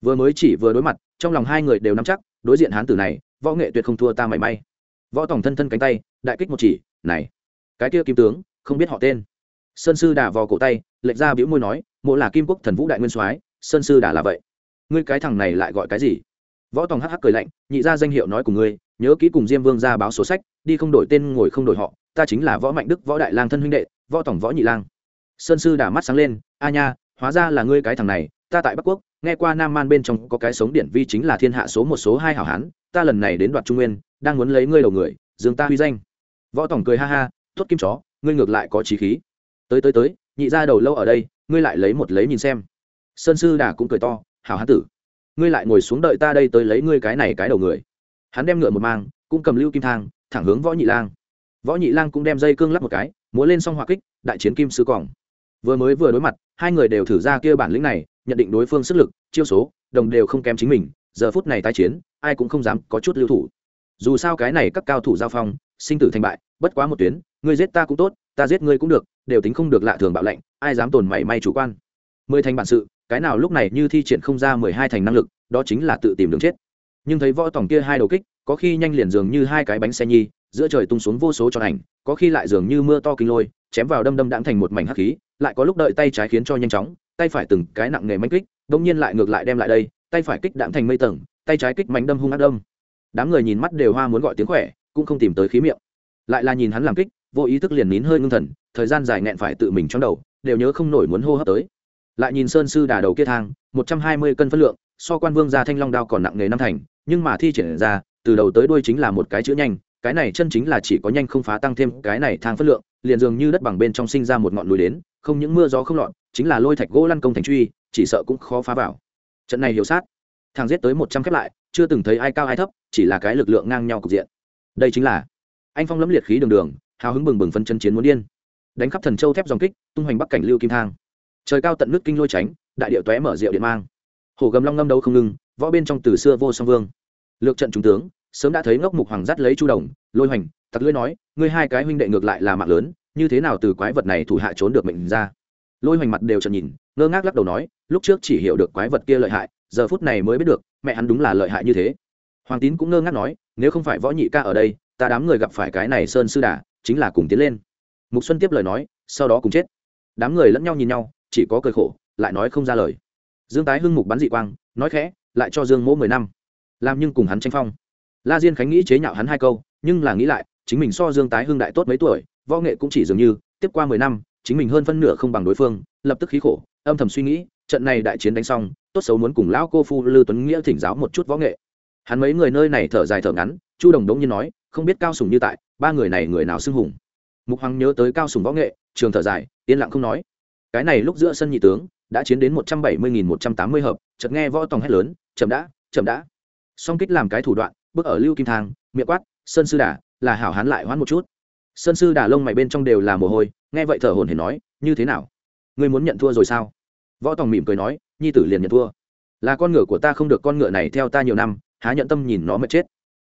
Vừa mới chỉ vừa đối mặt, trong lòng hai người đều nắm chắc, đối diện hán tử này, võ nghệ tuyệt không thua ta mảy may. Võ tổng thân thân cánh tay, đại kích một chỉ, này, cái kia kim tướng, không biết họ tên. Sơn sư đà vò cổ tay, lệch ra biểu môi nói, mộ là kim quốc thần vũ đại nguyên soái, sơn sư đà là vậy. Ngươi cái thằng này lại gọi cái gì? Võ tòng hắc hắc cười lạnh, nhị ra danh hiệu nói của ngươi, nhớ kỹ cùng diêm vương ra báo số sách, đi không đổi tên ngồi không đổi họ, ta chính là võ mạnh đức võ đại lang thân huynh đệ, võ tổng võ nhị lang. Sơn sư đà mắt sáng lên, a nha hóa ra là ngươi cái thằng này, ta tại bắc quốc, nghe qua nam man bên trong có cái sống điển vi chính là thiên hạ số một số hai hảo hán, ta lần này đến đoạt trung nguyên, đang muốn lấy ngươi đầu người, dương ta huy danh. Võ tổng cười ha ha tuất kim chó, ngươi ngược lại có trí khí. Tới tới tới, nhị ra đầu lâu ở đây, ngươi lại lấy một lấy nhìn xem. Sơn sư đà cũng cười to, hảo hán tử, ngươi lại ngồi xuống đợi ta đây tới lấy ngươi cái này cái đầu người. Hắn đem ngựa một mang, cũng cầm lưu kim thang, thẳng hướng võ nhị lang. Võ nhị lang cũng đem dây cương lắp một cái, múa lên xong hỏa kích, đại chiến kim sứ còng vừa mới vừa đối mặt hai người đều thử ra kia bản lĩnh này, nhận định đối phương sức lực, chiêu số, đồng đều không kém chính mình, giờ phút này tái chiến, ai cũng không dám có chút lưu thủ. Dù sao cái này các cao thủ giao phong, sinh tử thành bại, bất quá một tuyến, ngươi giết ta cũng tốt, ta giết ngươi cũng được, đều tính không được lạ thường bạo lệnh ai dám tồn mảy may chủ quan. Mười thành bản sự, cái nào lúc này như thi triển không ra mười hai thành năng lực, đó chính là tự tìm đường chết. Nhưng thấy võ tổng kia hai đầu kích, có khi nhanh liền dường như hai cái bánh xe nhi, giữa trời tung xuống vô số tròn ảnh, có khi lại dường như mưa to kinh lôi, chém vào đâm đâm đãng thành một mảnh hắc khí lại có lúc đợi tay trái khiến cho nhanh chóng, tay phải từng cái nặng nghề mánh kích đông nhiên lại ngược lại đem lại đây, tay phải kích đạm thành mây tầng, tay trái kích mánh đâm hung ác đâm. Đám người nhìn mắt đều hoa muốn gọi tiếng khỏe, cũng không tìm tới khí miệng. Lại là nhìn hắn làm kích, vô ý thức liền nín hơi ngưng thần, thời gian dài nghẹn phải tự mình trong đầu, đều nhớ không nổi muốn hô hấp tới. Lại nhìn sơn sư đà đầu kia thang, một trăm hai mươi cân phân lượng, so quan vương ra thanh long đao còn nặng nghề năm thành, nhưng mà thi triển ra, từ đầu tới đuôi chính là một cái chữ nhanh, cái này chân chính là chỉ có nhanh không phá tăng thêm cái này thang phân lượng, liền dường như đất bằng bên trong sinh ra một ngọn núi đến không những mưa gió không lọt, chính là lôi thạch gỗ lăn công thành truy, chỉ sợ cũng khó phá vào. Trận này hiểu sát. Thang giết tới một trăm khép lại, chưa từng thấy ai cao ai thấp, chỉ là cái lực lượng ngang nhau cục diện. Đây chính là anh phong lẫm liệt khí đường đường, hào hứng bừng bừng phân chân chiến muốn điên. Đánh khắp thần châu thép dòng kích, tung hoành bắc cảnh lưu kim thang. Trời cao tận nước kinh lôi tránh, đại điệu tóe mở rượu điện mang. Hồ gầm long ngâm đấu không ngừng, võ bên trong từ xưa vô song vương. Lược trận trung tướng, sớm đã thấy ngốc mục hoàng dắt lấy chu đồng, lôi hoành, tặc lưỡi nói, ngươi hai cái huynh đệ ngược lại là mạng lớn như thế nào từ quái vật này thủ hạ trốn được mệnh ra? Lôi hoành mặt đều trận nhìn, ngơ ngác lắc đầu nói, lúc trước chỉ hiểu được quái vật kia lợi hại, giờ phút này mới biết được, mẹ hắn đúng là lợi hại như thế. Hoàng tín cũng ngơ ngác nói, nếu không phải võ nhị ca ở đây, ta đám người gặp phải cái này sơn sư đà, chính là cùng tiến lên. Mục xuân tiếp lời nói, sau đó cùng chết. Đám người lẫn nhau nhìn nhau, chỉ có cười khổ, lại nói không ra lời. Dương tái hưng mục bắn dị quang, nói khẽ, lại cho dương mỗ mười năm. Làm nhưng cùng hắn tranh phong. La diên khánh nghĩ chế nhạo hắn hai câu, nhưng là nghĩ lại, chính mình so dương tái hưng đại tốt mấy tuổi võ nghệ cũng chỉ dường như, tiếp qua mười năm, chính mình hơn phân nửa không bằng đối phương, lập tức khí khổ, âm thầm suy nghĩ, trận này đại chiến đánh xong, tốt xấu muốn cùng lão cô phu lư tuấn nghĩa thỉnh giáo một chút võ nghệ. Hắn mấy người nơi này thở dài thở ngắn, chu đồng đống nhiên nói, không biết cao sùng như tại, ba người này người nào xưng hùng. Mục hoàng nhớ tới cao sùng võ nghệ, trường thở dài, yên lặng không nói. Cái này lúc giữa sân nhị tướng, đã chiến đến một trăm bảy mươi nghìn một trăm tám mươi hợp, chợt nghe võ tòng hét lớn, chậm đã chậm đã. Song kích làm cái thủ đoạn, bước ở lưu kim thang, miệng quát, sơn sư đà, là hảo hán lại hoãn một chút sơn sư đà lông mày bên trong đều là mồ hôi, nghe vậy thở hồn hển nói, như thế nào? Ngươi muốn nhận thua rồi sao? Võ tòng mỉm cười nói, nhi tử liền nhận thua. Là con ngựa của ta không được con ngựa này theo ta nhiều năm, há nhận tâm nhìn nó mệt chết.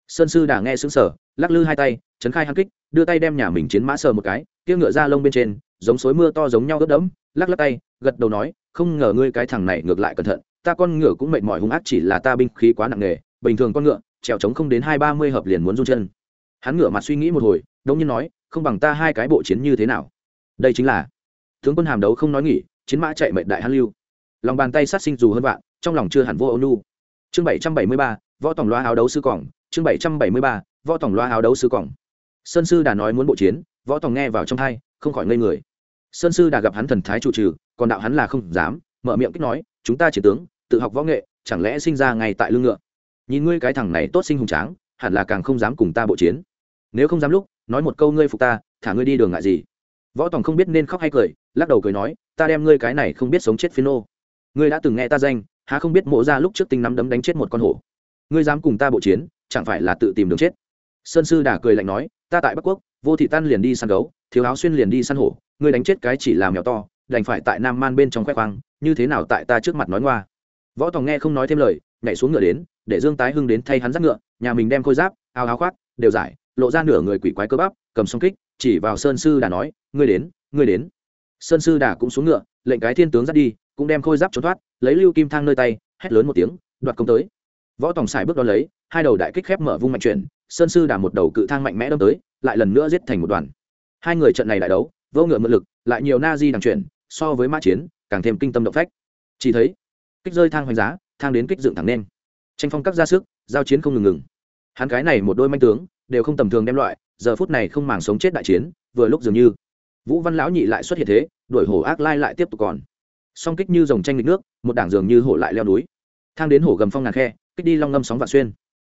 Sơn sư đà nghe xứng sở lắc lư hai tay, chấn khai hăng kích, đưa tay đem nhà mình chiến mã sờ một cái, kia ngựa ra lông bên trên, giống suối mưa to giống nhau ướt đẫm, lắc lắc tay, gật đầu nói, không ngờ ngươi cái thằng này ngược lại cẩn thận, ta con ngựa cũng mệt mỏi hung ác chỉ là ta binh khí quá nặng nề, bình thường con ngựa, trèo trống không đến hai ba mươi hợp liền muốn run chân. Hắn ngựa mặt suy nghĩ một hồi đông nhiên nói, không bằng ta hai cái bộ chiến như thế nào? Đây chính là tướng quân hàm đấu không nói nghỉ, chiến mã chạy mệnh đại hán lưu. Lòng bàn tay sát sinh dù hơn vạn, trong lòng chưa hẳn vô ôn nu chương bảy trăm bảy mươi ba, võ tổng loa áo đấu sư cỏng chương bảy trăm bảy mươi ba, võ tổng loa áo đấu sư cỏng sơn sư đã nói muốn bộ chiến, võ tổng nghe vào trong hai không khỏi ngây người. Sơn sư đã gặp hắn thần thái chủ trừ, còn đạo hắn là không dám, mở miệng kích nói, chúng ta chỉ tướng, tự học võ nghệ, chẳng lẽ sinh ra ngay tại lưng ngựa? Nhìn ngươi cái thằng này tốt sinh hùng tráng, hẳn là càng không dám cùng ta bộ chiến. Nếu không dám lúc nói một câu ngươi phục ta, thả ngươi đi đường ngại gì? Võ tòng không biết nên khóc hay cười, lắc đầu cười nói, ta đem ngươi cái này không biết sống chết phiên nô. Ngươi đã từng nghe ta danh, há không biết mộ ra lúc trước tinh nắm đấm đánh chết một con hổ. Ngươi dám cùng ta bộ chiến, chẳng phải là tự tìm đường chết? Sơn sư đà cười lạnh nói, ta tại bắc quốc, vô thị tan liền đi săn gấu, thiếu áo xuyên liền đi săn hổ, ngươi đánh chết cái chỉ làm mèo to, đành phải tại nam man bên trong khoe khoang, như thế nào tại ta trước mặt nói ngoa? Võ tòng nghe không nói thêm lời, nhảy xuống ngựa đến, để dương tái hưng đến thay hắn dắt ngựa, nhà mình đem khôi giáp, áo áo khoác, đều giải lộ ra nửa người quỷ quái cơ bắp, cầm song kích, chỉ vào sơn sư đà nói, ngươi đến ngươi đến. Sơn sư đà cũng xuống ngựa, lệnh cái thiên tướng dắt đi, cũng đem khôi giáp trốn thoát, lấy lưu kim thang nơi tay, hét lớn một tiếng, đoạt công tới. Võ tòng xài bước đón lấy, hai đầu đại kích khép mở vung mạnh chuyển, sơn sư đà một đầu cự thang mạnh mẽ đâm tới, lại lần nữa giết thành một đoàn. Hai người trận này đại đấu, vô ngựa mượn lực, lại nhiều na di đằng chuyển, so với mã chiến, càng thêm kinh tâm động phách. Chỉ thấy, kích rơi thang hoành giá, thang đến kích dựng thẳng nên. Tranh phong các ra sức, giao chiến không ngừng ngừng. Hắn cái này một đôi manh tướng đều không tầm thường đem loại, giờ phút này không màng sống chết đại chiến, vừa lúc dường như, vũ văn lão nhị lại xuất hiện thế, đuổi hổ ác lai lại tiếp tục còn. Song kích như dòng tranh lịch nước, một đảng dường như hổ lại leo núi. Thang đến hổ gầm phong ngàn khe, kích đi long ngâm sóng vạn xuyên.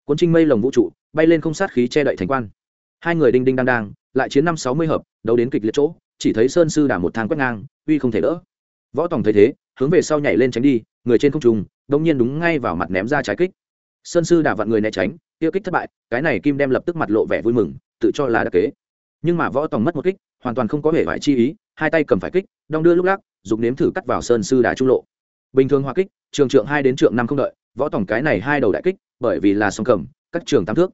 Cuốn trinh mây lồng vũ trụ, bay lên không sát khí che đậy thành quan. Hai người đinh đinh đang đang, lại chiến năm sáu mươi hợp, đấu đến kịch liệt chỗ, chỉ thấy sơn sư đả một thang quét ngang, uy không thể đỡ. Võ tòng thấy thế, hướng về sau nhảy lên tránh đi, người trên không trùng đông nhiên đúng ngay vào mặt ném ra trái kích. Sơn sư đả vặn người né tránh tiêu kích thất bại, cái này kim đem lập tức mặt lộ vẻ vui mừng, tự cho là đặc kế. Nhưng mà võ tòng mất một kích, hoàn toàn không có hệ vải chi ý, hai tay cầm phải kích, đong đưa lúc lắc dùng nếm thử cắt vào sơn sư đà trung lộ. Bình thường hoa kích, trường trượng hai đến trượng năm không đợi, võ tòng cái này hai đầu đại kích, bởi vì là song cầm, các trường tam thước.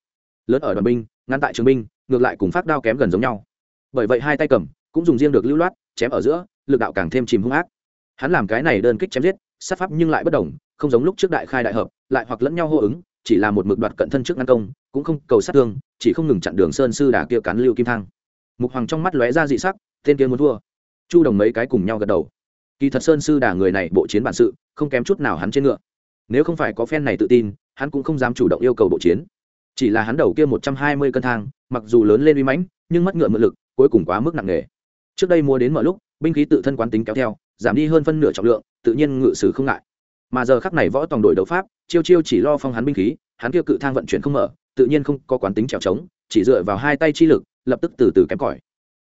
Lớn ở đoàn binh, ngăn tại trường binh, ngược lại cùng phát đao kém gần giống nhau. Bởi vậy hai tay cầm, cũng dùng riêng được lưu loát, chém ở giữa, lực đạo càng thêm chìm hung ác. Hắn làm cái này đơn kích chém giết, sát pháp nhưng lại bất đồng, không giống lúc trước đại khai đại hợp, lại hoặc lẫn nhau hô ứng chỉ là một mực đoạt cận thân trước ngăn công, cũng không cầu sát thương, chỉ không ngừng chặn đường sơn sư đà kia cắn lưu kim thang. Mục hoàng trong mắt lóe ra dị sắc, tên kia muốn thua. Chu đồng mấy cái cùng nhau gật đầu. Kỳ thật sơn sư đà người này bộ chiến bản sự, không kém chút nào hắn trên ngựa. Nếu không phải có phen này tự tin, hắn cũng không dám chủ động yêu cầu bộ chiến. Chỉ là hắn đầu kia một trăm hai mươi cân thang, mặc dù lớn lên uy mãnh, nhưng mất ngựa mượn lực, cuối cùng quá mức nặng nề. Trước đây mua đến mọi lúc, binh khí tự thân quán tính kéo theo, giảm đi hơn phân nửa trọng lượng, tự nhiên ngự sử không ngại mà giờ khắc này võ tòng đội đấu pháp, chiêu chiêu chỉ lo phong hắn binh khí, hắn kia cự thang vận chuyển không mở, tự nhiên không có quán tính trèo trống, chỉ dựa vào hai tay chi lực, lập tức từ từ kém cỏi.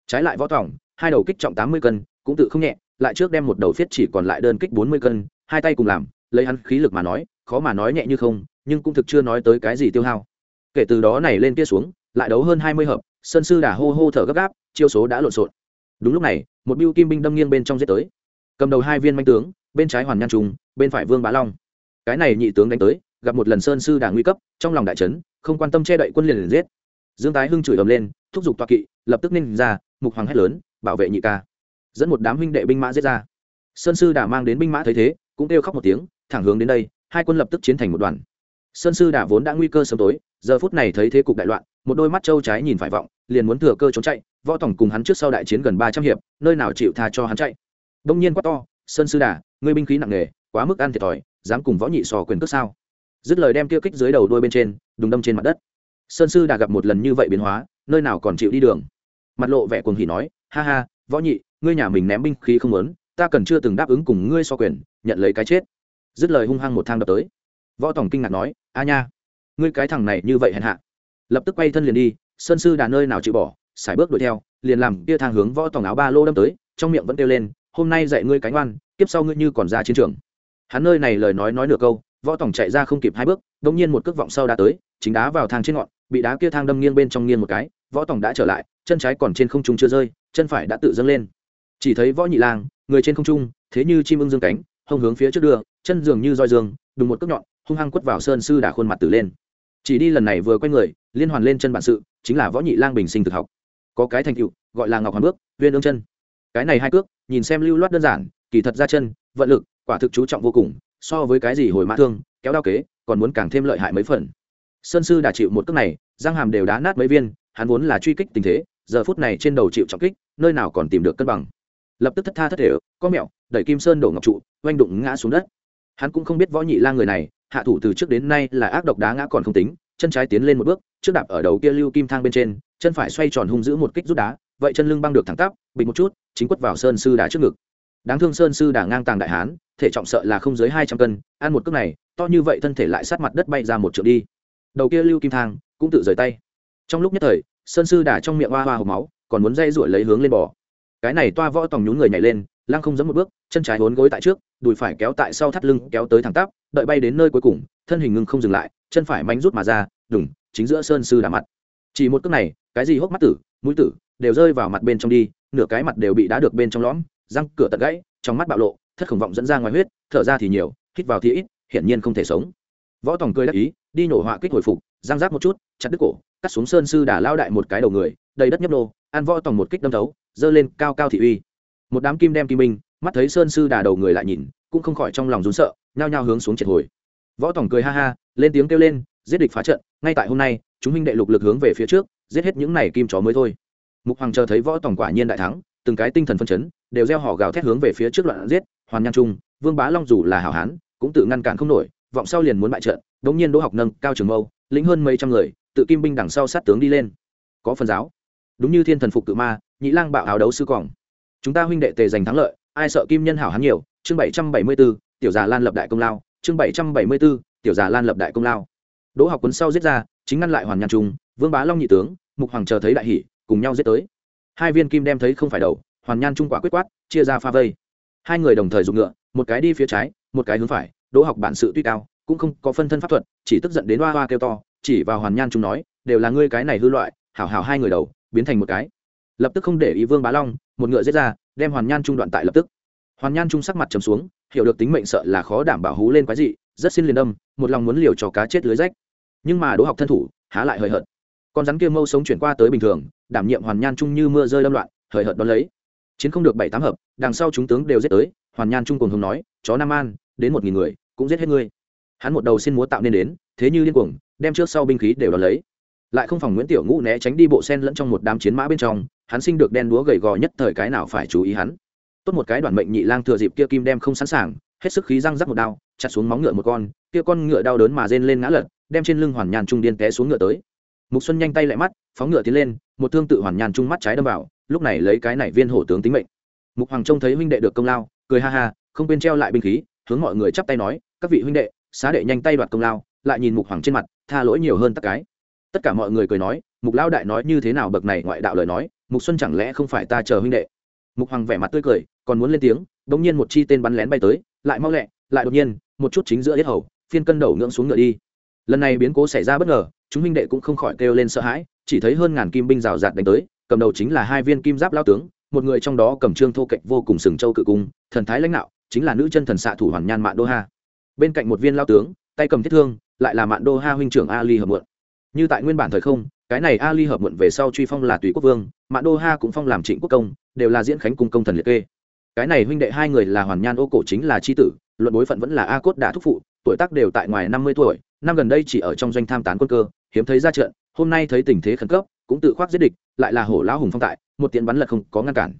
Trái lại võ tòng, hai đầu kích trọng tám mươi cân, cũng tự không nhẹ, lại trước đem một đầu phiết chỉ còn lại đơn kích bốn mươi cân, hai tay cùng làm, lấy hắn khí lực mà nói, khó mà nói nhẹ như không, nhưng cũng thực chưa nói tới cái gì tiêu hao. Kể từ đó này lên kia xuống, lại đấu hơn hai mươi hợp, sơn sư đà hô hô thở gấp gáp, chiêu số đã lộn xộn. Đúng lúc này, một biêu kim binh đâm nghiêng bên trong giết tới. Cầm đầu hai viên manh tướng bên trái hoàn nhan trung, bên phải vương bá long. Cái này nhị tướng đánh tới, gặp một lần sơn sư đà nguy cấp, trong lòng đại trấn không quan tâm che đậy quân liền liền giết. Dương tái hưng chửi ầm lên, thúc giục toa kỵ, lập tức ninh ra, mục hoàng hét lớn, bảo vệ nhị ca. Dẫn một đám huynh đệ binh mã giết ra. Sơn sư đà mang đến binh mã thấy thế, cũng kêu khóc một tiếng, thẳng hướng đến đây, hai quân lập tức chiến thành một đoàn. Sơn sư đà vốn đã nguy cơ sớm tối, giờ phút này thấy thế cục đại loạn, một đôi mắt trâu trái nhìn phải vọng, liền muốn thừa cơ trốn chạy, võ tổng cùng hắn trước sau đại chiến gần ba trăm hiệp, nơi nào chịu tha cho hắn chạy. Đông nhiên quát to sơn sư đà, ngươi binh khí nặng nề quá mức ăn thiệt thòi, dám cùng võ nhị sò quyền cước sao? Dứt lời đem kia kích dưới đầu đôi bên trên, đùng đâm trên mặt đất. Sơn sư đà gặp một lần như vậy biến hóa, nơi nào còn chịu đi đường. Mặt lộ vẻ cuồng hỉ nói, ha ha, võ nhị, ngươi nhà mình ném binh khí không lớn ta cần chưa từng đáp ứng cùng ngươi so quyền, nhận lấy cái chết. Dứt lời hung hăng một thang đập tới. Võ tổng kinh ngạc nói, a nha, ngươi cái thằng này như vậy hèn hạ. Lập tức quay thân liền đi, sơn sư đà nơi nào chịu bỏ, sải bước đuổi theo, liền làm kia thang hướng võ tổng áo ba lô đâm tới, trong miệng vẫn kêu lên hôm nay dạy ngươi cánh oan tiếp sau ngươi như còn ra chiến trường. Hắn nơi này lời nói nói nửa câu, võ tổng chạy ra không kịp hai bước đông nhiên một cước vọng sau đã tới, chính đá vào thang trên ngọn, bị đá kia thang đâm nghiêng bên trong nghiêng một cái, võ tổng đã trở lại, chân trái còn trên không trung chưa rơi, chân phải đã tự dâng lên. Chỉ thấy võ nhị lang, người trên không trung, thế như chim ưng dương cánh, hông hướng phía trước đưa, chân dường như roi dương, đùng một cước nhọn, hung hăng quất vào sơn sư đả khuôn mặt tử lên. Chỉ đi lần này vừa quay người, liên hoàn lên chân bản sự, chính là võ nhị lang bình sinh thực học. Có cái thành tựu, gọi là ngọc hoàn bước, viên ương chân. Cái này hai cước nhìn xem lưu loát đơn giản, kỳ thật ra chân, vận lực, quả thực chú trọng vô cùng, so với cái gì hồi mã thương, kéo đao kế, còn muốn càng thêm lợi hại mấy phần. Sơn sư đã chịu một cước này răng hàm đều đá nát mấy viên, hắn vốn là truy kích tình thế, giờ phút này trên đầu chịu trọng kích, nơi nào còn tìm được cân bằng. Lập tức thất tha thất thể, có mẹo, đẩy kim sơn đổ ngọc trụ, oanh đụng ngã xuống đất. Hắn cũng không biết võ nhị lang người này, hạ thủ từ trước đến nay là ác độc đá ngã còn không tính, chân trái tiến lên một bước, trước đạp ở đầu kia lưu kim thang bên trên, chân phải xoay tròn hung giữ một kích rút đá vậy chân lưng băng được thẳng tắp bình một chút, chính quất vào sơn sư đà trước ngực. Đáng thương sơn sư đà ngang tàng đại hán, thể trọng sợ là không dưới hai trăm cân, ăn một cước này, to như vậy thân thể lại sát mặt đất bay ra một trượng đi. Đầu kia lưu kim thang cũng tự rời tay. Trong lúc nhất thời, sơn sư đà trong miệng hoa hoa hộp máu, còn muốn dây ruổi lấy hướng lên bò. Cái này toa võ tòng nhún người nhảy lên, lăng không giấm một bước, chân trái hốn gối tại trước, đùi phải kéo tại sau thắt lưng, kéo tới thẳng tắp, đợi bay đến nơi cuối cùng, thân hình ngưng không dừng lại, chân phải mánh rút mà ra, đùng, chính giữa sơn sư đà mặt. Chỉ một cước này, cái gì hốc mắt tử mũi tử đều rơi vào mặt bên trong đi, nửa cái mặt đều bị đá được bên trong lõm, răng cửa tật gãy, trong mắt bạo lộ, thất khổng vọng dẫn ra ngoài huyết, thở ra thì nhiều, hít vào thì ít, hiển nhiên không thể sống. Võ tòng cười đắc ý, đi nổ họa kích hồi phục giang giác một chút, chặt đứt cổ, cắt xuống sơn sư đà lao đại một cái đầu người, đầy đất nhấp nô, ăn võ tòng một kích đâm thấu, giơ lên cao cao thị uy. Một đám kim đem kim minh mắt thấy sơn sư đà đầu người lại nhìn, cũng không khỏi trong lòng rún sợ, nhao nhao hướng xuống triệt hồi. Võ tòng cười ha ha, lên tiếng kêu lên, giết địch phá trận, ngay tại hôm nay, chúng minh đệ lục lực hướng về phía trước giết hết những này kim chó mới thôi. Mục hoàng chờ thấy võ tòng quả nhiên đại thắng từng cái tinh thần phân chấn đều gieo họ gào thét hướng về phía trước loạn giết hoàn nhan trung vương bá long dù là hảo hán cũng tự ngăn cản không nổi vọng sau liền muốn bại trận đống nhiên đỗ học nâng cao trường mâu lĩnh hơn mấy trăm người tự kim binh đằng sau sát tướng đi lên. Có phần giáo. Đúng như thiên thần phục cự ma nhị lang bạo áo đấu sư quảng. chúng ta huynh đệ tề giành thắng lợi ai sợ kim nhân hảo hán nhiều chương bảy trăm bảy mươi 774, tiểu già lan lập đại công lao chương bảy trăm bảy mươi 774, tiểu già lan lập đại công lao. Đỗ học cuốn sau giết ra chính ngăn lại hoàn nhan trung vương bá long nhị tướng mục hoàng chờ thấy đại hỷ, cùng nhau giết tới. Hai viên kim đem thấy không phải đầu, hoàn nhan trung quả quyết quát, chia ra pha vây. Hai người đồng thời dùng ngựa, một cái đi phía trái, một cái hướng phải, đỗ học bản sự tuy cao, cũng không có phân thân pháp thuật, chỉ tức giận đến hoa hoa kêu to, chỉ vào hoàn nhan trung nói, đều là ngươi cái này hư loại, hảo hảo hai người đầu, biến thành một cái. Lập tức không để ý vương bá long, một ngựa giết ra, đem hoàn nhan trung đoạn tại lập tức. Hoàn nhan trung sắc mặt trầm xuống, hiểu được tính mệnh sợ là khó đảm bảo hú lên quái dị, rất xin liền đâm một lòng muốn liều cho cá chết lưới rách. Nhưng mà đỗ học thân thủ, há lại hời hợt con rắn kia mâu sống chuyển qua tới bình thường, đảm nhiệm hoàn nhan trung như mưa rơi lâm loạn, hời hợt đón lấy. Chiến không được bảy tám hợp, đằng sau chúng tướng đều giết tới, hoàn nhan trung cùng hùng nói, chó nam an, đến một nghìn người, cũng giết hết ngươi. Hắn một đầu xin múa tạo nên đến, thế như điên cuồng, đem trước sau binh khí đều đón lấy. Lại không phòng nguyễn tiểu ngũ né tránh đi bộ sen lẫn trong một đám chiến mã bên trong, hắn sinh được đen đúa gầy gò nhất thời cái nào phải chú ý hắn. Tốt một cái đoàn mệnh nhị lang thừa dịp kia kim đem không sẵn sàng, hết sức khí răng rắc một đao, chặt xuống móng ngựa một con, kia con ngựa đau đớn mà rên lên ngã lật, đem trên lưng hoàn nhàn trung điên té xuống ngựa tới mục xuân nhanh tay lại mắt, phóng ngựa tiến lên, một thương tự hoàn nhàn trung mắt trái đâm vào, lúc này lấy cái này viên hổ tướng tính mệnh. Mục hoàng trông thấy huynh đệ được công lao, cười ha ha, không quên treo lại binh khí, hướng mọi người chắp tay nói, các vị huynh đệ, xá đệ nhanh tay đoạt công lao, lại nhìn mục hoàng trên mặt, tha lỗi nhiều hơn tất cái. Tất cả mọi người cười nói, mục lao đại nói như thế nào bậc này ngoại đạo lời nói, mục xuân chẳng lẽ không phải ta chờ huynh đệ? Mục hoàng vẻ mặt tươi cười, còn muốn lên tiếng, bỗng nhiên một chi tên bắn lén bay tới, lại mau lẹ, lại đột nhiên, một chút chính giữa yết hầu, phiên cân đầu ngưỡng xuống ngựa đi. Lần này biến cố xảy ra bất ngờ chúng minh đệ cũng không khỏi kêu lên sợ hãi, chỉ thấy hơn ngàn kim binh rào rạt đánh tới, cầm đầu chính là hai viên kim giáp lao tướng, một người trong đó cầm trương thô cạnh vô cùng sừng châu cự cung, thần thái lãnh đạo, chính là nữ chân thần xạ thủ hoàn nhan mạn đô ha. Bên cạnh một viên lao tướng, tay cầm thiết thương, lại là mạn đô ha huynh trưởng ali hợp muộn. Như tại nguyên bản thời không, cái này ali hợp muộn về sau truy phong là tùy quốc vương, mạn đô ha cũng phong làm trịnh quốc công, đều là diễn khánh cung công thần liệt kê. Cái này huynh đệ hai người là hoàn nhan ô cổ chính là c tử, luận bối phận vẫn là a cốt đã thúc phụ, tuổi tác đều tại ngoài năm mươi tuổi năm gần đây chỉ ở trong doanh tham tán quân cơ, hiếm thấy ra trận, hôm nay thấy tình thế khẩn cấp, cũng tự khoác giết địch, lại là hổ lão hùng phong tại, một tiếng bắn lật không có ngăn cản.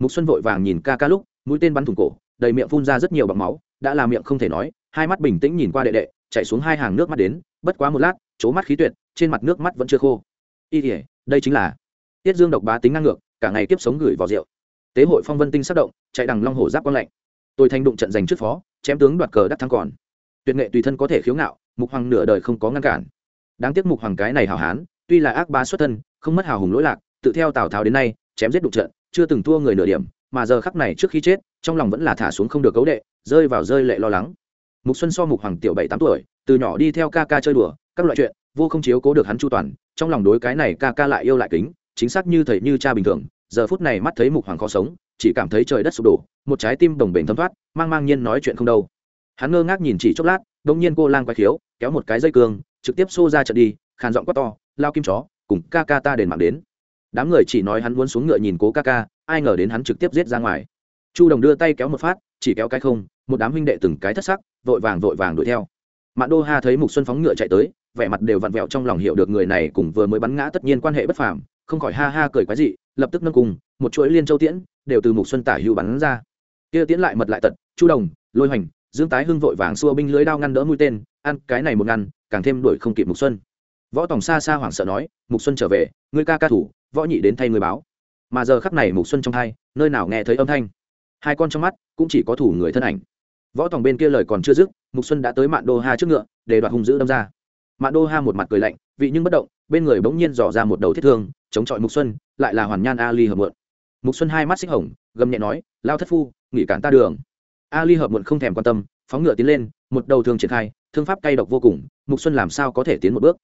Mục xuân vội vàng nhìn ca ca lúc, mũi tên bắn thủng cổ, đầy miệng phun ra rất nhiều bằng máu, đã làm miệng không thể nói, hai mắt bình tĩnh nhìn qua đệ đệ, chạy xuống hai hàng nước mắt đến, bất quá một lát c mắt khí tuyệt, trên mặt nước mắt vẫn chưa khô. Y thể đây chính là tiết dương độc bá tính ngang ngược, cả ngày tiếp sống gửi vào rượu. Tế hội phong vân tinh sắc động, chạy đằng long hổ giáp quang lạnh. Tôi thanh đụng trận giành trước phó, chém tướng đoạt cờ đắc thắng còn tuyệt nghệ tùy thân có thể khiếu ngạo, mục hoàng nửa đời không có ngăn cản. Đáng tiếc mục hoàng cái này hảo hán, tuy là ác bá xuất thân, không mất hào hùng lỗi lạc, tự theo tào tháo đến nay, chém giết đục trận, chưa từng thua người nửa điểm, mà giờ khắc này trước khi chết, trong lòng vẫn là thả xuống không được cấu đệ, rơi vào rơi lệ lo lắng. Mục xuân so mục hoàng tiểu bảy tám tuổi, từ nhỏ đi theo ca ca chơi đùa, các loại chuyện, vô không chiếu cố được hắn chu toàn, trong lòng đối cái này ca ca lại yêu lại kính, chính xác như thầy như cha bình thường, giờ phút này mắt thấy mục hoàng khó sống, chỉ cảm thấy trời đất sụp đổ, một trái tim đồng bền thấm thoát, mang mang nhiên nói chuyện không đâu hắn ngơ ngác nhìn chỉ chốc lát đông nhiên cô lang quay khiếu, kéo một cái dây cương, trực tiếp xô ra trận đi, khàn giọng quát to, lao kim chó, cùng ca ca ta đền mạng đến. Đám người chỉ nói hắn muốn xuống ngựa nhìn cố ca ca, ai ngờ đến hắn trực tiếp giết ra ngoài. Chu đồng đưa tay kéo một phát, chỉ kéo cái không, một đám huynh đệ từng cái thất sắc, vội vàng vội vàng đuổi theo. Mạn đô ha thấy mục xuân phóng ngựa chạy tới, vẻ mặt đều vặn vẹo trong lòng hiểu được người này cùng vừa mới bắn ngã tất nhiên quan hệ bất phàm, không khỏi ha ha cười quái dị, lập tức nâng cùng một chuỗi liên châu tiễn, đều từ mục xuân tả hữu bắn ra. Kia tiễn lại mật lại tật, chu đồng, lôi hoành dương tái hưng vội vàng xua binh lưới đao ngăn đỡ mũi tên, ăn, cái này một ngăn, càng thêm đuổi không kịp mục xuân. Võ tòng xa xa hoảng sợ nói, mục xuân trở về, ngươi ca ca thủ, võ nhị đến thay người báo. Mà giờ khắc này mục xuân trong hai, nơi nào nghe thấy âm thanh. Hai con trong mắt cũng chỉ có thủ người thân ảnh. Võ tòng bên kia lời còn chưa dứt, mục xuân đã tới mạn đô ha trước ngựa, để đoạt hung dữ đâm ra. Mạn đô ha một mặt cười lạnh, vị nhưng bất động, bên người bỗng nhiên dò ra một đầu thiết thương, chống chọi mục xuân, lại là hoàn nhan ali hợp mượn. Mục xuân hai mắt xích hồng, gầm nhẹ nói, lao thất phu, nghỉ cản ta đường ali hợp muộn không thèm quan tâm, phóng ngựa tiến lên, một đầu thương triển khai, thương pháp cay độc vô cùng, mục xuân làm sao có thể tiến một bước?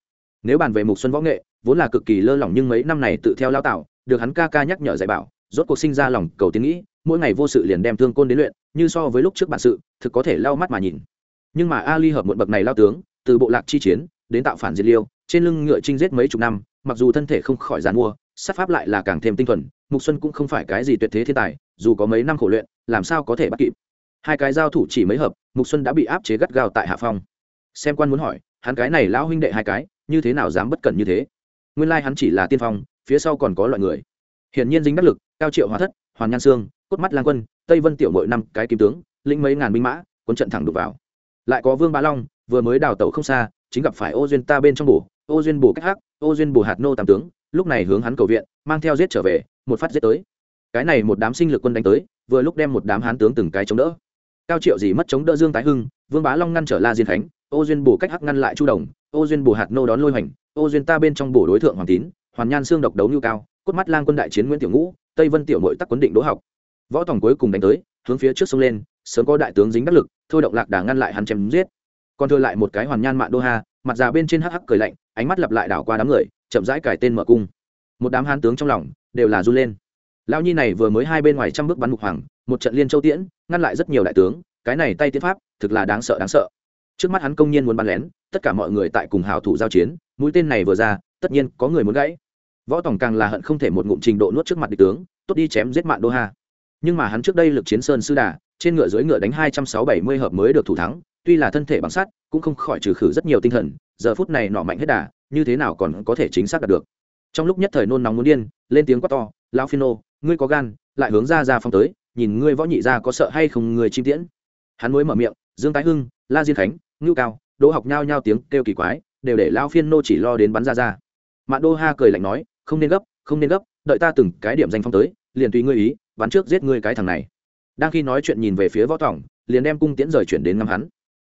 Nếu bàn về mục xuân võ nghệ, vốn là cực kỳ lơ lỏng nhưng mấy năm này tự theo lao tạo, được hắn ca ca nhắc nhở dạy bảo, rốt cuộc sinh ra lòng cầu tiến nghĩ, mỗi ngày vô sự liền đem thương côn đến luyện, như so với lúc trước bản sự, thực có thể lau mắt mà nhìn. Nhưng mà ali hợp muộn bậc này lao tướng, từ bộ lạc chi chiến, đến tạo phản diệt liêu, trên lưng ngựa trinh giết mấy chục năm, mặc dù thân thể không khỏi giàn mua, sát pháp lại là càng thêm tinh thuần, mục xuân cũng không phải cái gì tuyệt thế thiên tài, dù có mấy năm khổ luyện, làm sao có thể bắt kịp? Hai cái giao thủ chỉ mấy hợp, mục xuân đã bị áp chế gắt gao tại hạ phong. Xem quan muốn hỏi, hắn cái này lão huynh đệ hai cái, như thế nào dám bất cẩn như thế? Nguyên lai hắn chỉ là tiên phong, phía sau còn có loại người. Hiển nhiên dính đắc lực, cao triệu hóa thất, hoàn nhan sương cốt mắt lang quân, tây vân tiểu mội năm cái kim tướng, lĩnh mấy ngàn binh mã, quân trận thẳng đục vào. Lại có vương bá long, vừa mới đào tẩu không xa, chính gặp phải ô duyên ta bên trong bổ, ô duyên bổ cách hắc, ô duyên bổ hạt nô tam tướng, lúc này hướng hắn cầu viện, mang theo giết trở về, một phát giết tới. Cái này một đám sinh lực quân đánh tới, vừa lúc đem một đám hán tướng từng cái chống đỡ cao triệu gì mất chống đỡ dương tái hưng, vương bá long ngăn trở la diên khánh, ô duyên bổ cách hắc ngăn lại chu đồng, ô duyên bổ hạt nô đón lôi hoành, ô duyên ta bên trong bổ đối tượng hoàng tín, hoàn nhan xương độc đấu như cao, cốt mắt lang quân đại chiến nguyễn tiểu ngũ, tây vân tiểu nội tắc quân định đỗ học. Võ tổng cuối cùng đánh tới, hướng phía trước sông lên, sớm có đại tướng dính đắc lực, thôi động lạc đà ngăn lại hắn chém giết. Còn thừa lại một cái hoàn nhan mạn đô ha, mặt già bên trên hắc hắc cười lạnh, ánh mắt lặp lại đảo qua đám người, chậm rãi cải tên mở cung. Một đám hán tướng trong lòng đều là run lên. Lão nhi này vừa mới hai bên ngoài trăm bước bắn mục hoàng một trận liên châu tiễn, ngăn lại rất nhiều đại tướng, cái này tay tiến pháp, thực là đáng sợ đáng sợ. Trước mắt hắn công nhiên muốn bắn lén, tất cả mọi người tại cùng hào thủ giao chiến, mũi tên này vừa ra, tất nhiên có người muốn gãy. Võ tổng càng là hận không thể một ngụm trình độ nuốt trước mặt địch tướng, tốt đi chém giết mạng đô ha. Nhưng mà hắn trước đây lực chiến sơn sư đà, trên ngựa dưới ngựa đánh hai trăm sáu bảy mươi hợp mới được thủ thắng, tuy là thân thể bằng sắt, cũng không khỏi trừ khử rất nhiều tinh thần, giờ phút này nọ mạnh hết đà, như thế nào còn có thể chính xác đạt được. Trong lúc nhất thời nôn nóng muốn điên, lên tiếng quát to lao phino ngươi có gan, lại hướng ra ra phong tới nhìn ngươi võ nhị gia có sợ hay không người chim tiễn. Hắn mới mở miệng, dương tái hưng, la diên khánh, ngưu cao, đỗ học nhao nhao tiếng kêu kỳ quái, đều để lao phiên nô chỉ lo đến bắn ra ra. Mạn đô ha cười lạnh nói, không nên gấp, không nên gấp, đợi ta từng cái điểm danh phong tới, liền tùy ngươi ý, bắn trước giết ngươi cái thằng này. Đang khi nói chuyện nhìn về phía võ tòng liền đem cung tiễn rời chuyển đến ngắm hắn.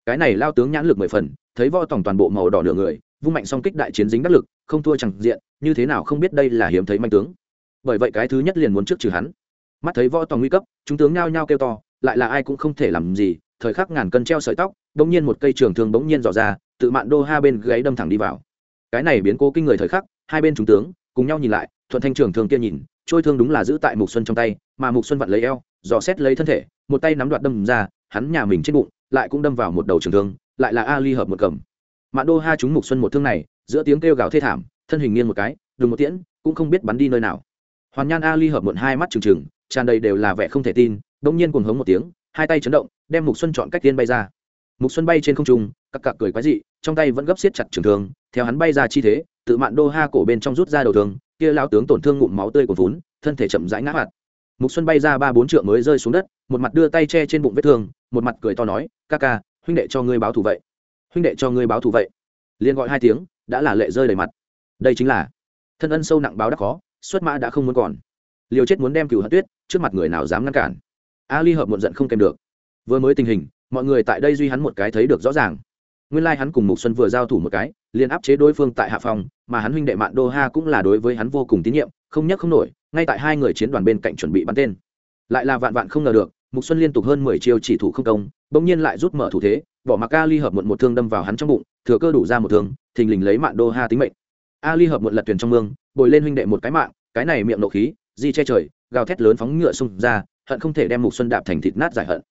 Cái này lao tướng nhãn lực mười phần, thấy võ tòng toàn bộ màu đỏ nửa người, vung mạnh song kích đại chiến dính đắc lực, không thua chẳng diện, như thế nào không biết đây là hiếm thấy manh tướng. Bởi vậy cái thứ nhất liền muốn trước trừ hắn mắt thấy võ tòng nguy cấp, chúng tướng nhao nhao kêu to, lại là ai cũng không thể làm gì, thời khắc ngàn cân treo sợi tóc, bỗng nhiên một cây trường thương bỗng nhiên dò ra, tự mạn đô ha bên gáy đâm thẳng đi vào. Cái này biến cố kinh người thời khắc, hai bên chúng tướng cùng nhau nhìn lại, thuận thanh trường thương kia nhìn, trôi thương đúng là giữ tại mục xuân trong tay, mà mục xuân vặn lấy eo, dò xét lấy thân thể, một tay nắm đoạt đâm ra, hắn nhà mình trên bụng, lại cũng đâm vào một đầu trường thương, lại là ali hợp một cầm. Mạn đô ha trúng mục xuân một thương này, giữa tiếng kêu gào thê thảm, thân hình nghiêng một cái đừng một tiễn, cũng không biết bắn đi nơi nào. Hoàn nhan ali hợp một hai mắt trừng trừng tràn đầy đều là vẻ không thể tin đông nhiên cuồng hống một tiếng, hai tay chấn động, đem mục xuân chọn cách tiên bay ra. Mục xuân bay trên không trung cặc cặc cười quái dị, trong tay vẫn gấp xiết chặt trường thương, theo hắn bay ra chi thế, tự mạn đô ha cổ bên trong rút ra đầu thương, kia lao tướng tổn thương ngụm máu tươi của vốn, thân thể chậm rãi ngã mặt mục xuân bay ra ba bốn trượng mới rơi xuống đất, một mặt đưa tay che trên bụng vết thương, một mặt cười to nói, ca ca, huynh đệ cho ngươi báo thù vậy. Huynh đệ cho ngươi báo thù vậy. Liền gọi hai tiếng, đã là lệ rơi đầy mặt. Đây chính là thân ân sâu nặng báo đã khó, xuất mã đã không muốn còn liều chết muốn đem cựu hận tuyết trước mặt người nào dám ngăn cản? Ali hợp một giận không kèm được. Vừa mới tình hình, mọi người tại đây duy hắn một cái thấy được rõ ràng. Nguyên lai hắn cùng mục xuân vừa giao thủ một cái, liền áp chế đối phương tại hạ phòng, mà hắn huynh đệ mạn đô ha cũng là đối với hắn vô cùng tín nhiệm, không nhắc không nổi, ngay tại hai người chiến đoàn bên cạnh chuẩn bị bắn tên. Lại là vạn vạn không ngờ được, mục xuân liên tục hơn mười chiêu chỉ thủ không công, bỗng nhiên lại rút mở thủ thế, bỏ mặc ali hợp một một thương đâm vào hắn trong bụng, thừa cơ đủ ra một thương, thình lình lấy mạn đô ha tính mệnh. Ali hợp một lật thuyền trong mương, bồi lên huynh đệ một cái mạng, cái này miệng nộ khí di che trời, gào thét lớn phóng ngựa xung ra, hận không thể đem mục xuân đạp thành thịt nát giải hận.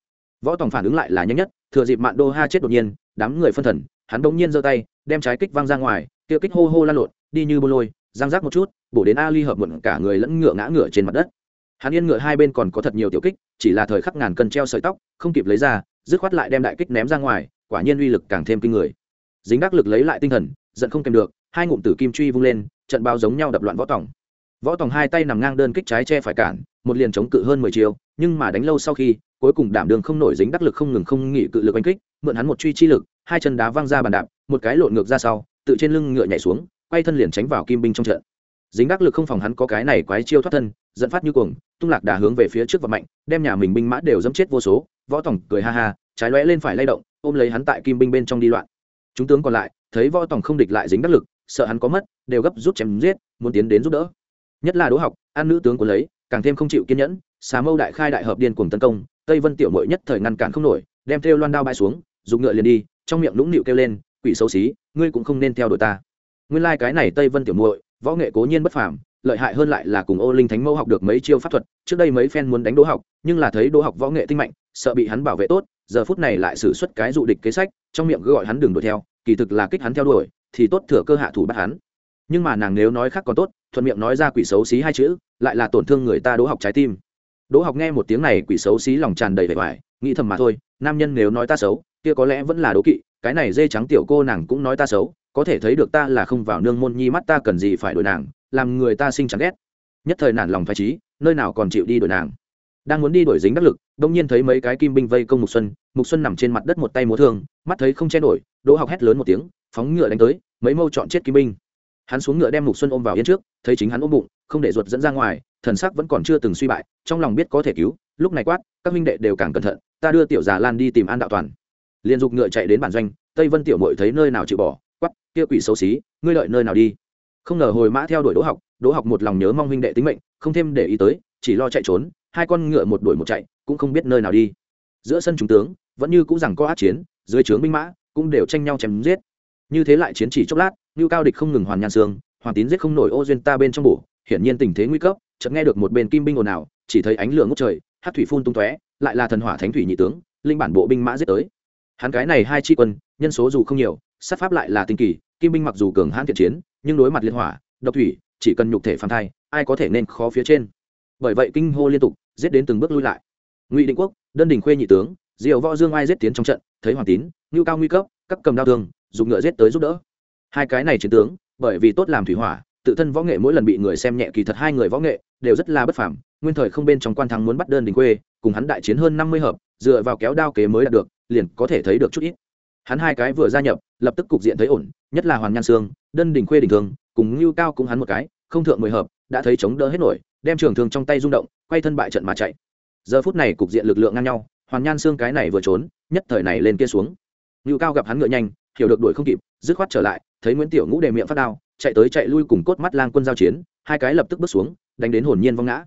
Võ tòng phản ứng lại là nhanh nhất, thừa dịp mạn đô ha chết đột nhiên, đám người phân thần, hắn bỗng nhiên giơ tay, đem trái kích văng ra ngoài, kia kích hô hô lan lộn, đi như bô lôi giang rác một chút, bổ đến ali hợp muộn cả người lẫn ngựa ngã ngựa trên mặt đất. Hắn yên ngựa hai bên còn có thật nhiều tiểu kích, chỉ là thời khắc ngàn cân treo sợi tóc, không kịp lấy ra, dứt khoát lại đem đại kích ném ra ngoài, quả nhiên uy lực càng thêm kinh người. Dính đắc lực lấy lại tinh thần, giận không kèm được, hai ngụm tử kim truy vung lên, trận bao giống nhau đập loạn võ tòng võ tòng hai tay nằm ngang đơn kích trái che phải cản, một liền chống cự hơn mười chiều nhưng mà đánh lâu sau khi, cuối cùng đảm đường không nổi dính đắc lực không ngừng không nghỉ cự lực oanh kích, mượn hắn một truy chi lực, hai chân đá văng ra bàn đạp, một cái lộn ngược ra sau, tự trên lưng ngựa nhảy xuống, quay thân liền tránh vào kim binh trong trận. Dính đắc lực không phòng hắn có cái này quái chiêu thoát thân, dẫn phát như cuồng, tung lạc đà hướng về phía trước và mạnh, đem nhà mình binh mã đều dẫm chết vô số, võ tòng cười ha ha, trái lóe lên phải lay động, ôm lấy hắn tại kim binh bên trong đi loạn. Chúng tướng còn lại, thấy võ tòng không địch lại dính đắc lực, sợ hắn có mất, đều gấp rút chém giết, muốn tiến đến giúp đỡ nhất là đỗ học, an nữ tướng của lấy, càng thêm không chịu kiên nhẫn, xà mâu đại khai đại hợp điên cuồng tấn công, tây vân tiểu mội nhất thời ngăn cản không nổi, đem theo loan đao bay xuống, dùng ngựa liền đi, trong miệng lũng nịu kêu lên, quỷ xấu xí, ngươi cũng không nên theo đuổi ta. Nguyên lai、like、cái này tây vân tiểu muội, võ nghệ cố nhiên bất phàm, lợi hại hơn lại là cùng ô linh thánh mẫu học được mấy chiêu pháp thuật, trước đây mấy phen muốn đánh đỗ học, nhưng là thấy đỗ học võ nghệ tinh mạnh, sợ bị hắn bảo vệ tốt, giờ phút này lại xử suất cái dụ địch kế sách, trong miệng cứ gọi hắn đừng đuổi theo, kỳ thực là kích hắn theo đuổi, thì tốt thừa cơ hạ thủ bắt hắn nhưng mà nàng nếu nói khác còn tốt, thuận miệng nói ra quỷ xấu xí hai chữ, lại là tổn thương người ta đỗ học trái tim. Đỗ học nghe một tiếng này quỷ xấu xí lòng tràn đầy vẻ vải, nghĩ thầm mà thôi, nam nhân nếu nói ta xấu, kia có lẽ vẫn là đố kỵ, cái này dê trắng tiểu cô nàng cũng nói ta xấu, có thể thấy được ta là không vào nương môn nhi mắt ta cần gì phải đổi nàng, làm người ta sinh chán ghét. Nhất thời nản lòng phải trí, nơi nào còn chịu đi đổi nàng. Đang muốn đi đổi dính đắc lực, đông nhiên thấy mấy cái kim binh vây công mục xuân mục xuân nằm trên mặt đất một tay múa thương, mắt thấy không che nổi, đỗ học hét lớn một tiếng, phóng ngựa đánh tới, mấy mâu chọn chết kim binh hắn xuống ngựa đem mục xuân ôm vào yên trước, thấy chính hắn ôm bụng, không để ruột dẫn ra ngoài, thần sắc vẫn còn chưa từng suy bại, trong lòng biết có thể cứu, lúc này quát, các minh đệ đều càng cẩn thận, ta đưa tiểu già lan đi tìm an đạo toàn. Liền dục ngựa chạy đến bản doanh, tây vân tiểu mội thấy nơi nào chịu bỏ quắp kia quỷ xấu xí, ngươi lợi nơi nào đi? Không ngờ hồi mã theo đuổi đỗ học đỗ học một lòng nhớ mong huynh đệ tính mệnh, không thêm để ý tới, chỉ lo chạy trốn, hai con ngựa một đuổi một chạy, cũng không biết nơi nào đi. Giữa sân chúng tướng, vẫn như cũng rằng có át chiến, dưới trướng binh mã, cũng đều tranh nhau chém giết. Như thế lại chiến chỉ chốc lát Nưu cao địch không ngừng hoàn nhan sương hoàng tín giết không nổi ô duyên ta bên trong bổ, hiển nhiên tình thế nguy cấp, chợt nghe được một bên kim binh ồn ào, chỉ thấy ánh lửa ngút trời hắc thủy phun tung tóe, lại là thần hỏa thánh thủy nhị tướng, linh bản bộ binh mã giết tới. Hắn cái này hai chi quân, nhân số dù không nhiều, sát pháp lại là tinh kỳ, kim binh mặc dù cường hãn thiện chiến, nhưng đối mặt liên hỏa, độc thủy, chỉ cần nhục thể phàm thai, ai có thể nên khó phía trên. Bởi vậy kinh hô liên tục, giết đến từng bước lui lại. Ngụy định quốc, đơn đình khuê nhị tướng diều võ dương ai giết tiến trong trận, thấy hoàng tín, ngưu cao nguy cấp, các cầm đao thương dùng ngựa giết tới giúp đỡ hai cái này chiến tướng bởi vì tốt làm thủy hỏa tự thân võ nghệ mỗi lần bị người xem nhẹ kỳ thật hai người võ nghệ đều rất là bất phàm. Nguyên thời không bên trong quan thắng muốn bắt đơn đình quê, cùng hắn đại chiến hơn năm mươi hợp dựa vào kéo đao kế mới đạt được liền có thể thấy được chút ít. Hắn hai cái vừa gia nhập lập tức cục diện thấy ổn nhất là hoàn nhan sương đơn đình khuê đình thường cùng ngưu cao cũng hắn một cái không thượng mười hợp đã thấy chống đỡ hết nổi đem trường thương trong tay rung động quay thân bại trận mà chạy. Giờ phút này cục diện lực lượng ngang nhau hoàn nhan xương cái này vừa trốn nhất thời này lên kia xuống. Ngưu cao gặp hắn ngựa nhanh hiểu được đuổi không kịp, dứt khoát trở lại, thấy nguyễn tiểu ngũ đề miệng phát đao, chạy tới chạy lui cùng cốt mắt lang quân giao chiến, hai cái lập tức bước xuống, đánh đến hồn nhiên vong ngã.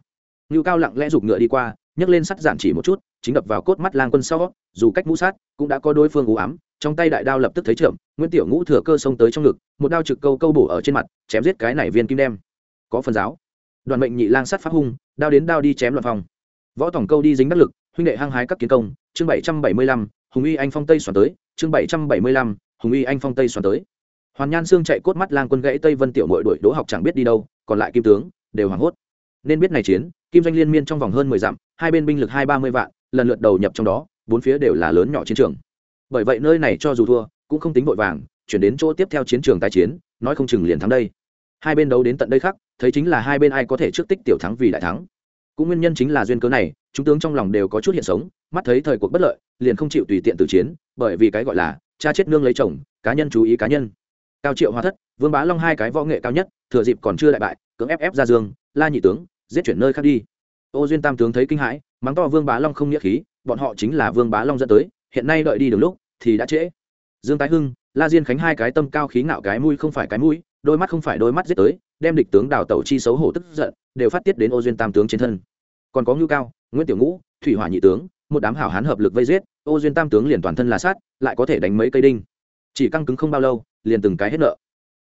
Ngưu cao lặng lẽ giục ngựa đi qua, nhấc lên sắt giản chỉ một chút, chính đập vào cốt mắt lang quân sau, dù cách mũ sát, cũng đã có đối phương u ám, trong tay đại đao lập tức thấy chậm. nguyễn tiểu ngũ thừa cơ xông tới trong ngực, một đao trực câu câu bổ ở trên mặt, chém giết cái này viên kim đem. Có phần giáo. Đoàn mệnh nhị lang sát phát hung, đao đến đao đi chém loạn phòng. Võ tổng câu đi dính đắc lực, huynh đệ hăng hái các kiến công, chương bảy trăm bảy mươi lăm, hùng uy anh phong tây xoắn tới, chương bảy trăm bảy mươi lăm hùng uy anh phong tây xoắn tới. Hoàn nhan xương chạy cốt mắt lang quân gãy tây vân tiểu mội đuổi đỗ học chẳng biết đi đâu, còn lại kim tướng, đều hoảng hốt. Nên biết này chiến, kim doanh liên miên trong vòng hơn mười dặm, hai bên binh lực hai ba mươi vạn, lần lượt đầu nhập trong đó, bốn phía đều là lớn nhỏ chiến trường. Bởi vậy nơi này cho dù thua, cũng không tính vội vàng, chuyển đến chỗ tiếp theo chiến trường tái chiến, nói không chừng liền thắng đây. Hai bên đấu đến tận đây khác thấy chính là hai bên ai có thể trước tích tiểu thắng vì đại thắng. Cũng nguyên nhân chính là duyên cớ này, chúng tướng trong lòng đều có chút hiện sống, mắt thấy thời cuộc bất lợi, liền không chịu tùy tiện từ chiến, bởi vì cái gọi là cha chết nương lấy chồng, cá nhân chú ý cá nhân. Cao triệu hóa thất, vương bá long hai cái võ nghệ cao nhất, thừa dịp còn chưa đại bại, cưỡng ép ép ra dương, la nhị tướng, giết chuyển nơi khác đi. Ô duyên tam tướng thấy kinh hãi, mắng to vương bá long không nghĩa khí, bọn họ chính là vương bá long dẫn tới, hiện nay đợi đi được lúc, thì đã trễ. Dương tái hưng, la diên khánh hai cái tâm cao khí ngạo cái mũi không phải cái mũi, đôi mắt không phải đôi mắt giết tới, đem địch tướng đào tẩu chi xấu hổ tức giận, đều phát tiết đến ô duyên tam tướng trên thân. Còn có ngưu cao, nguyễn tiểu ngũ, thủy hỏa nhị tướng, một đám hảo hán hợp lực vây giết ô duyên tam tướng liền toàn thân là sát lại có thể đánh mấy cây đinh. Chỉ căng cứng không bao lâu liền từng cái hết nợ.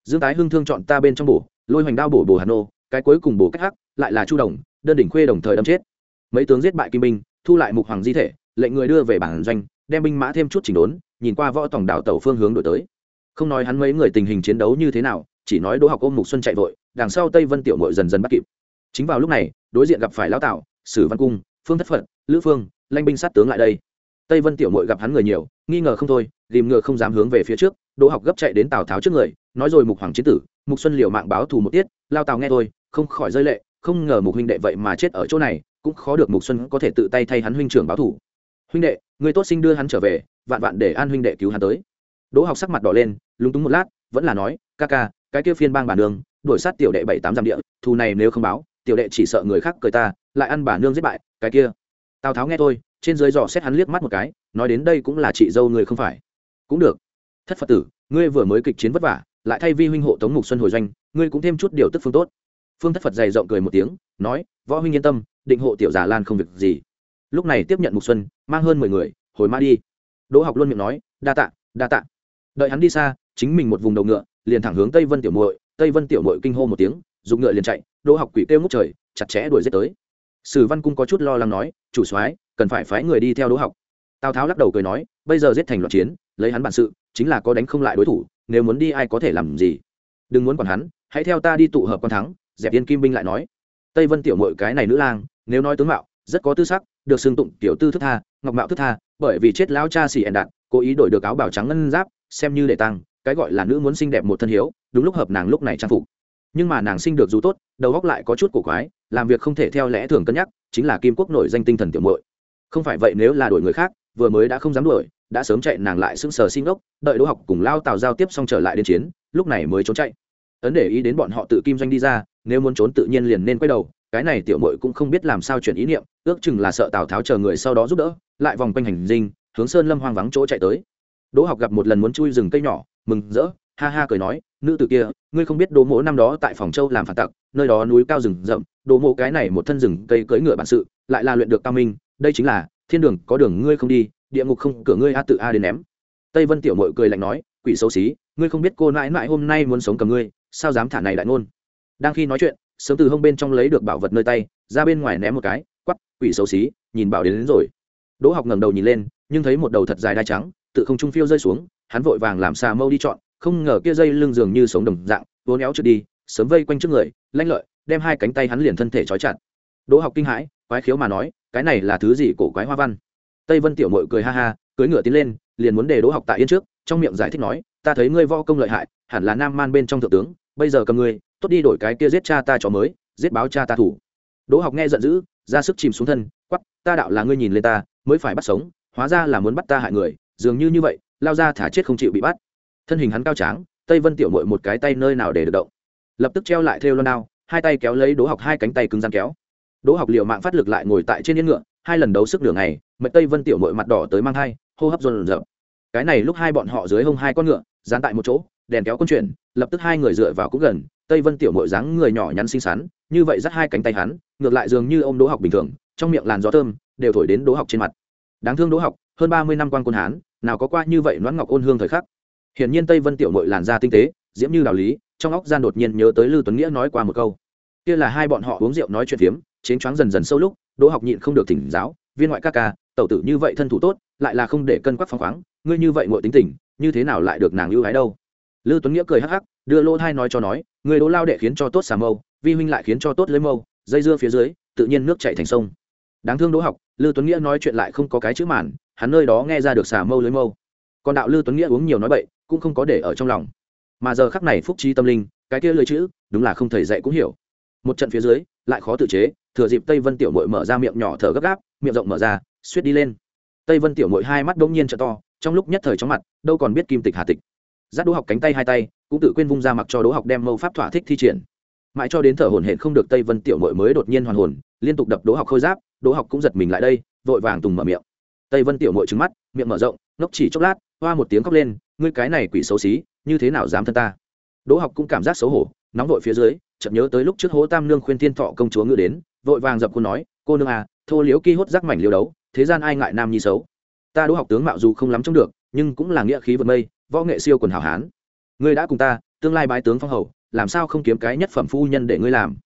Dương tái hưng thương chọn ta bên trong bổ lôi hoành đao bổ bổ hà nô cái cuối cùng bổ cách hắc lại là chu đồng đơn đỉnh khuê đồng thời đâm chết. Mấy tướng giết bại kim binh thu lại mục hoàng di thể lệnh người đưa về bản doanh đem binh mã thêm chút chỉnh đốn nhìn qua võ tổng đảo tàu phương hướng đổi tới. Không nói hắn mấy người tình hình chiến đấu như thế nào chỉ nói đỗ học ôm mục xuân chạy vội đằng sau tây vân tiểu mội dần dần bắt kịp. Chính vào lúc này đối diện gặp phải lão tạo sử văn cung phương thất Phận, lữ phương lanh binh sát tướng lại đây tây vân tiểu mội gặp hắn người nhiều nghi ngờ không thôi ghìm ngựa không dám hướng về phía trước đỗ học gấp chạy đến tào tháo trước người nói rồi mục hoàng chiến tử mục xuân liều mạng báo thù một tiết lao tào nghe thôi, không khỏi rơi lệ không ngờ mục huynh đệ vậy mà chết ở chỗ này cũng khó được mục xuân có thể tự tay thay hắn huynh trưởng báo thù huynh đệ người tốt sinh đưa hắn trở về vạn vạn để an huynh đệ cứu hắn tới đỗ học sắc mặt đỏ lên lúng túng một lát vẫn là nói ca ca cái kia phiên bang bản nương đuổi sát tiểu đệ bảy tám dặm địa thù này nếu không báo tiểu đệ chỉ sợ người khác cười ta lại ăn bà nương giết bại cái kia tào tháo nghe thôi trên dưới dò xét hắn liếc mắt một cái, nói đến đây cũng là chị dâu người không phải. Cũng được. Thất phật tử, ngươi vừa mới kịch chiến vất vả, lại thay vi huynh hộ tống mục xuân hồi doanh, ngươi cũng thêm chút điều tức phương tốt. Phương thất phật dày rộng cười một tiếng, nói, võ huynh yên tâm, định hộ tiểu già lan không việc gì. Lúc này tiếp nhận mục xuân, mang hơn mười người, hồi ma đi. Đỗ học luôn miệng nói, đa tạ đa tạ. Đợi hắn đi xa, chính mình một vùng đầu ngựa, liền thẳng hướng tây vân tiểu muội, tây vân tiểu mội kinh hô một tiếng dùng ngựa liền chạy, đỗ học quỷ kêu ngút trời, chặt chẽ đuổi giết tới. Sử văn cung có chút lo lắng nói, chủ soái cần phải phái người đi theo đỗ học. Tào tháo lắc đầu cười nói, bây giờ giết thành loạn chiến, lấy hắn bản sự, chính là có đánh không lại đối thủ, nếu muốn đi ai có thể làm gì? Đừng muốn còn hắn, hãy theo ta đi tụ hợp con thắng, dẹp yên kim binh lại nói. Tây vân tiểu mội cái này nữ lang, nếu nói tướng mạo, rất có tư sắc, được xưng tụng tiểu tư thức tha, ngọc mạo thức tha, bởi vì chết lão cha xỉ ẻn đạn, cố ý đổi được áo bào trắng ngân giáp, xem như để tăng, cái gọi là nữ muốn xinh đẹp một thân hiếu, đúng lúc hợp nàng lúc này trang phục. Nhưng mà nàng sinh được dù tốt, đầu góc lại có chút cổ quái, làm việc không thể theo lẽ thường cân nhắc, chính là kim quốc nổi danh tinh thần tiểu muội không phải vậy nếu là đổi người khác, vừa mới đã không dám đuổi, đã sớm chạy nàng lại sững sờ xin gốc đợi đỗ học cùng lao tào giao tiếp xong trở lại đến chiến, lúc này mới trốn chạy. Ấn để ý đến bọn họ tự kim doanh đi ra, nếu muốn trốn tự nhiên liền nên quay đầu, cái này tiểu mội cũng không biết làm sao chuyển ý niệm, ước chừng là sợ tào tháo chờ người sau đó giúp đỡ, lại vòng quanh hành dinh, hướng sơn lâm hoang vắng chỗ chạy tới. Đỗ học gặp một lần muốn chui rừng cây nhỏ, mừng rỡ, ha ha cười nói, nữ tử kia, ngươi không biết đỗ mỗ năm đó tại phòng châu làm phản tặc, nơi đó núi cao rừng rậm, đỗ mỗ cái này một thân rừng cây cưỡi ngựa bản sự, lại là luyện được cao minh đây chính là thiên đường có đường ngươi không đi địa ngục không cửa ngươi a tự a đến ném. Tây vân tiểu mội cười lạnh nói quỷ xấu xí ngươi không biết cô nãi nãi hôm nay muốn sống cầm ngươi sao dám thả này đại ngôn. Đang khi nói chuyện sớm từ hông bên trong lấy được bảo vật nơi tay ra bên ngoài ném một cái quắp quỷ xấu xí nhìn bảo đến, đến rồi. Đỗ học ngẩng đầu nhìn lên nhưng thấy một đầu thật dài đai trắng tự không trung phiêu rơi xuống hắn vội vàng làm xà mâu đi chọn không ngờ kia dây lưng dường như sống đồng dạng vốn éo trượt đi sớm vây quanh trước người lanh lợi đem hai cánh tay hắn liền thân thể trói chặt đỗ học kinh hãi, quái khiếu mà nói, cái này là thứ gì cổ quái hoa văn? Tây vân tiểu mội cười ha ha, cưỡi ngựa tiến lên, liền muốn để đỗ học tại yên trước, trong miệng giải thích nói, ta thấy ngươi võ công lợi hại, hẳn là nam man bên trong thượng tướng, bây giờ cầm ngươi, tốt đi đổi cái kia giết cha ta cho mới, giết báo cha ta thủ. Đỗ học nghe giận dữ, ra sức chìm xuống thân quắp ta đạo là ngươi nhìn lên ta, mới phải bắt sống, hóa ra là muốn bắt ta hại người, dường như như vậy, lao ra thả chết không chịu bị bắt. Thân hình hắn cao tráng, tây vân tiểu mội một cái tay nơi nào để được động. Lập tức treo lại theo loan đao, hai tay kéo lấy đỗ học hai cánh tay cứng rắn kéo đỗ học liệu mạng phát lực lại ngồi tại trên yên ngựa, hai lần đấu sức đường này mệnh tây vân tiểu mội mặt đỏ tới mang thai, hô hấp dồn dập cái này lúc hai bọn họ dưới hông hai con ngựa, dán tại một chỗ, đèn kéo quân chuyển, lập tức hai người dựa vào cũng gần, tây vân tiểu mội dáng người nhỏ nhắn xinh xắn, như vậy dắt hai cánh tay hắn, ngược lại dường như ô m đỗ học bình thường, trong miệng làn gió thơm, đều thổi đến đỗ học trên mặt. Đáng thương đỗ học, hơn ba mươi năm quan quân hán, nào có qua như vậy noãn ngọc ôn hương thời khắc. Hiển nhiên tây vân tiểu mội làn da tinh tế, diễm như đạo lý, trong óc gian đột nhiên nhớ tới lưu tuấn nghĩa nói qua một câu. Kia là hai bọn họ uống rượu nói chuyện phiếm chến choáng dần dần sâu lúc, đỗ học nhịn không được thỉnh giáo, viên ngoại ca ca, tẩu tử như vậy thân thủ tốt, lại là không để cân quắc phăng khoáng, ngươi như vậy ngội tính tình, như thế nào lại được nàng ưu ái đâu? Lư tuấn nghĩa cười hắc hắc, đưa lỗ thai nói cho nói người đỗ lao đệ khiến cho tốt xà mâu, vi huynh lại khiến cho tốt lưới mâu, dây dưa phía dưới, tự nhiên nước chạy thành sông. Đáng thương đỗ học, lư tuấn nghĩa nói chuyện lại không có cái chữ màn, hắn nơi đó nghe ra được xà mâu lưới mâu. Còn đạo lư tuấn nghĩa uống nhiều nói bậy, cũng không có để ở trong lòng. Mà giờ khắc này phúc trí tâm linh, cái kia lưới chữ, đúng là không thầy dạy cũng hiểu. Một trận phía dưới, lại khó tự chế thừa dịp tây vân tiểu mội mở ra miệng nhỏ thở gấp gáp, miệng rộng mở ra, suýt đi lên. Tây vân tiểu mội hai mắt đông nhiên t to, trong lúc nhất thời chóng mặt, đâu còn biết kim tịch hà tịch. Giác đỗ học cánh tay hai tay, cũng tự quên vung ra mặc cho đỗ học đem mâu pháp thỏa thích thi triển. Mãi cho đến thở hổn hển không được tây vân tiểu mội mới đột nhiên hoàn hồn, liên tục đập đỗ học khôi giáp, đỗ học cũng giật mình lại đây, vội vàng tùng mở miệng. Tây vân tiểu mội trứng mắt, miệng mở rộng, ngốc chỉ chốc lát, hoa một tiếng khóc lên, ngươi cái này quỷ xấu xí, như thế nào dám thân ta? Đỗ học cũng cảm giác xấu hổ, nóng vội phía dưới, chợt nhớ tới lúc trước hố tam nương khuyên thiên thọ công chúa ngự đến vội vàng dập cô nói, cô nương à thô liếu ki hốt rắc mảnh liêu đấu, thế gian ai ngại nam nhi xấu? Ta đỗ học tướng mạo dù không lắm trông được, nhưng cũng là nghĩa khí vượt mây, võ nghệ siêu quần hảo hán. Ngươi đã cùng ta, tương lai bái tướng phong hầu, làm sao không kiếm cái nhất phẩm phu nhân để ngươi làm?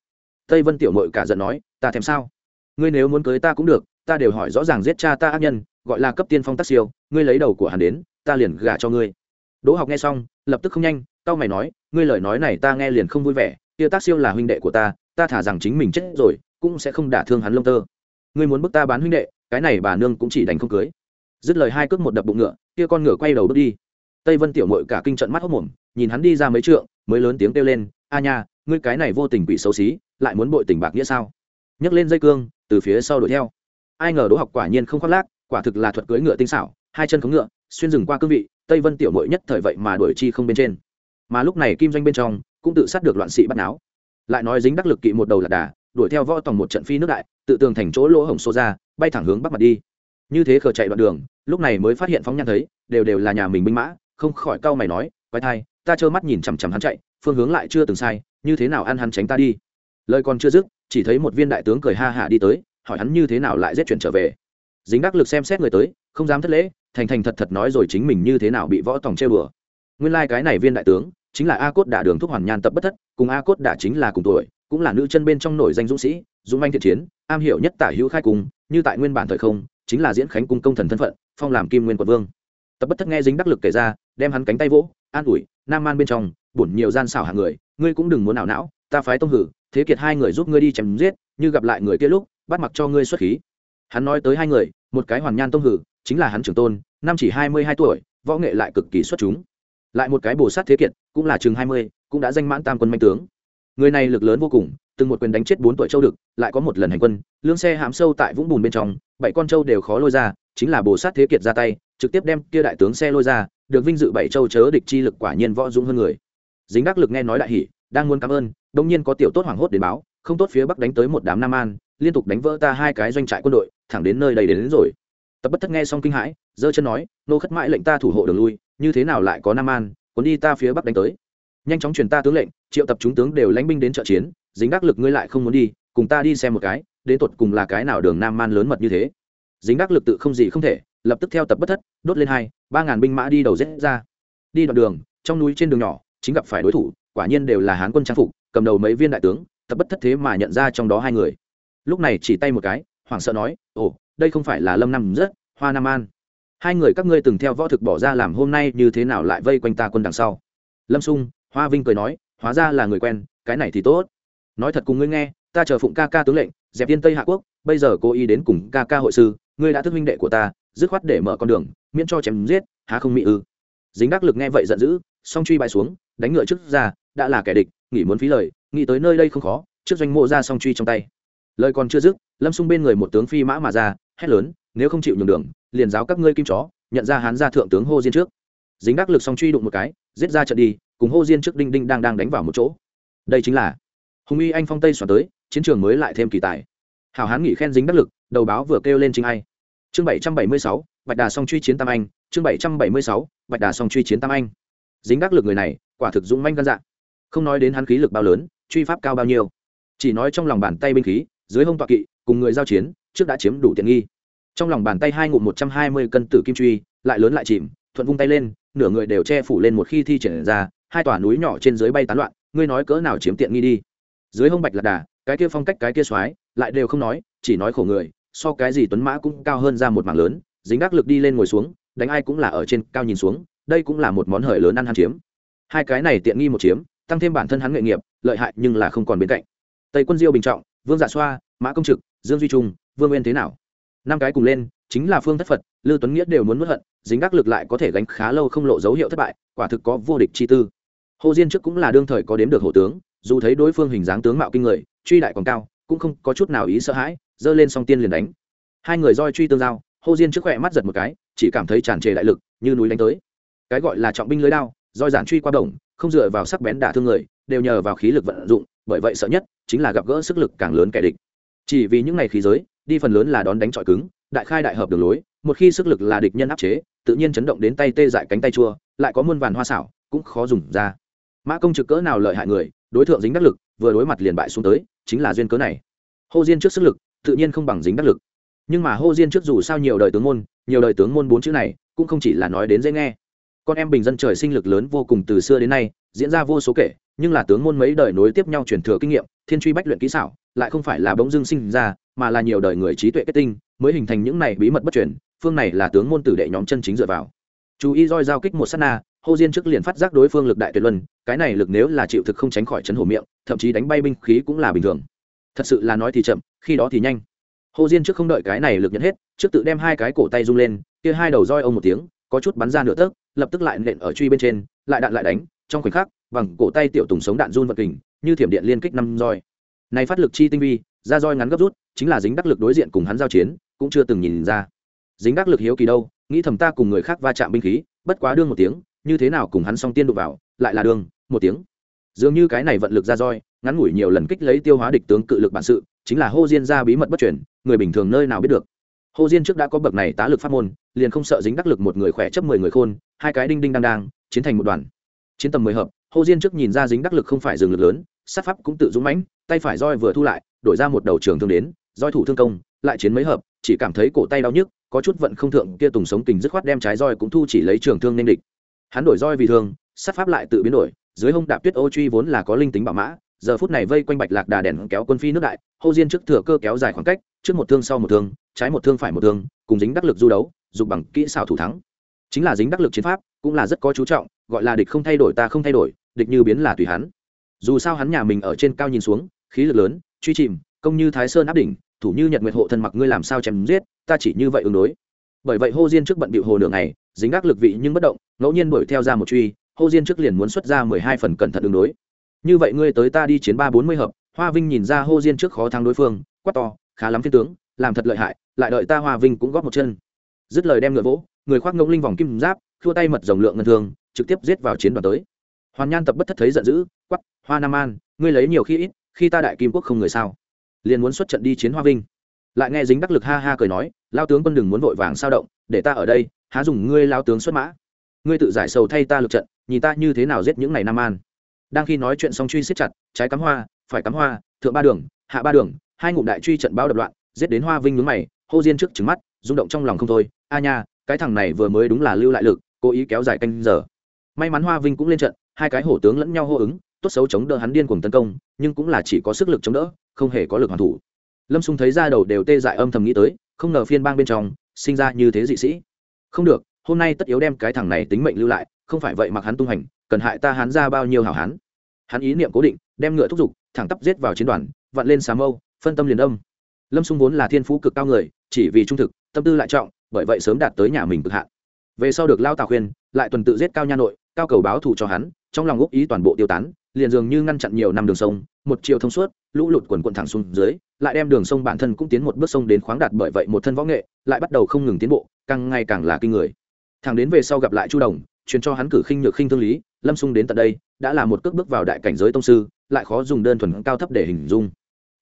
Tây vân tiểu mội cả giận nói, ta thèm sao? Ngươi nếu muốn cưới ta cũng được, ta đều hỏi rõ ràng giết cha ta ác nhân, gọi là cấp tiên phong tác siêu, ngươi lấy đầu của hắn đến, ta liền gả cho ngươi. Đỗ học nghe xong, lập tức không nhanh tao mày nói, ngươi lời nói này ta nghe liền không vui vẻ, kia tác siêu là huynh đệ của ta ta thả rằng chính mình chết rồi cũng sẽ không đả thương hắn lông tơ. Ngươi muốn bức ta bán huynh đệ, cái này bà nương cũng chỉ đánh không cưới. Dứt lời hai cước một đập bụng ngựa, kia con ngựa quay đầu bước đi. Tây vân tiểu mội cả kinh trận mắt hốc mồm, nhìn hắn đi ra mấy trượng, mới lớn tiếng kêu lên, a nha, ngươi cái này vô tình bị xấu xí, lại muốn bội tình bạc nghĩa sao? Nhấc lên dây cương, từ phía sau đuổi theo. Ai ngờ đỗ học quả nhiên không khoác lác, quả thực là thuật cưỡi ngựa tinh xảo, hai chân khống ngựa, xuyên rừng qua cương vị, tây vân tiểu mội nhất thời vậy mà đuổi chi không bên trên. Mà lúc này kim doanh bên trong, cũng tự sát được loạn sĩ bắt náo. Lại nói dính đắc lực kỵ một đầu là đà đuổi theo võ tòng một trận phi nước đại, tự tường thành chỗ lỗ hổng xô ra, bay thẳng hướng bắc mặt đi. Như thế khờ chạy đoạn đường, lúc này mới phát hiện phóng nhan thấy, đều đều là nhà mình binh mã, không khỏi cau mày nói, quái thai, ta trơ mắt nhìn chằm chằm hắn chạy, phương hướng lại chưa từng sai, như thế nào ăn hắn tránh ta đi? Lời còn chưa dứt, chỉ thấy một viên đại tướng cười ha hả đi tới, hỏi hắn như thế nào lại giết chuyển trở về. Dính đắc lực xem xét người tới, không dám thất lễ, thành thành thật thật nói rồi chính mình như thế nào bị võ tòng chơi bừa. nguyên lai、like、cái này viên đại tướng, chính là a cốt đả đường thúc hoàn nhan tập bất thất, cùng a cốt đả chính là cùng tuổi cũng là nữ chân bên trong nổi danh dũng sĩ dũng manh thiện chiến am hiểu nhất tả hữu khai cung, như tại nguyên bản thời không chính là diễn khánh cung công thần thân phận phong làm kim nguyên quận vương. Tập bất thất nghe dính đắc lực kể ra đem hắn cánh tay vỗ an ủi nam man bên trong bổn nhiều gian xảo hàng người ngươi cũng đừng muốn ảo não ta phái tông hử thế kiệt hai người giúp ngươi đi chém giết như gặp lại người kia lúc bắt mặc cho ngươi xuất khí. Hắn nói tới hai người một cái hoàn nhan tông hử chính là hắn trưởng tôn năm chỉ hai mươi hai tuổi võ nghệ lại cực kỳ xuất chúng. Lại một cái bồ sát thế kiệt cũng là chừng hai mươi cũng đã danh mãn tam quân manh tướng người này lực lớn vô cùng từng một quyền đánh chết bốn tuổi châu đực lại có một lần hành quân lương xe hãm sâu tại vũng bùn bên trong bảy con châu đều khó lôi ra chính là bồ sát thế kiệt ra tay trực tiếp đem kia đại tướng xe lôi ra được vinh dự bảy châu chớ địch chi lực quả nhiên võ dũng hơn người. Dính đắc lực nghe nói đại hỷ đang muốn cảm ơn đông nhiên có tiểu tốt hoảng hốt đến báo không tốt phía bắc đánh tới một đám nam an liên tục đánh vỡ ta hai cái doanh trại quân đội thẳng đến nơi đây đến, đến rồi. Tập bất thất nghe xong kinh hãi giơ chân nói nô khất mãi lệnh ta thủ hộ đường lui như thế nào lại có nam an cuốn đi ta phía bắc đánh tới. Nhanh chóng truyền ta tướng lệnh triệu tập chúng tướng đều lãnh binh đến trợ chiến, dính đắc lực ngươi lại không muốn đi, cùng ta đi xem một cái, đến tột cùng là cái nào đường nam man lớn mật như thế. Dính đắc lực tự không gì không thể, lập tức theo tập bất thất, đốt lên hai, ba ngàn binh mã đi đầu rết ra. Đi đoạn đường, trong núi trên đường nhỏ, chính gặp phải đối thủ, quả nhiên đều là hán quân trang phục, cầm đầu mấy viên đại tướng, tập bất thất thế mà nhận ra trong đó hai người. Lúc này chỉ tay một cái, hoảng sợ nói, ồ, đây không phải là lâm nam rất, hoa nam an. Hai người các ngươi từng theo võ thực bỏ ra làm hôm nay như thế nào lại vây quanh ta quân đằng sau? Lâm sung, hoa vinh cười nói hóa ra là người quen, cái này thì tốt. Nói thật cùng ngươi nghe, ta chờ phụng ca ca tướng lệnh, dẹp tiên tây hạ quốc, bây giờ cô ý đến cùng ca ca hội sư, ngươi đã thức minh đệ của ta, dứt khoát để mở con đường, miễn cho chém giết, há không mị ư. Dính đắc lực nghe vậy giận dữ, song truy bay xuống, đánh ngựa trước ra, đã là kẻ địch, nghỉ muốn phí lời, nghĩ tới nơi đây không khó, trước doanh mộ ra song truy trong tay. Lời còn chưa dứt, lâm xung bên người một tướng phi mã mà ra, hét lớn, nếu không chịu nhường đường, liền giáo các ngươi kim chó, nhận ra hán ra thượng tướng hô diên trước. Dính đắc lực song truy đụng một cái, giết ra trận đi cùng hô diên trước đinh đinh đang đang đánh vào một chỗ. Đây chính là hùng uy anh phong tây xoắn tới, chiến trường mới lại thêm kỳ tài. Hào hán nghỉ khen dính đắc lực, đầu báo vừa kêu lên chính ai. Chương bảy trăm bảy mươi sáu, bạch đà song truy chiến tam anh. Chương bảy trăm bảy mươi sáu, bạch đà song truy chiến tam anh. Dính đắc lực người này, quả thực dũng manh gan dạ. Không nói đến hắn khí lực bao lớn, truy pháp cao bao nhiêu. Chỉ nói trong lòng bàn tay binh khí, dưới hông tọa kỵ, cùng người giao chiến, trước đã chiếm đủ tiện nghi. Trong lòng bàn tay hai ngụm một trăm hai mươi cân tử kim truy, lại lớn lại chìm, thuận vung tay lên, nửa người đều che phủ lên một khi thi triển ra hai tòa núi nhỏ trên dưới bay tán loạn, ngươi nói cỡ nào chiếm tiện nghi đi. Dưới hông bạch lạc đà, cái kia phong cách cái kia xoái lại đều không nói, chỉ nói khổ người, so cái gì tuấn mã cũng cao hơn ra một mảng lớn, dính đắc lực đi lên ngồi xuống, đánh ai cũng là ở trên cao nhìn xuống, đây cũng là một món hời lớn ăn hắn chiếm. Hai cái này tiện nghi một chiếm, tăng thêm bản thân hắn nghệ nghiệp, lợi hại nhưng là không còn bên cạnh. Tây quân diêu bình trọng, vương dạ xoa, mã công trực, dương duy trung, vương nguyên thế nào? Năm cái cùng lên, chính là phương thất phật lưu tuấn nghĩa đều muốn mất hận, dính đắc lực lại có thể gánh khá lâu không lộ dấu hiệu thất bại, quả thực có vô địch chi tư hồ diên trước cũng là đương thời có đếm được hộ tướng, dù thấy đối phương hình dáng tướng mạo kinh người, truy đại còn cao, cũng không có chút nào ý sợ hãi, giơ lên song tiên liền đánh. Hai người roi truy tương giao, hồ diên trước khỏe mắt giật một cái, chỉ cảm thấy tràn trề đại lực, như núi đánh tới. Cái gọi là trọng binh lưới đao, roi giản truy qua đồng, không dựa vào sắc bén đả thương người, đều nhờ vào khí lực vận dụng, bởi vậy sợ nhất chính là gặp gỡ sức lực càng lớn kẻ địch. Chỉ vì những ngày khí giới, đi phần lớn là đón đánh trọi cứng, đại khai đại hợp đường lối, một khi sức lực là địch nhân áp chế, tự nhiên chấn động đến tay tê dại cánh tay chua, lại có muôn vàn hoa xảo, cũng khó dùng ra mã công trực cỡ nào lợi hại người, đối tượng dính đắc lực, vừa đối mặt liền bại xuống tới, chính là duyên cớ này. Hô diên trước sức lực, tự nhiên không bằng dính đắc lực. Nhưng mà hô diên trước dù sao nhiều đời tướng môn, nhiều đời tướng môn bốn chữ này, cũng không chỉ là nói đến dễ nghe. Con em bình dân trời sinh lực lớn vô cùng từ xưa đến nay, diễn ra vô số kể, nhưng là tướng môn mấy đời nối tiếp nhau truyền thừa kinh nghiệm, thiên truy bách luyện kỹ xảo, lại không phải là bỗng dưng sinh ra, mà là nhiều đời người trí tuệ kết tinh, mới hình thành những này bí mật bất truyền, phương này là tướng môn tử đệ nhóm chân chính dựa vào. Chú ý roi giao kích một sát na hô diên trước liền phát giác đối phương lực đại tuyệt luân, cái này lực nếu là chịu thực không tránh khỏi chấn hổ miệng, thậm chí đánh bay binh khí cũng là bình thường. Thật sự là nói thì chậm, khi đó thì nhanh. Hô diên trước không đợi cái này lực nhận hết, trước tự đem hai cái cổ tay rung lên, kia hai đầu roi ông một tiếng, có chút bắn ra nửa tấc, lập tức lại nện ở truy bên trên, lại đạn lại đánh, trong khoảnh khắc, bằng cổ tay tiểu tùng sống đạn run vật kình, như thiểm điện liên kích năm roi. Này phát lực chi tinh vi, ra roi ngắn gấp rút, chính là dính đắc lực đối diện cùng hắn giao chiến, cũng chưa từng nhìn ra. Dính đắc lực hiếu kỳ đâu, nghĩ thầm ta cùng người khác va chạm binh khí, bất quá đương một tiếng như thế nào cùng hắn song tiên đụng vào, lại là đường, một tiếng. Dường như cái này vận lực ra roi, ngắn ngủi nhiều lần kích lấy tiêu hóa địch tướng cự lực bản sự, chính là hô diên ra bí mật bất chuyển người bình thường nơi nào biết được. Hô diên trước đã có bậc này tá lực pháp môn, liền không sợ dính đắc lực một người khỏe chấp mười người khôn, hai cái đinh đinh đang đang, chiến thành một đoàn. Chiến tầm mười hợp, hô diên trước nhìn ra dính đắc lực không phải dừng lực lớn, sát pháp cũng tự dũng mãnh, tay phải roi vừa thu lại, đổi ra một đầu trường thương đến, roi thủ thương công, lại chiến mấy hợp, chỉ cảm thấy cổ tay đau nhức, có chút vận không thượng kia tùng sống kình dứt khoát đem trái roi cũng thu chỉ lấy trường thương nên địch hắn đổi roi vì thương sát pháp lại tự biến đổi, dưới hông đạp tuyết ô truy vốn là có linh tính bảo mã, giờ phút này vây quanh bạch lạc đà đèn kéo quân phi nước đại, hô diên trước thừa cơ kéo dài khoảng cách, trước một thương sau một thương, trái một thương phải một thương, cùng dính đắc lực du đấu, dục bằng kỹ xảo thủ thắng. Chính là dính đắc lực chiến pháp, cũng là rất có chú trọng, gọi là địch không thay đổi ta không thay đổi, địch như biến là tùy hắn. Dù sao hắn nhà mình ở trên cao nhìn xuống, khí lực lớn, truy chìm, công như thái sơn áp đỉnh, thủ như nhật nguyệt hộ thân mặc ngươi làm sao chém giết, ta chỉ như vậy ứng đối bởi vậy hô diên trước bận bịu hồ đường này dính gác lực vị nhưng bất động, ngẫu nhiên đuổi theo ra một truy, hô diên trước liền muốn xuất ra mười hai phần cẩn thận đường đối. Như vậy ngươi tới ta đi chiến ba bốn mươi hợp, hoa vinh nhìn ra hô diên trước khó thắng đối phương, quát to, khá lắm phiên tướng, làm thật lợi hại, lại đợi ta hoa vinh cũng góp một chân. Dứt lời đem ngựa vỗ, người khoác ngông linh vòng kim giáp thua tay mật dòng lượng ngân thường trực tiếp giết vào chiến đoàn tới. Hoàn nhan tập bất thất thấy giận dữ quắp hoa nam an, ngươi lấy nhiều khi ít, khi ta đại kim quốc không người sao? Liền muốn xuất trận đi chiến hoa vinh. Lại nghe dính đắc lực ha ha cười nói lao tướng quân đừng muốn vội vàng sao động, để ta ở đây, há dùng ngươi lao tướng xuất mã. Ngươi tự giải sầu thay ta lượt trận, nhìn ta như thế nào giết những ngày nam an. Đang khi nói chuyện xong truy siết chặt, trái cắm hoa, phải cắm hoa, thượng ba đường, hạ ba đường, hai ngụm đại truy trận bao đập loạn, giết đến hoa vinh ngứng mày, hô diên trước trứng mắt, rung động trong lòng không thôi. A nha, cái thằng này vừa mới đúng là lưu lại lực, cố ý kéo dài canh giờ. May mắn hoa vinh cũng lên trận, hai cái hổ tướng lẫn nhau hô ứng, tốt xấu chống đỡ hắn điên cuồng tấn công, nhưng cũng là chỉ có sức lực chống đỡ, không hề có lực hoàn thủ. Lâm xung thấy ra đầu đều tê dại âm thầm nghĩ tới không ngờ phiên bang bên trong sinh ra như thế dị sĩ. Không được, hôm nay tất yếu đem cái thằng này tính mệnh lưu lại, không phải vậy mặc hắn tung hành, cần hại ta hắn ra bao nhiêu hảo hán hắn ý niệm cố định, đem ngựa thúc giục, thẳng tắp giết vào chiến đoàn, vặn lên xà mâu, phân tâm liền đông lâm xung vốn là thiên phú cực cao người, chỉ vì trung thực, tâm tư lại trọng, bởi vậy sớm đạt tới nhà mình cực hạn. Về sau được lao tào khuyên, lại tuần tự giết cao nha nội, cao cầu báo thù cho hắn, trong lòng úc ý toàn bộ tiêu tán, liền dường như ngăn chặn nhiều năm đường sông, một chiều thông suốt lũ lụt quần quần thẳng xuống dưới, lại đem đường sông bản thân cũng tiến một bước sông đến khoáng đạt bởi vậy một thân võ nghệ, lại bắt đầu không ngừng tiến bộ, càng ngày càng là kinh người. Thằng đến về sau gặp lại chu đồng, truyền cho hắn cử khinh nhược khinh thương lý, lâm sung đến tận đây, đã là một cước bước vào đại cảnh giới tông sư, lại khó dùng đơn thuần cao thấp để hình dung.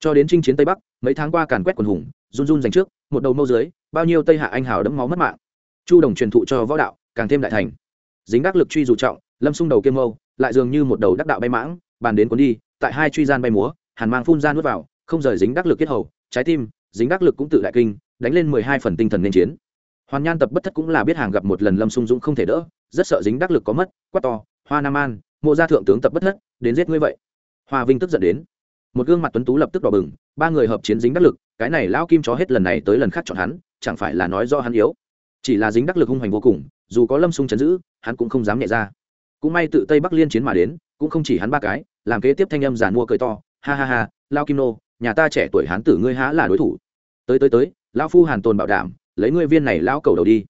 Cho đến chinh chiến tây bắc, mấy tháng qua càn quét quần hùng, run run dành trước, một đầu mâu dưới, bao nhiêu tây hạ anh hào đẫm máu mất mạng. Chu đồng truyền thụ cho võ đạo, càng thêm đại thành. Dính đắc lực truy dù trọng, lâm sung đầu kiêm mâu, lại dường như một đầu đắc đạo bay mãng, bàn đến cuốn đi, tại hai truy gian bay múa hàn mang phun ra nuốt vào, không rời dính đắc lực kết hầu, trái tim, dính đắc lực cũng tự đại kinh, đánh lên mười hai phần tinh thần nên chiến. Hoàn nhan tập bất thất cũng là biết hàng gặp một lần lâm sung dũng không thể đỡ, rất sợ dính đắc lực có mất, quát to, hoa nam an, mộ gia thượng tướng tập bất thất, đến giết ngươi vậy. Hoa vinh tức giận đến. Một gương mặt tuấn tú lập tức đỏ bừng, ba người hợp chiến dính đắc lực, cái này lão kim chó hết lần này tới lần khác chọn hắn, chẳng phải là nói do hắn yếu. Chỉ là dính đắc lực hung hoành vô cùng, dù có lâm sung chấn giữ, hắn cũng không dám nhẹ ra. Cũng may tự tây bắc liên chiến mà đến, cũng không chỉ hắn ba cái, làm kế tiếp thanh âm giàn mua cười to ha ha ha, lao kim nô, nhà ta trẻ tuổi hán tử ngươi há là đối thủ. Tới tới tới lao phu hàn tồn bảo đảm, lấy ngươi viên này lao cầu đầu đi.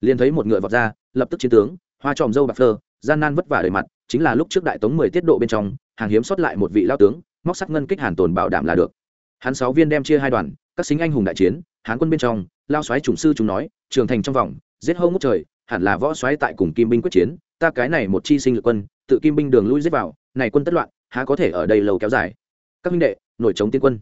Liền thấy một ngựa vọt ra, lập tức chiến tướng, hoa tròm dâu bạc phơ, gian nan vất vả đầy mặt, chính là lúc trước đại tống mười tiết độ bên trong, hàng hiếm xuất lại một vị lao tướng, móc sắc ngân kích hàn tồn bảo đảm là được. Hắn sáu viên đem chia hai đoàn, các xính anh hùng đại chiến, hán quân bên trong, lao xoáy chủng sư chúng nói, trường thành trong vòng, giết hâu ngút trời, hẳn là võ xoáy tại cùng kim binh quyết chiến, ta cái này một chi sinh lực quân, tự kim binh đường lui giết vào, này quân tất loạn, há có thể ở đây lâu kéo dài các minh đệ, nổi chống tiên quân.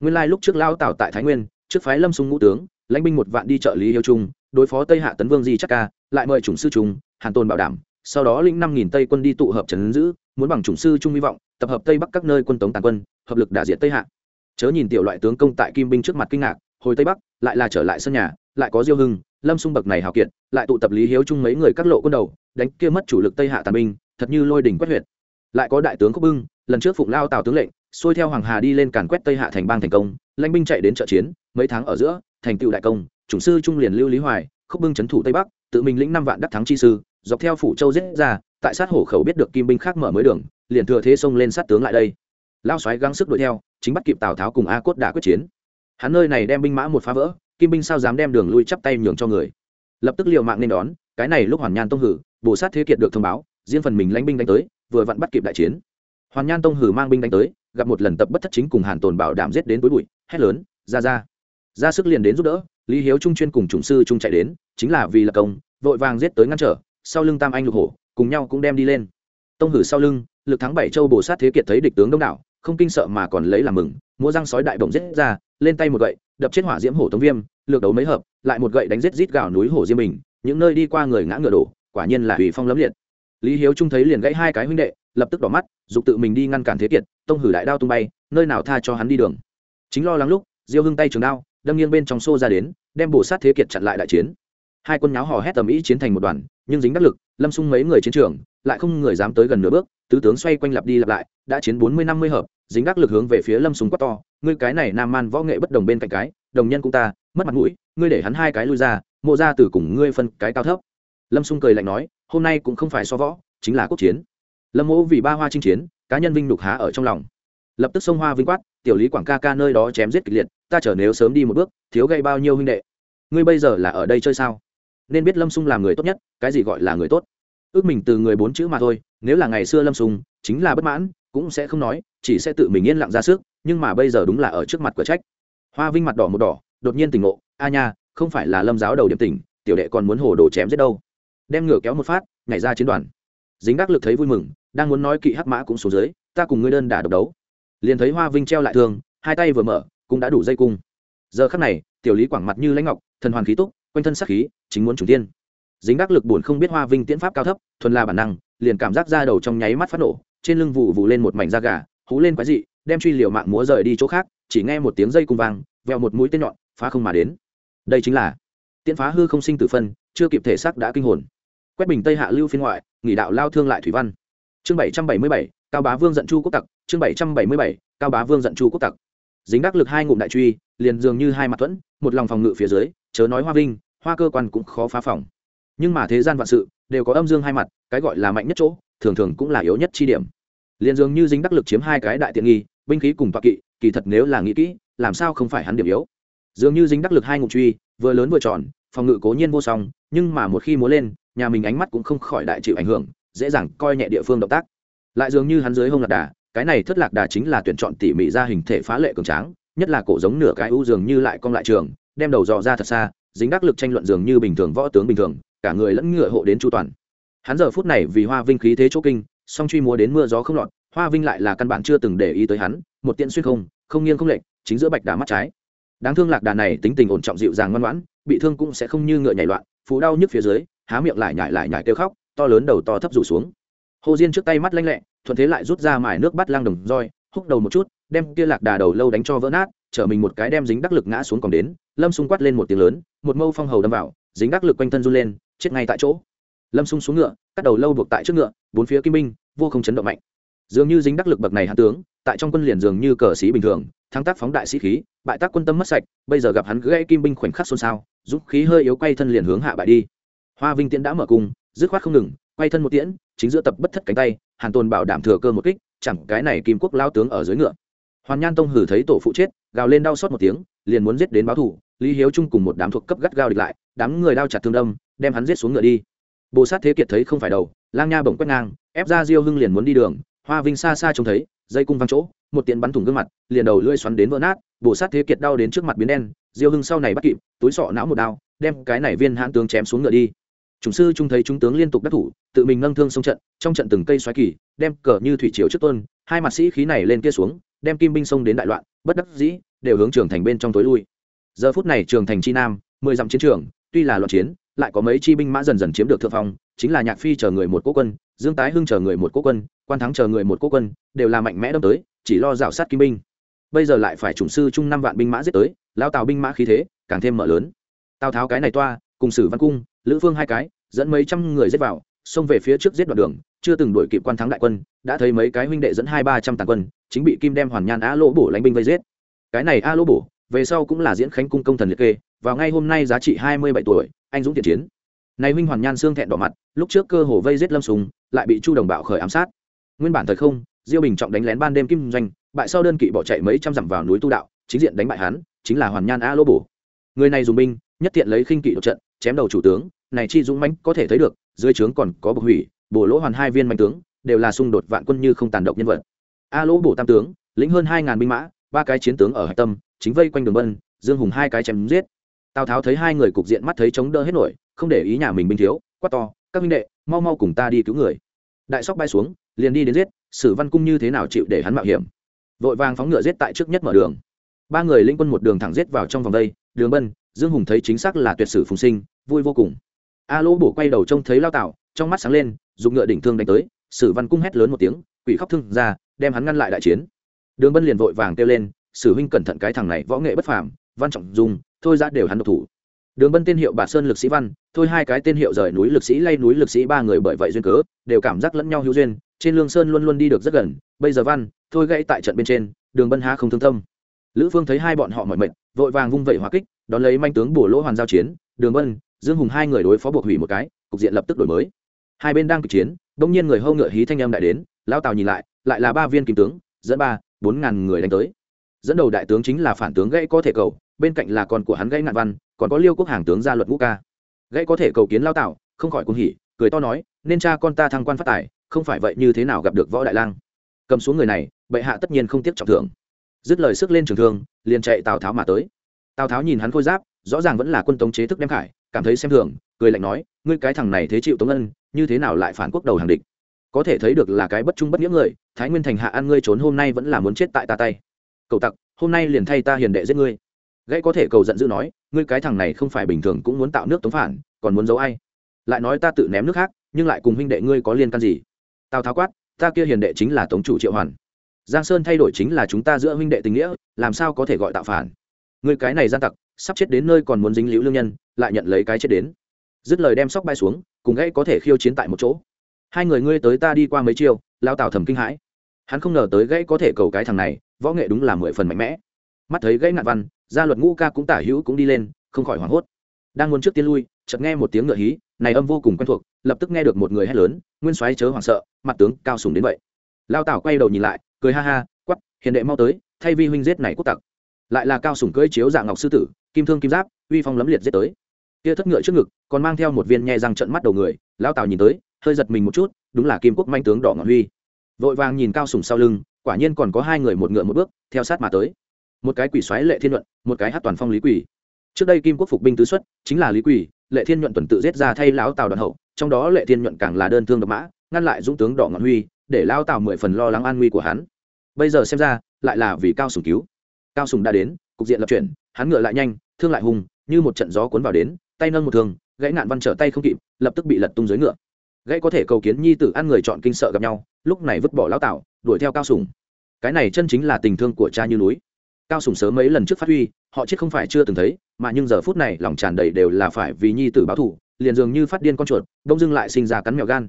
Nguyên lai lúc trước lao tảo tại thái nguyên, trước phái lâm sung ngũ tướng, lãnh binh một vạn đi trợ lý hiếu trung, đối phó tây hạ tấn vương di chắc ca, lại mời chủng sư trung, hàn tôn bảo đảm, sau đó linh năm nghìn tây quân đi tụ hợp trấn giữ, muốn bằng chủng sư trung hy vọng, tập hợp tây bắc các nơi quân tống tàn quân, hợp lực đả diệt tây hạ. Chớ nhìn tiểu loại tướng công tại kim binh trước mặt kinh ngạc, hồi tây bắc, lại là trở lại sân nhà, lại có diêu hưng, lâm xung bậc này hào kiệt, lại tụ tập lý hiếu chung mấy người các lộ quân đầu, đánh kia mất chủ lực tây hạ tàn binh, thật như lôi đỉnh quét huyệt. Lại có đại tướng khúc bưng, lần trước phụng lao tào tướng lệnh xuôi theo hoàng hà đi lên càn quét tây hạ thành bang thành công, lãnh binh chạy đến trợ chiến, mấy tháng ở giữa, thành tựu đại công, chủng sư trung liền lưu lý hoài, khúc bưng trấn thủ tây bắc, tự mình lĩnh năm vạn đắc thắng chi sư, dọc theo phủ châu giết ra, tại sát hổ khẩu biết được kim binh khác mở mới đường, liền thừa thế xông lên sát tướng lại đây. Lao xoáy gắng sức đuổi theo, chính bắt kịp tào tháo cùng a cốt đã quyết chiến. Hắn nơi này đem binh mã một phá vỡ, kim binh sao dám đem đường lui chắp tay nhường cho người. Lập tức liều mạng nên đón, cái này lúc hoàn nhan tông hử bồ sát thế kiệt được thông báo, riêng phần mình lãnh binh đánh tới, vừa vặn bắt kịp đại chiến. Hoàn nhan tông hử mang binh đánh tới gặp một lần tập bất thất chính cùng hàn tồn bảo đảm giết đến tối bụi, hét lớn, ra ra. Ra sức liền đến giúp đỡ, lý hiếu trung chuyên cùng chủng sư trung chạy đến, chính là vì là công, vội vàng giết tới ngăn trở, sau lưng tam anh lục hổ, cùng nhau cũng đem đi lên. Tông hử sau lưng, lực thắng bảy châu bồ sát thế kiệt thấy địch tướng đông đảo, không kinh sợ mà còn lấy làm mừng mua răng sói đại bổng giết ra, lên tay một gậy, đập chết hỏa diễm hổ tống viêm, lược đấu mấy hợp, lại một gậy đánh giết rít gào núi hổ diêm bình, những nơi đi qua người ngã ngựa đổ, quả nhiên là hủy phong lấm liệt. Lý hiếu trung thấy liền gãy hai cái huynh đệ lập tức đỏ mắt, dục tự mình đi ngăn cản thế kiệt, tông hử đại đao tung bay, nơi nào tha cho hắn đi đường. Chính lo lắng lúc, diêu hưng tay trường đao, đâm nghiêng bên trong xô ra đến, đem bổ sát thế kiệt chặn lại đại chiến. Hai quân nháo hò hét tầm ý chiến thành một đoàn, nhưng dính đắc lực, lâm xung mấy người chiến trường, lại không người dám tới gần nửa bước, tứ tướng xoay quanh lặp đi lặp lại, đã chiến bốn mươi năm mươi hợp, dính đắc lực hướng về phía lâm súng quát to, ngươi cái này nam man võ nghệ bất đồng bên cạnh cái, đồng nhân cũng ta, mất mặt mũi, ngươi để hắn hai cái lui ra, mộ ra từ cùng ngươi phân cái cao thấp. Lâm xung cười lạnh nói, hôm nay cũng không phải so võ, chính là quốc chiến lâm mỗ vì ba hoa chinh chiến cá nhân vinh nhục há ở trong lòng lập tức sông hoa vinh quát tiểu lý quảng ca ca nơi đó chém giết kịch liệt ta chở nếu sớm đi một bước thiếu gây bao nhiêu huynh đệ ngươi bây giờ là ở đây chơi sao nên biết lâm xung là người tốt nhất cái gì gọi là người tốt ước mình từ người bốn chữ mà thôi nếu là ngày xưa lâm xung chính là bất mãn cũng sẽ không nói chỉ sẽ tự mình yên lặng ra sức nhưng mà bây giờ đúng là ở trước mặt cửa trách hoa vinh mặt đỏ một đỏ đột nhiên tỉnh ngộ a nha không phải là lâm giáo đầu điểm tỉnh tiểu đệ còn muốn hồ đồ chém giết đâu đem ngựa kéo một phát nhảy ra chiến đoàn dính đắc lực thấy vui mừng, đang muốn nói kỵ hắc mã cũng xuống dưới, ta cùng ngươi đơn đả độc đấu. Liền thấy hoa vinh treo lại thương, hai tay vừa mở, cũng đã đủ dây cung. Giờ khắc này, tiểu lý quảng mặt như lãnh ngọc, thần hoàn khí túc, quanh thân sắc khí, chính muốn chủ tiên dính đắc lực buồn không biết hoa vinh tiễn pháp cao thấp, thuần là bản năng, liền cảm giác ra đầu trong nháy mắt phát nổ, trên lưng vụ vụ lên một mảnh da gà, hú lên quái dị, đem truy liều mạng múa rời đi chỗ khác, chỉ nghe một tiếng dây cung vang veo một mũi tên nhọn, phá không mà đến. Đây chính là tiễn phá hư không sinh tử phân, chưa kịp thể xác đã kinh hồn quét bình tây hạ lưu phiên ngoại, nghỉ đạo lao thương lại thủy văn. Chương bảy trăm bảy mươi bảy, cao bá vương giận chu quốc tặc. Chương bảy trăm bảy mươi bảy, cao bá vương giận chu quốc tặc. Dính đắc lực hai ngụm đại truy, liền dường như hai mặt thuẫn, một lòng phòng ngự phía dưới, chớ nói hoa vinh, hoa cơ quan cũng khó phá phòng. Nhưng mà thế gian vạn sự, đều có âm dương hai mặt, cái gọi là mạnh nhất chỗ, thường thường cũng là yếu nhất chi điểm. Liền dường như dính đắc lực chiếm hai cái đại tiện nghi, binh khí cùng toạc kỵ, kỳ thật nếu là nghĩ kỹ, làm sao không phải hắn điểm yếu? Dường như dính đắc lực hai ngụm truy, vừa lớn vừa tròn, phòng ngự cố nhiên vô song, nhưng mà một khi múa lên nhà mình ánh mắt cũng không khỏi đại chịu ảnh hưởng, dễ dàng coi nhẹ địa phương động tác. Lại dường như hắn dưới hông lạc đà, cái này thất lạc đà chính là tuyển chọn tỉ mỉ ra hình thể phá lệ cường tráng, nhất là cổ giống nửa cái u dường như lại cong lại trường, đem đầu dò ra thật xa, dính đắc lực tranh luận dường như bình thường, võ tướng bình thường, cả người lẫn ngựa hộ đến chu toàn. Hắn giờ phút này vì hoa vinh khí thế chỗ kinh, song truy múa đến mưa gió không lọt, hoa vinh lại là căn bản chưa từng để ý tới hắn, một tiện xuyên không không nghiêng không lệch, chính giữa bạch đá mắt trái. Đáng thương lạc đà này tính tình ổn trọng dịu dàng ngoan ngoãn, bị thương cũng sẽ không như ngựa nhảy loạn phú đau nhức phía dưới há miệng lại nhải lại nhải kêu khóc, to lớn đầu to thấp rủ xuống. Hồ diên trước tay mắt lanh lẹ, thuận thế lại rút ra mài nước bắt lang đồng roi, húc đầu một chút, đem kia lạc đà đầu lâu đánh cho vỡ nát, chở mình một cái đem dính đắc lực ngã xuống còn đến, lâm xung quát lên một tiếng lớn, một mâu phong hầu đâm vào, dính đắc lực quanh thân run lên, chết ngay tại chỗ. Lâm xung xuống ngựa, cắt đầu lâu buộc tại trước ngựa, bốn phía kim binh, vô không chấn động mạnh. Dường như dính đắc lực bậc này hạ tướng, tại trong quân liền dường như cờ sĩ bình thường, thắng tác phóng đại sĩ khí, bại tác quân tâm mất sạch, bây giờ gặp hắn gãy kim binh khoảnh khắc xôn xao giúp khí hơi yếu quay thân liền hướng hạ bại đi hoa vinh tiễn đã mở cung, dứt khoát không ngừng, quay thân một tiễn, chính giữa tập bất thất cánh tay, hàn tồn bảo đảm thừa cơ một kích, chẳng cái này kim quốc lao tướng ở dưới ngựa. Hoàn nhan tông hử thấy tổ phụ chết, gào lên đau xót một tiếng, liền muốn giết đến báo thủ lý hiếu trung cùng một đám thuộc cấp gắt gao địch lại, đám người đao chặt thương đâm, đem hắn giết xuống ngựa đi. Bồ sát thế kiệt thấy không phải đầu, lang nha bổng quét ngang, ép ra diêu hưng liền muốn đi đường, hoa vinh xa xa trông thấy, dây cung văng chỗ, một tiện bắn thủng gương mặt, liền đầu lưỡi xoắn đến vỡ nát, bồ sát thế kiệt đau đến trước mặt biến đen, diêu hưng sau này bắt kịp, túi sọ não một đao, đem cái này viên hãn tướng chém xuống ngựa đi chủng sư trung thấy trung tướng liên tục đắc thủ, tự mình nâng thương sông trận, trong trận từng cây xoáy kỳ, đem cờ như thủy triều trước tuân hai mặt sĩ khí này lên kia xuống, đem kim binh sông đến đại loạn, bất đắc dĩ, đều hướng trường thành bên trong tối lui. Giờ phút này trường thành chi nam, mười dặm chiến trường, tuy là loạn chiến, lại có mấy chi binh mã dần dần chiếm được thượng phong, chính là nhạc phi chờ người một cố quân, dương tái hưng chờ người một cố quân, quan thắng chờ người một cố quân, đều là mạnh mẽ đâm tới, chỉ lo rào sát kim binh. Bây giờ lại phải chủng sư chung năm vạn binh mã giết tới lao tào binh mã khí thế càng thêm mở lớn. Tào tháo cái này toa, cùng sử văn cung lữ phương hai cái, dẫn mấy trăm người giết vào, xông về phía trước giết đoạn đường, chưa từng đuổi kịp quan thắng đại quân, đã thấy mấy cái huynh đệ dẫn hai ba trăm tàn quân, chính bị kim đem hoàn nhan á lỗ bổ lãnh binh vây giết. Cái này a lỗ bổ, về sau cũng là diễn khánh cung công thần liệt kê, vào ngay hôm nay giá trị hai mươi bảy tuổi, anh dũng thiện chiến. Này huynh hoàn nhan xương thẹn đỏ mặt, lúc trước cơ hồ vây giết lâm sùng, lại bị chu đồng bạo khởi ám sát. Nguyên bản thời không, diêu bình trọng đánh lén ban đêm kim doanh, bại sau đơn kỵ bỏ chạy mấy trăm dặm vào núi tu đạo, chính diện đánh bại hắn, chính là hoàn nhan a lỗ bổ. Người này dùng binh, nhất tiện lấy khinh kỵ đột trận chém đầu chủ tướng này chi dũng mãnh có thể thấy được dưới trướng còn có bộc hủy bổ lỗ hoàn hai viên mạnh tướng đều là xung đột vạn quân như không tàn động nhân vật. A lỗ bổ tam tướng lĩnh hơn hai ngàn binh mã ba cái chiến tướng ở hạch tâm chính vây quanh đường vân, dương hùng hai cái chém giết. Tào tháo thấy hai người cục diện mắt thấy chống đỡ hết nổi không để ý nhà mình binh thiếu quát to các minh đệ mau mau cùng ta đi cứu người. Đại sóc bay xuống liền đi đến giết sử văn cung như thế nào chịu để hắn mạo hiểm? Vội vàng phóng ngựa giết tại trước nhất mở đường. Ba người linh quân một đường thẳng giết vào trong vòng đây đường bân dương hùng thấy chính xác là tuyệt sử phùng sinh vui vô cùng. A lỗ bổ quay đầu trông thấy lao tạo trong mắt sáng lên dùng ngựa đỉnh thương đánh tới sử văn cung hét lớn một tiếng quỷ khóc thương ra đem hắn ngăn lại đại chiến. Đường bân liền vội vàng kêu lên sử huynh cẩn thận cái thằng này võ nghệ bất phàm văn trọng dùng thôi ra đều hắn độc thủ. Đường bân tên hiệu bà sơn lực sĩ văn thôi hai cái tên hiệu rời núi lực sĩ lay núi lực sĩ ba người bởi vậy duyên cớ đều cảm giác lẫn nhau hữu duyên trên lương sơn luôn luôn đi được rất gần bây giờ văn thôi gãy tại trận bên trên đường bân há không thương tâm. Lữ phương thấy hai bọn họ mỏi mệt, vội vàng vung vẩy hóa kích đón lấy manh tướng bổ lỗ hoàn giao chiến, đường bân dương hùng hai người đối phó buộc hủy một cái, cục diện lập tức đổi mới. Hai bên đang kịch chiến, bỗng nhiên người hâu ngựa hí thanh âm đại đến lao tàu nhìn lại lại là ba viên kim tướng, dẫn ba, bốn ngàn người đánh tới. Dẫn đầu đại tướng chính là phản tướng gãy có thể cầu, bên cạnh là con của hắn gãy ngạn văn, còn có liêu quốc hàng tướng gia luật ngũ ca. Gãy có thể cầu kiến lao tạo không khỏi cuồng hỉ, cười to nói, nên cha con ta thăng quan phát tài, không phải vậy như thế nào gặp được võ đại lang? Cầm xuống người này, bệ hạ tất nhiên không tiếc trọng thưởng. Dứt lời sức lên trường thương, liền chạy tào tháo mà tới tào tháo nhìn hắn khôi giáp, rõ ràng vẫn là quân tống chế thức đem khải, cảm thấy xem thường, cười lạnh nói, ngươi cái thằng này thế chịu tống ân, như thế nào lại phản quốc đầu hàng địch? Có thể thấy được là cái bất trung bất nghĩa người, thái nguyên thành hạ ăn ngươi trốn hôm nay vẫn là muốn chết tại ta tay. Cậu tặc, hôm nay liền thay ta hiền đệ giết ngươi. Gãy có thể cầu giận dữ nói, ngươi cái thằng này không phải bình thường cũng muốn tạo nước tống phản, còn muốn giấu ai? Lại nói ta tự ném nước khác, nhưng lại cùng huynh đệ ngươi có liên can gì? Tào tháo quát, ta kia hiền đệ chính là tống chủ triệu hoàn. Giang sơn thay đổi chính là chúng ta giữa huynh đệ tình nghĩa, làm sao có thể gọi tạo phản? Người cái này gian tặc, sắp chết đến nơi còn muốn dính liễu lương nhân, lại nhận lấy cái chết đến. Dứt lời đem sóc bay xuống, cùng gãy có thể khiêu chiến tại một chỗ. Hai người ngươi tới ta đi qua mấy chiêu lao tào thầm kinh hãi. Hắn không ngờ tới gãy có thể cầu cái thằng này, võ nghệ đúng là mười phần mạnh mẽ. Mắt thấy gãy ngạn văn, gia luật ngũ ca cũng tả hữu cũng đi lên, không khỏi hoảng hốt. Đang muốn trước tiên lui, chợt nghe một tiếng ngựa hí, này âm vô cùng quen thuộc, lập tức nghe được một người hét lớn, nguyên soái chớ hoảng sợ, mặt tướng cao sùng đến vậy. Lao tảo quay đầu nhìn lại, cười ha ha quắp hiền đệ mau tới, thay vi huynh giết này quốc tặc lại là cao sủng cưỡi chiếu dạng ngọc sư tử, kim thương kim giáp, uy phong lấm liệt giết tới. Kia thất ngựa trước ngực, còn mang theo một viên nhe răng trận mắt đầu người lao tào nhìn tới, hơi giật mình một chút, đúng là kim quốc manh tướng đỏ ngọn huy. Vội vàng nhìn cao sùng sau lưng, quả nhiên còn có hai người một ngựa một bước, theo sát mà tới. Một cái quỷ xoáy lệ thiên luận một cái hát toàn phong lý quỷ. Trước đây kim quốc phục binh tứ xuất, chính là lý quỷ, lệ thiên nhuận tuần tự giết ra thay lão tào đoàn hậu, trong đó lệ thiên nhuận càng là đơn thương độc mã, ngăn lại dũng tướng đỏ ngọn huy, để lao tào mười phần lo lắng an nguy của hắn. Bây giờ xem ra, lại là vì cao sùng cứu cao sùng đã đến, cục diện lập chuyển, hắn ngựa lại nhanh, thương lại hùng, như một trận gió cuốn vào đến, tay nâng một thương, gãy nạn văn trở tay không kịp, lập tức bị lật tung dưới ngựa. Gãy có thể cầu kiến nhi tử ăn người chọn kinh sợ gặp nhau, lúc này vứt bỏ lão tạo đuổi theo cao sùng. Cái này chân chính là tình thương của cha như núi. Cao sùng sớm mấy lần trước phát huy, họ chết không phải chưa từng thấy, mà nhưng giờ phút này lòng tràn đầy đều là phải vì nhi tử báo thù, liền dường như phát điên con chuột đông dưng lại sinh ra cắn mèo gan.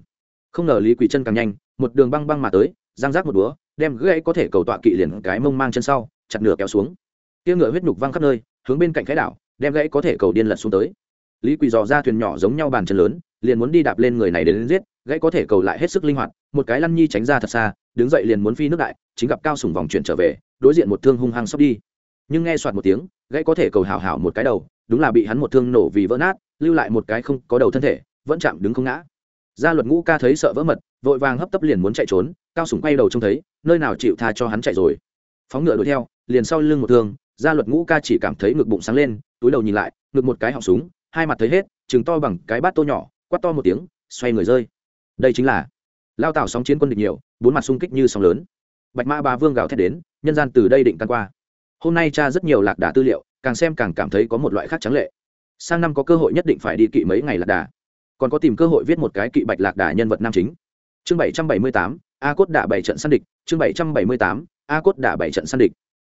Không ngờ lý quỷ chân càng nhanh, một đường băng băng mà tới giang rác một búa, đem gãy có thể cầu tọa kỵ liền cái mông mang chân sau chặt nửa kéo xuống. Tia ngựa huyết nhục văng khắp nơi hướng bên cạnh cái đảo đem gãy có thể cầu điên lật xuống tới. Lý quỳ dò ra thuyền nhỏ giống nhau bàn chân lớn liền muốn đi đạp lên người này đến, đến giết gãy có thể cầu lại hết sức linh hoạt một cái lăn nhi tránh ra thật xa đứng dậy liền muốn phi nước đại chính gặp cao sùng vòng chuyển trở về đối diện một thương hung hăng sốc đi. Nhưng nghe soạt một tiếng gãy có thể cầu hào hào một cái đầu đúng là bị hắn một thương nổ vì vỡ nát lưu lại một cái không có đầu thân thể vẫn chạm đứng không ngã. Gia luật ngũ ca thấy sợ vỡ mật vội vàng hấp tấp liền muốn chạy trốn cao sùng quay đầu trông thấy nơi nào chịu tha cho hắn chạy rồi. Phóng ngựa đuổi theo liền sau lưng một thương, gia luật ngũ ca chỉ cảm thấy ngực bụng sáng lên, túi đầu nhìn lại, ngực một cái họng súng, hai mặt thấy hết chừng to bằng cái bát tô nhỏ, quát to một tiếng, xoay người rơi. Đây chính là lao tảo sóng chiến quân địch nhiều, bốn mặt xung kích như sóng lớn. Bạch mã ba vương gào thét đến, nhân gian từ đây định tan qua. Hôm nay cha rất nhiều lạc đà tư liệu, càng xem càng cảm thấy có một loại khác trắng lệ. Sang năm có cơ hội nhất định phải đi kỵ mấy ngày lạc đà. Còn có tìm cơ hội viết một cái kỵ bạch lạc đà nhân vật nam chính. Chương bảy trăm bảy mươi tám, a cốt đả bảy trận săn địch, chương bảy trăm bảy mươi tám, a cốt đả bảy trận săn địch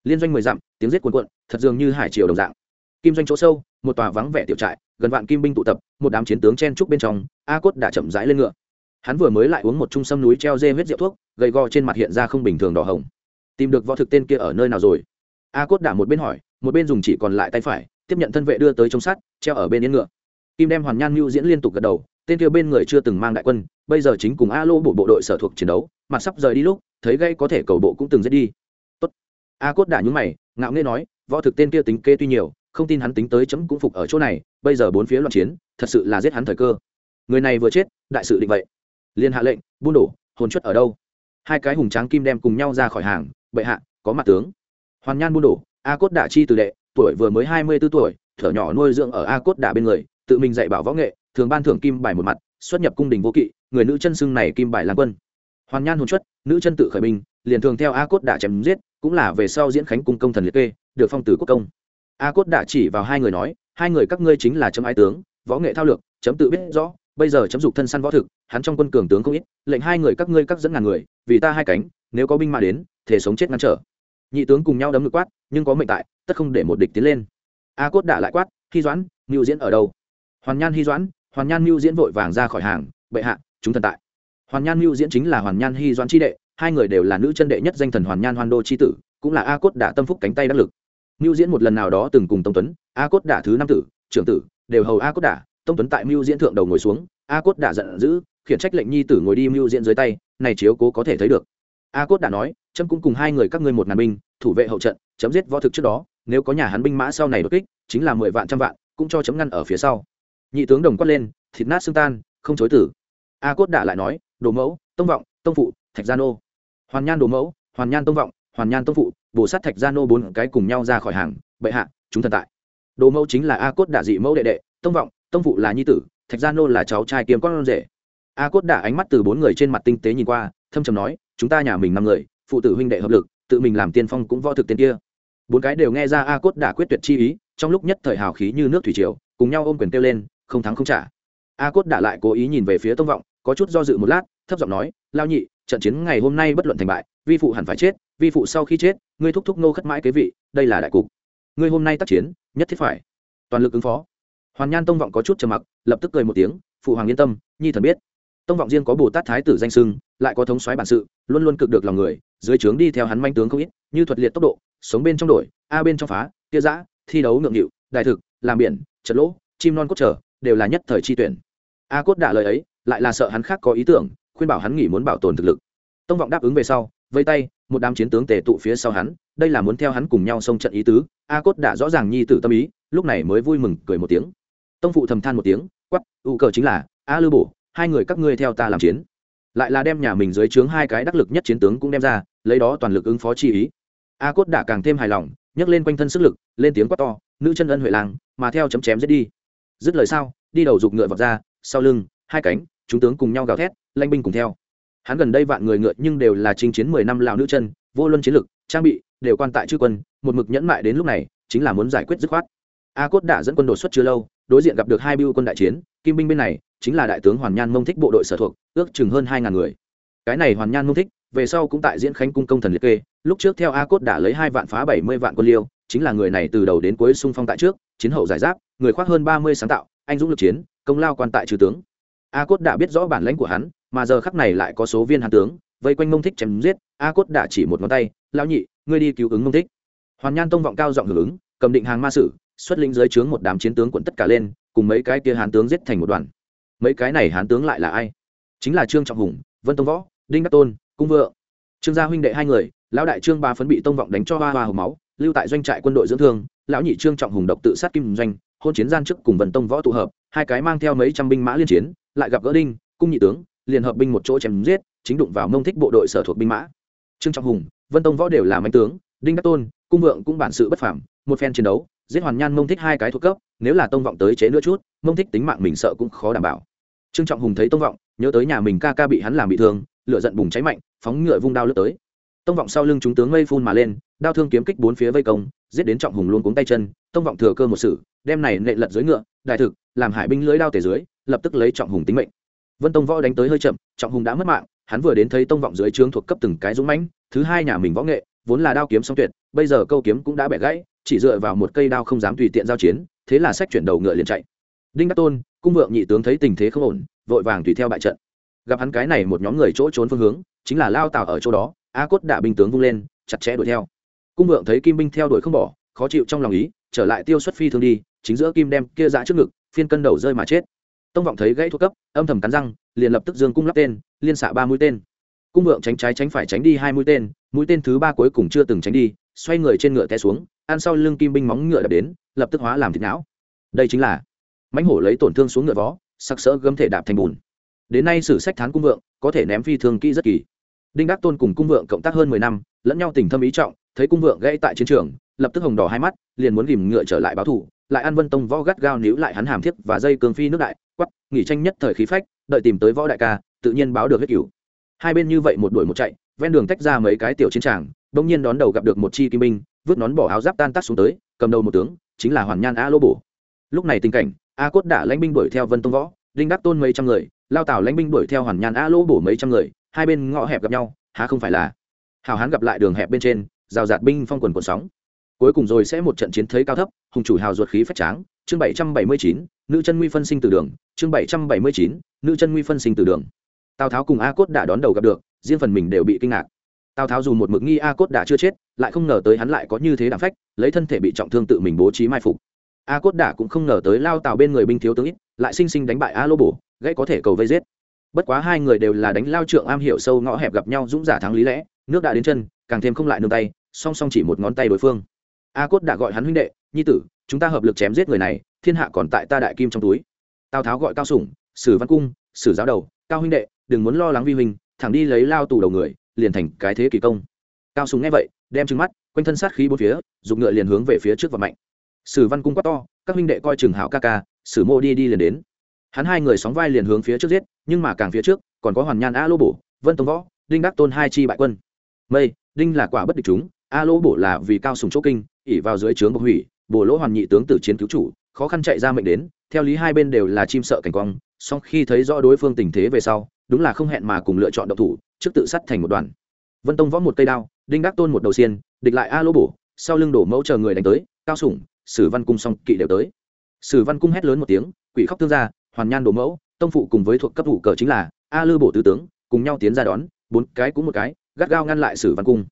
liên doanh mười dặm, tiếng rết cuồn cuộn, thật dường như hải triều đồng dạng. Kim doanh chỗ sâu, một tòa vắng vẻ tiểu trại, gần vạn kim binh tụ tập, một đám chiến tướng chen trúc bên trong, a cốt đã chậm rãi lên ngựa. Hắn vừa mới lại uống một trung sâm núi treo dê huyết rượu thuốc, gầy gò trên mặt hiện ra không bình thường đỏ hồng. Tìm được võ thực tên kia ở nơi nào rồi? A cốt đã một bên hỏi, một bên dùng chỉ còn lại tay phải, tiếp nhận thân vệ đưa tới chống sắt, treo ở bên yên ngựa. Kim đem hoàn nhan mưu diễn liên tục gật đầu, tên kia bên người chưa từng mang đại quân, bây giờ chính cùng a lô bộ bộ đội sở thuộc chiến đấu, mà sắp rời đi lúc, thấy gây có thể cầu bộ cũng từng giết đi a cốt đã nhúng mày, ngạo nghê nói, võ thực tên kia tính kê tuy nhiều, không tin hắn tính tới chấm cũng phục ở chỗ này, bây giờ bốn phía loạn chiến, thật sự là giết hắn thời cơ. Người này vừa chết, đại sự định vậy. Liên hạ lệnh, buôn đổ, hồn chuất ở đâu? Hai cái hùng tráng kim đem cùng nhau ra khỏi hàng, bệ hạ, có mặt tướng. Hoàn nhan buôn đổ, a cốt đạ chi từ đệ, tuổi vừa mới hai mươi b ố tuổi, thở nhỏ nuôi dưỡng ở a cốt đạ bên người, tự mình dạy bảo võ nghệ, thường ban thưởng kim bài một mặt, xuất nhập cung đình vô kỵ, người nữ chân xưng này kim bài làm quân. Hoàn nhan hồn chuất, nữ chân tự khởi binh, liền thường theo a cốt đạ chém giết cũng là về sau diễn khánh cung công thần liệt kê, được phong tử quốc công. A cốt đã chỉ vào hai người nói, hai người các ngươi chính là chấm ái tướng, võ nghệ thao lược, chấm tự biết rõ, bây giờ chấm dục thân săn võ thực, hắn trong quân cường tướng không ít, lệnh hai người các ngươi các dẫn ngàn người, vì ta hai cánh, nếu có binh mà đến, thể sống chết ngăn trở. Nhị tướng cùng nhau đấm ngực quát, nhưng có mệnh tại, tất không để một địch tiến lên. A cốt đã lại quát, hy doãn, mưu diễn ở đâu? Hoàn nhan hy doãn, hoàn nhan mưu diễn vội vàng ra khỏi hàng, bệ hạ, chúng thần tại. Hoàn nhan mưu diễn chính là hoàn nhan hy doãn chi đệ hai người đều là nữ chân đệ nhất danh thần hoàn nhan hoan đô chi tử, cũng là a cốt đả tâm phúc cánh tay đắc lực. Mưu diễn một lần nào đó từng cùng tông tuấn, a cốt đả thứ năm tử, trưởng tử, đều hầu a cốt đả, tông tuấn tại mưu diễn thượng đầu ngồi xuống, a cốt đả giận dữ, khiển trách lệnh nhi tử ngồi đi mưu diễn dưới tay, này chiếu cố có thể thấy được. A cốt đả nói trâm cũng cùng hai người các ngươi một ngàn binh, thủ vệ hậu trận, chấm giết võ thực trước đó, nếu có nhà hắn binh mã sau này đột kích, chính là mười vạn trăm vạn, cũng cho chấm ngăn ở phía sau. Nhị tướng đồng quát lên, thịt nát xương tan, không chối tử. A cốt đả lại nói, đồ mẫu, tông vọng, tông phụ, thạch gia nô hoàn nhan đồ mẫu, hoàn nhan tông vọng, hoàn nhan tông phụ bồ sát thạch gia nô bốn cái cùng nhau ra khỏi hàng, bệ hạ, chúng thần tại. Đồ mẫu chính là a cốt đả dị mẫu đệ đệ, tông vọng, tông phụ là nhi tử, thạch gia nô là cháu trai kiếm con rể. A cốt đả ánh mắt từ bốn người trên mặt tinh tế nhìn qua, thâm trầm nói, chúng ta nhà mình năm người, phụ tử huynh đệ hợp lực, tự mình làm tiên phong cũng võ thực tiên kia. Bốn cái đều nghe ra a cốt đả quyết tuyệt chi ý, trong lúc nhất thời hào khí như nước thủy triều, cùng nhau ôm quyền kêu lên, không thắng không trả. A cốt đả lại cố ý nhìn về phía tông vọng, có chút do dự một lát, thấp giọng nói, lao nhị trận chiến ngày hôm nay bất luận thành bại, vi phụ hẳn phải chết, vi phụ sau khi chết, ngươi thúc thúc nô khất mãi kế vị, đây là đại cục. Ngươi hôm nay tác chiến, nhất thiết phải toàn lực ứng phó. Hoàn nhan tông vọng có chút trầm mặc, lập tức cười một tiếng, phụ hoàng yên tâm, nhi thần biết. Tông vọng riêng có bồ tát thái tử danh sưng lại có thống xoáy bản sự, luôn luôn cực được lòng người, dưới trướng đi theo hắn manh tướng không ít, như thuật liệt tốc độ, sống bên trong đổi, a bên trong phá, tia giã, thi đấu ngượng nghịu, đại thực, làm biển, trận lỗ, chim non cốt trở, đều là nhất thời chi tuyển. A cốt đả lời ấy, lại là sợ hắn khác có ý tưởng khuyên bảo hắn nghỉ muốn bảo tồn thực lực. Tông vọng đáp ứng về sau, vây tay, một đám chiến tướng tề tụ phía sau hắn, đây là muốn theo hắn cùng nhau xông trận ý tứ a cốt đã rõ ràng nhi tử tâm ý, lúc này mới vui mừng, cười một tiếng. Tông phụ thầm than một tiếng quắp ưu cờ chính là, a lư bổ, hai người các ngươi theo ta làm chiến. Lại là đem nhà mình dưới trướng hai cái đắc lực nhất chiến tướng cũng đem ra, lấy đó toàn lực ứng phó chi ý. A cốt đã càng thêm hài lòng, nhấc lên quanh thân sức lực, lên tiếng quát to, nữ chân ân huệ làng mà theo chấm chém giết đi. Dứt lời sau, đi đầu giục ngựa vọt ra, sau lưng, hai cánh, chúng tướng cùng nhau gào thét lanh binh cùng theo. Hắn gần đây vạn người ngựa nhưng đều là chinh chiến mười năm lào nữ chân, vô luân chiến lực, trang bị, đều quan tại chư quân, một mực nhẫn mại đến lúc này, chính là muốn giải quyết dứt khoát. A cốt đã dẫn quân đột xuất chưa lâu, đối diện gặp được hai biêu quân đại chiến, kim binh bên này, chính là đại tướng hoàn nhan mông thích bộ đội sở thuộc, ước chừng hơn hai ngàn người. Cái này hoàn nhan mông thích, về sau cũng tại diễn khánh cung công thần liệt kê, lúc trước theo a cốt đã lấy hai vạn phá bảy mươi vạn quân liêu, chính là người này từ đầu đến cuối xung phong tại trước, chiến hậu giải giáp, người khoác hơn ba mươi sáng tạo, anh dũng lực chiến, công lao quan tại trừ tướng. A cốt đã biết rõ bản lãnh của hắn mà giờ khắc này lại có số viên hàn tướng, vây quanh mông thích chém giết, a cốt đã chỉ một ngón tay lao nhị, ngươi đi cứu ứng mông thích. Hoàn nhan tông vọng cao giọng hưởng ứng, cầm định hàng ma sử, xuất lĩnh dưới trướng một đám chiến tướng quận tất cả lên, cùng mấy cái kia hán tướng giết thành một đoàn. Mấy cái này hán tướng lại là ai? Chính là trương trọng hùng, vân tông võ, đinh đắc tôn, cung vợ trương gia huynh đệ hai người, lão đại trương ba phấn bị tông vọng đánh cho hoa hoa hồng máu, lưu tại doanh trại quân đội dưỡng thương, lão nhị trương trọng hùng độc tự sát kim doanh, hôn chiến gian trước cùng vân tông võ tụ hợp, hai cái mang theo mấy trăm binh mã liên chiến, lại gặp gỡ đinh, cung nhị tướng liền hợp binh một chỗ chém giết, chính đụng vào mông thích bộ đội sở thuộc binh mã. Trương trọng hùng, vân tông võ đều là manh tướng, đinh đắc tôn, cung vượng cũng bản sự bất phảm một phen chiến đấu, giết hoàn nhan mông thích hai cái thuộc cấp, nếu là tông vọng tới chế nữa chút, mông thích tính mạng mình sợ cũng khó đảm bảo. Trương trọng hùng thấy tông vọng, nhớ tới nhà mình ca ca bị hắn làm bị thương, lửa giận bùng cháy mạnh, phóng ngựa vung đao lướt tới. Tông vọng sau lưng chúng tướng mây phun mà lên, đao thương kiếm kích bốn phía vây công, giết đến trọng hùng luôn cuống tay chân, tông vọng thừa cơ một sự đem này nệ lật dưới ngựa, đại thực, làm hải binh lưới đao tể dưới, lập tức lấy trọng hùng tính mệnh vân tông võ đánh tới hơi chậm, trọng hùng đã mất mạng, hắn vừa đến thấy tông vọng dưới trướng thuộc cấp từng cái dũng mãnh, thứ hai nhà mình võ nghệ, vốn là đao kiếm song tuyệt, bây giờ câu kiếm cũng đã bẻ gãy, chỉ dựa vào một cây đao không dám tùy tiện giao chiến, thế là sách chuyển đầu ngựa liền chạy. Đinh đắc tôn, cung vượng nhị tướng thấy tình thế không ổn, vội vàng tùy theo bại trận. Gặp hắn cái này một nhóm người chỗ trốn phương hướng, chính là lao tào ở chỗ đó, a cốt đả binh tướng vung lên, chặt chẽ đuổi theo. Cung vượng thấy kim binh theo đuổi không bỏ, khó chịu trong lòng ý, trở lại tiêu xuất phi thương đi, chính giữa kim đem kia dã trước ngực, phiên cân đầu rơi mà chết tông vọng thấy gãy thuộc cấp, âm thầm cắn răng, liền lập tức dương cung lắp tên, liên xạ ba mũi tên. Cung vượng tránh trái tránh phải tránh đi hai mũi tên mũi tên thứ ba cuối cùng chưa từng tránh đi, xoay người trên ngựa té xuống, ăn sau lưng kim binh móng ngựa đập đến, lập tức hóa làm thịt não. Đây chính là mãnh hổ lấy tổn thương xuống ngựa vó sặc sỡ gấm thể đạp thành bùn. Đến nay sử sách thán cung vượng, có thể ném phi thương kỹ rất kỳ. Đinh đắc tôn cùng cung vượng cộng tác hơn mười năm, lẫn nhau tình thâm ý trọng, thấy cung vượng gãy tại chiến trường, lập tức hồng đỏ hai mắt, liền muốn ghìm ngựa trở lại báo thủ, lại ăn vân tông võ gắt gao níu lại hắn hàm thiếp và dây cường phi nước đại quắp nghỉ tranh nhất thời khí phách, đợi tìm tới võ đại ca, tự nhiên báo được huyết cửu. Hai bên như vậy một đuổi một chạy, ven đường tách ra mấy cái tiểu chiến tràng đông nhiên đón đầu gặp được một chi kim binh, vứt nón bỏ áo giáp tan tác xuống tới, cầm đầu một tướng, chính là hoàn nhan a lô bổ. Lúc này tình cảnh, a cốt đã lãnh binh đuổi theo vân tông võ, đinh đắc tôn mấy trăm người, lao tảo lãnh binh đuổi theo hoàn nhan a lô bổ mấy trăm người, hai bên ngõ hẹp gặp nhau, há không phải là hào hán gặp lại đường hẹp bên trên, rào rạt binh phong quần cuộn sóng. Cuối cùng rồi sẽ một trận chiến thấy cao thấp, hùng chủ hào ruột khí phách tráng, chương bảy trăm bảy mươi chín nữ chân nguy phân sinh từ đường, chương bảy trăm bảy mươi chín, nữ chân nguy phân sinh từ đường. Tào tháo cùng a cốt đã đón đầu gặp được, riêng phần mình đều bị kinh ngạc. Tào tháo dù một mực nghi a cốt đã chưa chết, lại không ngờ tới hắn lại có như thế đảm phách, lấy thân thể bị trọng thương tự mình bố trí mai phục. A cốt đã cũng không ngờ tới lao tào bên người binh thiếu tướng ít, lại sinh sinh đánh bại a lô bổ, gãy có thể cầu vây giết. Bất quá hai người đều là đánh lao trượng am hiểu sâu ngõ hẹp gặp nhau dũng giả thắng lý lẽ, nước đã đến chân, càng thêm không lại nương tay, song song chỉ một ngón tay đối phương. A cốt đã gọi hắn huynh đệ, nhi tử chúng ta hợp lực chém giết người này, thiên hạ còn tại ta đại kim trong túi. Tào tháo gọi cao sủng, sử văn cung, sử giáo đầu, cao huynh đệ, đừng muốn lo lắng vi huynh, thẳng đi lấy lao tù đầu người, liền thành cái thế kỳ công. Cao sùng nghe vậy, đem trừng mắt, quanh thân sát khí bốn phía dùng ngựa liền hướng về phía trước và mạnh. Sử văn cung quát to, các huynh đệ coi chừng hảo ca ca, sử mô đi đi liền đến. Hắn hai người sóng vai liền hướng phía trước giết, nhưng mà càng phía trước, còn có hoàn nhan a lô bổ, vân tông võ, đinh đắc tôn hai chi bại quân. Mây, đinh là quả bất địch chúng, a lô bổ là vì cao sùng chỗ kinh ỉ vào dưới trướng bộc hủy bổ lỗ hoàn nhị tướng tử chiến cứu chủ, khó khăn chạy ra mệnh đến, theo lý hai bên đều là chim sợ cảnh quang, song khi thấy rõ đối phương tình thế về sau, đúng là không hẹn mà cùng lựa chọn độc thủ, trước tự sắt thành một đoàn. Vân tông võ một cây đao, đinh đắc tôn một đầu xiên, địch lại a lô bổ, sau lưng đổ mẫu chờ người đánh tới, cao sủng, sử văn cung song kỵ đều tới. Sử văn cung hét lớn một tiếng, quỷ khóc thương gia, hoàn nhan đổ mẫu, tông phụ cùng với thuộc cấp thủ cờ chính là a lư bổ tứ tướng, cùng nhau tiến ra đón, bốn cái cũng một cái, gắt gao ngăn lại sử văn cung.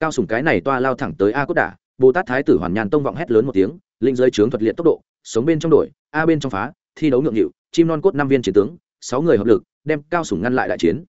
Cao sủng cái này toa lao thẳng tới a cốt đả bồ tát thái tử hoàn nhàn tông vọng hét lớn một tiếng, linh giới trướng thuật liệt tốc độ, sống bên trong đội a bên trong phá, thi đấu ngượng nghịu chim non cốt năm viên chiến tướng, sáu người hợp lực, đem cao sủng ngăn lại đại chiến.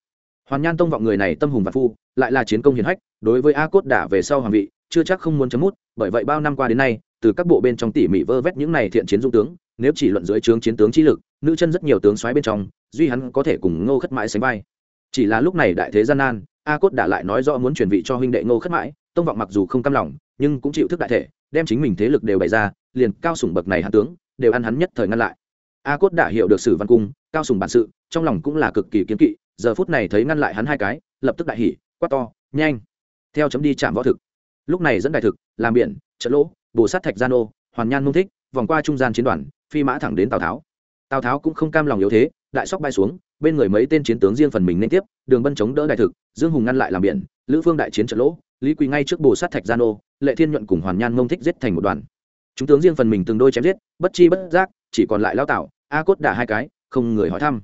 Hoàn nhan tông vọng người này tâm hùng và phu, lại là chiến công hiển hách, đối với a cốt đả về sau hoàng vị, chưa chắc không muốn chấm mút, bởi vậy bao năm qua đến nay, từ các bộ bên trong tỉ mỉ vơ vét những này thiện chiến dung tướng, nếu chỉ luận dưới trướng chiến tướng trí lực, nữ chân rất nhiều tướng xoáy bên trong, duy hắn có thể cùng ngô khất mãi sánh vai. Chỉ là lúc này đại thế gian nan, a cốt đã lại nói rõ muốn chuyển vị cho huynh đệ ngô khất mãi tông vọng mặc dù không cam lòng nhưng cũng chịu thức đại thể đem chính mình thế lực đều bày ra liền cao sủng bậc này hạ tướng đều ăn hắn nhất thời ngăn lại. A cốt đã hiểu được sử văn cung cao sủng bản sự trong lòng cũng là cực kỳ kiên kỵ giờ phút này thấy ngăn lại hắn hai cái lập tức đại hỉ quát to nhanh theo chấm đi chạm võ thực. Lúc này dẫn đại thực làm biển trận lỗ bồ sát thạch gian ô, hoàn nhan mông thích vòng qua trung gian chiến đoàn phi mã thẳng đến tào tháo. Tào tháo cũng không cam lòng yếu thế đại sóc bay xuống bên người mấy tên chiến tướng riêng phần mình nên tiếp đường bân chống đỡ đại thực dương hùng ngăn lại làm biển lữ phương đại chiến trận lỗ lý quỳ ngay trước bồ sát thạch gia nô, lệ thiên nhuận cùng hoàn nhan mông thích giết thành một đoàn. Chúng tướng riêng phần mình từng đôi chém giết, bất chi bất giác, chỉ còn lại lao tạo a cốt đả hai cái, không người hỏi thăm.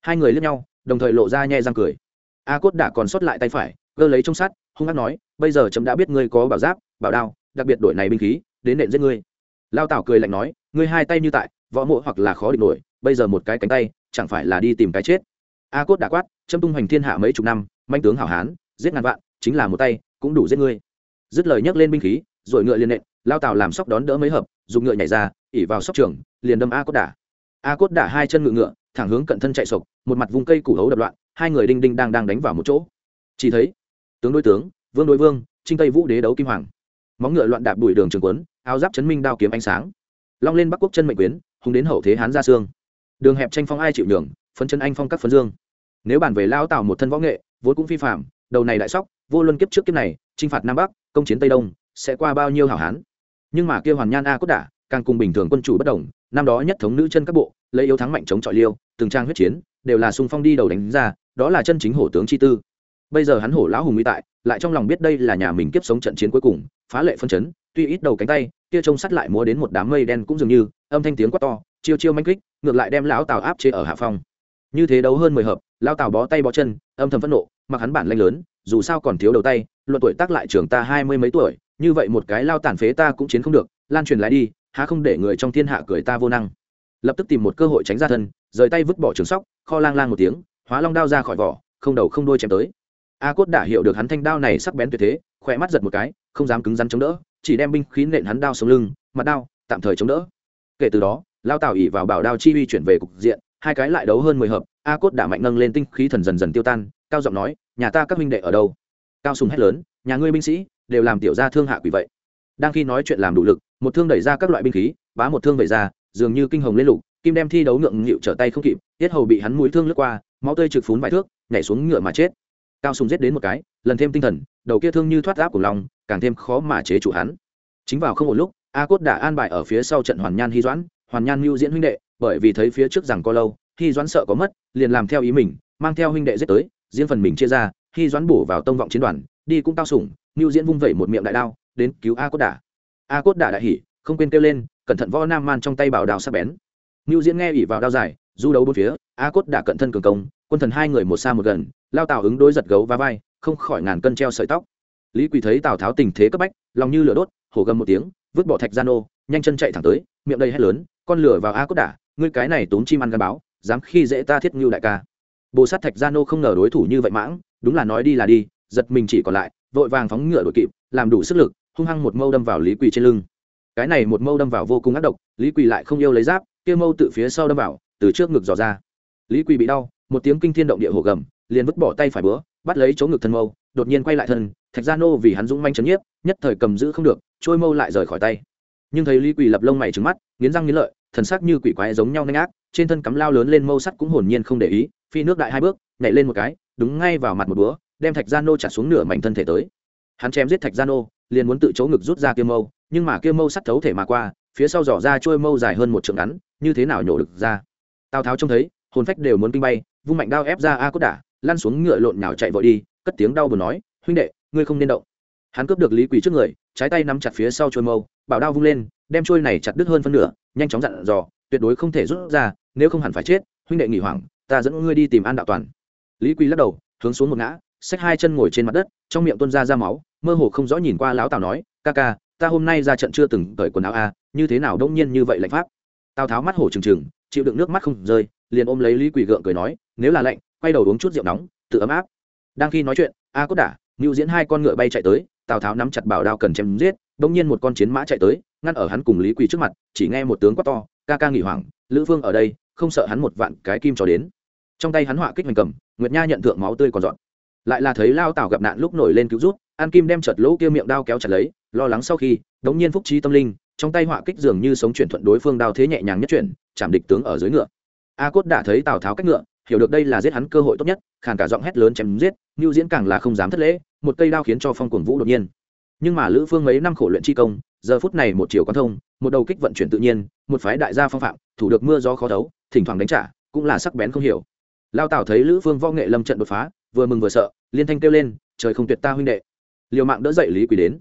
Hai người lướt nhau, đồng thời lộ ra nhe răng cười. A cốt đả còn sót lại tay phải, cơ lấy trong sát, hung hát nói, bây giờ chấm đã biết ngươi có bảo giáp, bảo đao, đặc biệt đội này binh khí, đến nện giết ngươi. Lao tảo cười lạnh nói, ngươi hai tay như tại, võ mộ hoặc là khó địch nổi, bây giờ một cái cánh tay, chẳng phải là đi tìm cái chết? A cốt đã quát châm tung hoành thiên hạ mấy chục năm, manh tướng hảo hán, giết ngàn vạn, chính là một tay cũng đủ giết ngươi. Dứt lời nhấc lên binh khí, rồi ngựa liền nện, lao tào làm sóc đón đỡ mấy hợp, dùng ngựa nhảy ra, ỉ vào sóc trường, liền đâm a cốt đả. A cốt đả hai chân ngựa ngựa, thẳng hướng cận thân chạy sộc, một mặt vùng cây củ hấu đập loạn, hai người đinh đinh đang đang đánh vào một chỗ. Chỉ thấy, tướng đối tướng, vương đối vương, trinh tây vũ đế đấu kim hoàng. Móng ngựa loạn đạp đuổi đường trường quấn, áo giáp chấn minh đao kiếm ánh sáng. Long lên bắc quốc chân mệnh quyến, hùng đến hậu thế hán ra xương đường hẹp tranh phong ai chịu nhường, phấn chân anh phong các phấn dương. Nếu bàn về lao tạo một thân võ nghệ, vốn cũng phi phạm đầu này đại sóc vô luân kiếp trước kiếp này, chinh phạt nam bắc, công chiến tây đông, sẽ qua bao nhiêu hảo hán? Nhưng mà kia hoàn nhan a cốt đả, càng cùng bình thường quân chủ bất đồng, năm đó nhất thống nữ chân các bộ, lấy yếu thắng mạnh chống trọi liêu, từng trang huyết chiến, đều là sung phong đi đầu đánh ra, đó là chân chính hổ tướng chi tư. Bây giờ hắn hổ lão hùng nguy tại, lại trong lòng biết đây là nhà mình kiếp sống trận chiến cuối cùng, phá lệ phân chấn, tuy ít đầu cánh tay, kia trông sắt lại múa đến một đám mây đen cũng dường như, âm thanh tiếng quát to, chiêu chiêu manh kích, ngược lại đem lão tào áp chế ở hạ phong. Như thế đấu hơn mười hợp, lão tào bó tay bó chân, âm thầm phẫn nộ, mặc hắn bản lanh lớn dù sao còn thiếu đầu tay, luận tuổi tác lại trưởng ta hai mươi mấy tuổi, như vậy một cái lao tàn phế ta cũng chiến không được, lan truyền lại đi, há không để người trong thiên hạ cười ta vô năng. Lập tức tìm một cơ hội tránh ra thân, rời tay vứt bỏ trường sóc, kho lang lang một tiếng, hóa long đao ra khỏi vỏ, không đầu không đôi chém tới. A cốt đã hiểu được hắn thanh đao này sắc bén tuyệt thế, khỏe mắt giật một cái, không dám cứng rắn chống đỡ, chỉ đem binh khí nện hắn đao xuống lưng, mặt đao, tạm thời chống đỡ. Kể từ đó, lao tào ỉ vào bảo đao chi uy chuyển về cục diện, hai cái lại đấu hơn mười hợp, a cốt đã mạnh nâng lên tinh khí thần dần dần tiêu tan, cao giọng nói nhà ta các minh đệ ở đâu? Cao sùng hét lớn, nhà ngươi binh sĩ, đều làm tiểu gia thương hạ quỷ vậy. Đang khi nói chuyện làm đủ lực, một thương đẩy ra các loại binh khí, bá một thương vẩy ra, dường như kinh hồng lên lục, kim đem thi đấu ngượng nghịu trở tay không kịp, tiết hầu bị hắn mũi thương lướt qua, máu tươi trực phún vài thước, nhảy xuống ngựa mà chết. Cao sùng giết đến một cái, lần thêm tinh thần, đầu kia thương như thoát áp của lòng, càng thêm khó mà chế chủ hắn. Chính vào không một lúc, a cốt đã an bài ở phía sau trận hoàn nhan hy doãn, hoàn nhan mưu diễn huynh đệ, bởi vì thấy phía trước rằng có lâu, hy doãn sợ có mất, liền làm theo ý mình, mang theo huynh đệ giết tới diễn phần mình chia ra hy doãn bổ vào tông vọng chiến đoàn, đi cũng cao sủng ngưu diễn vung vẩy một miệng đại đao, đến cứu a cốt đả. A cốt đả đại hỉ, không quên kêu lên, cẩn thận võ nam man trong tay bảo đào sắc bén. Ngưu diễn nghe ỉ vào đao dài, du đấu bốn phía, a cốt đả cận thân cường công, quân thần hai người một xa một gần, lao tào ứng đối giật gấu và vai, không khỏi ngàn cân treo sợi tóc. Lý quỳ thấy tào tháo tình thế cấp bách, lòng như lửa đốt, hổ gầm một tiếng, vứt bỏ thạch gian nô nhanh chân chạy thẳng tới, miệng đầy hét lớn, con lửa vào a cốt đả, ngươi cái này tốn chim ăn gắn báo, dám khi dễ ta thiết ngưu đại ca bồ sát thạch gia nô không ngờ đối thủ như vậy mãng, đúng là nói đi là đi, giật mình chỉ còn lại, vội vàng phóng ngựa đội kịp, làm đủ sức lực, hung hăng một mâu đâm vào lý quỳ trên lưng. Cái này một mâu đâm vào vô cùng ác độc, lý quỳ lại không yêu lấy giáp, kia mâu từ phía sau đâm vào, từ trước ngực dò ra. Lý quỳ bị đau, một tiếng kinh thiên động địa hổ gầm, liền vứt bỏ tay phải bữa, bắt lấy chỗ ngực thân mâu, đột nhiên quay lại thân, thạch gia nô vì hắn dũng manh chấn nhiếp, nhất thời cầm giữ không được, trôi mâu lại rời khỏi tay. Nhưng thấy lý quỳ lập lông mày trứng mắt, nghiến răng nghiến lợi, thần sắc như quỷ quái giống nhau nhanh ác, trên thân cắm lao lớn lên mâu sắt cũng hồn nhiên không để ý phi nước đại hai bước, nhảy lên một cái, đúng ngay vào mặt một búa, đem thạch gia nô trả xuống nửa mảnh thân thể tới. Hắn chém giết thạch gia nô, liền muốn tự chỗ ngực rút ra kia mâu, nhưng mà kia mâu sắt thấu thể mà qua, phía sau dò ra trôi mâu dài hơn một trượng ngắn, như thế nào nhổ được ra? Tào tháo trông thấy, hồn phách đều muốn kinh bay, vung mạnh đao ép ra a cốt đả, lăn xuống ngựa lộn nhào chạy vội đi, cất tiếng đau buồn nói, huynh đệ, ngươi không nên động. Hắn cướp được lý quỳ trước người, trái tay nắm chặt phía sau trôi mâu, bảo đao vung lên, đem trôi này chặt đứt hơn phân nửa, nhanh chóng dặn dò, tuyệt đối không thể rút ra, nếu không hẳn phải chết, huynh đệ nghỉ hoảng ta dẫn ngươi đi tìm an đạo toàn. Lý Quy lắc đầu, hướng xuống một ngã, xách hai chân ngồi trên mặt đất, trong miệng tuôn ra ra máu, mơ hồ không rõ nhìn qua lão tào nói, ca ca, ta hôm nay ra trận chưa từng cởi quần áo a như thế nào đông nhiên như vậy lạnh pháp? Tào tháo mắt hổ trừng trừng, chịu đựng nước mắt không rơi, liền ôm lấy lý quỳ gượng cười nói, nếu là lạnh, quay đầu uống chút rượu nóng, tự ấm áp. Đang khi nói chuyện, a cốt đả ngưu diễn hai con ngựa bay chạy tới, tào tháo nắm chặt bảo đao cần chém giết, đông nhiên một con chiến mã chạy tới, ngăn ở hắn cùng lý quỳ trước mặt, chỉ nghe một tướng quát to, ca ca nghỉ hoảng, lữ Vương ở đây, không sợ hắn một vạn cái kim cho đến trong tay hắn họa kích hoành cầm, nguyệt nha nhận thượng máu tươi còn dọn. Lại là thấy lao tảo gặp nạn lúc nổi lên cứu rút an kim đem chật lỗ kia miệng đao kéo chặt lấy, lo lắng sau khi, đống nhiên phúc trí tâm linh, trong tay họa kích dường như sống chuyển thuận đối phương đao thế nhẹ nhàng nhất chuyển, chạm địch tướng ở dưới ngựa. A cốt đã thấy tào tháo cách ngựa, hiểu được đây là giết hắn cơ hội tốt nhất, khàn cả giọng hét lớn chém giết như diễn càng là không dám thất lễ, một cây đao khiến cho phong cuồng vũ đột nhiên. Nhưng mà lữ phương mấy năm khổ luyện chi công, giờ phút này một chiều quan thông, một đầu kích vận chuyển tự nhiên, một phái đại gia phong phạm, thủ được mưa gió khó đấu thỉnh thoảng đánh trả, cũng là sắc bén không hiểu lao tào thấy lữ phương võ nghệ lâm trận đột phá, vừa mừng vừa sợ, liên thanh kêu lên, trời không tuyệt ta huynh đệ. Liều mạng đỡ dậy lý quỳ đến.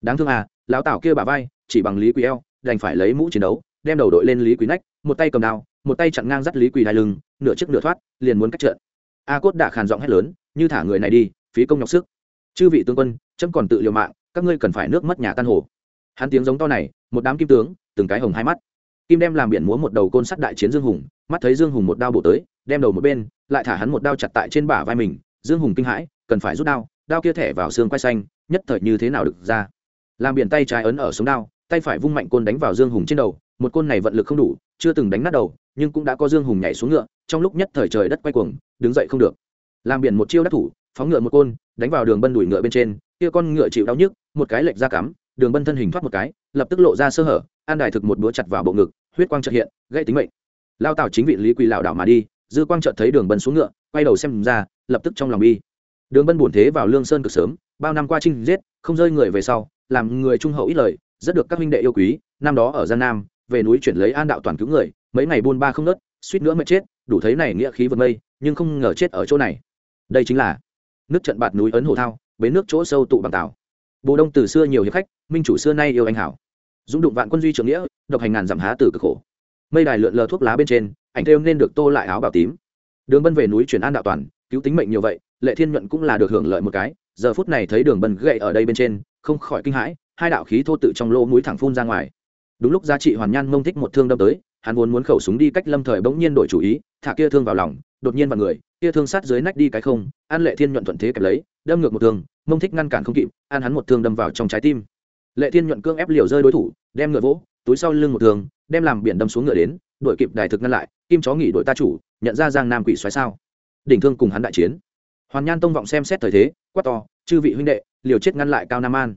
Đáng thương à lão tào kia bà vai, chỉ bằng lý quỳ eo, đành phải lấy mũ chiến đấu, đem đầu đội lên lý quỳ nách, một tay cầm đao, một tay chặn ngang dắt lý quỳ đai lưng, nửa chiếc nửa thoát, liền muốn cách trợn a cốt đã khàn giọng hét lớn, như thả người này đi, phí công nhọc sức. Chư vị tướng quân, chấm còn tự liều mạng, các ngươi cần phải nước mất nhà tan hồ. Hắn tiếng giống to này, một đám kim tướng, từng cái hồng hai mắt kim đem làm biển múa một đầu côn sắt đại chiến dương hùng, mắt thấy dương hùng một đao bổ tới, đem đầu một bên, lại thả hắn một đao chặt tại trên bả vai mình. Dương hùng kinh hãi, cần phải rút đao đao kia thẻ vào xương quay xanh, nhất thời như thế nào được ra? Làm biển tay trái ấn ở sống đao, tay phải vung mạnh côn đánh vào dương hùng trên đầu, một côn này vận lực không đủ, chưa từng đánh nát đầu, nhưng cũng đã có dương hùng nhảy xuống ngựa, trong lúc nhất thời trời đất quay cuồng, đứng dậy không được. Làm biển một chiêu đắc thủ, phóng ngựa một côn, đánh vào đường bân đuổi ngựa bên trên, kia con ngựa chịu đau nhức, một cái lệch ra cắm, đường bân thân hình thoát một cái, lập tức lộ ra sơ hở an đài thực một búa chặt vào bộ ngực, huyết quang trợt hiện gây tính mệnh. Lao tào chính vị lý quỳ lảo đảo mà đi, dư quang trợt thấy đường bân xuống ngựa, quay đầu xem ra, lập tức trong lòng bi. Đường bân buồn thế vào lương sơn cực sớm, bao năm qua chinh giết, không rơi người về sau, làm người trung hậu ít lời, rất được các huynh đệ yêu quý, năm đó ở gian nam, về núi chuyển lấy an đạo toàn cứu người, mấy ngày buôn ba không nớt, suýt nữa mới chết, đủ thấy này nghĩa khí vượt mây, nhưng không ngờ chết ở chỗ này. Đây chính là nước trận bạt núi ấn hồ thao, bến nước chỗ sâu tụ bằng tảo. Bồ đông từ xưa nhiều hiệp khách, minh chủ xưa nay yêu anh hảo dũng đụng vạn quân duy trưởng nghĩa, độc hành ngàn giảm há từ cực khổ. Mây đài lượn lờ thuốc lá bên trên, ảnh thêu nên được tô lại áo bảo tím. Đường bân về núi chuyển an đạo toàn, cứu tính mệnh nhiều vậy, lệ thiên nhuận cũng là được hưởng lợi một cái. Giờ phút này thấy đường bân gậy ở đây bên trên, không khỏi kinh hãi, hai đạo khí thô tự trong lỗ mũi thẳng phun ra ngoài. Đúng lúc giá trị hoàn nhan mông thích một thương đâm tới, hắn vốn muốn khẩu súng đi cách lâm thời bỗng nhiên đổi chủ ý, thả kia thương vào lòng, đột nhiên vào người, kia thương sát dưới nách đi cái không, an lệ thiên nhuận thuận thế kẹp lấy, đâm ngược một thương, mông thích ngăn cản không kịp, an hắn một thương đâm vào trong trái tim lệ thiên nhuận cương ép liều rơi đối thủ, đem ngựa vỗ, túi sau lưng một thường đem làm biển đâm xuống ngựa đến, đuổi kịp đài thực ngăn lại, kim chó nghỉ đội ta chủ, nhận ra giang nam quỷ xoáy sao. Đỉnh thương cùng hắn đại chiến. Hoàn nhan tông vọng xem xét thời thế, quát to, chư vị huynh đệ, liều chết ngăn lại cao nam an.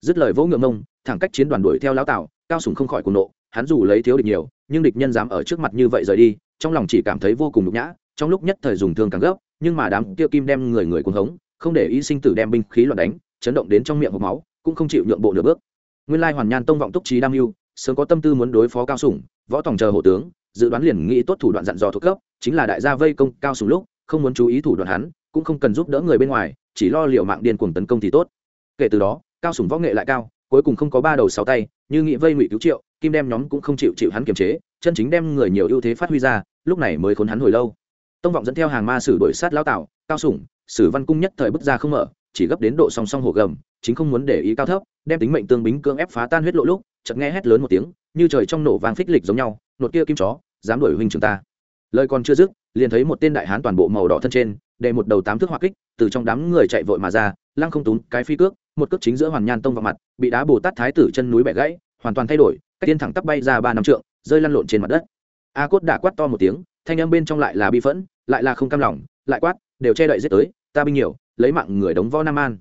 Dứt lời vỗ ngựa mông, thẳng cách chiến đoàn đuổi theo lão tảo cao sùng không khỏi cuồng nộ, hắn dù lấy thiếu địch nhiều, nhưng địch nhân dám ở trước mặt như vậy rời đi, trong lòng chỉ cảm thấy vô cùng nhục nhã, trong lúc nhất thời dùng thương càng gấp, nhưng mà đám tiêu kim đem người người cuồng hống, không để ý sinh tử đem binh khí loạn đánh, chấn động đến trong miệng hộp máu cũng không chịu nhượng bộ nửa bước. Nguyên lai hoàn nhan tông vọng túc trí đam mưu, sớm có tâm tư muốn đối phó cao sủng, võ tòng chờ hổ tướng, dự đoán liền nghĩ tốt thủ đoạn dặn dò thuộc cấp, chính là đại gia vây công cao sủng lúc, không muốn chú ý thủ đoạn hắn, cũng không cần giúp đỡ người bên ngoài, chỉ lo liệu mạng điên cuồng tấn công thì tốt. Kể từ đó, cao sủng võ nghệ lại cao, cuối cùng không có ba đầu sáu tay, như nghị vây ngụy cứu triệu, kim đem nhóm cũng không chịu chịu hắn kiềm chế, chân chính đem người nhiều ưu thế phát huy ra, lúc này mới khốn hắn hồi lâu. Tông vọng dẫn theo hàng ma sử đuổi sát lao tạo cao sủng, sử văn cung nhất thời bức ra không mở chỉ gấp đến độ song song hồ gầm, chính không muốn để ý cao thấp, đem tính mệnh tương bính cưỡng ép phá tan huyết lộ lúc, chợt nghe hét lớn một tiếng, như trời trong nổ vang phích lịch giống nhau, nột kia kim chó, dám đuổi huynh trường ta. Lời còn chưa dứt, liền thấy một tên đại hán toàn bộ màu đỏ thân trên, để một đầu tám thước hỏa kích, từ trong đám người chạy vội mà ra, lăng không túng cái phi cước, một cước chính giữa hoàn nhan tông vào mặt, bị đá bồ tát thái tử chân núi bẻ gãy, hoàn toàn thay đổi, cách tiên thẳng tắp bay ra ba năm trượng, rơi lăn lộn trên mặt đất. A cốt đã quát to một tiếng, thanh âm bên trong lại là bi phẫn, lại là không cam lòng, lại quát, đều che đậy giết tới ta binh nhiều, lấy mạng người đóng võ nam an.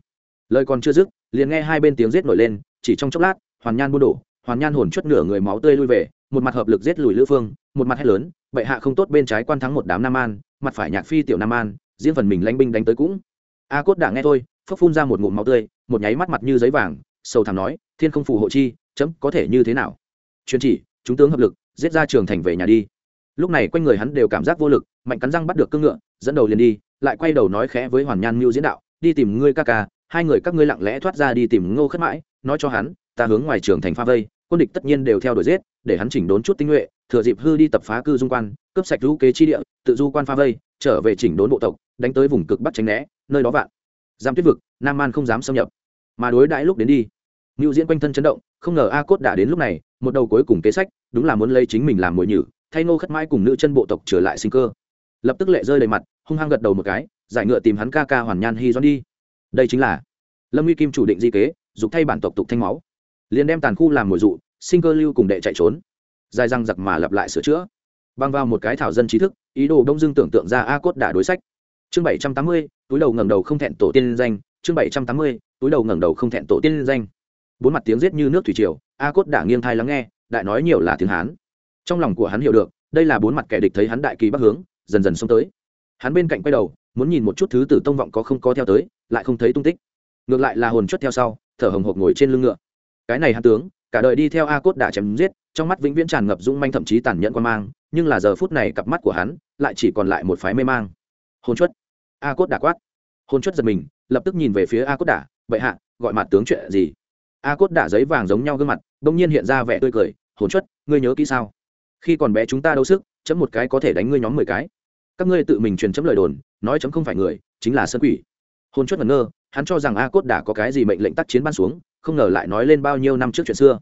Lời còn chưa dứt, liền nghe hai bên tiếng giết nổi lên, chỉ trong chốc lát, hoàn nhan buôn đổ, hoàn nhan hồn chuất nửa người máu tươi lui về, một mặt hợp lực giết lùi lữ phương, một mặt hét lớn, bệ hạ không tốt bên trái quan thắng một đám nam an, mặt phải nhạc phi tiểu nam an diễn phần mình lãnh binh đánh tới cũng. A cốt đã nghe thôi, phốc phun ra một ngụm máu tươi, một nháy mắt mặt như giấy vàng sâu thẳm nói, thiên không phù hộ chi, chấm có thể như thế nào? Truyền chỉ, chúng tướng hợp lực, giết ra trường thành về nhà đi. Lúc này quanh người hắn đều cảm giác vô lực, mạnh cắn răng bắt được cương ngựa, dẫn đầu liền đi lại quay đầu nói khẽ với hoàn nhan mưu diễn đạo, đi tìm ngươi ca ca, hai người các ngươi lặng lẽ thoát ra đi tìm ngô khất mãi, nói cho hắn, ta hướng ngoài trường thành pha vây, quân địch tất nhiên đều theo đuổi giết, để hắn chỉnh đốn chút tinh nhuệ, thừa dịp hư đi tập phá cư dung quan, cướp sạch lũ kế chi địa, tự du quan pha vây, trở về chỉnh đốn bộ tộc, đánh tới vùng cực bắc tránh né, nơi đó vạn giam tuyết vực, nam man không dám xâm nhập. Mà đối đãi lúc đến đi ngưu diễn quanh thân chấn động, không ngờ a cốt đã đến lúc này, một đầu cuối cùng kế sách, đúng là muốn lấy chính mình làm mồi nhử, thay ngô khất mãi cùng nữ chân bộ tộc trở lại sinh cơ. Lập tức lệ rơi đầy mặt hung hăng gật đầu một cái, giải ngựa tìm hắn ca ca hoàn nhan hy doan đi. Đây chính là lâm uy kim chủ định di kế, dục thay bản tộc tục thanh máu. Liền đem tàn khu làm mồi dụ, sinh cơ lưu cùng đệ chạy trốn. Dài răng giặc mà lặp lại sửa chữa. Băng vào một cái thảo dân trí thức, ý đồ đông dưng tưởng tượng ra a cốt đã đối sách. Chương bảy trăm tám mươi, túi đầu ngẩng đầu không thẹn tổ tiên danh. Chương bảy trăm tám mươi, túi đầu ngẩng đầu không thẹn tổ tiên danh. Bốn mặt tiếng giết như nước thủy triều, a cốt đã nghiêng thai lắng nghe, đại nói nhiều là tiếng hán. Trong lòng của hắn hiểu được, đây là bốn mặt kẻ địch thấy hắn đại kỳ bắc hướng, dần dần xông tới hắn bên cạnh quay đầu, muốn nhìn một chút thứ tử tông vọng có không có theo tới, lại không thấy tung tích. Ngược lại là hồn chuất theo sau, thở hồng hộc ngồi trên lưng ngựa. Cái này hắn tướng, cả đời đi theo a cốt đã chém giết, trong mắt vĩnh viễn tràn ngập dung manh thậm chí tàn nhẫn quan mang, nhưng là giờ phút này cặp mắt của hắn lại chỉ còn lại một phái mê mang. Hồn chuất a cốt đã quát. Hồn chuất giật mình, lập tức nhìn về phía a cốt đả vậy hạ, gọi mặt tướng chuyện gì? A cốt đả giấy vàng giống nhau gương mặt đông nhiên hiện ra vẻ tươi cười, hồn chuất ngươi nhớ kỹ sao? Khi còn bé chúng ta đấu sức, chấm một cái có thể đánh ngươi nhóm mười cái các ngươi tự mình truyền chấm lời đồn, nói chấm không phải người, chính là sơn quỷ. Hôn chuất ngẩn ngơ, hắn cho rằng a cốt đã có cái gì mệnh lệnh tác chiến ban xuống, không ngờ lại nói lên bao nhiêu năm trước chuyện xưa.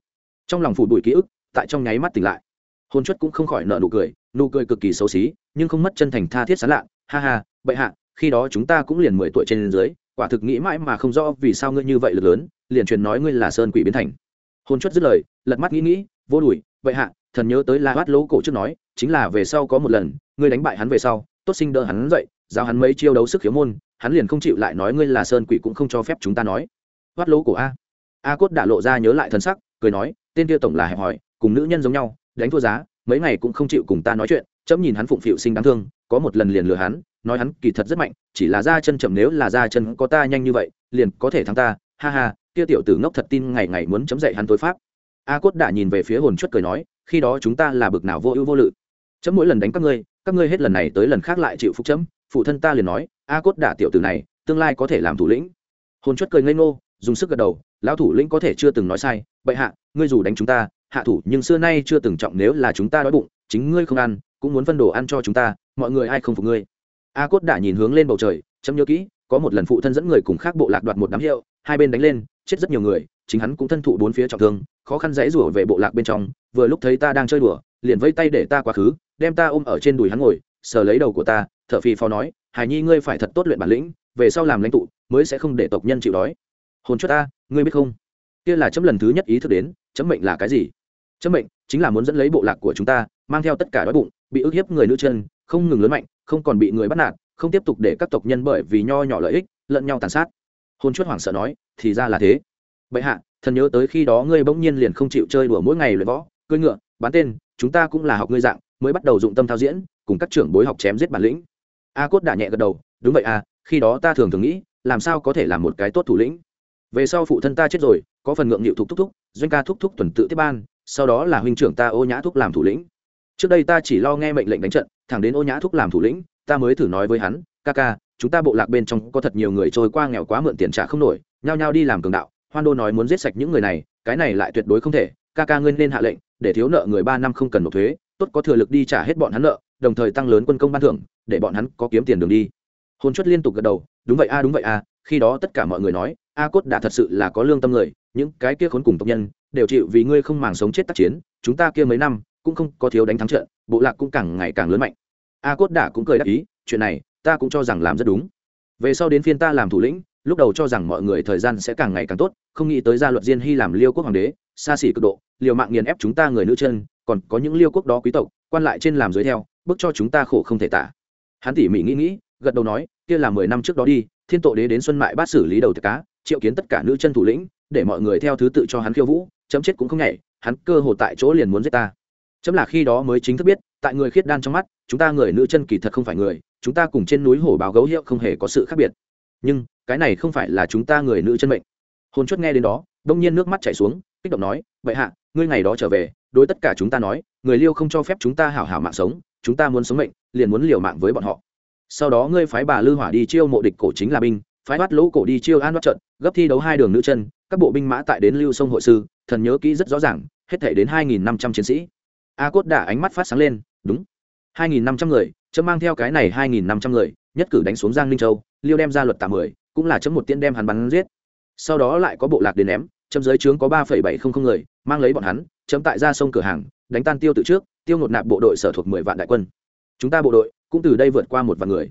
Trong lòng phủ bụi ký ức, tại trong nháy mắt tỉnh lại. Hôn chuất cũng không khỏi nợ nụ cười nụ cười cực kỳ xấu xí, nhưng không mất chân thành tha thiết sán lạ. Ha ha, bệ hạ, khi đó chúng ta cũng liền mười tuổi trên dưới, quả thực nghĩ mãi mà không rõ vì sao ngươi như vậy lực lớn, liền truyền nói ngươi là sơn quỷ biến thành. Hôn chuất dứt lời, lật mắt nghĩ nghĩ, vô đùi, bệ hạ, thần nhớ tới la hoát lỗ cổ trước nói, chính là về sau có một lần, ngươi đánh bại hắn về sau tốt sinh đỡ hắn dậy giao hắn mấy chiêu đấu sức khiếu môn, hắn liền không chịu lại nói ngươi là sơn quỷ cũng không cho phép chúng ta nói. Hoát lỗ của a. A cốt đã lộ ra nhớ lại thân sắc, cười nói, tên kia tổng là hẹp hòi, cùng nữ nhân giống nhau, đánh thua giá, mấy ngày cũng không chịu cùng ta nói chuyện, chấm nhìn hắn phụng phịu sinh đáng thương, có một lần liền lừa hắn, nói hắn kỳ thật rất mạnh, chỉ là ra chân chậm nếu là ra chân có ta nhanh như vậy, liền có thể thắng ta, ha ha, kia tiểu tử ngốc thật tin ngày ngày muốn chấm dậy hắn tối pháp. A cốt đã nhìn về phía hồn chuất cười nói, khi đó chúng ta là bực nào vô ưu vô lự. Chấm mỗi lần đánh các ngươi các ngươi hết lần này tới lần khác lại chịu phục chấm, phụ thân ta liền nói, a cốt đả tiểu tử này, tương lai có thể làm thủ lĩnh. Hồn chuất cười ngây ngô, dùng sức gật đầu, lão thủ lĩnh có thể chưa từng nói sai, bệ hạ, ngươi dù đánh chúng ta, hạ thủ nhưng xưa nay chưa từng trọng nếu là chúng ta đói bụng, chính ngươi không ăn, cũng muốn phân đồ ăn cho chúng ta, mọi người ai không phục ngươi. A cốt đã nhìn hướng lên bầu trời, chấm nhớ kỹ, có một lần phụ thân dẫn người cùng khác bộ lạc đoạt một đám hiệu, hai bên đánh lên, chết rất nhiều người, chính hắn cũng thân thụ bốn phía trọng thương, khó khăn dãy rủa về bộ lạc bên trong, vừa lúc thấy ta đang chơi đùa, liền vây tay để ta quá khứ đem ta ôm ở trên đùi hắn ngồi, sờ lấy đầu của ta thợ phì phò nói, hải nhi, ngươi phải thật tốt luyện bản lĩnh, về sau làm lãnh tụ mới sẽ không để tộc nhân chịu đói. Hồn cho ta, ngươi biết không? Kia là chấm lần thứ nhất ý thức đến, chấm mệnh là cái gì? Chấm mệnh chính là muốn dẫn lấy bộ lạc của chúng ta, mang theo tất cả đói bụng, bị ức hiếp người nữ chân, không ngừng lớn mạnh, không còn bị người bắt nạt, không tiếp tục để các tộc nhân bởi vì nho nhỏ lợi ích, lẫn nhau tàn sát. Hôn chuất hoảng sợ nói, thì ra là thế. Bệ hạ, thần nhớ tới khi đó ngươi bỗng nhiên liền không chịu chơi đùa mỗi ngày luyện võ, cưỡi ngựa bán tên, chúng ta cũng là học ngươi dạng, mới bắt đầu dụng tâm thao diễn, cùng các trưởng bối học chém giết bản lĩnh. A cốt đã nhẹ gật đầu, đúng vậy à khi đó ta thường thường nghĩ, làm sao có thể làm một cái tốt thủ lĩnh. Về sau phụ thân ta chết rồi, có phần ngượng nghịu thúc thúc thúc, doanh ca thúc thúc tuần tự tiếp ban, sau đó là huynh trưởng ta ô nhã thúc làm thủ lĩnh. Trước đây ta chỉ lo nghe mệnh lệnh đánh trận, thẳng đến ô nhã thúc làm thủ lĩnh, ta mới thử nói với hắn, ca ca, chúng ta bộ lạc bên trong có thật nhiều người trôi qua nghèo quá mượn tiền trả không nổi, nhao nhao đi làm cường đạo, hoan đô nói muốn giết sạch những người này, cái này lại tuyệt đối không thể, ca ca ngươi nên hạ lệnh để thiếu nợ người ba năm không cần nộp thuế, tốt có thừa lực đi trả hết bọn hắn nợ, đồng thời tăng lớn quân công ban thưởng, để bọn hắn có kiếm tiền đường đi. Hôn chuất liên tục gật đầu, đúng vậy a, đúng vậy a, khi đó tất cả mọi người nói, a cốt đã thật sự là có lương tâm người, những cái kia khốn cùng tộc nhân, đều chịu vì ngươi không màng sống chết tác chiến, chúng ta kia mấy năm, cũng không có thiếu đánh thắng trận, bộ lạc cũng càng ngày càng lớn mạnh. A cốt đã cũng cười đáp ý, chuyện này, ta cũng cho rằng làm rất đúng. Về sau đến phiên ta làm thủ lĩnh lúc đầu cho rằng mọi người thời gian sẽ càng ngày càng tốt, không nghĩ tới gia luật diên hy làm liêu quốc hoàng đế, xa xỉ cực độ, liều mạng nghiền ép chúng ta người nữ chân, còn có những liêu quốc đó quý tộc, quan lại trên làm dưới theo, bức cho chúng ta khổ không thể tả. Hắn tỉ mỉ nghĩ nghĩ, gật đầu nói, kia là mười năm trước đó đi, thiên tổ đế đến xuân mại bát xử lý đầu thực cá, triệu kiến tất cả nữ chân thủ lĩnh, để mọi người theo thứ tự cho hắn khiêu vũ, chấm chết cũng không nhảy, hắn cơ hồ tại chỗ liền muốn giết ta. Chấm là khi đó mới chính thức biết, tại người khiết đan trong mắt, chúng ta người nữ chân kỳ thật không phải người, chúng ta cùng trên núi hổ báo gấu hiệu không hề có sự khác biệt. Nhưng cái này không phải là chúng ta người nữ chân mệnh. Hồn chuất nghe đến đó, đông nhiên nước mắt chảy xuống, kích động nói, vậy hạ, ngươi ngày đó trở về, đối tất cả chúng ta nói, người liêu không cho phép chúng ta hảo hảo mạng sống, chúng ta muốn sống mệnh, liền muốn liều mạng với bọn họ. Sau đó ngươi phái bà lư hỏa đi chiêu mộ địch cổ chính là binh, phái bắt lỗ cổ đi chiêu an bắt trận, gấp thi đấu hai đường nữ chân, các bộ binh mã tại đến lưu sông hội sư, thần nhớ kỹ rất rõ ràng, hết thể đến hai nghìn năm trăm chiến sĩ. A cốt đả ánh mắt phát sáng lên, đúng, hai nghìn năm trăm người, chấm mang theo cái này hai nghìn năm trăm người, nhất cử đánh xuống giang ninh châu, liêu đem ra luật tạm mười cũng là chấm một tiên đem hắn bắn giết. Sau đó lại có bộ lạc đến ném, chấm dưới trướng có ba phẩy bảy không không người, mang lấy bọn hắn, chấm tại ra sông cửa hàng, đánh tan tiêu tự trước, tiêu ngột nạp bộ đội sở thuộc mười vạn đại quân. Chúng ta bộ đội cũng từ đây vượt qua một vạn người.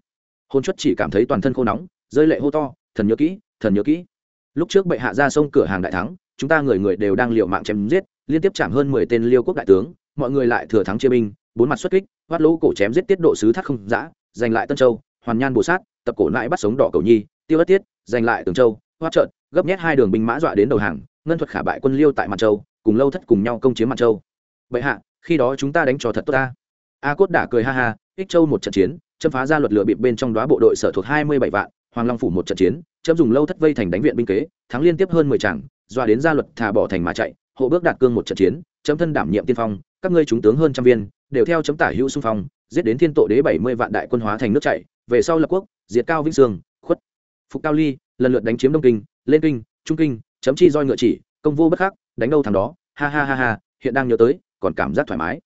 Hôn chuất chỉ cảm thấy toàn thân khô nóng, rơi lệ hô to, thần nhớ kỹ, thần nhớ kỹ. Lúc trước bệ hạ ra sông cửa hàng đại thắng, chúng ta người người đều đang liều mạng chém giết, liên tiếp chạm hơn mười tên liêu quốc đại tướng, mọi người lại thừa thắng chia binh, bốn mặt xuất kích hoát lỗ cổ chém giết tiết độ sứ thác không giã giành lại tân châu, hoàn nhan bồ sát, tập cổ lại bắt sống đỏ cầu nhi tiêu ất tiết, giành lại tường châu, hoa trợn, gấp nhét hai đường binh mã dọa đến đầu hàng, ngân thuật khả bại quân liêu tại mặt châu, cùng lâu thất cùng nhau công chiếm mặt châu. Bệ hạ, khi đó chúng ta đánh trò thật tốt ta. A cốt đả cười ha ha, ích châu một trận chiến châm phá ra luật lửa bịp bên trong đoá bộ đội sở thuộc hai mươi bảy vạn, hoàng long phủ một trận chiến châm dùng lâu thất vây thành đánh viện binh kế, thắng liên tiếp hơn mười tràng, dọa đến gia luật thả bỏ thành mà chạy, hộ bước đạt cương một trận chiến, chấm thân đảm nhiệm tiên phong, các ngươi chúng tướng hơn trăm viên, đều theo chấm tả hữu xung phong, giết đến thiên tổ đế bảy mươi vạn đại quân hóa thành nước chạy về sau lập quốc, diệt cao vĩnh sương phục cao ly, lần lượt đánh chiếm đông kinh, lên kinh, trung kinh, chấm chi roi ngựa chỉ, công vô bất khắc, đánh đâu thằng đó, ha ha ha ha, hiện đang nhớ tới, còn cảm giác thoải mái.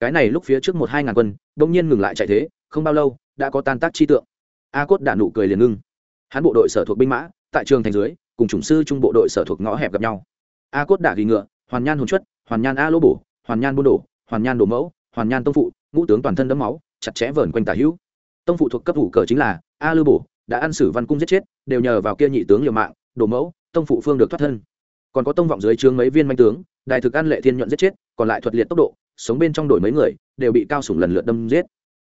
Cái này lúc phía trước một hai ngàn quân đông nhiên ngừng lại chạy thế, không bao lâu, đã có tan tác chi tượng. A cốt đã nụ cười liền ngưng. Hắn bộ đội sở thuộc binh mã, tại trường thành dưới, cùng chủng sư trung bộ đội sở thuộc ngõ hẹp gặp nhau. A cốt đã ghi ngựa, hoàn nhan hồn chuất, hoàn nhan a lỗ bổ, hoàn nhan buôn đổ, hoàn nhan đồ mẫu, hoàn nhan tông phụ, ngũ tướng toàn thân đấm máu, chặt chẽ vờn quanh tả hữu. Tông phụ thuộc cấp thủ cờ chính là a lư bổ đã ăn sử văn cung giết chết, đều nhờ vào kia nhị tướng liều mạng đồ mẫu, tông phụ phương được thoát thân. Còn có tông vọng dưới trướng mấy viên manh tướng đại thực ăn lệ thiên nhuận giết chết, còn lại thuật liệt tốc độ, sống bên trong đổi mấy người, đều bị cao sủng lần lượt đâm giết.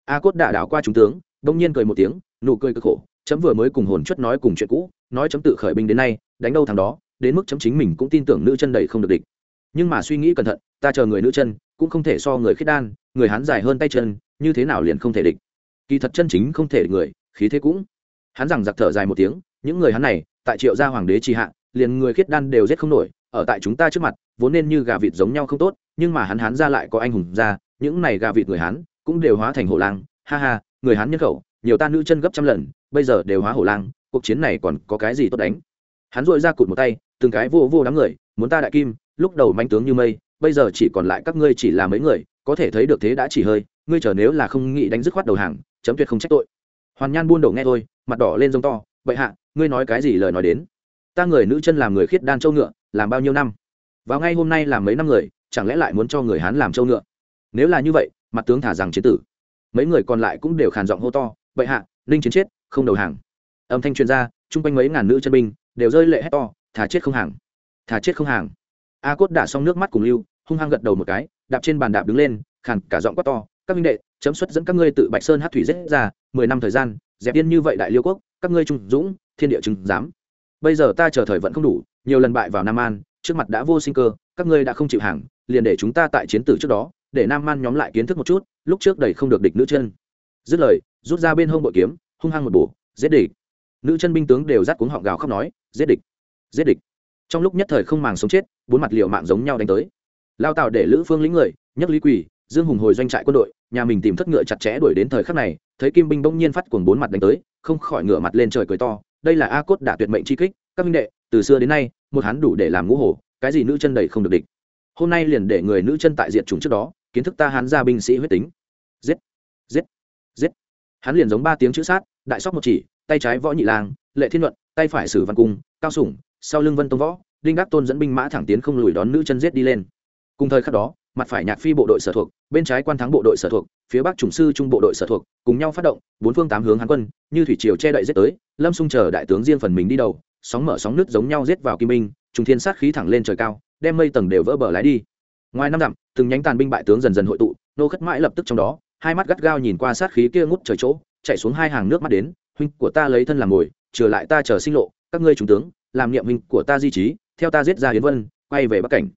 A cốt đả đảo qua chúng tướng, đông nhiên cười một tiếng, nụ cười cực khổ, chấm vừa mới cùng hồn chất nói cùng chuyện cũ, nói chấm tự khởi binh đến nay, đánh đâu thằng đó, đến mức chấm chính mình cũng tin tưởng nữ chân đầy không được địch. Nhưng mà suy nghĩ cẩn thận, ta chờ người nữ chân, cũng không thể so người khiết đan, người hắn dài hơn tay chân, như thế nào liền không thể địch. Kỳ thật chân chính không thể địch người, khí thế cũng hắn rằng giặc thở dài một tiếng, những người hắn này, tại triệu gia hoàng đế trì hạ, liền người khiết đan đều giết không nổi, ở tại chúng ta trước mặt, vốn nên như gà vịt giống nhau không tốt, nhưng mà hắn hắn ra lại có anh hùng ra, những này gà vịt người hắn cũng đều hóa thành hổ lang, ha ha, người hắn nhân khẩu, nhiều ta nữ chân gấp trăm lần, bây giờ đều hóa hổ lang, cuộc chiến này còn có cái gì tốt đánh? Hắn dội ra cụt một tay, từng cái vô vô đám người, muốn ta đại kim, lúc đầu manh tướng như mây, bây giờ chỉ còn lại các ngươi chỉ là mấy người, có thể thấy được thế đã chỉ hơi, ngươi chờ nếu là không nghĩ đánh dứt khoát đầu hàng, chấm tuyệt không trách tội hoàn nhan buôn đầu nghe thôi, mặt đỏ lên giống to, vậy hạ, ngươi nói cái gì lời nói đến? Ta người nữ chân làm người khiết đan châu ngựa, làm bao nhiêu năm? Vào ngay hôm nay làm mấy năm người, chẳng lẽ lại muốn cho người hán làm châu ngựa? Nếu là như vậy, mặt tướng thả rằng chế tử. Mấy người còn lại cũng đều khàn giọng hô to, vậy hạ, ninh chiến chết, không đầu hàng. Âm thanh truyền ra, chung quanh mấy ngàn nữ chân binh đều rơi lệ hét to, thả chết không hàng! Thả chết không hàng! A cốt đả xong nước mắt cùng lưu, hung hăng gật đầu một cái, đạp trên bàn đạp đứng lên, khàn cả giọng quát to, các minh đệ, chấm xuất dẫn các ngươi tự bạch sơn hát thủy rết ra mười năm thời gian, dẹp yên như vậy đại liêu quốc, các ngươi trung dũng, thiên địa chứng dám bây giờ ta chờ thời vẫn không đủ, nhiều lần bại vào nam an, trước mặt đã vô sinh cơ, các ngươi đã không chịu hàng, liền để chúng ta tại chiến tử trước đó, để nam man nhóm lại kiến thức một chút, lúc trước đầy không được địch nữ chân. Dứt lời, rút ra bên hông bội kiếm, hung hăng một bổ, giết địch. Nữ chân binh tướng đều rát cuống họng gào khóc nói, giết địch giết địch. Trong lúc nhất thời không màng sống chết, bốn mặt liệu mạng giống nhau đánh tới. Lao tạo để lữ phương lĩnh người, nhấc lý quỳ dương hùng hồi doanh trại quân đội, nhà mình tìm thất ngựa chặt chẽ đuổi đến thời khắc này, thấy kim binh bỗng nhiên phát cuồng bốn mặt đánh tới, không khỏi ngựa mặt lên trời cười to, đây là a cốt đã tuyệt mệnh chi kích, các minh đệ, từ xưa đến nay, một hắn đủ để làm ngũ hổ, cái gì nữ chân đầy không được địch. Hôm nay liền để người nữ chân tại diện chúng trước đó, kiến thức ta hắn ra binh sĩ huyết tính. Giết giết giết. Hắn liền giống ba tiếng chữ sát, đại sóc một chỉ, tay trái võ nhị lang, lệ thiên luận tay phải sử văn cung, cao sủng, sau lưng vân tông võ, đinh đắc tôn dẫn binh mã thẳng tiến không lùi đón nữ chân giết đi lên. Cùng thời khắc đó mặt phải nhạc phi bộ đội sở thuộc, bên trái quan thắng bộ đội sở thuộc, phía bắc chủng sư trung bộ đội sở thuộc, cùng nhau phát động, bốn phương tám hướng hán quân, như thủy triều che đậy giết tới, lâm xung chờ đại tướng riêng phần mình đi đầu, sóng mở sóng nước giống nhau giết vào kim minh trung thiên sát khí thẳng lên trời cao, đem mây tầng đều vỡ bờ lái đi. Ngoài năm dặm, từng nhánh tàn binh bại tướng dần dần hội tụ, nô khất mãi lập tức trong đó, hai mắt gắt gao nhìn qua sát khí kia ngút trời chỗ, chạy xuống hai hàng nước mắt đến, huynh của ta lấy thân làm ngồi trở lại ta chờ sinh lộ, các ngươi trung tướng, làm niệm huynh của ta di trí, theo ta giết ra hiến vân, quay về bắc cảnh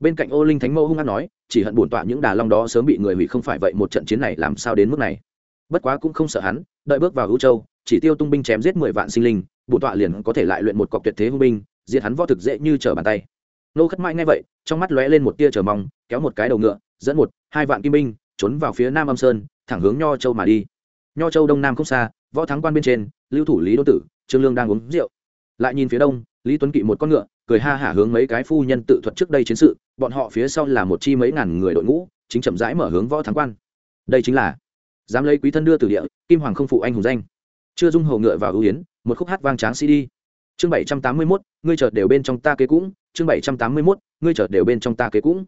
bên cạnh ô linh thánh mẫu hung hăng nói, chỉ hận bổn tọa những đà long đó sớm bị người hủy không phải vậy một trận chiến này làm sao đến mức này. Bất quá cũng không sợ hắn, đợi bước vào hữu châu, chỉ tiêu tung binh chém giết mười vạn sinh linh, bổn tọa liền có thể lại luyện một cọc tuyệt thế hung binh, diệt hắn võ thực dễ như trở bàn tay. Nô khất mãi ngay vậy, trong mắt lóe lên một tia chờ mong, kéo một cái đầu ngựa, dẫn một, hai vạn kim binh, trốn vào phía nam âm sơn, thẳng hướng nho châu mà đi. Nho châu đông nam không xa, võ thắng quan bên trên, lưu thủ lý đô tử, trương lương đang uống rượu. Lại nhìn phía đông, lý tuấn kỵ một con ngựa, cười ha hả hướng mấy cái phu nhân tự thuật trước đây chiến sự bọn họ phía sau là một chi mấy ngàn người đội ngũ, chính chậm rãi mở hướng võ thắng quan. Đây chính là, dám lấy quý thân đưa từ địa, kim hoàng không phụ anh hùng danh. Chưa dung hầu ngựa vào ưu yến, một khúc hát vang tráng cd chương bảy trăm tám mươi mốt, ngươi chợt đều bên trong ta kế cũng. Chương bảy trăm tám mươi mốt, ngươi chợt đều bên trong ta kế cũng.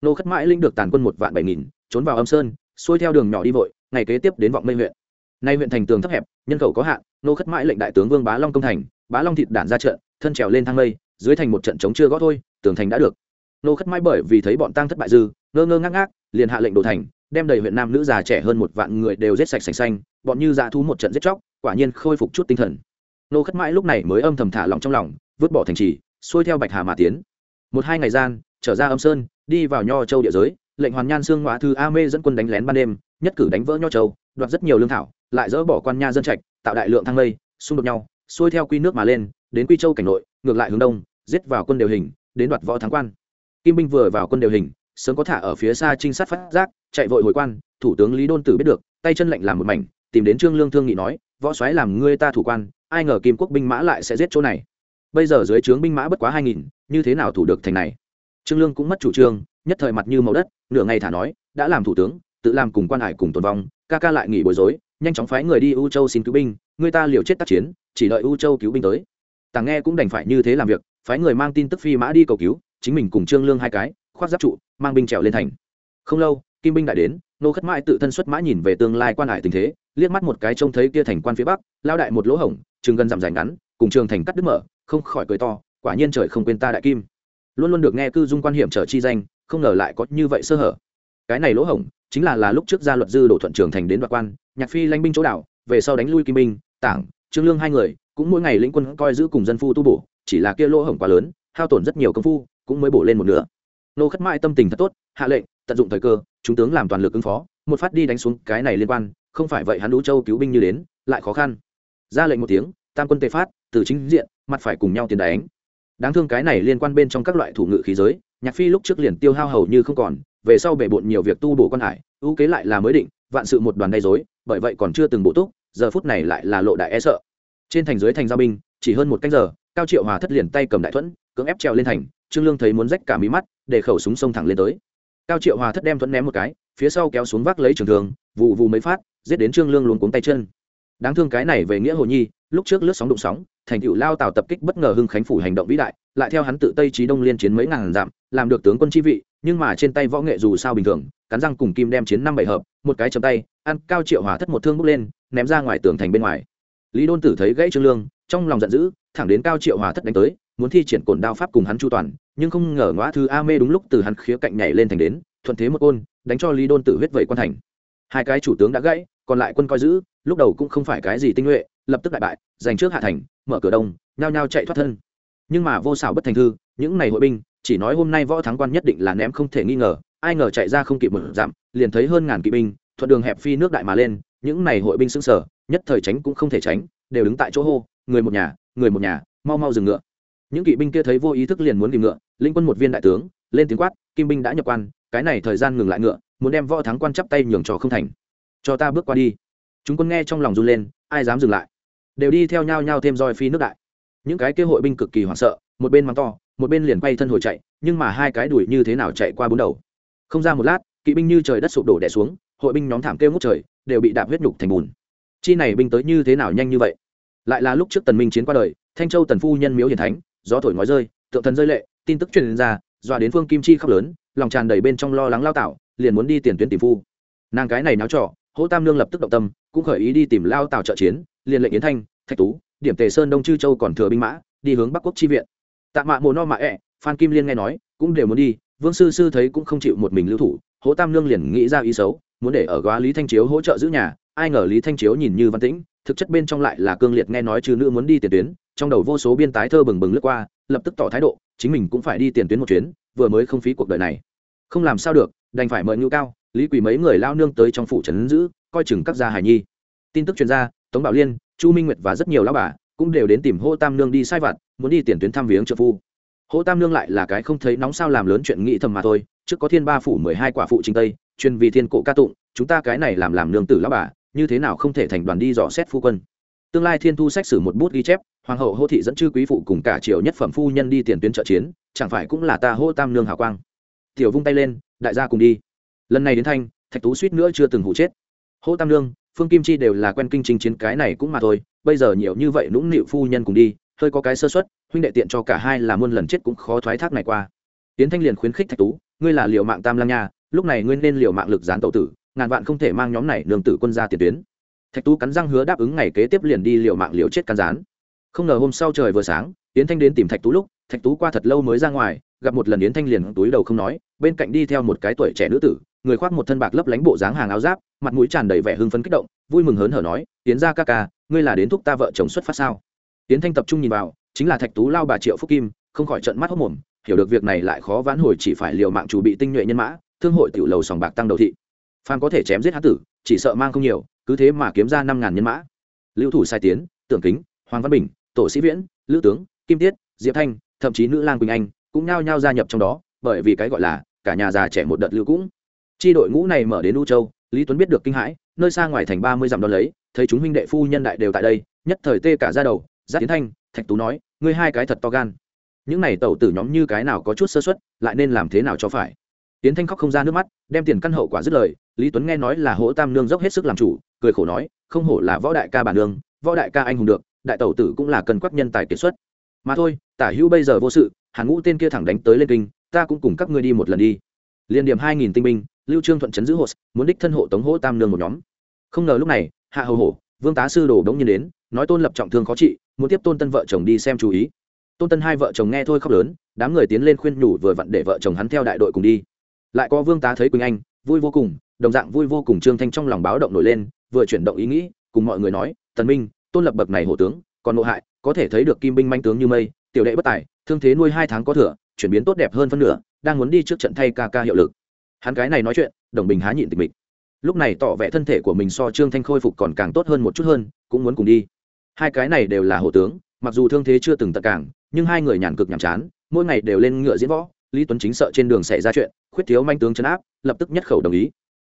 Nô khất mãi linh được tàn quân một vạn bảy nghìn, trốn vào âm sơn, xuôi theo đường nhỏ đi vội, ngày kế tiếp đến vọng mây huyện. Nay huyện thành tường thấp hẹp, nhân khẩu có hạn, nô khất mãi lệnh đại tướng vương bá long công thành, bá long thịt đản ra trận, thân trèo lên thang mây, dưới thành một trận chống chưa gõ thôi, tường thành đã được nô khất mãi bởi vì thấy bọn tăng thất bại dư, ngơ ngơ ngác ngác, liền hạ lệnh đổ thành, đem đầy huyện nam nữ già trẻ hơn một vạn người đều giết sạch sành xanh, bọn như dạ thú một trận giết chóc, quả nhiên khôi phục chút tinh thần. Nô khất mãi lúc này mới âm thầm thả lòng trong lòng, vứt bỏ thành trì, xuôi theo bạch hà mà tiến. Một hai ngày gian, trở ra âm sơn, đi vào nho châu địa giới, lệnh hoàn nhan xương hóa thư a mê dẫn quân đánh lén ban đêm, nhất cử đánh vỡ nho châu, đoạt rất nhiều lương thảo, lại dỡ bỏ quan nha dân trạch, tạo đại lượng thang lây xung đột nhau, xuôi theo quy nước mà lên, đến quy châu cảnh nội, ngược lại hướng đông, giết vào quân đều hình, đến đoạt võ thắng quan kim binh vừa vào quân đều hình, sớm có thả ở phía xa trinh sát phát giác, chạy vội hồi quan, thủ tướng lý đôn tử biết được, tay chân lệnh làm một mảnh, tìm đến trương lương thương nghị nói, võ xoáy làm ngươi ta thủ quan, ai ngờ kim quốc binh mã lại sẽ giết chỗ này. Bây giờ dưới trướng binh mã bất quá hai nghìn, như thế nào thủ được thành này? Trương lương cũng mất chủ trương, nhất thời mặt như màu đất, nửa ngày thả nói, đã làm thủ tướng, tự làm cùng quan hải cùng tồn vong, ca ca lại nghỉ bối rối, nhanh chóng phái người đi u châu xin cứu binh, người ta liều chết tác chiến, chỉ đợi u châu cứu binh tới. Tàng nghe cũng đành phải như thế làm việc, phái người mang tin tức phi mã đi cầu cứu chính mình cùng trương lương hai cái, khoác giáp trụ, mang binh trèo lên thành. Không lâu, kim binh đại đến, nô khất mãi tự thân xuất mã nhìn về tương lai quan hải tình thế, liếc mắt một cái trông thấy kia thành quan phía bắc, lao đại một lỗ hổng chừng gần dặm dài ngắn, cùng trường thành cắt đứt mở, không khỏi cười to, quả nhiên trời không quên ta đại kim. Luôn luôn được nghe cư dung quan hiểm trở chi danh, không ngờ lại có như vậy sơ hở. Cái này lỗ hổng, chính là là lúc trước gia luật dư đổ thuận trường thành đến đoạt quan, nhạc phi lanh binh chỗ đảo, về sau đánh lui kim binh, tảng, trương lương hai người, cũng mỗi ngày lĩnh quân coi giữ cùng dân phu tu bổ, chỉ là kia lỗ hổng quá lớn, hao tổn rất nhiều công phu cũng mới bổ lên một nửa. Nô khất mãi tâm tình thật tốt, hạ lệnh, tận dụng thời cơ, chúng tướng làm toàn lực ứng phó, một phát đi đánh xuống cái này liên quan, không phải vậy hắn lũ châu cứu binh như đến, lại khó khăn. Ra lệnh một tiếng, tam quân tề phát, từ chính diện, mặt phải cùng nhau tiền đánh. Đáng thương cái này liên quan bên trong các loại thủ ngự khí giới, nhạc phi lúc trước liền tiêu hao hầu như không còn, về sau bể bộn nhiều việc tu bổ quan hải, ưu kế lại là mới định, vạn sự một đoàn gây dối bởi vậy còn chưa từng bổ túc, giờ phút này lại là lộ đại e sợ. Trên thành dưới thành giao binh, chỉ hơn một canh giờ, cao triệu hòa thất liền tay cầm đại thuẫn, cưỡng ép trèo lên thành trương lương thấy muốn rách cả mí mắt, để khẩu súng sông thẳng lên tới. Cao triệu hòa thất đem thuẫn ném một cái, phía sau kéo xuống vác lấy trường thường vụ vụ mấy phát, giết đến trương lương luống cuống tay chân. Đáng thương cái này về nghĩa hồ nhi, lúc trước lướt sóng đụng sóng, thành tựu lao tào tập kích bất ngờ hưng khánh phủ hành động vĩ đại, lại theo hắn tự tây trí đông liên chiến mấy ngàn dặm, làm được tướng quân chi vị, nhưng mà trên tay võ nghệ dù sao bình thường, cắn răng cùng kim đem chiến năm bảy hợp, một cái chầm tay, ăn cao triệu hòa thất một thương bước lên, ném ra ngoài tường thành bên ngoài. Lý đôn tử thấy gãy trương lương, trong lòng giận dữ thẳng đến cao triệu hòa thất đánh tới muốn thi triển cổn đao pháp cùng hắn chu toàn nhưng không ngờ ngõ thư a mê đúng lúc từ hắn khía cạnh nhảy lên thành đến thuận thế một côn đánh cho lý đôn tử huyết vẩy quan thành. Hai cái chủ tướng đã gãy còn lại quân coi giữ lúc đầu cũng không phải cái gì tinh nhuệ lập tức đại bại giành trước hạ thành mở cửa đông nhao nhao chạy thoát thân. Nhưng mà vô xảo bất thành thư những này hội binh chỉ nói hôm nay võ thắng quan nhất định là ném không thể nghi ngờ ai ngờ chạy ra không kịp một giảm, liền thấy hơn ngàn kỵ binh thuận đường hẹp phi nước đại mà lên những này hội binh xứng sở nhất thời tránh cũng không thể tránh đều đứng tại chỗ hô người một nhà người một nhà, mau mau dừng ngựa. Những kỵ binh kia thấy vô ý thức liền muốn tìm ngựa linh quân một viên đại tướng, lên tiếng quát, kim binh đã nhập quan, cái này thời gian ngừng lại ngựa, muốn đem võ thắng quan chắp tay nhường trò không thành. Cho ta bước qua đi. Chúng quân nghe trong lòng run lên, ai dám dừng lại? Đều đi theo nhau nhau thêm roi phi nước đại. Những cái kế hội binh cực kỳ hoảng sợ, một bên mắng to, một bên liền quay thân hồi chạy, nhưng mà hai cái đuổi như thế nào chạy qua bốn đầu. Không ra một lát, kỵ binh như trời đất sụp đổ đè xuống, hội binh nhóm thảm kêu ngút trời, đều bị đạp huyết nhục thành bùn. Chi này binh tới như thế nào nhanh như vậy? Lại là lúc trước tần minh chiến qua đời, thanh châu tần phu nhân miếu hiển thánh, gió thổi ngói rơi, tượng thần rơi lệ, tin tức truyền ra, dọa đến phương kim chi khóc lớn, lòng tràn đầy bên trong lo lắng lao tạo liền muốn đi tiền tuyến tìm phu. Nàng cái này náo trọ hỗ tam lương lập tức động tâm, cũng khởi ý đi tìm lao tạo trợ chiến, liền lệnh yến thanh, thạch tú, điểm tề sơn đông chư châu còn thừa binh mã, đi hướng bắc quốc chi viện. Tạ mạ mồ no mạ ẹ phan kim liên nghe nói, cũng đều muốn đi, vương sư sư thấy cũng không chịu một mình lưu thủ, hỗ tam lương liền nghĩ ra ý xấu, muốn để ở góa lý thanh chiếu hỗ trợ giữ nhà ai ngờ lý thanh chiếu nhìn như văn tĩnh, thực chất bên trong lại là cương liệt nghe nói chứ nữ muốn đi tiền tuyến, trong đầu vô số biên tái thơ bừng bừng lướt qua, lập tức tỏ thái độ, chính mình cũng phải đi tiền tuyến một chuyến, vừa mới không phí cuộc đời này. Không làm sao được, đành phải mời ngưu cao, lý quỳ mấy người lao nương tới trong phủ trấn giữ, coi chừng các gia Hải nhi. Tin tức chuyên gia tống bảo liên, chu minh nguyệt và rất nhiều lao bà cũng đều đến tìm hô tam nương đi sai vặt, muốn đi tiền tuyến thăm viếng trợ phu. Hô tam nương lại là cái không thấy nóng sao làm lớn chuyện nghĩ thầm mà thôi, trước có thiên ba phủ mười hai quả phụ chính tây, chuyên vì thiên cổ ca tụng, chúng ta cái này làm làm nương tử lao bà như thế nào không thể thành đoàn đi dò xét phu quân. Tương lai thiên thu sách sử một bút ghi chép, hoàng hậu hô thị dẫn chư quý phụ cùng cả triều nhất phẩm phu nhân đi tiền tuyến trợ chiến, chẳng phải cũng là ta hô tam nương hào quang. Tiểu vung tay lên, đại gia cùng đi. Lần này đến thanh, thạch tú suýt nữa chưa từng hụ chết. Hô tam nương, phương kim chi đều là quen kinh trình chiến cái này cũng mà thôi, bây giờ nhiều như vậy nũng nịu phu nhân cùng đi, hơi có cái sơ xuất huynh đệ tiện cho cả hai là muôn lần chết cũng khó thoái thác này qua. Tiến thanh liền khuyến khích thạch tú, ngươi là liệu mạng tam lang nha, lúc này ngươi nên liệu mạng lực gián tẩu tử ngàn vạn không thể mang nhóm này nương tử quân ra tiền tuyến. Thạch tú cắn răng hứa đáp ứng ngày kế tiếp liền đi liều mạng liều chết cắn rán không ngờ hôm sau trời vừa sáng, yến thanh đến tìm thạch tú lúc, thạch tú qua thật lâu mới ra ngoài, gặp một lần yến thanh liền túi đầu không nói, bên cạnh đi theo một cái tuổi trẻ nữ tử, người khoác một thân bạc lấp lánh bộ dáng hàng áo giáp, mặt mũi tràn đầy vẻ hưng phấn kích động, vui mừng hớn hở nói, yến ra ca ca, ngươi là đến thúc ta vợ chồng xuất phát sao? Yến thanh tập trung nhìn vào, chính là thạch tú lao bà triệu phúc kim, không khỏi trận mắt hốc mồm, hiểu được việc này lại khó vãn hồi chỉ phải liều mạng chủ bị tinh nhuệ nhân mã, thương hội tiểu lầu sòng bạc tăng đầu thị phan có thể chém giết hán tử, chỉ sợ mang không nhiều, cứ thế mà kiếm ra năm ngàn nhân mã. Lưu thủ sai tiến, tưởng kính, hoàng văn bình, tổ sĩ viễn, lữ tướng, kim tiết, diệp thanh, thậm chí nữ lang quỳnh anh cũng nao nhao gia nhập trong đó, bởi vì cái gọi là cả nhà già trẻ một đợt lưu cũng. Chi đội ngũ này mở đến u châu, lý tuấn biết được kinh hãi, nơi xa ngoài thành ba mươi dặm đón lấy, thấy chúng huynh đệ phu nhân đại đều tại đây, nhất thời tê cả ra đầu giác tiến thanh, thạch tú nói, ngươi hai cái thật to gan. Những này tẩu tử nhóm như cái nào có chút sơ xuất lại nên làm thế nào cho phải? Tiến thanh khóc không ra nước mắt, đem tiền căn hậu quả dứt lời, lý tuấn nghe nói là hỗ tam nương dốc hết sức làm chủ, cười khổ nói, không hổ là võ đại ca bản nương, võ đại ca anh hùng được, đại tẩu tử cũng là cần quắc nhân tài kiệt xuất. Mà thôi, tả hữu bây giờ vô sự, hàn ngũ tên kia thẳng đánh tới lên kinh, ta cũng cùng các ngươi đi một lần đi. Liên điểm hai nghìn tinh binh, lưu trương thuận chấn giữ hộ muốn đích thân hộ tống hỗ tam nương một nhóm. Không ngờ lúc này, hạ hầu hổ, vương tá sư đồ đống nhiên đến, nói tôn lập trọng thương khó trị, muốn tiếp tôn tân vợ chồng đi xem chú ý. Tôn tân hai vợ chồng nghe thôi khóc lớn, đám người tiến lên khuyên nhủ vừa vặn để vợ chồng hắn theo đại đội cùng đi lại có vương tá thấy quỳnh anh, vui vô cùng, đồng dạng vui vô cùng trương thanh trong lòng báo động nổi lên, vừa chuyển động ý nghĩ, cùng mọi người nói, tần minh, tôn lập bậc này hổ tướng, còn nội hại, có thể thấy được kim binh manh tướng như mây, tiểu đệ bất tài, thương thế nuôi hai tháng có thừa, chuyển biến tốt đẹp hơn phân nửa, đang muốn đi trước trận thay ca ca hiệu lực. Hắn cái này nói chuyện, đồng bình há nhịn tịch mịch. Lúc này tỏ vẻ thân thể của mình so trương thanh khôi phục còn càng tốt hơn một chút hơn, cũng muốn cùng đi. Hai cái này đều là hổ tướng, mặc dù thương thế chưa từng tận cảng nhưng hai người nhàn cực nhàm chán, mỗi ngày đều lên ngựa diễn võ lý tuấn chính sợ trên đường xảy ra chuyện, khuyết thiếu manh tướng chấn áp, lập tức nhất khẩu đồng ý.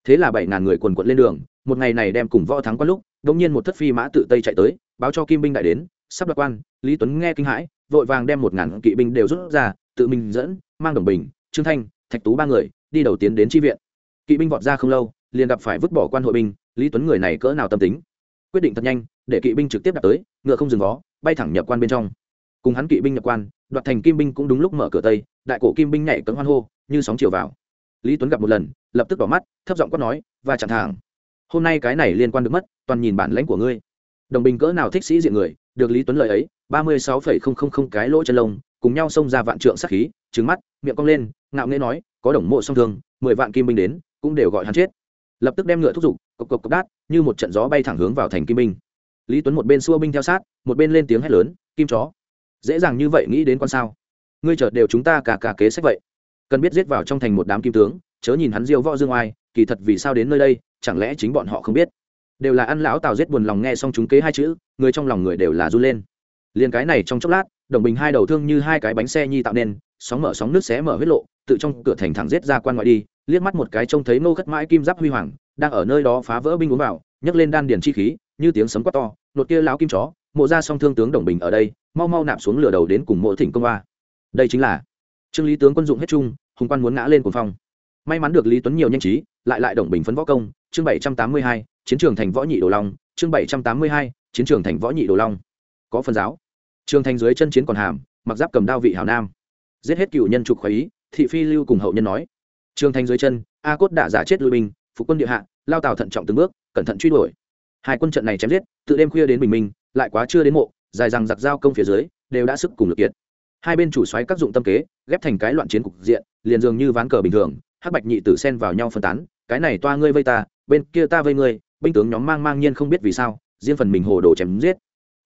Thế là bảy ngàn người quần quận lên đường, một ngày này đem cùng võ thắng qua lúc Đống nhiên một thất phi mã tự tây chạy tới, báo cho kim binh đại đến, sắp đoạt quan, lý tuấn nghe kinh hãi, vội vàng đem một ngàn kỵ binh đều rút ra, tự mình dẫn, mang đồng bình, trương thanh, thạch tú ba người, đi đầu tiến đến tri viện. Kỵ binh vọt ra không lâu, liền gặp phải vứt bỏ quan hội binh, lý tuấn người này cỡ nào tâm tính? Quyết định thật nhanh, để kỵ binh trực tiếp đạp tới, ngựa không dừng vó, bay thẳng nhập quan bên trong. Cùng hắn kỵ binh nhập quan, đoạt thành kim binh cũng đúng lúc mở cửa tây đại cổ kim binh nhảy cấm hoan hô, như sóng chiều vào. Lý tuấn gặp một lần, lập tức đỏ mắt, thấp giọng quát nói và chặn thẳng. Hôm nay cái này liên quan được mất, toàn nhìn bản lãnh của ngươi. Đồng bình cỡ nào thích sĩ diện người, được lý tuấn lời ấy, ba mươi sáu phẩy không không không cái lỗ chân lông, cùng nhau xông ra vạn trượng sắc khí trứng mắt, miệng cong lên, ngạo nghễ nói, có đồng mộ song thương, mười vạn kim binh đến, cũng đều gọi hắn chết. Lập tức đem ngựa thúc giục, cộc cộc cộc đát, như một trận gió bay thẳng hướng vào thành kim binh. Lý tuấn một bên xua binh theo sát, một bên lên tiếng hét lớn, kim chó, dễ dàng như vậy nghĩ đến con sao? Ngươi chợt đều chúng ta cả cả kế sách vậy. Cần biết giết vào trong thành một đám kim tướng, chớ nhìn hắn diêu võ dương oai, kỳ thật vì sao đến nơi đây, chẳng lẽ chính bọn họ không biết? Đều là ăn lão tào giết buồn lòng nghe xong chúng kế hai chữ, người trong lòng người đều là run lên. Liền cái này trong chốc lát, đồng bình hai đầu thương như hai cái bánh xe nhi tạo nên, sóng mở sóng nước xé mở huyết lộ, tự trong cửa thành thẳng giết ra quan ngoại đi, liếc mắt một cái trông thấy nô khất mãi kim giáp huy hoàng, đang ở nơi đó phá vỡ binh uống vào, nhấc lên đan điền chi khí, như tiếng sấm quát to, nột kia lão kim chó, mộ ra song thương tướng đồng bình ở đây, mau mau nạp xuống lửa đầu đến cùng mộ thỉnh công ba đây chính là trương lý tướng quân dụng hết chung, hùng quan muốn ngã lên cuồng phong. May mắn được lý tuấn nhiều nhanh trí, lại lại đồng bình phấn võ công, chương bảy trăm tám mươi hai, chiến trường thành võ nhị đồ long, chương bảy trăm tám mươi hai, chiến trường thành võ nhị đồ long. Có phần giáo. Trường thành dưới chân chiến còn hàm, mặc giáp cầm đao vị hảo nam. Giết hết cựu nhân trục khoái ý, thị phi lưu cùng hậu nhân nói. Trường thành dưới chân, a cốt đã giả chết lui binh, phục quân địa hạ, lao tàu thận trọng từng bước, cẩn thận truy đuổi. Hai quân trận này chém giết, tự đêm khuya đến bình minh, lại quá chưa đến mộ, dài rằng giặc giao công phía dưới, đều đã sức cùng lực kiệt hai bên chủ xoáy các dụng tâm kế, ghép thành cái loạn chiến cục diện, liền dường như ván cờ bình thường, hắc bạch nhị tử xen vào nhau phân tán, cái này toa ngươi vây ta, bên kia ta vây ngươi, binh tướng nhóm mang mang nhiên không biết vì sao, riêng phần mình hồ đồ chém giết.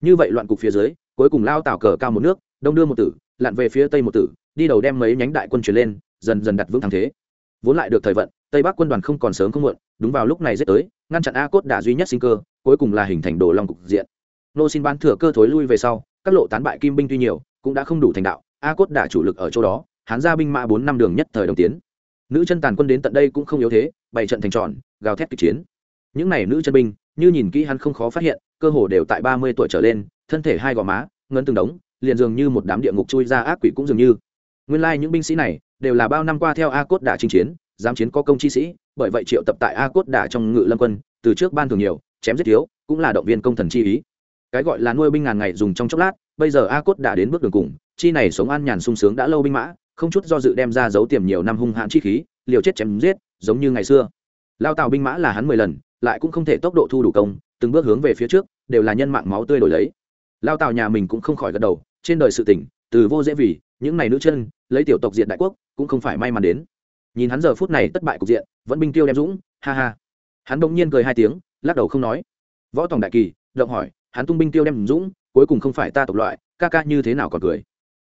Như vậy loạn cục phía dưới, cuối cùng lao tảo cờ cao một nước, đông đưa một tử, lặn về phía tây một tử, đi đầu đem mấy nhánh đại quân chuyển lên, dần dần đặt vững thắng thế. Vốn lại được thời vận, tây bắc quân đoàn không còn sớm không muộn, đúng vào lúc này giết tới, ngăn chặn a cốt đã duy nhất sinh cơ, cuối cùng là hình thành đồ long cục diện. Nô xin ban thừa cơ thối lui về sau, các lộ tán bại kim binh tuy nhiều cũng đã không đủ thành đạo, a cốt đã chủ lực ở chỗ đó hán ra binh mã bốn năm đường nhất thời đồng tiến. Nữ chân tàn quân đến tận đây cũng không yếu thế, bảy trận thành tròn, gào thét kịch chiến. Những n à y nữ chân binh, như nhìn kỹ hắn không khó phát hiện, cơ hồ đều tại ba mươi tuổi trở lên, thân thể hai gò má, ngấn từng đống, liền dường như một đám địa ngục chui ra ác quỷ cũng dường như. Nguyên lai、like、những binh sĩ này, đều là bao năm qua theo a cốt đả chinh chiến giám chiến có công chi sĩ, bởi vậy triệu tập tại a cốt đả trong ngự lâm quân, từ trước ban thường nhiều, chém giết thiếu, cũng là động viên công thần chi ý. Cái gọi là nuôi binh ngàn ngày dùng trong chốc lát bây giờ a cốt đã đến bước đường cùng, chi này sống an nhàn sung sướng đã lâu binh mã, không chút do dự đem ra giấu tiềm nhiều năm hung hãn chi khí, liều chết chém giết, giống như ngày xưa. Lao tàu binh mã là hắn mười lần, lại cũng không thể tốc độ thu đủ công, từng bước hướng về phía trước, đều là nhân mạng máu tươi đổi lấy. Lao tàu nhà mình cũng không khỏi gật đầu, trên đời sự tỉnh từ vô dễ vì, những này nữ chân, lấy tiểu tộc diện đại quốc, cũng không phải may mắn đến. Nhìn hắn giờ phút này tất bại cục diện, vẫn binh tiêu đem dũng, ha ha. Hắn bỗng nhiên cười hai tiếng, lắc đầu không nói. Võ tòng đại kỳ, động hỏi, hắn tung binh tiêu đem dũng cuối cùng không phải ta tộc loại, ca ca như thế nào còn cười.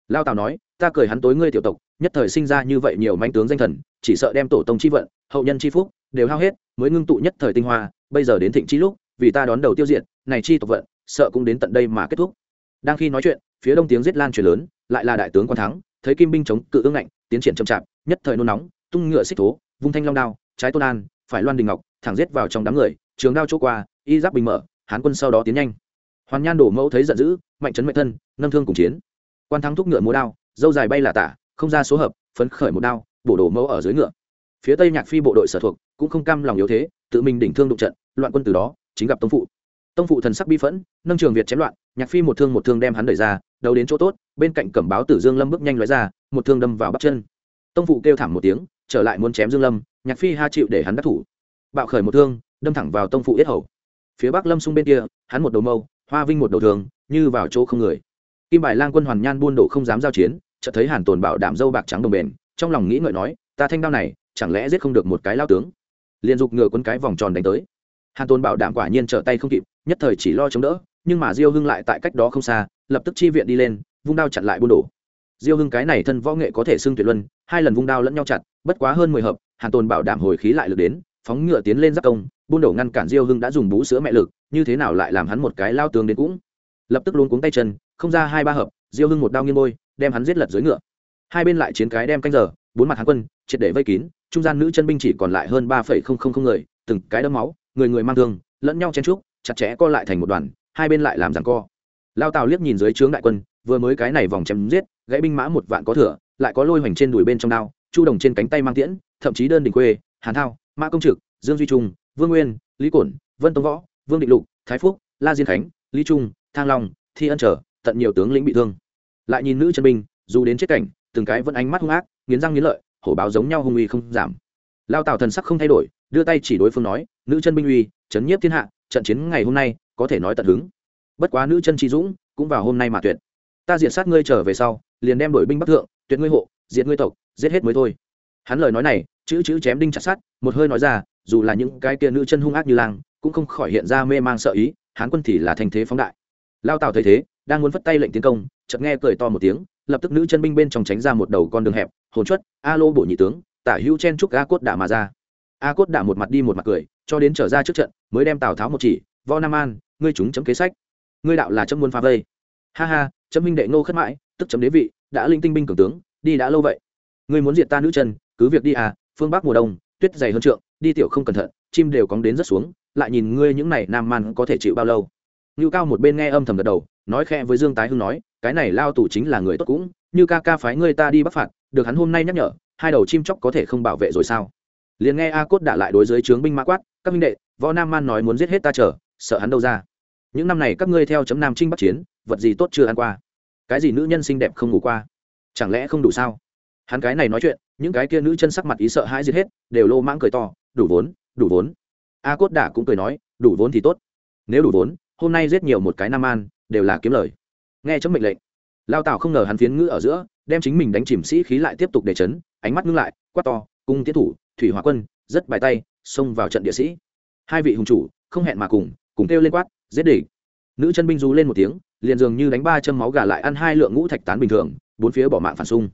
Lao tào nói, ta cười hắn tối ngươi tiểu tộc, nhất thời sinh ra như vậy nhiều manh tướng danh thần, chỉ sợ đem tổ tông chi vận, hậu nhân chi phúc, đều hao hết, mới ngưng tụ nhất thời tinh hoa, bây giờ đến thịnh chi lúc, vì ta đón đầu tiêu diệt, này chi tộc vận, sợ cũng đến tận đây mà kết thúc. Đang khi nói chuyện, phía đông tiếng giết lan truyền lớn, lại là đại tướng quan thắng, thấy kim binh chống cự ương ngạnh, tiến triển chậm chạp, nhất thời nôn nóng, tung ngựa xích thố, vung thanh long đao, trái tôn an, phải loan đình ngọc, thẳng giết vào trong đám người, trường đao chỗ qua, y giáp bình mở, hán quân sau đó tiến nhanh hoàn nhan đổ mẫu thấy giận dữ, mạnh trấn mạnh thân, nâng thương cùng chiến. Quan thắng thúc ngựa múa đao, dâu dài bay là tả, không ra số hợp, phấn khởi một đao, bổ đổ mẫu ở dưới ngựa. Phía tây nhạc phi bộ đội sở thuộc, cũng không cam lòng yếu thế, tự mình đỉnh thương đụng trận, loạn quân từ đó, chính gặp tông phụ. Tông phụ thần sắc bi phẫn, nâng trường việt chém loạn, nhạc phi một thương một thương đem hắn đẩy ra, đầu đến chỗ tốt, bên cạnh cẩm báo tử dương lâm bước nhanh lóe ra, một thương đâm vào bắp chân. Tông phụ kêu thảm một tiếng, trở lại muốn chém dương lâm, nhạc phi ha chịu để hắn đắc thủ. Bạo khởi một thương, đâm thẳng vào tông phụ yết hầu. Phía bắc lâm xung bên kia, hắn một đầu mâu hoa vinh một đầu thường như vào chỗ không người. Kim bài lang quân hoàn nhan buôn đổ không dám giao chiến, chợt thấy hàn tồn bảo đảm dâu bạc trắng đồng bền, trong lòng nghĩ ngợi nói, ta thanh đao này, chẳng lẽ giết không được một cái lao tướng? Liền dục ngựa quân cái vòng tròn đánh tới. Hàn tồn bảo đảm quả nhiên trở tay không kịp, nhất thời chỉ lo chống đỡ, nhưng mà diêu hưng lại tại cách đó không xa, lập tức chi viện đi lên, vung đao chặn lại buôn đổ diêu hưng cái này thân võ nghệ có thể xưng tuyệt luân, hai lần vung đao lẫn nhau chặt, bất quá hơn mười hợp, hàn tồn bảo đảm hồi khí lại lực đến phóng ngựa tiến lên giáp công, buôn đổ ngăn cản diêu hưng đã dùng bú sữa mẹ lực, như thế nào lại làm hắn một cái lao tướng đến cũng. Lập tức luôn cuống tay chân, không ra hai ba hợp, diêu hưng một đao nghiêng bôi đem hắn giết lật dưới ngựa. Hai bên lại chiến cái đem canh giờ, bốn mặt hắn quân, triệt để vây kín, trung gian nữ chân binh chỉ còn lại hơn ba phẩy không không không người, từng cái đấm máu, người người mang thương, lẫn nhau chen trúc chặt chẽ co lại thành một đoàn, hai bên lại làm giằng co. Lao tào liếc nhìn dưới trướng đại quân, vừa mới cái này vòng chém giết, gãy binh mã một vạn có thừa, lại có lôi hoành trên đùi bên trong đao, chu đồng trên cánh tay mang tiễn, thậm chí đơn đình quê, hàn thao mã công trực, dương duy trung, vương nguyên, lý cổn, vân tông võ, vương định lục, thái phúc, la diên khánh, lý trung, thang long, thi ân trở, tận nhiều tướng lĩnh bị thương. Lại nhìn nữ chân binh, dù đến chết cảnh, từng cái vẫn ánh mắt hung ác, nghiến răng nghiến lợi, hổ báo giống nhau hung uy không giảm. Lao tào thần sắc không thay đổi, đưa tay chỉ đối phương nói, nữ chân binh uy, chấn nhiếp thiên hạ, trận chiến ngày hôm nay, có thể nói tận hứng. Bất quá nữ chân chi dũng, cũng vào hôm nay mà tuyệt. Ta diệt sát ngươi trở về sau, liền đem đổi binh bắc thượng, tuyệt ngươi hộ, diệt ngươi tộc, giết hết mới thôi. Hắn lời nói này chữ chữ chém đinh chặt sát một hơi nói ra, dù là những cái kia nữ chân hung ác như lang, cũng không khỏi hiện ra mê mang sợ ý, hán quân thì là thành thế phóng đại. Lao tào thấy thế, đang muốn phất tay lệnh tiến công, chợt nghe cười to một tiếng, lập tức nữ chân binh bên trong tránh ra một đầu con đường hẹp, hồn chuất a lô bổ nhị tướng, tả hữu chen trúc a cốt đả mà ra. A cốt đả một mặt đi một mặt cười, cho đến trở ra trước trận, mới đem tào tháo một chỉ vo nam an, ngươi chúng chấm kế sách. Ngươi đạo là chấm muốn phá vây. Ha ha, chấm minh đệ ngô khất mãi, tức chấm đế vị, đã linh tinh binh cường tướng, đi đã lâu vậy. Ngươi muốn diệt ta nữ chân, cứ việc đi à phương bắc mùa đông, tuyết dày hơn trượng, đi tiểu không cẩn thận, chim đều cóng đến rất xuống, lại nhìn ngươi những này nam man có thể chịu bao lâu. Như cao một bên nghe âm thầm gật đầu, nói khe với dương tái hưng nói, cái này lao tù chính là người tốt cũng, như ca ca phái ngươi ta đi bắc phạt, được hắn hôm nay nhắc nhở, hai đầu chim chóc có thể không bảo vệ rồi sao? Liền nghe a cốt đã lại đối dưới trướng binh mã quát, các minh đệ, võ nam man nói muốn giết hết ta chờ, sợ hắn đâu ra. Những năm này các ngươi theo chấm nam trinh bắc chiến, vật gì tốt chưa ăn qua? Cái gì nữ nhân xinh đẹp không ngủ qua? Chẳng lẽ không đủ sao? Hắn cái này nói chuyện, những cái kia nữ chân sắc mặt ý sợ hãi giết hết, đều lô mãng cười to, đủ vốn đủ vốn. A cốt đả cũng cười nói, đủ vốn thì tốt. Nếu đủ vốn, hôm nay giết nhiều một cái nam an, đều là kiếm lời. Nghe chấm mệnh lệnh, lao tào không ngờ hắn phiến ngữ ở giữa, đem chính mình đánh chìm sĩ khí lại tiếp tục để chấn, ánh mắt ngưng lại, quát to, cung tiến thủ, thủy hỏa quân, rất bài tay, xông vào trận địa sĩ. Hai vị hùng chủ, không hẹn mà cùng cùng kêu lên quát, giết địch. Nữ chân binh rú lên một tiếng, liền dường như đánh ba châm máu gà lại ăn hai lượng ngũ thạch tán bình thường, bốn phía bỏ mạng phản xung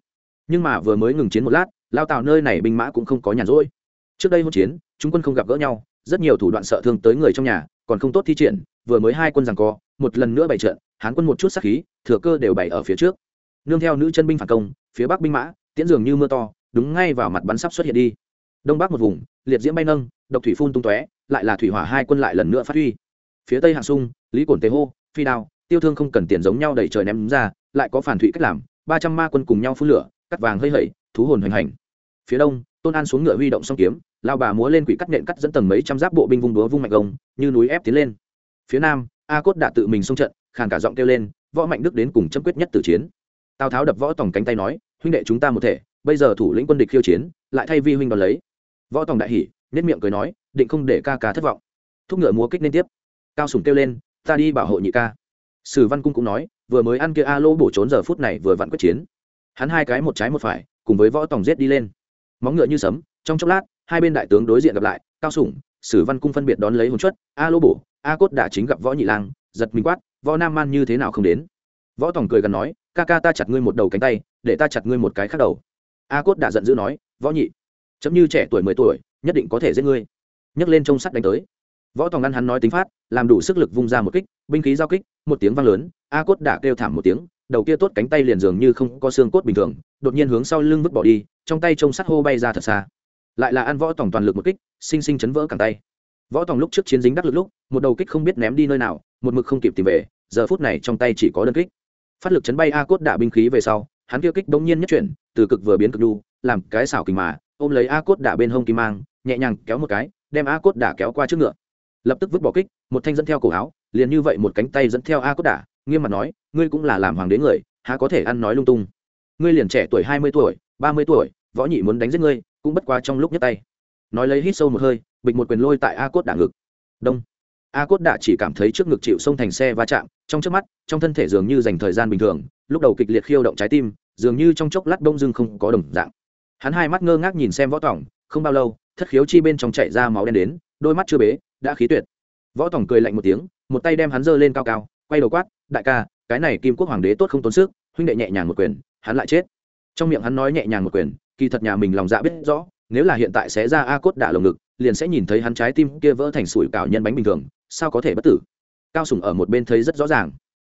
nhưng mà vừa mới ngừng chiến một lát, lao tào nơi này binh mã cũng không có nhàn rỗi. Trước đây hỗn chiến, chúng quân không gặp gỡ nhau, rất nhiều thủ đoạn sợ thương tới người trong nhà, còn không tốt thi triển, vừa mới hai quân rằng co, một lần nữa bày trận, hán quân một chút sát khí, thừa cơ đều bày ở phía trước. Nương theo nữ chân binh phản công, phía bắc binh mã, tiễn dường như mưa to, đúng ngay vào mặt bắn sắp xuất hiện đi. Đông bắc một vùng, liệt diễm bay nâng, độc thủy phun tung tóe, lại là thủy hỏa hai quân lại lần nữa phát huy. Phía tây hạng sung, lý cổn tế hô, phi đao, tiêu thương không cần tiền giống nhau đẩy trời ném ra, lại có phản thủy cách làm, ba trăm ma quân cùng nhau phun lửa cắt vàng hơi hẩy, thú hồn hoành hành. Phía đông, tôn an xuống ngựa huy động song kiếm, lao bà múa lên quỷ cắt nện cắt dẫn tầng mấy trăm giáp bộ binh vung đúa vung mạnh gông, như núi ép tiến lên. Phía nam, a cốt đã tự mình xông trận, khàn cả giọng kêu lên, võ mạnh đức đến cùng chấm quyết nhất tử chiến. Tào tháo đập võ tòng cánh tay nói, huynh đệ chúng ta một thể, bây giờ thủ lĩnh quân địch khiêu chiến, lại thay vi huynh đón lấy. Võ tòng đại hỉ nhất miệng cười nói, định không để ca ca thất vọng. Thúc ngựa múa kích liên tiếp. Cao sùng kêu lên, ta đi bảo hộ nhị ca. Sử văn cung cũng nói, vừa mới ăn kia a lô bổ trốn giờ phút này vừa vặn quyết chiến hắn hai cái một trái một phải, cùng với võ tòng giết đi lên. Móng ngựa như sấm, trong chốc lát, hai bên đại tướng đối diện gặp lại, cao sủng, sử văn cung phân biệt đón lấy hồn chuất, a lô bổ, a cốt đã chính gặp võ nhị lang, giật mình quát, võ nam man như thế nào không đến? Võ tòng cười gần nói, ca ca ta chặt ngươi một đầu cánh tay, để ta chặt ngươi một cái khác đầu. A cốt đã giận dữ nói, võ nhị, chấm như trẻ tuổi mười tuổi, nhất định có thể giết ngươi. Nhấc lên trông sắt đánh tới. Võ tòng ngăn hắn nói tính phát, làm đủ sức lực vung ra một kích, binh khí giao kích, một tiếng vang lớn, a cốt đã kêu thảm một tiếng đầu kia tốt cánh tay liền dường như không có xương cốt bình thường, đột nhiên hướng sau lưng vứt bỏ đi, trong tay trông sắt hô bay ra thật xa. Lại là ăn võ tòng toàn lực một kích, sinh sinh chấn vỡ cẳng tay. Võ tòng lúc trước chiến dính đắc lực lúc, một đầu kích không biết ném đi nơi nào, một mực không kịp tìm về, giờ phút này trong tay chỉ có đơn kích. Phát lực chấn bay a cốt đả binh khí về sau, hắn kia kích đông nhiên nhất chuyển, từ cực vừa biến cực đu, làm cái xảo kình mà, ôm lấy a cốt đả bên hông kim mang, nhẹ nhàng kéo một cái, đem a cốt đả kéo qua trước ngựa. Lập tức vứt bỏ kích, một thanh dẫn theo cổ áo, liền như vậy một cánh tay dẫn theo a cốt đả nghiêm mặt nói, ngươi cũng là làm hoàng đế người, há có thể ăn nói lung tung? Ngươi liền trẻ tuổi hai mươi tuổi, ba mươi tuổi, võ nhị muốn đánh giết ngươi, cũng bất quá trong lúc nhất tay. Nói lấy hít sâu một hơi, bịch một quyền lôi tại a cốt đả ngực. Đông. A cốt đả chỉ cảm thấy trước ngực chịu xông thành xe va chạm, trong trước mắt, trong thân thể dường như dành thời gian bình thường, lúc đầu kịch liệt khiêu động trái tim, dường như trong chốc lát đông dưng không có đồng dạng. Hắn hai mắt ngơ ngác nhìn xem võ tỏng không bao lâu, thất khiếu chi bên trong chạy ra máu đen đến, đôi mắt chưa bế, đã khí tuyệt. Võ tỏng cười lạnh một tiếng, một tay đem hắn giơ lên cao cao, quay đầu quát đại ca, cái này kim quốc hoàng đế tốt không tốn sức, huynh đệ nhẹ nhàng một quyền, hắn lại chết. Trong miệng hắn nói nhẹ nhàng một quyền, kỳ thật nhà mình lòng dạ biết rõ, nếu là hiện tại sẽ ra a cốt đả lồng ngực, liền sẽ nhìn thấy hắn trái tim kia vỡ thành sủi cảo nhân bánh bình thường, sao có thể bất tử? Cao sùng ở một bên thấy rất rõ ràng.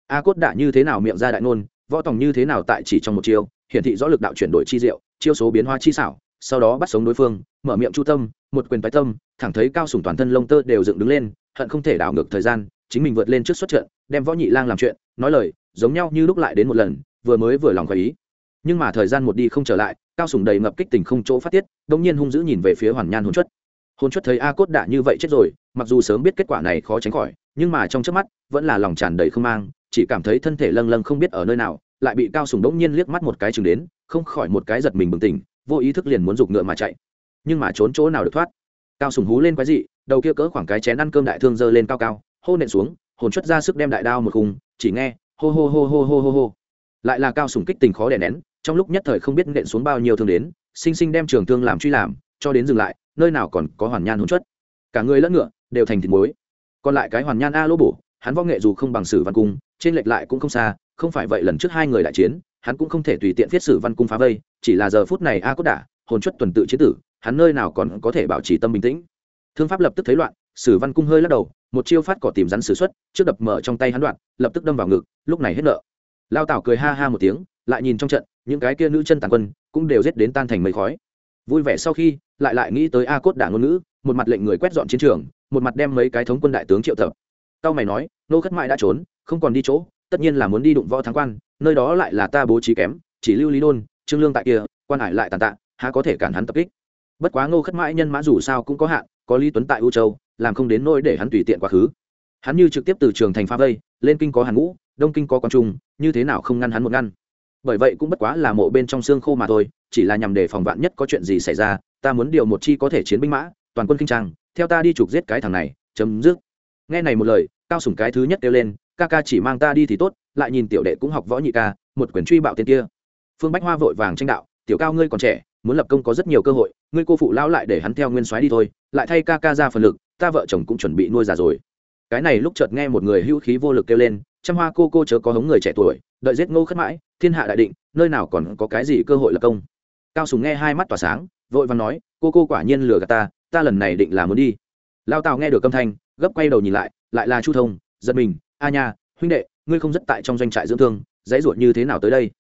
A cốt đả như thế nào miệng ra đại nôn võ tòng như thế nào tại chỉ trong một chiêu, hiển thị rõ lực đạo chuyển đổi chi diệu, chiêu số biến hóa chi xảo, sau đó bắt sống đối phương, mở miệng chu tâm, một quyền tái tâm, thẳng thấy cao sùng toàn thân lông tơ đều dựng đứng lên, hận không thể đảo ngược thời gian chính mình vượt lên trước xuất trận, đem võ nhị lang làm chuyện, nói lời, giống nhau như lúc lại đến một lần, vừa mới vừa lòng khỏi ý. Nhưng mà thời gian một đi không trở lại, cao sùng đầy ngập kích tình không chỗ phát tiết đông nhiên hung dữ nhìn về phía hoàn nhan hôn chuất. Hôn chuất thấy a cốt đã như vậy chết rồi, mặc dù sớm biết kết quả này khó tránh khỏi, nhưng mà trong trước mắt, vẫn là lòng tràn đầy không mang, chỉ cảm thấy thân thể lâng lâng không biết ở nơi nào, lại bị cao sùng đống nhiên liếc mắt một cái chừng đến, không khỏi một cái giật mình bừng tỉnh, vô ý thức liền muốn giục ngựa mà chạy. Nhưng mà trốn chỗ nào được thoát? Cao sùng hú lên quái dị, đầu kia cỡ khoảng cái chén ăn cơm đại thương dơ lên cao cao hô nện xuống, hồn chuất ra sức đem đại đao một khung, chỉ nghe, hô hô hô hô hô hô hô. Lại là cao sùng kích tình khó đè nén, trong lúc nhất thời không biết nện xuống bao nhiêu thương đến, sinh sinh đem trường thương làm truy làm, cho đến dừng lại, nơi nào còn có hoàn nhan hồn chuất cả người lẫn ngựa đều thành thịt muối. Còn lại cái hoàn nhan a lỗ bổ, hắn võ nghệ dù không bằng sử văn cung, trên lệch lại cũng không xa, không phải vậy lần trước hai người đại chiến, hắn cũng không thể tùy tiện viết sử văn cung phá vây, chỉ là giờ phút này a cốt đả, hồn chuất tuần tự chế tử, hắn nơi nào còn có thể bảo trì tâm bình tĩnh. Thương pháp lập tức thấy loạn sử văn cung hơi lắc đầu, một chiêu phát cỏ tìm rắn sử xuất, trước đập mở trong tay hắn đoạn, lập tức đâm vào ngực, lúc này hết nợ. Lao tảo cười ha ha một tiếng, lại nhìn trong trận, những cái kia nữ chân tàn quân cũng đều giết đến tan thành mây khói. Vui vẻ sau khi, lại lại nghĩ tới a cốt đảng ngôn ngữ, một mặt lệnh người quét dọn chiến trường, một mặt đem mấy cái thống quân đại tướng triệu tập. Tao mày nói, nô khất mại đã trốn, không còn đi chỗ, tất nhiên là muốn đi đụng võ thắng quan, nơi đó lại là ta bố trí kém, chỉ lưu lý đôn, trương lương tại kia, quan hải lại tàn tạ, há có thể cản hắn tập kích. Bất quá ngô khất mãi nhân mã dù sao cũng có hạn, có lý tuấn tại u châu làm không đến nỗi để hắn tùy tiện quá khứ. Hắn như trực tiếp từ trường thành phá vây, lên kinh có hàn ngũ, đông kinh có Quan trung, như thế nào không ngăn hắn một ngăn? Bởi vậy cũng bất quá là mộ bên trong xương khô mà thôi, chỉ là nhằm để phòng vạn nhất có chuyện gì xảy ra, ta muốn điều một chi có thể chiến binh mã, toàn quân kinh trang, theo ta đi trục giết cái thằng này, chấm dứt. Nghe này một lời, cao sủng cái thứ nhất kêu lên, ca ca chỉ mang ta đi thì tốt, lại nhìn tiểu đệ cũng học võ nhị ca, một quyển truy bạo tên kia. Phương bách hoa vội vàng tranh đạo, tiểu cao ngươi còn trẻ, muốn lập công có rất nhiều cơ hội, ngươi cô phụ lão lại để hắn theo nguyên soái đi thôi, lại thay ca ca ra phần lực ta vợ chồng cũng chuẩn bị nuôi già rồi. Cái này lúc chợt nghe một người hữu khí vô lực kêu lên, trăm hoa cô cô chớ có hống người trẻ tuổi, đợi giết ngô khất mãi, thiên hạ đại định, nơi nào còn có cái gì cơ hội lập công. Cao sùng nghe hai mắt tỏa sáng, vội và nói, cô cô quả nhiên lừa gạt ta ta lần này định là muốn đi. Lao tào nghe được âm thanh, gấp quay đầu nhìn lại lại là chu thông, giật mình, a nha, huynh đệ, ngươi không rất tại trong doanh trại dưỡng thương, dãy ruột như thế nào tới đây?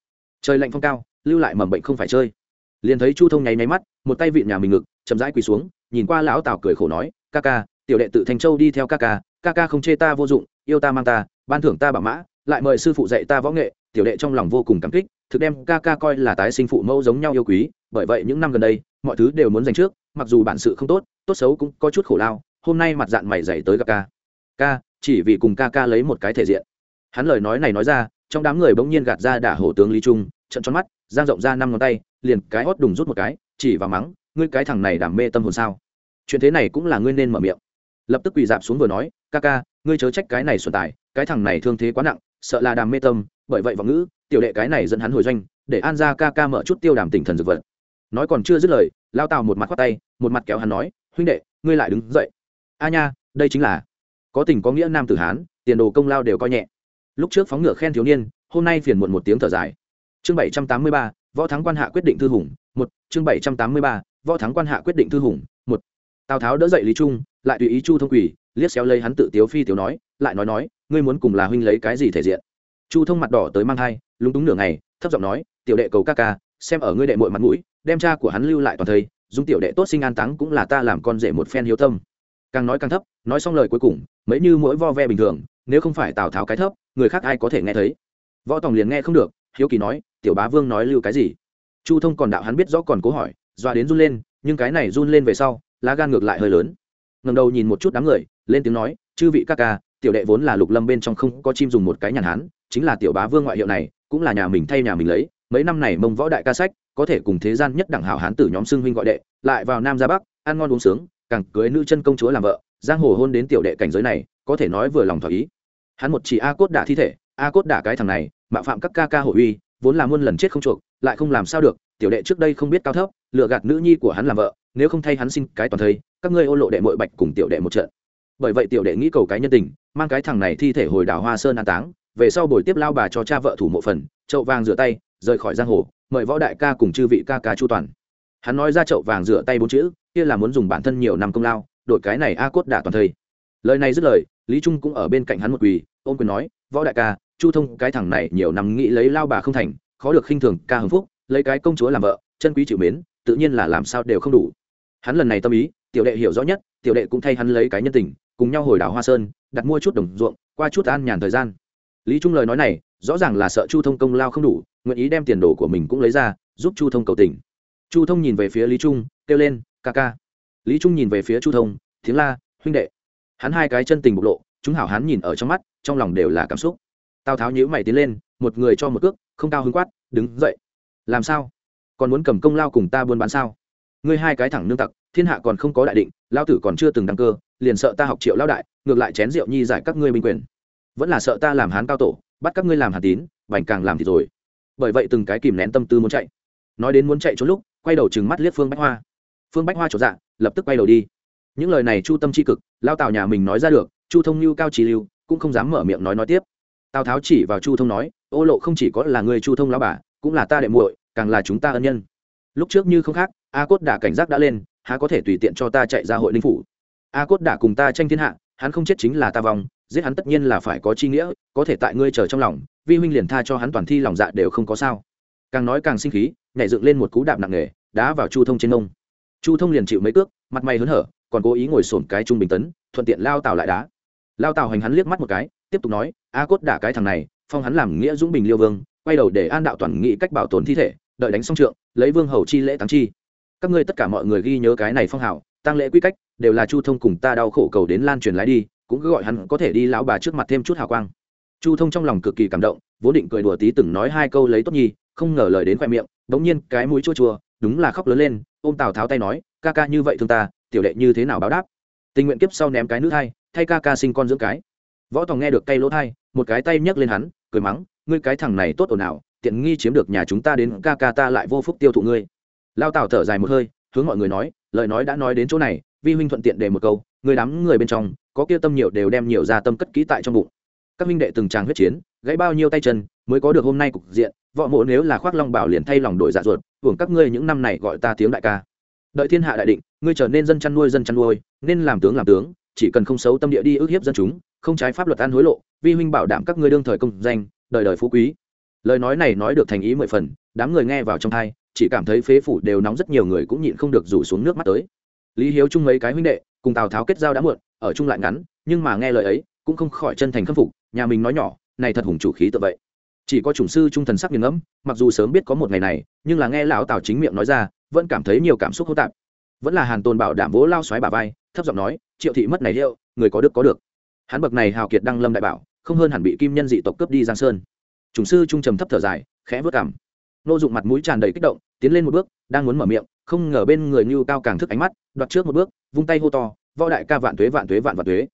Trời lạnh phong cao, lưu lại mầm bệnh không phải chơi. Liền thấy chu thông nháy nháy mắt, một tay vịn nhà mình ngực, chậm rãi quỳ xuống, nhìn qua lão tào cười khổ nói ca ca, tiểu đệ tự thành châu đi theo ca ca ca ca không chê ta vô dụng, yêu ta mang ta, ban thưởng ta bảo mã, lại mời sư phụ dạy ta võ nghệ, tiểu đệ trong lòng vô cùng cảm kích, thực đem ca ca coi là tái sinh phụ mẫu giống nhau yêu quý, bởi vậy những năm gần đây, mọi thứ đều muốn dành trước, mặc dù bản sự không tốt tốt xấu cũng có chút khổ lao, hôm nay mặt dạng mày dày tới gặp ca. Ca, chỉ vì cùng ca ca lấy một cái thể diện. Hắn lời nói này nói ra, trong đám người bỗng nhiên gạt ra đả hổ tướng lý trung trận tròn mắt, giang rộng ra năm ngón tay, liền cái hót đùng rút một cái, chỉ vào mắng, ngươi cái thằng này đảm mê tâm hồn sao? Chuyện thế này cũng là ngươi nên mở miệng. Lập tức quỳ dạp xuống vừa nói, ca ca, ngươi chớ trách cái này xuân tài, cái thằng này thương thế quá nặng, sợ là đàm mê tâm, bởi vậy vọng ngữ, tiểu đệ cái này dẫn hắn hồi doanh, để an ra ca ca mở chút tiêu đàm tỉnh thần dược vật. Nói còn chưa dứt lời, lao tào một mặt khoát tay, một mặt kéo hắn nói, huynh đệ, ngươi lại đứng dậy. A nha, đây chính là. Có tình có nghĩa nam tử hán, tiền đồ công lao đều coi nhẹ. Lúc trước phóng ngựa khen thiếu niên, hôm nay phiền muộn một tiếng thở dài. Chương bảy trăm tám mươi ba, võ thắng quan hạ quyết định thư hùng, một, chương bảy trăm tám mươi ba, võ thắng quan hạ quyết định thư hùng tào tháo đỡ dậy lý trung lại tùy ý chu thông quỳ, liếc xéo lấy hắn tự tiếu phi tiểu nói lại nói nói ngươi muốn cùng là huynh lấy cái gì thể diện? Chu thông mặt đỏ tới mang hai lúng túng nửa ngày thấp giọng nói tiểu đệ cầu ca ca xem ở ngươi đệ mội mặt mũi đem cha của hắn lưu lại toàn thây dùng tiểu đệ tốt sinh an táng cũng là ta làm con rể một phen hiếu tâm. Càng nói càng thấp nói xong lời cuối cùng mấy như mỗi vo ve bình thường nếu không phải tào tháo cái thấp người khác ai có thể nghe thấy? Võ tòng liền nghe không được hiếu kỳ nói tiểu bá vương nói lưu cái gì? Chu thông còn đạo hắn biết rõ còn cố hỏi doa đến run lên nhưng cái này run lên về sau lá gan ngược lại hơi lớn. Ngầm đầu nhìn một chút đám người, lên tiếng nói, chư vị ca ca, tiểu đệ vốn là lục lâm bên trong không có chim dùng một cái nhàn hán, chính là tiểu bá vương ngoại hiệu này, cũng là nhà mình thay nhà mình lấy, mấy năm này mông võ đại ca sách, có thể cùng thế gian nhất đẳng hảo hán tử nhóm xưng huynh gọi đệ, lại vào nam ra bắc, ăn ngon uống sướng, càng cưới nữ chân công chúa làm vợ, giang hồ hôn đến tiểu đệ cảnh giới này, có thể nói vừa lòng thỏa ý. Hắn một chỉ a cốt đả thi thể, a cốt đả cái thằng này, mạo phạm các ca ca hội uy, vốn là muôn lần chết không chuộc, lại không làm sao được, tiểu đệ trước đây không biết cao thấp lựa gạt nữ nhi của hắn làm vợ nếu không thay hắn xin cái toàn thây, các ngươi ô lộ đệ mội bạch cùng tiểu đệ một trận. Bởi vậy tiểu đệ nghĩ cầu cái nhân tình, mang cái thằng này thi thể hồi đảo hoa sơn an táng, về sau buổi tiếp lao bà cho cha vợ thủ mộ phần, chậu vàng rửa tay, rời khỏi giang hồ, mời võ đại ca cùng chư vị ca ca chu toàn. Hắn nói ra chậu vàng rửa tay bốn chữ, kia là muốn dùng bản thân nhiều năm công lao, đổi cái này a cốt đả toàn thây. Lời này dứt lời, lý trung cũng ở bên cạnh hắn một quỳ ôm quyền nói, võ đại ca, chu thông, cái thằng này nhiều năm nghĩ lấy lao bà không thành, khó được khinh thường ca hưng phúc, lấy cái công chúa làm vợ, chân quý chịu mến, tự nhiên là làm sao đều không đủ hắn lần này tâm ý, tiểu đệ hiểu rõ nhất, tiểu đệ cũng thay hắn lấy cái nhân tình, cùng nhau hồi đảo hoa sơn, đặt mua chút đồng ruộng, qua chút an nhàn thời gian. Lý trung lời nói này, rõ ràng là sợ chu thông công lao không đủ, nguyện ý đem tiền đồ của mình cũng lấy ra, giúp chu thông cầu tình. Chu thông nhìn về phía lý trung, kêu lên, ca ca. Lý trung nhìn về phía chu thông tiếng la, huynh đệ. Hắn hai cái chân tình bộc lộ, chúng hảo hắn nhìn ở trong mắt, trong lòng đều là cảm xúc. Tào tháo nhữ mày tiến lên, một người cho một cước, không cao hứng quát, đứng dậy. Làm sao? Còn muốn cầm công lao cùng ta buôn bán sao? Ngươi hai cái thẳng nương tặc, thiên hạ còn không có đại định, lao tử còn chưa từng đăng cơ, liền sợ ta học triệu lao đại, ngược lại chén rượu nhi giải các ngươi minh quyền. Vẫn là sợ ta làm hán cao tổ, bắt các ngươi làm hàn tín vành càng làm thì rồi. Bởi vậy từng cái kìm nén tâm tư muốn chạy. Nói đến muốn chạy trốn lúc, quay đầu chừng mắt liếc phương bách hoa. Phương bách hoa trột dạ lập tức quay đầu đi. Những lời này chu tâm c h i cực, lao tào nhà mình nói ra được, chu thông lưu cao trí lưu, cũng không dám mở miệng nói nói tiếp. Tào tháo chỉ vào chu thông nói, ô lộ không chỉ có là người chu thông lao bà, cũng là ta đệ muội, càng là chúng ta ân nhân lúc trước như không khác, a cốt đả cảnh giác đã lên, há có thể tùy tiện cho ta chạy ra hội linh phủ? A cốt đả cùng ta tranh thiên hạ, hắn không chết chính là ta vong, giết hắn tất nhiên là phải có chi nghĩa, có thể tại ngươi chờ trong lòng, vi huynh liền tha cho hắn toàn thi lòng dạ đều không có sao. Càng nói càng sinh khí, nhảy dựng lên một cú đạp nặng nề, đá vào chu thông trên nông chu thông liền chịu mấy cước, mặt mày hớn hở, còn cố ý ngồi sổn cái trung bình tấn, thuận tiện lao tào lại đá. Lao tào hành hắn liếc mắt một cái, tiếp tục nói, a cốt đả cái thằng này, phong hắn làm nghĩa dũng bình liêu vương, quay đầu để an đạo toàn nghị cách bảo tồn thi thể đợi đánh xong trượng, lấy vương hầu chi lễ táng chi. Các ngươi tất cả mọi người ghi nhớ cái này phong hào tăng lễ quy cách, đều là chu thông cùng ta đau khổ cầu đến lan truyền lái đi, cũng cứ gọi hắn có thể đi lão bà trước mặt thêm chút hào quang. Chu thông trong lòng cực kỳ cảm động, vốn định cười đùa tí từng nói hai câu lấy tốt nhi, không ngờ lời đến khoe miệng, bỗng nhiên cái mũi chua chua, đúng là khóc lớn lên, ôm tào tháo tay nói, ca ca như vậy thương ta, tiểu đệ như thế nào báo đáp? Tình nguyện kiếp sau ném cái nữ thai, thay ca ca sinh con dưỡng cái. Võ tòng nghe được cây lỗ thai, một cái tay nhấc lên hắn, cười mắng, ngươi cái thằng này tốt ồn ào tiện nghi chiếm được nhà chúng ta đến ca ca ta lại vô phúc tiêu thụ ngươi. Lao tào thở dài một hơi, hướng mọi người nói, lời nói đã nói đến chỗ này, vi huynh thuận tiện để một câu, người đám người bên trong, có kia tâm nhiều đều đem nhiều ra tâm cất kỹ tại trong bụng. Các huynh đệ từng tràng huyết chiến, gãy bao nhiêu tay chân, mới có được hôm nay cục diện, võ mộ nếu là khoác long bảo liền thay lòng đổi dạ ruột, hưởng các ngươi những năm này gọi ta tiếng đại ca. Đợi thiên hạ đại định, ngươi trở nên dân chăn nuôi, dân chăn nuôi, nên làm tướng làm tướng, chỉ cần không xấu tâm địa đi ức hiếp dân chúng, không trái pháp luật ăn hối lộ, vi huynh bảo đảm các ngươi đương thời công danh, đời đời phú quý lời nói này nói được thành ý mười phần, đám người nghe vào trong thai, chỉ cảm thấy phế phủ đều nóng rất nhiều người cũng nhịn không được rủ xuống nước mắt tới. Lý hiếu chung mấy cái huynh đệ, cùng tào tháo kết giao đã muộn, ở chung lại ngắn, nhưng mà nghe lời ấy, cũng không khỏi chân thành khâm phục, nhà mình nói nhỏ, này thật hùng chủ khí tự vậy. Chỉ có chủng sư trung thần sắc nghiền ngẫm, mặc dù sớm biết có một ngày này, nhưng là nghe lão tào chính miệng nói ra, vẫn cảm thấy nhiều cảm xúc hỗn tạp. Vẫn là hàn tôn bảo đảm vỗ lao xoáy bà vai, thấp giọng nói, triệu thị mất này hiệu người có đức có được. Hắn bậc này hào kiệt đăng lâm đại bảo, không hơn hẳn bị kim nhân dị tộc cướp đi giang sơn chủng sư trung trầm thấp thở dài, khẽ vớt cảm nô dụng mặt mũi tràn đầy kích động, tiến lên một bước, đang muốn mở miệng, không ngờ bên người như cao càng thức ánh mắt, đoạt trước một bước, vung tay hô to, võ đại ca vạn tuế vạn tuế, vạn vạn tuế.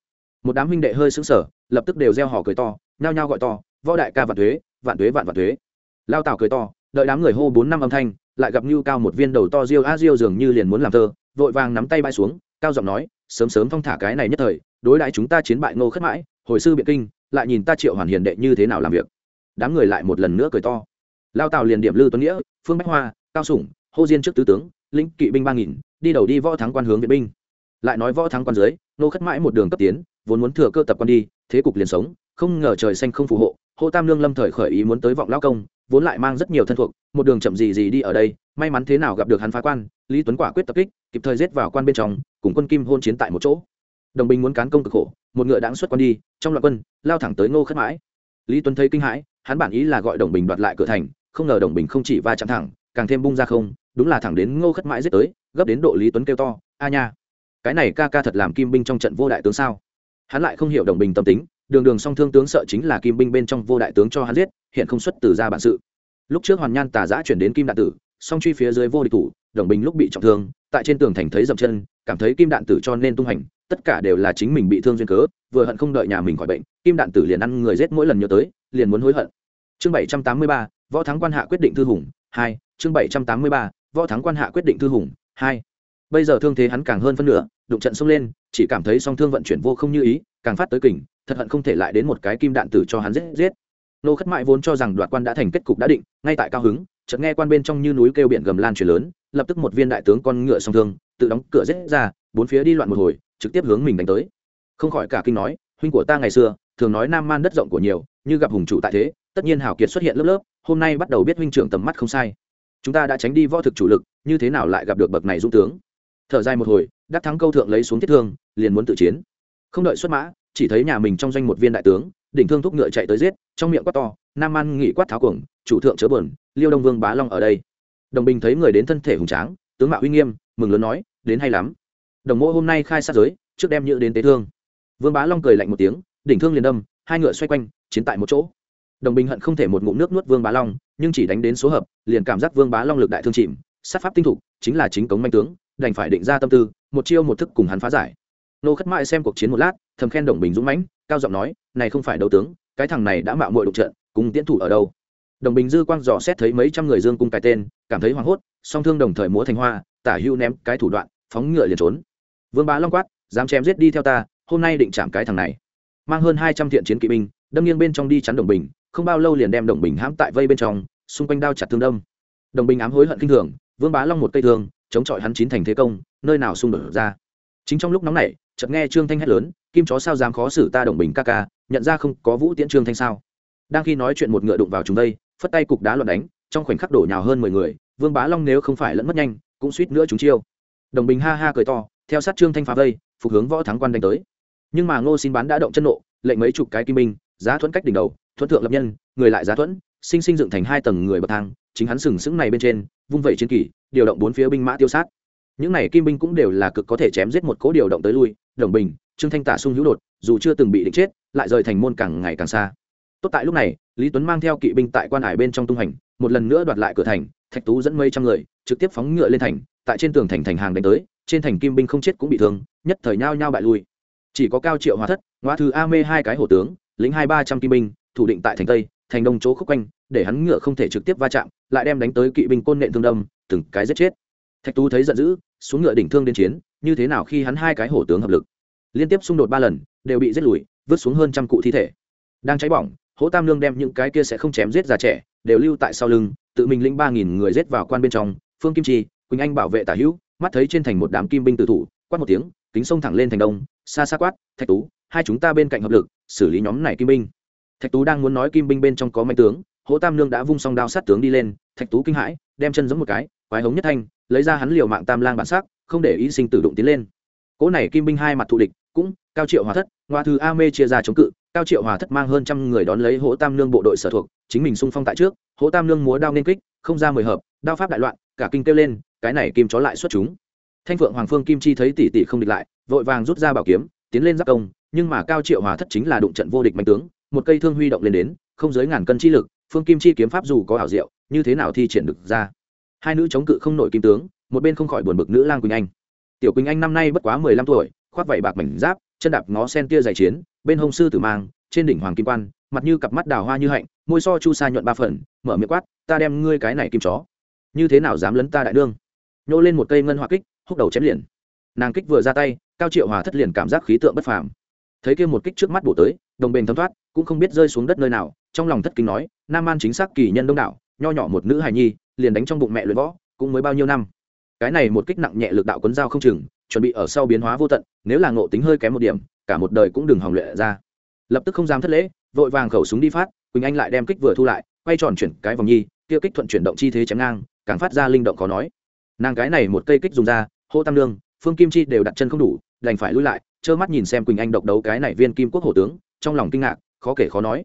Một đám huynh đệ hơi sững sờ, lập tức đều reo hò cười to, nhao nhao gọi to, võ đại ca vạn tuế vạn tuế, vạn vạn tuế. Lao tảo cười to, đợi đám người hô bốn năm âm thanh, lại gặp như cao một viên đầu to riêu a riêu dường như liền muốn làm thơ, vội vàng nắm tay bãi xuống, cao giọng nói, sớm sớm thong thả cái này nhất thời, đối đãi chúng ta chiến bại ngô khất mãi, hồi sư biện kinh, lại nhìn ta triệu hoàn hiền đệ như thế nào làm việc đám người lại một lần nữa cười to. Lao tàu liền điểm lư tuấn nghĩa, phương bách hoa, cao sủng, hô diên trước tứ tướng, lĩnh kỵ binh ba nghìn, đi đầu đi võ thắng quan hướng viện binh. Lại nói võ thắng quan dưới, nô khất mãi một đường cấp tiến, vốn muốn thừa cơ tập quan đi, thế cục liền sống, không ngờ trời xanh không phù hộ, hô tam lương lâm thời khởi ý muốn tới vọng lao công, vốn lại mang rất nhiều thân thuộc, một đường chậm gì gì đi ở đây, may mắn thế nào gặp được hắn phá quan, lý tuấn quả quyết tập kích, kịp thời giết vào quan bên trong, cùng quân kim hôn chiến tại một chỗ. Đồng binh muốn cán công cực khổ, một ngựa đáng xuất quan đi, trong loạt quân, lao thẳng tới ngô khất mãi. Lý tuấn thấy kinh hãi hắn bản ý là gọi đồng bình đoạt lại cửa thành, không ngờ đồng bình không chỉ va chạm thẳng, càng thêm bung ra không, đúng là thẳng đến ngô khất mãi giết tới, gấp đến độ lý tuấn kêu to, a nha, cái này ca ca thật làm kim binh trong trận vô đại tướng sao? Hắn lại không hiểu đồng bình tâm tính, đường đường song thương tướng sợ chính là kim binh bên trong vô đại tướng cho hắn giết, hiện không xuất từ ra bản sự. Lúc trước hoàn nhan tà giã chuyển đến kim đạn tử, song truy phía dưới vô địch thủ, đồng bình lúc bị trọng thương, tại trên tường thành thấy dậm chân, cảm thấy kim đạn tử cho nên tung hành, tất cả đều là chính mình bị thương duyên cớ, vừa hận không đợi nhà mình khỏi bệnh, kim đạn tử liền ăn người giết mỗi lần nhớ tới liền muốn hối hận. Chương bảy trăm tám mươi ba, võ thắng quan hạ quyết định thư hùng, hai, chương bảy trăm tám mươi ba, võ thắng quan hạ quyết định thư hùng, hai. Bây giờ thương thế hắn càng hơn phân nửa, đụng trận xông lên, chỉ cảm thấy song thương vận chuyển vô không như ý, càng phát tới kình, thật hận không thể lại đến một cái kim đạn tử cho hắn giết giết. Nô khất mại vốn cho rằng đoạt quan đã thành kết cục đã định, ngay tại cao hứng, chợt nghe quan bên trong như núi kêu biển gầm lan truyền lớn, lập tức một viên đại tướng con ngựa song thương, tự đóng cửa giết ra, bốn phía đi loạn một hồi, trực tiếp hướng mình đánh tới. Không khỏi cả kinh nói, huynh của ta ngày xưa, thường nói nam man đất rộng của nhiều như gặp hùng chủ tại thế tất nhiên hảo kiệt xuất hiện lớp lớp hôm nay bắt đầu biết huynh trưởng tầm mắt không sai. Chúng ta đã tránh đi võ thực chủ lực như thế nào lại gặp được bậc này dũng tướng? Thở dài một hồi đắc thắng câu thượng lấy xuống thiết thương liền muốn tự chiến. Không đợi xuất mã chỉ thấy nhà mình trong doanh một viên đại tướng đỉnh thương thúc ngựa chạy tới giết trong miệng quát to nam an nghỉ quát tháo cuồng chủ thượng chớ buồn, liêu đông vương bá long ở đây. Đồng bình thấy người đến thân thể hùng tráng tướng mạo uy nghiêm mừng lớn nói đến hay lắm. Đồng mộ hôm nay khai sát giới trước đem nhữ đến tế thương. Vương bá long cười lạnh một tiếng đỉnh thương liền đâm hai ngựa xoay quanh, chiến tại một chỗ. Đồng bình hận không thể một ngụm nước nuốt vương bá long, nhưng chỉ đánh đến số hợp, liền cảm giác vương bá long lực đại thương chìm. Sát pháp tinh thục chính là chính cống manh tướng, đành phải định ra tâm tư, một chiêu một thức cùng hắn phá giải. Nô khất mãi xem cuộc chiến một lát, thầm khen đồng bình dũng mãnh, cao giọng nói, này không phải đấu tướng, cái thằng này đã mạo muội đục trận, cùng tiến thủ ở đâu? Đồng bình dư quang dò xét thấy mấy trăm người dương cung cái tên, cảm thấy hoảng hốt, song thương đồng thời múa thành hoa, tả hưu ném cái thủ đoạn, phóng ngựa liền trốn. Vương bá long quát, dám chém giết đi theo ta, hôm nay định chạm cái thằng này mang hơn hai trăm thiện chiến kỵ binh, đâm nghiêng bên trong đi chắn đồng bình, không bao lâu liền đem đồng bình hãm tại vây bên trong, xung quanh đao chặt thương đâm. Đồng bình ám hối hận kinh thường, vương bá long một cây thương, chống chọi hắn chín thành thế công, nơi nào xung đột ra. Chính trong lúc nóng này chợt nghe trương thanh hét lớn, kim chó sao dám khó xử ta đồng bình ca ca, nhận ra không có vũ tiễn trương thanh sao? Đang khi nói chuyện một ngựa đụng vào chúng đây, phất tay cục đá loạn đánh, trong khoảnh khắc đổ nhào hơn mười người, vương bá long nếu không phải lẫn mất nhanh, cũng suýt nữa chúng chiêu. Đồng bình ha ha cười to, theo sát trương thanh phá vây, phục hướng võ thắng quan đánh tới nhưng mà ngô xin bán đã động chân nộ, lệnh mấy chục cái kim binh, giá thuẫn cách đỉnh đầu, thuẫn thượng lập nhân, người lại giá thuẫn, sinh sinh dựng thành hai tầng người bậc thang, chính hắn sừng sững này bên trên, vung vẩy chiến kỳ, điều động bốn phía binh mã tiêu sát. Những này kim binh cũng đều là cực có thể chém giết một cố điều động tới lui, đồng bình, trương thanh tả sung hữu đột, dù chưa từng bị định chết, lại rời thành môn càng ngày càng xa. Tốt tại lúc này, lý tuấn mang theo kỵ binh tại quan hải bên trong tung hành, một lần nữa đoạt lại cửa thành, thạch tú dẫn mấy trăm người, trực tiếp phóng ngựa lên thành, tại trên tường thành thành hàng đánh tới, trên thành kim binh không chết cũng bị thương, nhất thời nhao nhao bại lui chỉ có cao triệu hóa thất ngoa thư a mê hai cái hổ tướng lính hai ba trăm kim binh, thủ định tại thành tây, thành đông chỗ khúc quanh, để hắn ngựa không thể trực tiếp va chạm, lại đem đánh tới kỵ binh côn nện thương đâm, từng cái giết chết. Thạch tú thấy giận dữ, xuống ngựa đỉnh thương đến chiến, như thế nào khi hắn hai cái hổ tướng hợp lực? Liên tiếp xung đột ba lần, đều bị giết lùi, vứt xuống hơn trăm cụ thi thể. Đang cháy bỏng, hỗ tam lương đem những cái kia sẽ không chém giết già trẻ, đều lưu tại sau lưng, tự mình lĩnh ba nghìn người giết vào quan bên trong. Phương kim chi, quỳnh anh bảo vệ tả hữu, mắt thấy trên thành một đám kim binh tử thủ, quát một tiếng kính sông thẳng lên thành đông, xa xa quát, thạch tú, hai chúng ta bên cạnh hợp lực, xử lý nhóm này kim binh. Thạch tú đang muốn nói kim binh bên trong có mạnh tướng, hỗ tam nương đã vung song đao sát tướng đi lên, thạch tú kinh hãi, đem chân giống một cái, quái hống nhất thanh, lấy ra hắn liều mạng tam lang bản sắc, không để ý sinh tử đụng tiến lên. Cỗ này kim binh hai mặt thù địch, cũng, cao triệu hòa thất, ngoa thư a mê chia ra chống cự, cao triệu hòa thất mang hơn trăm người đón lấy hỗ tam nương bộ đội sở thuộc, chính mình xung phong tại trước, hỗ tam nương múa đao nên kích, không ra mười hợp, đao pháp đại loạn, cả kinh kêu lên, cái này kim chó lại xuất chúng thanh phượng hoàng phương kim chi thấy tỷ tỷ không địch lại, vội vàng rút ra bảo kiếm, tiến lên giáp công, nhưng mà cao triệu hòa thất chính là đụng trận vô địch mạnh tướng, một cây thương huy động lên đến, không dưới ngàn cân chi lực, phương kim chi kiếm pháp dù có ảo diệu, như thế nào thi triển được ra. Hai nữ chống cự không nổi kim tướng, một bên không khỏi buồn bực nữ lang quỳnh anh. Tiểu quỳnh anh năm nay bất quá mười lăm tuổi, khoác vảy bạc mảnh giáp, chân đạp ngó sen tia dày chiến, bên hông sư tử mang, trên đỉnh hoàng kim quan, mặt như cặp mắt đào hoa như hạnh, môi so chu sa nhuận ba phần, mở miệng quát, ta đem ngươi cái này kim chó. Như thế nào dám lấn ta đại đương? Nhô lên một cây ngân hoa kích húc đầu chém liền. Nàng kích vừa ra tay, cao triệu hòa thất liền cảm giác khí tượng bất phàm. Thấy kia một kích trước mắt bổ tới, đồng bền thấm thoát, cũng không biết rơi xuống đất nơi nào, trong lòng thất kinh nói, nam an chính xác kỳ nhân đông đảo, nho nhỏ một nữ hài nhi, liền đánh trong bụng mẹ luyện võ, cũng mới bao nhiêu năm. Cái này một kích nặng nhẹ lực đạo quấn dao không chừng, chuẩn bị ở sau biến hóa vô tận, nếu là ngộ tính hơi kém một điểm, cả một đời cũng đừng hòng luyện ra. Lập tức không dám thất lễ, vội vàng khẩu súng đi phát, quỳnh anh lại đem kích vừa thu lại, quay tròn chuyển cái vòng nhi, kia kích thuận chuyển động chi thế chém ngang, càng phát ra linh động khó nói nàng cái này một cây kích dùng ra, hô tam lương phương kim chi đều đặt chân không đủ, đành phải lui lại, trơ mắt nhìn xem quỳnh anh độc đấu cái này viên kim quốc hổ tướng, trong lòng kinh ngạc, khó kể khó nói.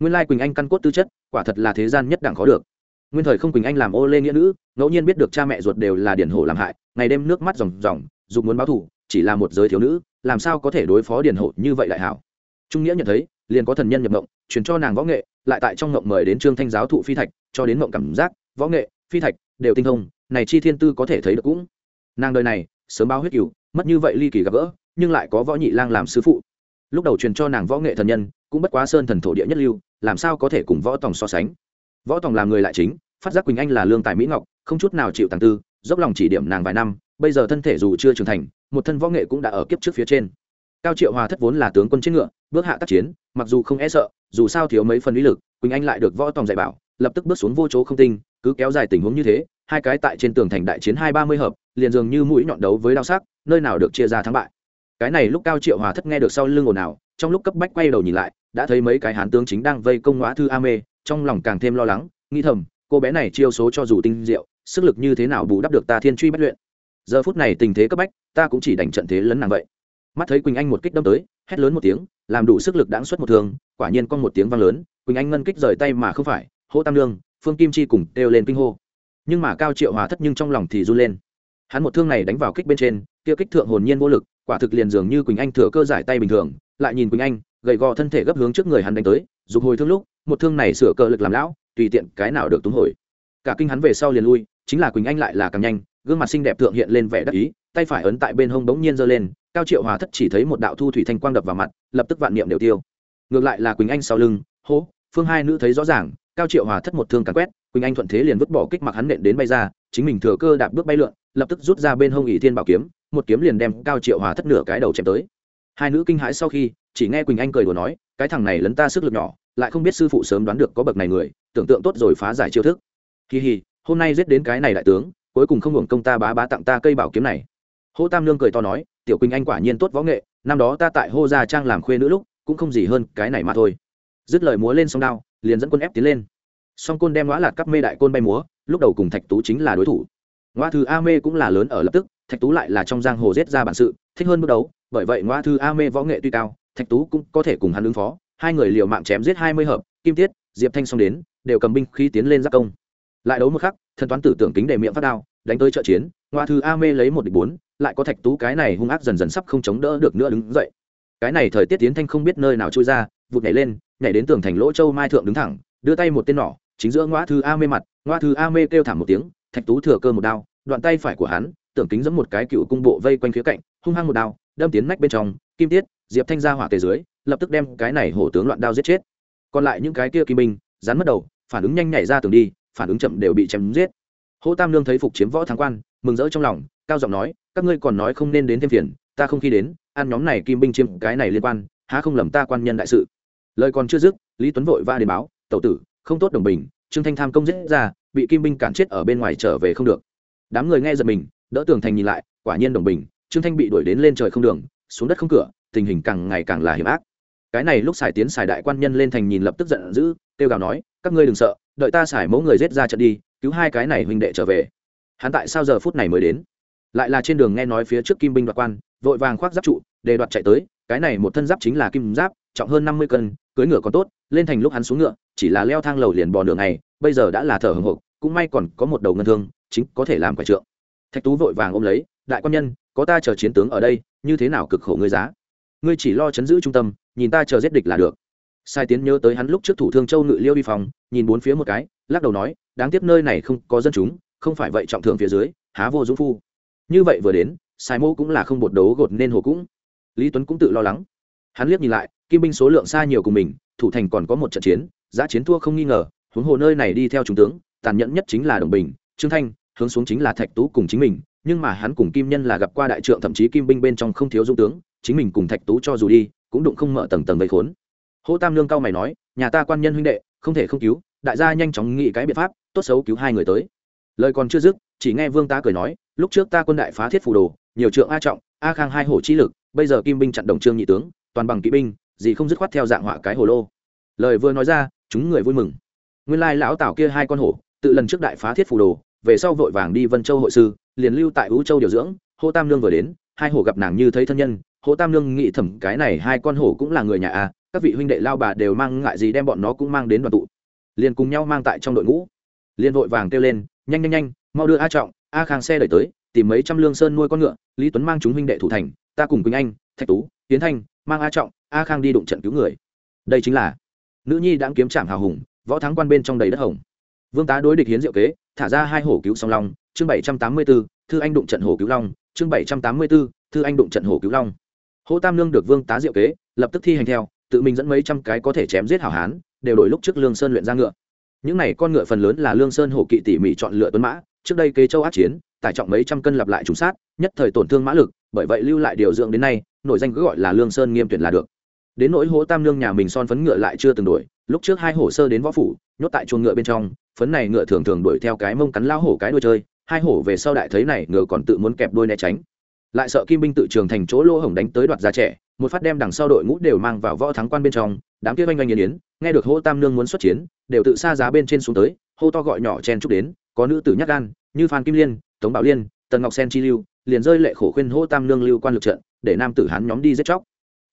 Nguyên lai quỳnh anh căn cốt tư chất, quả thật là thế gian nhất đẳng khó được. Nguyên thời không quỳnh anh làm ô lê nghĩa nữ, ngẫu nhiên biết được cha mẹ ruột đều là điển hổ làm hại, ngày đêm nước mắt ròng ròng, dục muốn báo thù, chỉ là một giới thiếu nữ, làm sao có thể đối phó điển hổ như vậy đại hảo. Trung nghĩa nhận thấy, liền có thần nhân nhập mộng, truyền cho nàng võ nghệ, lại tại trong mộng mời đến trương thanh giáo thụ phi thạch, cho đến mộng cảm giác, võ nghệ, phi thạch, đều tinh thông này chi thiên tư có thể thấy được cũng. Nàng đời này, sớm báo huyết cửu, mất như vậy ly kỳ gặp gỡ, nhưng lại có võ nhị lang làm sư phụ. Lúc đầu truyền cho nàng võ nghệ thần nhân, cũng bất quá sơn thần thổ địa nhất lưu, làm sao có thể cùng võ tòng so sánh? Võ tòng làm người lại chính, phát giác quỳnh anh là lương tài mỹ ngọc, không chút nào chịu tàng tư, dốc lòng chỉ điểm nàng vài năm, bây giờ thân thể dù chưa trưởng thành, một thân võ nghệ cũng đã ở kiếp trước phía trên. Cao triệu hòa thất vốn là tướng quân chiến ngựa, bước hạ tác chiến, mặc dù không e sợ, dù sao thiếu mấy phần uy lực, quỳnh anh lại được võ tòng dạy bảo, lập tức bước xuống vô chỗ không tinh, cứ kéo dài tình huống như thế hai cái tại trên tường thành đại chiến hai ba mươi hợp, liền dường như mũi nhọn đấu với đao sắc, nơi nào được chia ra thắng bại. Cái này lúc cao triệu hòa thất nghe được sau lưng ồn ào, trong lúc cấp bách quay đầu nhìn lại, đã thấy mấy cái hán tướng chính đang vây công ngõ thư a mê, trong lòng càng thêm lo lắng, nghĩ thầm, cô bé này chiêu số cho dù tinh diệu, sức lực như thế nào bù đắp được ta thiên truy bất luyện. Giờ phút này tình thế cấp bách, ta cũng chỉ đành trận thế lấn nàng vậy. Mắt thấy quỳnh anh một kích đâm tới, hét lớn một tiếng, làm đủ sức lực đáng xuất một thường quả nhiên con một tiếng vang lớn, quỳnh anh ngân kích rời tay mà không phải, hô tam lương, phương kim chi cùng đều lên kinh hô nhưng mà cao triệu hòa thất nhưng trong lòng thì run lên. Hắn một thương này đánh vào kích bên trên, kia kích thượng hồn nhiên vô lực, quả thực liền dường như quỳnh anh thừa cơ giải tay bình thường, lại nhìn quỳnh anh, gầy gò thân thể gấp hướng trước người hắn đánh tới, dục hồi thương lúc, một thương này sửa cơ lực làm lão, tùy tiện cái nào được túng hồi. Cả kinh hắn về sau liền lui, chính là quỳnh anh lại là càng nhanh, gương mặt xinh đẹp thượng hiện lên vẻ đắc ý, tay phải ấn tại bên hông bỗng nhiên giơ lên, cao triệu hòa thất chỉ thấy một đạo thu thủy thanh quang đập vào mặt, lập tức vạn niệm đều tiêu. Ngược lại là quỳnh anh sau lưng, hô, phương hai nữ thấy rõ ràng, cao triệu hòa thất một thương càng quét quỳnh anh thuận thế liền vứt bỏ kích mặc hắn nện đến bay ra, chính mình thừa cơ đạp bước bay lượn, lập tức rút ra bên hông ỷ thiên bảo kiếm, một kiếm liền đem cao triệu hòa thất nửa cái đầu chém tới. Hai nữ kinh hãi sau khi, chỉ nghe quỳnh anh cười đùa nói, cái thằng này lấn ta sức lực nhỏ, lại không biết sư phụ sớm đoán được có bậc này người, tưởng tượng tốt rồi phá giải chiêu thức. Kỳ hì, hôm nay giết đến cái này đại tướng, cuối cùng không hưởng công ta bá bá tặng ta cây bảo kiếm này. Hô tam lương cười to nói, tiểu quỳnh anh quả nhiên tốt võ nghệ, năm đó ta tại hô gia trang làm khuê nữ lúc, cũng không gì hơn cái này mà thôi. Dứt lời múa lên song đao, liền dẫn quân ép tiến lên song côn đem ngõ lạt cắp mê đại côn bay múa, lúc đầu cùng thạch tú chính là đối thủ. Ngõ thư a mê cũng là lớn ở lập tức, thạch tú lại là trong giang hồ giết ra bản sự, thích hơn bước đấu bởi vậy ngõ thư a mê võ nghệ tuy cao, thạch tú cũng có thể cùng hắn ứng phó. Hai người liều mạng chém giết hai mươi hợp, kim tiết, diệp thanh xong đến, đều cầm binh khí tiến lên giác công. Lại đấu một khắc, thần toán tử tưởng kính đề miệng phát đao, đánh tới trợ chiến ngoa thư a mê lấy một địch bốn, lại có thạch tú cái này hung ác dần dần sắp không chống đỡ được nữa đứng dậy. Cái này thời tiết tiến thanh không biết nơi nào trôi ra, vụt nhảy lên, nhảy đến tường thành lỗ châu mai thượng đứng thẳng, đưa tay một tên nỏ chính giữa ngõ thư a mê mặt ngõ thư a mê kêu thảm một tiếng, thạch tú thừa cơ một đao, đoạn tay phải của hắn, tưởng kính giẫm một cái cựu cung bộ vây quanh phía cạnh, hung hăng một đao, đâm tiến nách bên trong, kim tiết, diệp thanh ra hỏa tề dưới, lập tức đem cái này hổ tướng loạn đao giết chết. Còn lại những cái kia kim binh, rắn mất đầu, phản ứng nhanh nhảy ra tường đi, phản ứng chậm đều bị chém giết. Hỗ tam lương thấy phục chiếm võ thắng quan, mừng rỡ trong lòng, cao giọng nói, các ngươi còn nói không nên đến thêm phiền, ta không khi đến, ăn nhóm này kim binh chiếm cái này liên quan, há không lầm ta quan nhân đại sự. Lời còn chưa dứt, lý tuấn vội va đến báo, tẩu tử không tốt đồng bình, trương thanh tham công giết ra, bị kim binh cản chết ở bên ngoài trở về không được. Đám người nghe giật mình, đỡ tường thành nhìn lại, quả nhiên đồng bình, trương thanh bị đuổi đến lên trời không đường, xuống đất không cửa, tình hình càng ngày càng là hiểm ác. Cái này lúc xài tiến xài đại quan nhân lên thành nhìn lập tức giận dữ, kêu gào nói, các ngươi đừng sợ, đợi ta xài mẫu người giết ra trận đi, cứu hai cái này huynh đệ trở về. Hắn tại sao giờ phút này mới đến? Lại là trên đường nghe nói phía trước kim binh đoạt quan, vội vàng khoác giáp trụ, để đoạt chạy tới, cái này một thân giáp chính là kim giáp, trọng hơn năm mươi cân cưới ngựa còn tốt, lên thành lúc hắn xuống ngựa chỉ là leo thang lầu liền bò đường này bây giờ đã là thở hồng hộc, cũng may còn có một đầu ngân thương, chính có thể làm quả trượng. Thạch tú vội vàng ôm lấy, đại quan nhân, có ta chờ chiến tướng ở đây, như thế nào cực khổ ngươi giá? Ngươi chỉ lo chấn giữ trung tâm, nhìn ta chờ giết địch là được. Sai tiến nhớ tới hắn lúc trước thủ thương châu ngự liêu đi phòng, nhìn bốn phía một cái, lắc đầu nói, đáng tiếc nơi này không có dân chúng, không phải vậy trọng thượng phía dưới, há vô dũng phu. Như vậy vừa đến, sai mô cũng là không bột đấu gột nên hồ cũng. Lý tuấn cũng tự lo lắng. Hắn liếc nhìn lại, kim binh số lượng xa nhiều của mình, thủ thành còn có một trận chiến giá chiến thua không nghi ngờ, huống hồ nơi này đi theo trung tướng, tàn nhẫn nhất chính là đồng bình, trương thanh, hướng xuống chính là thạch tú cùng chính mình, nhưng mà hắn cùng kim nhân là gặp qua đại trượng, thậm chí kim binh bên trong không thiếu dung tướng, chính mình cùng thạch tú cho dù đi, cũng đụng không mở tầng tầng vây khốn. Hỗ tam lương cao mày nói, nhà ta quan nhân huynh đệ, không thể không cứu, đại gia nhanh chóng nghĩ cái biện pháp, tốt xấu cứu hai người tới. Lời còn chưa dứt, chỉ nghe vương ta cười nói, lúc trước ta quân đại phá thiết phủ đồ, nhiều trượng a trọng, a khang hai hổ chi lực, bây giờ kim binh chặn đồng trương nhị tướng, toàn bằng kỵ binh, gì không dứt khoát theo dạng họa cái hồ lô lời vừa nói ra, chúng người vui mừng. Nguyên lai lão tảo kia hai con hổ, tự lần trước đại phá thiết phù đồ, về sau vội vàng đi vân châu hội sư, liền lưu tại ú châu điều dưỡng, hô tam lương vừa đến, hai hổ gặp nàng như thấy thân nhân, hô tam lương nghĩ thầm cái này hai con hổ cũng là người nhà à. các vị huynh đệ lao bà đều mang ngại gì đem bọn nó cũng mang đến đoàn tụ. Liền cùng nhau mang tại trong đội ngũ. Liền vội vàng kêu lên, nhanh nhanh nhanh, mau đưa a trọng, a khang xe đẩy tới, tìm mấy trăm lương sơn nuôi con ngựa, lý tuấn mang chúng huynh đệ thủ thành, ta cùng quỳnh anh, thạch tú, tiến thanh, mang a trọng, a khang đi đụng trận cứu người. Đây chính là nữ nhi đã kiếm trảm hào hùng, võ thắng quan bên trong đầy đất hồng. Vương tá đối địch hiến diệu kế, thả ra hai hổ cứu song long, chương bảy trăm tám mươi b ố thư anh đụng trận hổ cứu long, chương bảy trăm tám mươi b ố thư anh đụng trận hổ cứu long. Hô tam lương được vương tá diệu kế, lập tức thi hành theo, tự mình dẫn mấy trăm cái có thể chém giết hảo hán, đều đổi lúc trước lương sơn luyện ra ngựa. Những này con ngựa phần lớn là lương sơn hổ kỵ tỉ mỉ chọn lựa tuấn mã, trước đây kế châu át chiến, tải trọng mấy trăm cân lặp lại trùng sát, nhất thời tổn thương mã lực, bởi vậy lưu lại điều dưỡng đến nay nội danh cứ gọi là lương sơn nghiêm tuyển là được đến nỗi hố tam Nương nhà mình son phấn ngựa lại chưa từng đổi, lúc trước hai hổ sơ đến võ phủ, nhốt tại chuồng ngựa bên trong, phấn này ngựa thường thường đuổi theo cái mông cắn lao hổ cái đuôi chơi, hai hổ về sau đại thấy này ngựa còn tự muốn kẹp đuôi né tránh. Lại sợ kim binh tự trường thành chỗ lỗ hổng đánh tới đoạt giá trẻ, một phát đem đằng sau đội ngũ đều mang vào võ thắng quan bên trong, đám kia oanh oanh yên yến nghe được hô tam nương muốn xuất chiến, đều tự xa giá bên trên xuống tới, hô to gọi nhỏ chen chúc đến, có nữ tử nhắc gan, như phan kim liên, tống bảo liên, tần ngọc sen chi lưu, liền rơi lệ khổ khuyên hô tam nương lưu quan lực trận, để nam tử hán nhóm đi giết chóc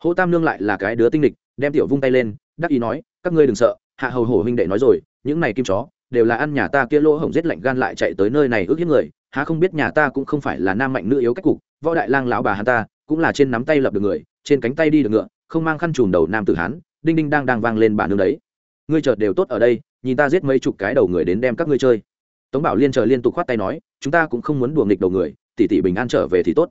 hô tam nương lại là cái đứa tinh nghịch, đem tiểu vung tay lên đắc ý nói các ngươi đừng sợ hạ hầu hổ huynh đệ nói rồi những này kim chó đều là ăn nhà ta kia lỗ hổng giết lạnh gan lại chạy tới nơi này ước hiếp người há không biết nhà ta cũng không phải là nam mạnh nữ yếu cách cục võ đại lang lão bà hắn ta cũng là trên nắm tay lập được người trên cánh tay đi được ngựa không mang khăn trùm đầu nam tử hán đinh đinh đang đang vang lên bản nương đấy. Ngươi chợt đều tốt ở đây nhìn ta giết mấy chục cái đầu người đến đem các ngươi chơi. Tống bảo liên chờ liên tục khoát tay nói chúng ta cũng không muốn đùa nghịch đầu người tỷ tỷ bình an trở về thì tốt.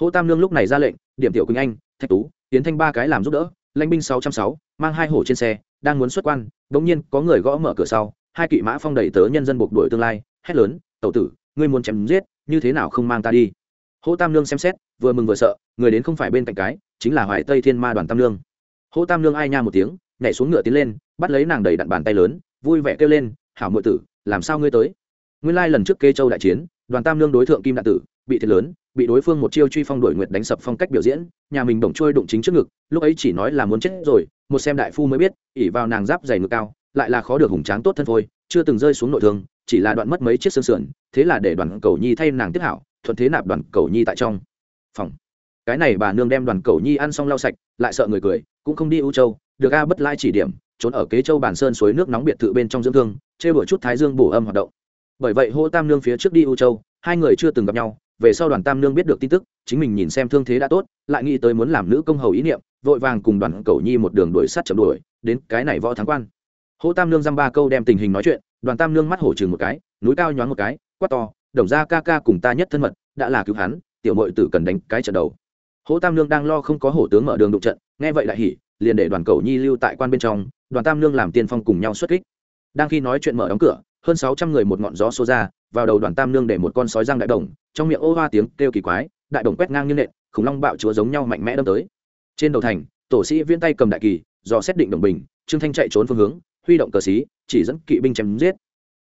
Hỗ tam lương lúc này ra lệnh điểm tiểu quỳnh anh thạch tú tiến thanh ba cái làm giúp đỡ, lãnh binh sáu trăm sáu, mang hai hổ trên xe, đang muốn xuất quan bỗng nhiên có người gõ mở cửa sau, hai kỵ mã phong đẩy tớ nhân dân buộc đuổi tương lai, hét lớn, tẩu tử, ngươi muốn chém giết, như thế nào không mang ta đi? Hỗ tam lương xem xét, vừa mừng vừa sợ, người đến không phải bên cạnh cái, chính là hoài tây thiên ma đoàn tam lương hỗ tam lương ai nha một tiếng, nhảy xuống ngựa tiến lên, bắt lấy nàng đầy đặn bàn tay lớn, vui vẻ kêu lên, hảo ngụy tử, làm sao ngươi tới? Nguyên lai lần trước kê châu đại chiến, đoàn tam lương đối thượng kim đạn tử bị thiệt lớn, bị đối phương một chiêu truy phong đổi nguyệt đánh sập phong cách biểu diễn, nhà mình bổng trôi đụng chính trước ngực, lúc ấy chỉ nói là muốn chết rồi, một xem đại phu mới biết ỉ vào nàng giáp dày ngực cao, lại là khó được hùng tráng tốt thân phôi, chưa từng rơi xuống nội thương, chỉ là đoạn mất mấy chiếc xương sườn, thế là để đoàn cầu nhi thay nàng tiếp hảo, thuận thế nạp đoàn cầu nhi tại trong phòng. Cái này bà nương đem đoàn cầu nhi ăn xong lau sạch, lại sợ người cười, cũng không đi ưu châu, được a bất lai chỉ điểm, trốn ở kế châu bản sơn suối nước nóng biệt thự bên trong dưỡng thương chê bửa chút thái dương bổ âm hoạt động. Bởi vậy hô tam nương phía trước đi u châu, hai người chưa từng gặp nhau về sau đoàn tam nương biết được tin tức, chính mình nhìn xem thương thế đã tốt, lại nghĩ tới muốn làm nữ công hầu ý niệm, vội vàng cùng đoàn cầu nhi một đường đuổi sát chậm đuổi, đến cái này võ thắng quan. Hỗ tam nương dăm ba câu đem tình hình nói chuyện, đoàn tam nương mắt hổ chừng một cái, núi cao nhoáng một cái, quát to, đồng ra ca ca cùng ta nhất thân mật, đã là cứu hắn, tiểu mội tử cần đánh cái trận đầu. Hỗ tam nương đang lo không có hổ tướng mở đường đụng trận, nghe vậy lại hỉ, liền để đoàn cầu nhi lưu tại quan bên trong, đoàn tam nương làm tiên phong cùng nhau xuất kích. Đang khi nói chuyện mở đóng cửa, hơn sáu trăm người một ngọn gió xô ra vào đầu đoàn tam nương để một con sói răng đại đồng trong miệng ô hoa tiếng kêu kỳ quái, đại đồng quét ngang như nện, khủng long bạo chúa giống nhau mạnh mẽ đâm tới. Trên đầu thành, tổ sĩ viễn tay cầm đại kỳ do xét định đồng bình, trương thanh chạy trốn phương hướng, huy động cờ xí, chỉ dẫn kỵ binh chém giết.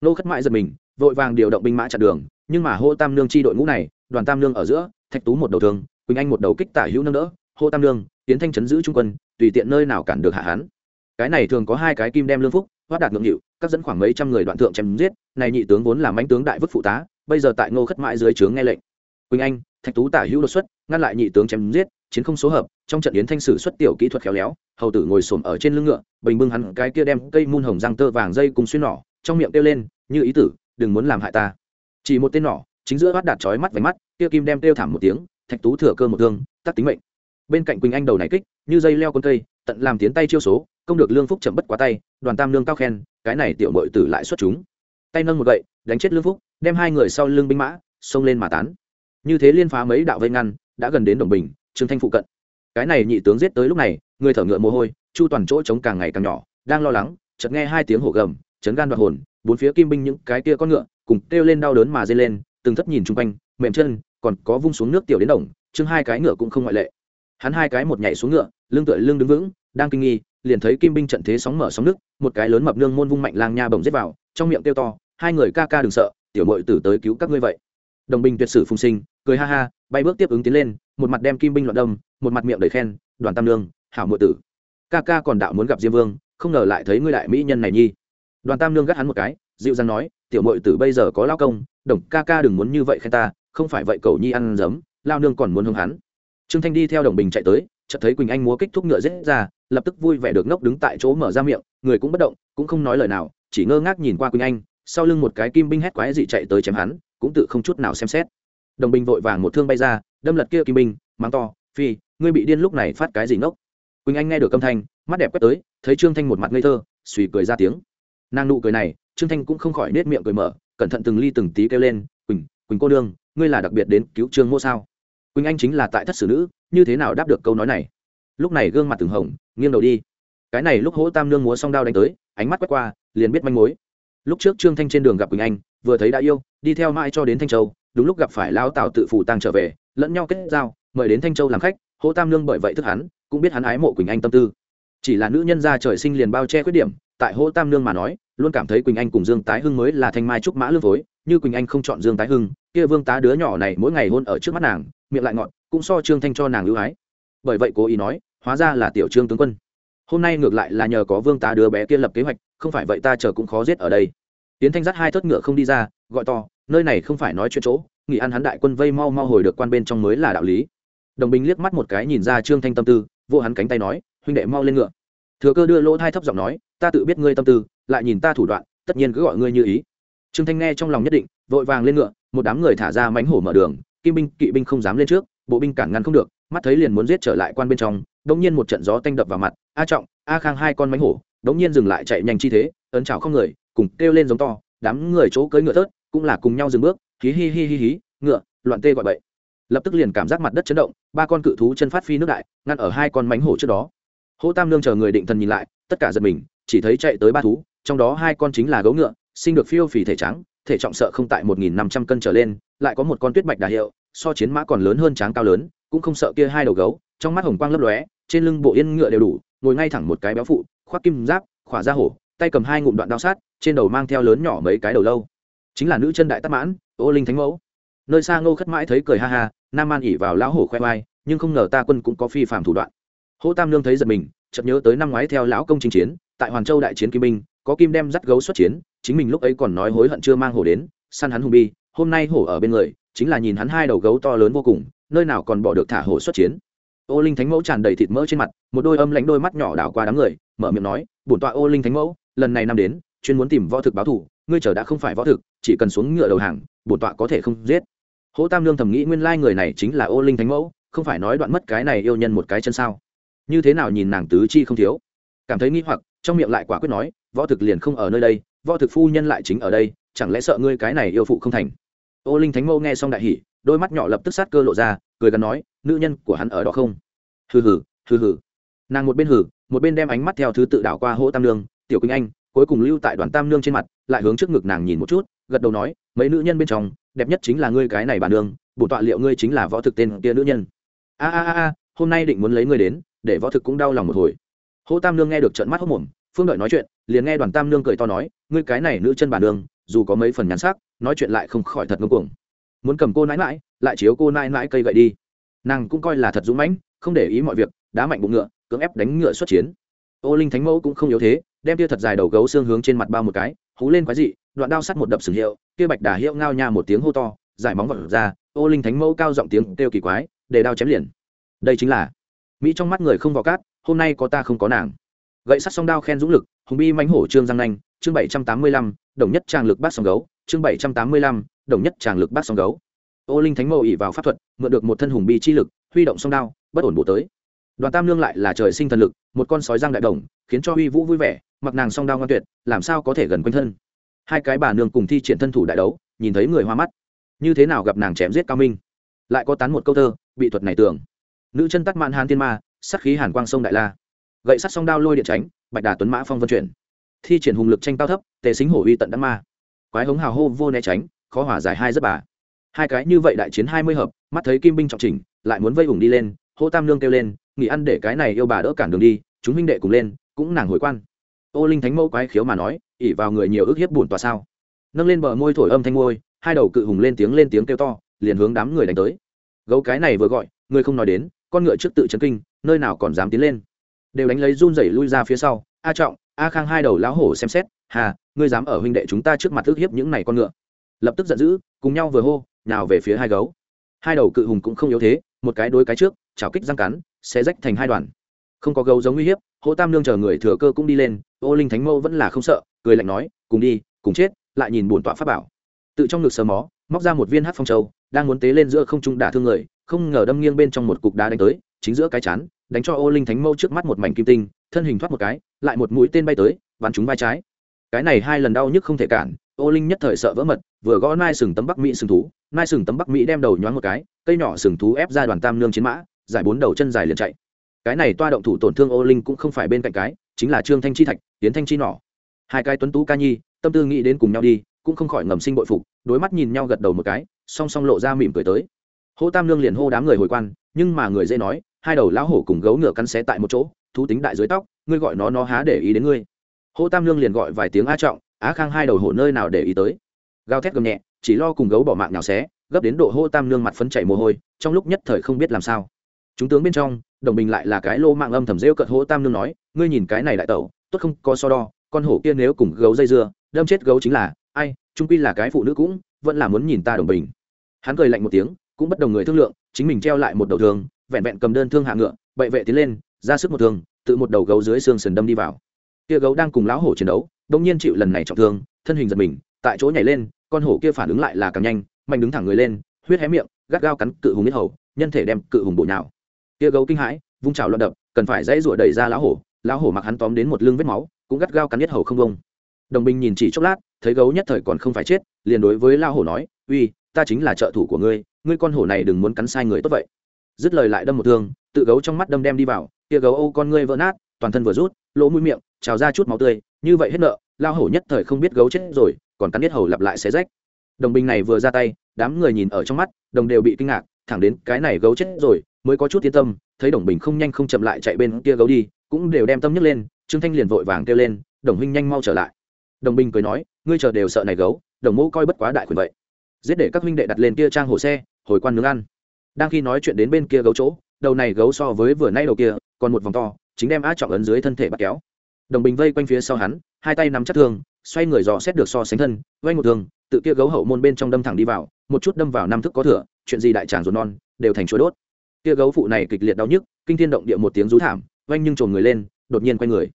Nô khất mãi giật mình, vội vàng điều động binh mã chặn đường, nhưng mà hô tam nương chi đội ngũ này, đoàn tam nương ở giữa, thạch tú một đầu thương, quỳnh anh một đầu kích tả hữu nâng đỡ, hô tam nương, tiến thanh chấn giữ trung quân, tùy tiện nơi nào cản được hạ hán cái này thường có hai cái kim đem lương phúc, hoát đạt ngưỡng hiệu các dẫn khoảng mấy trăm người đoạn thượng chém giết, này nhị tướng vốn làm mãnh tướng đại vức phụ tá, bây giờ tại ngô khất mãi dưới trướng nghe lệnh. Quỳnh anh, thạch tú tả hữu đột xuất, ngăn lại nhị tướng chém giết, chiến không số hợp, trong trận yến thanh sử xuất tiểu kỹ thuật khéo léo, hầu tử ngồi xổm ở trên lưng ngựa, bình bưng hắn cái kia đem cây mun hồng răng tơ vàng dây cùng xuyên nỏ, trong miệng kêu lên, như ý tử, đừng muốn làm hại ta. Chỉ một tên nỏ, chính giữa bắt đạt chói mắt vánh mắt, kia kim đem kêu thảm một tiếng, thạch tú thừa cơ một thương tắt tính mệnh. Bên cạnh quỳnh anh đầu này kích, như dây leo con cây, tận làm tiến tay chiêu số, công được lương phúc chậm bất quá tay, đoàn tam lương cao khen cái này tiểu mội tử lại xuất chúng. Tay nâng một gậy, đánh chết lương phúc, đem hai người sau lưng binh mã, xông lên mà tán. Như thế liên phá mấy đạo vây ngăn, đã gần đến đồng bình, trương thanh phụ cận. Cái này nhị tướng giết tới lúc này, người thở ngựa mồ hôi, chu toàn chỗ trống càng ngày càng nhỏ, đang lo lắng, chợt nghe hai tiếng hổ gầm, chấn gan đoạt hồn, bốn phía kim binh những cái kia con ngựa, cùng kêu lên đau đớn mà dây lên, từng thất nhìn chung quanh, mềm chân, còn có vung xuống nước tiểu đến đồng chương hai cái ngựa cũng không ngoại lệ. Hắn hai cái một nhảy xuống ngựa, lưng tựa lưng đứng vững đang kinh nghi, liền thấy kim binh trận thế sóng mở sóng nước, một cái lớn mập nương môn vung mạnh lang nha bồng giết vào, trong miệng kêu to, hai người ca ca đừng sợ, tiểu mội tử tới cứu các ngươi vậy. Đồng binh tuyệt sử phùng sinh, cười ha ha, bay bước tiếp ứng tiến lên, một mặt đem kim binh loạn đâm, một mặt miệng đầy khen, đoàn tam lương hảo mội tử. Ca ca còn đạo muốn gặp diêm vương, không ngờ lại thấy ngươi đại mỹ nhân này nhi. Đoàn tam lương gắt hắn một cái, dịu dàng nói, tiểu mội tử bây giờ có lao công, đồng ca ca đừng muốn như vậy khen ta, không phải vậy cầu nhi ăn giấm lao nương còn muốn hưng hắn. Trương thanh đi theo đồng bình chạy tới, chợt thấy quỳnh anh múa kích thúc ngựa rết ra lập tức vui vẻ được ngốc đứng tại chỗ mở ra miệng, người cũng bất động, cũng không nói lời nào, chỉ ngơ ngác nhìn qua quỳnh anh, sau lưng một cái kim binh hét quái dị chạy tới chém hắn, cũng tự không chút nào xem xét. Đồng binh vội vàng một thương bay ra, đâm lật kia kim binh, mắng to, phi, ngươi bị điên lúc này phát cái gì ngốc? Quỳnh anh nghe được âm thanh, mắt đẹp quét tới, thấy trương thanh một mặt ngây thơ, suy cười ra tiếng. Nàng nụ cười này, trương thanh cũng không khỏi nết miệng cười mở, cẩn thận từng ly từng tí kêu lên, quỳnh quỳnh cô đương ngươi là đặc biệt đến cứu trương mô sao? Quỳnh anh chính là tại thất xử nữ, như thế nào đáp được câu nói này? Lúc này gương mặt từng hồng, nghiêng đầu đi. Cái này lúc hỗ tam nương múa song đao đánh tới, ánh mắt quét qua, liền biết manh mối. Lúc trước trương thanh trên đường gặp quỳnh anh, vừa thấy đã yêu, đi theo mãi cho đến thanh châu, đúng lúc gặp phải lao tào tự phủ tăng trở về, lẫn nhau kết giao, mời đến thanh châu làm khách, hỗ tam nương bởi vậy thức hắn, cũng biết hắn ái mộ quỳnh anh tâm tư. Chỉ là nữ nhân gia trời sinh liền bao che khuyết điểm, tại hỗ tam nương mà nói, luôn cảm thấy quỳnh anh cùng dương tái hưng mới là thanh mai trúc mã lương phối như quỳnh anh không chọn dương tái hưng, kia vương tá đứa nhỏ này mỗi ngày hôn ở trước mắt nàng, miệng lại ngọn cũng so trương thanh cho nàng ưu ái. Bởi vậy cố ý nói hóa ra là tiểu trương tướng quân. Hôm nay ngược lại là nhờ có vương tá đứa bé kia lập kế hoạch, không phải vậy ta chờ cũng khó giết ở đây. Tiến thanh dắt hai thất ngựa không đi ra, gọi to, nơi này không phải nói chuyện chỗ, nghỉ ăn hắn đại quân vây mau mau hồi được quan bên trong mới là đạo lý. Đồng bình liếc mắt một cái nhìn ra trương thanh tâm tư, vô hắn cánh tay nói, huynh đệ mau lên ngựa. Thừa cơ đưa lỗ thai thấp giọng nói, ta tự biết ngươi tâm tư, lại nhìn ta thủ đoạn, tất nhiên cứ gọi ngươi như ý. Trương thanh nghe trong lòng nhất định, vội vàng lên ngựa, một đám người thả ra mánh hổ mở đường, kim binh, kỵ binh không dám lên trước bộ binh cản ngăn không được, mắt thấy liền muốn giết trở lại quan bên trong đống nhiên một trận gió tanh đập vào mặt, a trọng, a khang hai con mánh hổ đống nhiên dừng lại chạy nhanh chi thế, ấn chảo không người, cùng kêu lên giống to, đám người chỗ cưỡi ngựa thớt, cũng là cùng nhau dừng bước, hí hi hi hi hí, ngựa, loạn tê gọi bậy. Lập tức liền cảm giác mặt đất chấn động, ba con cự thú chân phát phi nước đại, ngăn ở hai con mánh hổ trước đó. Hỗ tam lương chờ người định thần nhìn lại, tất cả giật mình, chỉ thấy chạy tới ba thú, trong đó hai con chính là gấu ngựa, sinh được phiêu phì thể trắng, thể trọng sợ không tại một nghìn năm trăm cân trở lên, lại có một con tuyết bạch đà hiệu so chiến mã còn lớn hơn tráng cao lớn, cũng không sợ kia hai đầu gấu, trong mắt hồng quang lấp lóe, trên lưng bộ yên ngựa đều đủ, ngồi ngay thẳng một cái béo phụ, khoác kim giáp, khỏa ra hổ, tay cầm hai ngụm đoạn đao sát, trên đầu mang theo lớn nhỏ mấy cái đầu lâu. Chính là nữ chân đại tắc mãn, ô linh thánh mẫu. Nơi xa ngô khất mãi thấy cười ha ha, nam man ỉ vào lão hổ khoe vai, nhưng không ngờ ta quân cũng có phi phạm thủ đoạn. Hỗ tam lương thấy giật mình, chợt nhớ tới năm ngoái theo lão công chính chiến, tại hoàn châu đại chiến kim binh, có kim đem dắt gấu xuất chiến, chính mình lúc ấy còn nói hối hận chưa mang hổ đến, săn hắn hùng bi, hôm nay hổ ở bên người chính là nhìn hắn hai đầu gấu to lớn vô cùng, nơi nào còn bỏ được thả hổ xuất chiến. Ô linh thánh mẫu tràn đầy thịt mỡ trên mặt, một đôi âm lãnh đôi mắt nhỏ đảo qua đám người, mở miệng nói, bổn tọa ô linh thánh mẫu, lần này năm đến, chuyên muốn tìm võ thực báo thủ ngươi chờ đã không phải võ thực, chỉ cần xuống ngựa đầu hàng, bổn tọa có thể không giết. Hỗ tam lương thầm nghĩ nguyên lai người này chính là ô linh thánh mẫu, không phải nói đoạn mất cái này yêu nhân một cái chân sao. Như thế nào nhìn nàng tứ chi không thiếu? Cảm thấy nghi hoặc, trong miệng lại quả quyết nói, võ thực liền không ở nơi đây, võ thực phu nhân lại chính ở đây, chẳng lẽ sợ ngươi cái này yêu phụ không thành? Ô linh thánh mẫu nghe xong đại hỉ đôi mắt nhỏ lập tức sát cơ lộ ra cười gần nói nữ nhân của hắn ở đó không? Hừ hừ hừ hừ. Nàng một bên hừ một bên đem ánh mắt theo thứ tự đảo qua hỗ tam Nương, tiểu kinh anh cuối cùng lưu tại đoàn tam nương trên mặt lại hướng trước ngực nàng nhìn một chút gật đầu nói mấy nữ nhân bên trong đẹp nhất chính là ngươi cái này bà nương bổ tọa liệu ngươi chính là võ thực tên kia nữ nhân. A a a hôm nay định muốn lấy ngươi đến để võ thực cũng đau lòng một hồi. Hỗ tam nương nghe được trận mắt hốc mồm phương đợi nói chuyện liền nghe đoàn tam nương cười to nói ngươi cái này nữ chân bà nương dù có mấy phần nhắn sắc nói chuyện lại không khỏi thật ngông cuồng. Muốn cầm cô nãi mãi lại chiếu cô nãi mãi cây gậy đi. Nàng cũng coi là thật dũng mãnh, không để ý mọi việc, đá mạnh bụng ngựa, cưỡng ép đánh ngựa xuất chiến. Ô linh thánh mẫu cũng không yếu thế, đem tia thật dài đầu gấu xương hướng trên mặt bao một cái, hú lên quái dị, đoạn đao sắt một đập sừng hiệu, kia bạch đà hiệu ngao nha một tiếng hô to, giải móng vật ra, ô linh thánh mẫu cao giọng tiếng kêu kỳ quái, để đao chém liền. Đây chính là mỹ trong mắt người không vào cát, hôm nay có ta không có nàng. Gậy sắt song đao khen dũng lực, hùng bi mánh hổ trương giang nanh, chương bảy trăm tám mươi lăm đồng nhất tràng lực bát song gấu, chương bảy trăm tám mươi lăm, đồng nhất tràng lực bát song gấu. Ô linh thánh mẫu ỉ vào pháp thuật, mượn được một thân hùng bi chi lực, huy động song đao, bất ổn bổ tới. Đoàn tam lương lại là trời sinh thần lực, một con sói giang đại đồng, khiến cho huy vũ vui vẻ, mặc nàng song đao ngoan tuyệt, làm sao có thể gần quanh thân. Hai cái bà nương cùng thi triển thân thủ đại đấu, nhìn thấy người hoa mắt. Như thế nào gặp nàng chém giết cao minh? Lại có tán một câu thơ, bị thuật này tưởng. Nữ chân tắt mạn hàn tiên ma sắc khí hàn quang sông đại la. Gậy sắt song đao lôi điện tránh, bạch đà tuấn mã phong vân chuyển thi triển hùng lực tranh cao thấp, tề xính hổ uy tận đắc ma. Quái hống hào hô vô né tránh, khó hỏa giải hai rất bà. Hai cái như vậy đại chiến hai mươi hợp, mắt thấy kim binh trọng chỉnh, lại muốn vây hùng đi lên, hô tam lương kêu lên, nghỉ ăn để cái này yêu bà đỡ cản đường đi, chúng huynh đệ cùng lên, cũng nàng hồi quan. Ô linh thánh mẫu quái khiếu mà nói ỉ vào người nhiều ức hiếp buồn tòa sao? Nâng lên bờ môi thổi âm thanh môi hai đầu cự hùng lên tiếng lên tiếng kêu to, liền hướng đám người đánh tới. Gấu cái này vừa gọi, người không nói đến, con ngựa trước tự chấn kinh, nơi nào còn dám tiến lên. Đều đánh lấy run rẩy lui ra phía sau a trọng, a khang hai đầu lão hổ xem xét, hà, ngươi dám ở huynh đệ chúng ta trước mặt ước hiếp những này con ngựa? Lập tức giận dữ, cùng nhau vừa hô nào về phía hai gấu. Hai đầu cự hùng cũng không yếu thế, một cái đối cái trước, chảo kích răng cắn sẽ rách thành hai đoàn. Không có gấu giống uy hiếp, hỗ tam lương chờ người thừa cơ cũng đi lên, ô linh thánh mẫu vẫn là không sợ, cười lạnh nói, cùng đi, cùng chết, lại nhìn bổn tọa pháp bảo. Tự trong ngực sờ mó, móc ra một viên hát phong châu, đang muốn tế lên giữa không trung đả thương người, không ngờ đâm nghiêng bên trong một cục đá đánh tới, chính giữa cái chán, đánh cho ô linh thánh mẫu trước mắt một mảnh kim tinh thân hình thoát một cái, lại một mũi tên bay tới bắn trúng vai trái. Cái này hai lần đau nhức không thể cản, ô linh nhất thời sợ vỡ mật, vừa gõ nai sừng tấm bắc mỹ sừng thú, nai sừng tấm bắc mỹ đem đầu nhoáng một cái, cây nhỏ sừng thú ép ra đoàn tam nương chiến mã, giải bốn đầu chân dài liền chạy. Cái này toa động thủ tổn thương ô linh cũng không phải bên cạnh cái, chính là trương thanh chi thạch tiến thanh chi nỏ. Hai cái tuấn tú ca nhi, tâm tư nghĩ đến cùng nhau đi, cũng không khỏi ngầm sinh bội phục, đối mắt nhìn nhau gật đầu một cái, song song lộ ra mỉm cười tới. Hô tam nương liền hô đám người hồi quan, nhưng mà người dễ nói, hai đầu lão hổ cùng gấu ngựa cắn xé tại một chỗ thú tính đại dưới tóc, ngươi gọi nó nó há để ý đến ngươi. Hô tam Lương liền gọi vài tiếng a trọng, á khang hai đầu hổ nơi nào để ý tới. Gào thét gầm nhẹ, chỉ lo cùng gấu bỏ mạng nào xé, gấp đến độ hô tam Lương mặt phấn chảy mồ hôi, trong lúc nhất thời không biết làm sao. Chúng tướng bên trong, đồng bình lại là cái lô mạng âm thầm rêu cợt hô tam Lương nói, ngươi nhìn cái này đại tẩu, tốt không có so đo, con hổ kia nếu cùng gấu dây dưa, đâm chết gấu chính là ai trung quy là cái phụ nữ cũng, vẫn là muốn nhìn ta đồng bình. Hắn cười lạnh một tiếng, cũng bất đồng người thương lượng, chính mình treo lại một đầu thương vẹn vẹn cầm đơn thương hạ ngựa, bậy vệ tiến lên ra sức một thương, tự một đầu gấu dưới xương sườn đâm đi vào. Kia gấu đang cùng lão hổ chiến đấu đông nhiên chịu lần này trọng thương, thân hình giật mình, tại chỗ nhảy lên, con hổ kia phản ứng lại là càng nhanh, mạnh đứng thẳng người lên, huyết hé miệng, gắt gao cắn cự hùng biết hầu, nhân thể đem cự hùng bổ nhào. Kia gấu kinh hãi, vung trào loạn đập, cần phải dãy rủa đẩy ra lão hổ lão hổ mặc hắn tóm đến một lưng vết máu, cũng gắt gao cắn biết hầu không bông đồng binh nhìn chỉ chốc lát, thấy gấu nhất thời còn không phải chết, liền đối với lão hổ nói, uy, ta chính là trợ thủ của ngươi ngươi con hổ này đừng muốn cắn sai người tốt vậy. Dứt lời lại đâm một thương, tự gấu trong mắt đâm đem đi vào kia gấu ô con ngươi vỡ nát, toàn thân vừa rút, lỗ mũi miệng, trào ra chút máu tươi, như vậy hết nợ, lao hổ nhất thời không biết gấu chết rồi, còn cắn biết hầu lặp lại xé rách. Đồng binh này vừa ra tay, đám người nhìn ở trong mắt, đồng đều bị kinh ngạc, thẳng đến cái này gấu chết rồi, mới có chút yên tâm, thấy đồng bình không nhanh không chậm lại chạy bên kia gấu đi, cũng đều đem tâm nhấc lên, trương thanh liền vội vàng kêu lên, đồng huynh nhanh mau trở lại. Đồng bình cười nói, ngươi chờ đều sợ này gấu, đồng mẫu coi bất quá đại quyền vậy. Giết để các huynh đệ đặt lên kia trang hồ xe, hồi quan nướng ăn đang khi nói chuyện đến bên kia gấu chỗ, đầu này gấu so với vừa nay đầu kia, còn một vòng to, chính đem a trọng ấn dưới thân thể bắt kéo. Đồng bình vây quanh phía sau hắn, hai tay nắm chắc thương, xoay người dò xét được so sánh thân vay một thương, tự kia gấu hậu môn bên trong đâm thẳng đi vào, một chút đâm vào năm thức có thừa, chuyện gì đại tràng ruột non, đều thành chuối đốt. Kia gấu phụ này kịch liệt đau nhức, kinh thiên động địa một tiếng rú thảm Vanh nhưng trồn người lên, đột nhiên quay người.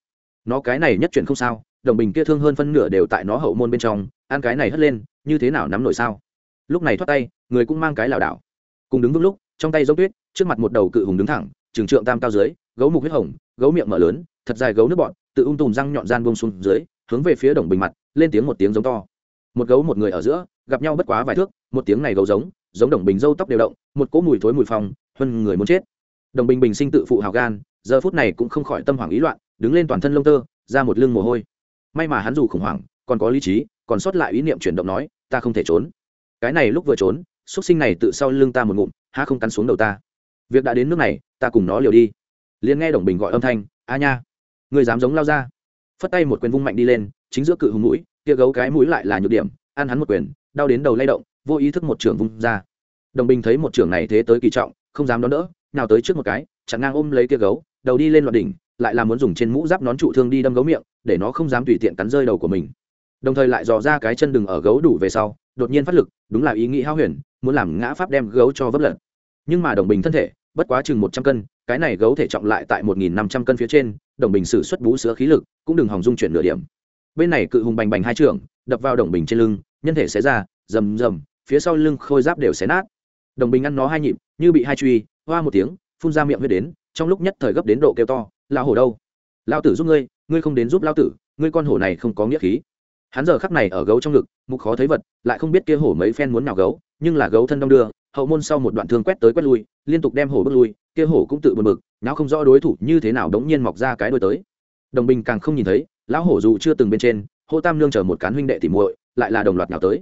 Nó cái này nhất chuyển không sao, đồng bình kia thương hơn phân nửa đều tại nó hậu môn bên trong, ăn cái này hất lên, như thế nào nắm nổi sao? Lúc này thoát tay, người cũng mang cái lảo đảo cùng đứng vững lúc, trong tay giống tuyết, trước mặt một đầu cự hùng đứng thẳng, trường trượng tam cao dưới, gấu mục huyết hồng, gấu miệng mở lớn, thật dài gấu nước bọn tự ung tùm răng nhọn gian bông xuống dưới, hướng về phía đồng bình mặt, lên tiếng một tiếng giống to. Một gấu một người ở giữa, gặp nhau bất quá vài thước, một tiếng này gấu giống giống đồng bình dâu tóc đều động, một cỗ mùi thối mùi phòng hơn người muốn chết. Đồng bình bình sinh tự phụ hào gan, giờ phút này cũng không khỏi tâm hoảng ý loạn, đứng lên toàn thân lông tơ, ra một lưng mồ hôi. May mà hắn dù khủng hoảng, còn có lý trí, còn sót lại ý niệm chuyển động nói, ta không thể trốn. Cái này lúc vừa trốn xuất sinh này tự sau lưng ta một ngụm, há không cắn xuống đầu ta. Việc đã đến nước này, ta cùng nó liều đi. Liền nghe đồng bình gọi âm thanh, a nha người dám giống lao ra. Phất tay một quyền vung mạnh đi lên, chính giữa cự hùng mũi, kia gấu cái mũi lại là nhược điểm, ăn hắn một quyền, đau đến đầu lay động, vô ý thức một trưởng vung ra. Đồng bình thấy một trưởng này thế tới kỳ trọng, không dám đón đỡ, nào tới trước một cái, chặn ngang ôm lấy kia gấu, đầu đi lên loạt đỉnh, lại là muốn dùng trên mũ giáp nón trụ thương đi đâm gấu miệng, để nó không dám tùy tiện cắn rơi đầu của mình. Đồng thời lại dò ra cái chân đừng ở gấu đủ về sau, đột nhiên phát lực, đúng là ý nghĩ hao huyền muốn làm ngã pháp đem gấu cho vấp lật. Nhưng mà đồng bình thân thể, bất quá chừng một trăm cân, cái này gấu thể trọng lại tại một nghìn năm trăm cân phía trên, đồng bình sử xuất bú sữa khí lực, cũng đừng hòng dung chuyển nửa điểm. Bên này cự hùng bành bành hai trưởng, đập vào đồng bình trên lưng, nhân thể xé ra, rầm rầm, phía sau lưng khôi giáp đều xé nát. Đồng bình ăn nó hai nhịp, như bị hai truy, hoa một tiếng, phun ra miệng huyết đến, trong lúc nhất thời gấp đến độ kêu to lao hổ đâu? Lao tử giúp ngươi ngươi không đến giúp lao tử, ngươi con hổ này không có nghĩa khí. Hắn giờ khắc này ở gấu trong ngực, mục khó thấy vật, lại không biết kia hổ mấy phen muốn nào gấu nhưng là gấu thân đông đưa, hậu môn sau một đoạn thương quét tới quét lui, liên tục đem hổ bước lui, kia hổ cũng tự bật mực não không rõ đối thủ như thế nào đống nhiên mọc ra cái đôi tới. Đồng bình càng không nhìn thấy, lão hổ dù chưa từng bên trên, hô tam nương chờ một cán huynh đệ tỉ muội, lại là đồng loạt nào tới.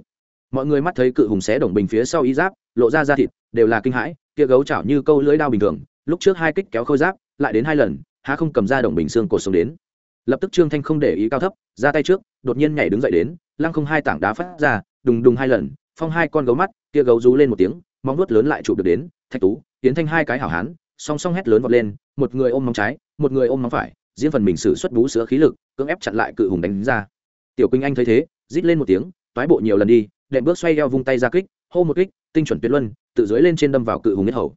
Mọi người mắt thấy cự hùng xé đồng bình phía sau y giáp, lộ ra da thịt, đều là kinh hãi, kia gấu chảo như câu lưỡi đao bình thường, lúc trước hai kích kéo khôi giáp, lại đến hai lần, há không cầm ra đồng bình xương cột sống đến. Lập tức trương thanh không để ý cao thấp, ra tay trước, đột nhiên nhảy đứng dậy đến, lăng không hai tảng đá phát ra, đùng đùng hai lần phong hai con gấu mắt, kia gấu rú lên một tiếng, móng nuốt lớn lại chụp được đến, thạch tú, tiến thanh hai cái hảo hán, song song hét lớn vọt lên, một người ôm móng trái, một người ôm móng phải diễn phần mình xử xuất bú sữa khí lực, cưỡng ép chặn lại cự hùng đánh ra. Tiểu quỳnh anh thấy thế, rít lên một tiếng, toái bộ nhiều lần đi đệm bước xoay eo vung tay ra kích, hô một kích, tinh chuẩn tuyệt luân, tự dưới lên trên đâm vào cự hùng nhất hầu.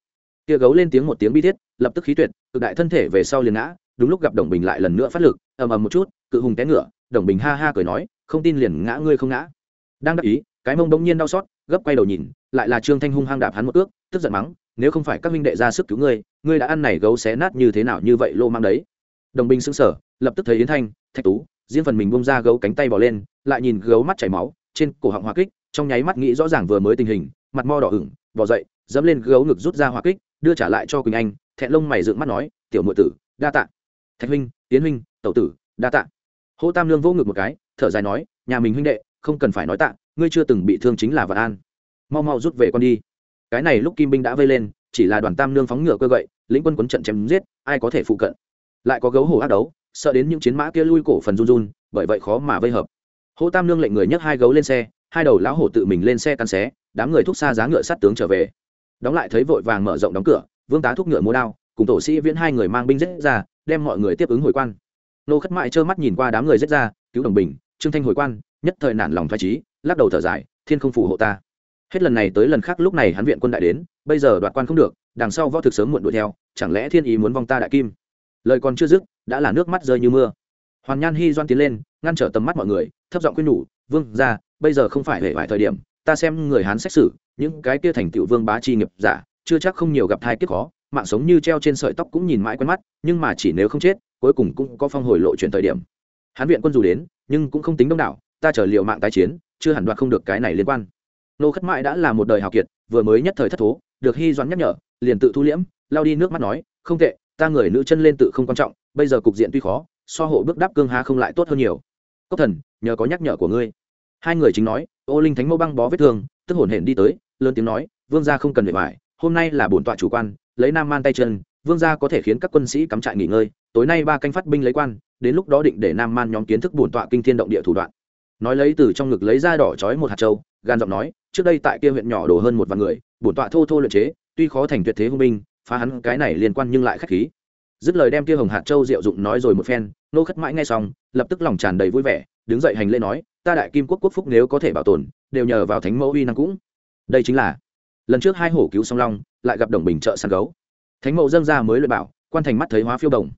Kia gấu lên tiếng một tiếng bi thiết, lập tức khí tuyệt, cực đại thân thể về sau liền ngã, đúng lúc gặp đồng bình lại lần nữa phát lực, ầm ầm một chút, cự hùng té ngựa đồng bình ha ha cười nói, không tin liền ngã ngươi không ngã đang đắc ý, cái mông bỗng nhiên đau xót, gấp quay đầu nhìn, lại là trương thanh hung hăng đạp hắn một ước tức giận mắng, nếu không phải các minh đệ ra sức cứu ngươi ngươi đã ăn này gấu xé nát như thế nào như vậy lô mang đấy? Đồng binh xứng sở lập tức thấy yến thanh, thạch tú, riêng phần mình bông ra gấu cánh tay bỏ lên, lại nhìn gấu mắt chảy máu, trên cổ họng hoa kích, trong nháy mắt nghĩ rõ ràng vừa mới tình hình, mặt mo đỏ ửng bỏ dậy, dẫm lên gấu ngực rút ra hoa kích, đưa trả lại cho quỳnh anh, thẹn lông mày dựng mắt nói, tiểu nội tử, đa tạ. Thạch huynh tiến huynh, tẩu tử, đa tạ. Hô tam lương vô ngực một cái, thở dài nói, nhà mình huynh đệ không cần phải nói tạ, ngươi chưa từng bị thương chính là vạn an. Mau mau rút về con đi. Cái này lúc kim binh đã vây lên, chỉ là đoàn tam nương phóng ngựa cơ gậy, lĩnh quân quấn trận chém giết, ai có thể phụ cận. Lại có gấu hổ ác đấu, sợ đến những chiến mã kia lui cổ phần run run, bởi vậy khó mà vây hợp. Hô tam nương lệnh người nhấc hai gấu lên xe, hai đầu lão hổ tự mình lên xe căn xé, đám người thúc xa giá ngựa sát tướng trở về. Đóng lại thấy vội vàng mở rộng đóng cửa, vương tá thúc ngựa múa đao, cùng tổ sĩ viễn hai người mang binh giết ra, đem mọi người tiếp ứng hồi quan. Nô khất mại trơ mắt nhìn qua đám người giết ra, cứu đồng bình, trương thanh hồi quan nhất thời nản lòng thoái trí, lắc đầu thở dài, thiên không phù hộ ta. Hết lần này tới lần khác lúc này hắn viện quân đại đến, bây giờ đoạt quan không được, đằng sau võ thực sớm muộn đuổi theo, chẳng lẽ thiên ý muốn vong ta đại kim? Lời còn chưa dứt, đã là nước mắt rơi như mưa. Hoàn nhan hy doan tiến lên, ngăn trở tầm mắt mọi người, thấp giọng khuyên nhủ, vương ra bây giờ không phải hề vài thời điểm, ta xem người hán xét xử, những cái kia thành tựu vương bá chi nghiệp giả, chưa chắc không nhiều gặp thai kiếp khó, mạng sống như treo trên sợi tóc cũng nhìn mãi quen mắt, nhưng mà chỉ nếu không chết, cuối cùng cũng có phong hồi lộ chuyển thời điểm. Hán viện quân dù đến, nhưng cũng không tính đông đảo ta chờ liệu mạng tái chiến, chưa hẳn đoạt không được cái này liên quan. Nô khất mãi đã là một đời hào kiệt, vừa mới nhất thời thất thố, được hy doãn nhắc nhở, liền tự thu liễm lao đi nước mắt nói, không tệ, ta người nữ chân lên tự không quan trọng, bây giờ cục diện tuy khó, so hộ bước đáp cương há không lại tốt hơn nhiều. Cốc thần, nhờ có nhắc nhở của ngươi. Hai người chính nói, ô linh thánh mẫu băng bó vết thương, tức hổn hển đi tới, lớn tiếng nói, vương gia không cần phải vải hôm nay là bổn tọa chủ quan, lấy nam man tay chân, vương gia có thể khiến các quân sĩ cắm trại nghỉ ngơi, tối nay ba canh phát binh lấy quan, đến lúc đó định để nam man nhóm kiến thức bổn tọa kinh thiên động địa thủ đoạn nói lấy từ trong ngực lấy ra đỏ trói một hạt châu, gan giọng nói trước đây tại kia huyện nhỏ đổ hơn một vạn người bổn tọa thô thô luyện chế tuy khó thành tuyệt thế hung binh phá hắn cái này liên quan nhưng lại khách khí. Dứt lời đem kia hồng hạt châu diệu dụng nói rồi một phen nô khất mãi ngay xong lập tức lòng tràn đầy vui vẻ đứng dậy hành lễ nói ta đại kim quốc quốc phúc nếu có thể bảo tồn đều nhờ vào thánh mẫu uy năng cũng. Đây chính là lần trước hai hổ cứu song long lại gặp đồng bình trợ săn gấu. Thánh mẫu dâng ra mới luyện bảo quan thành mắt thấy hóa phiêu đồng.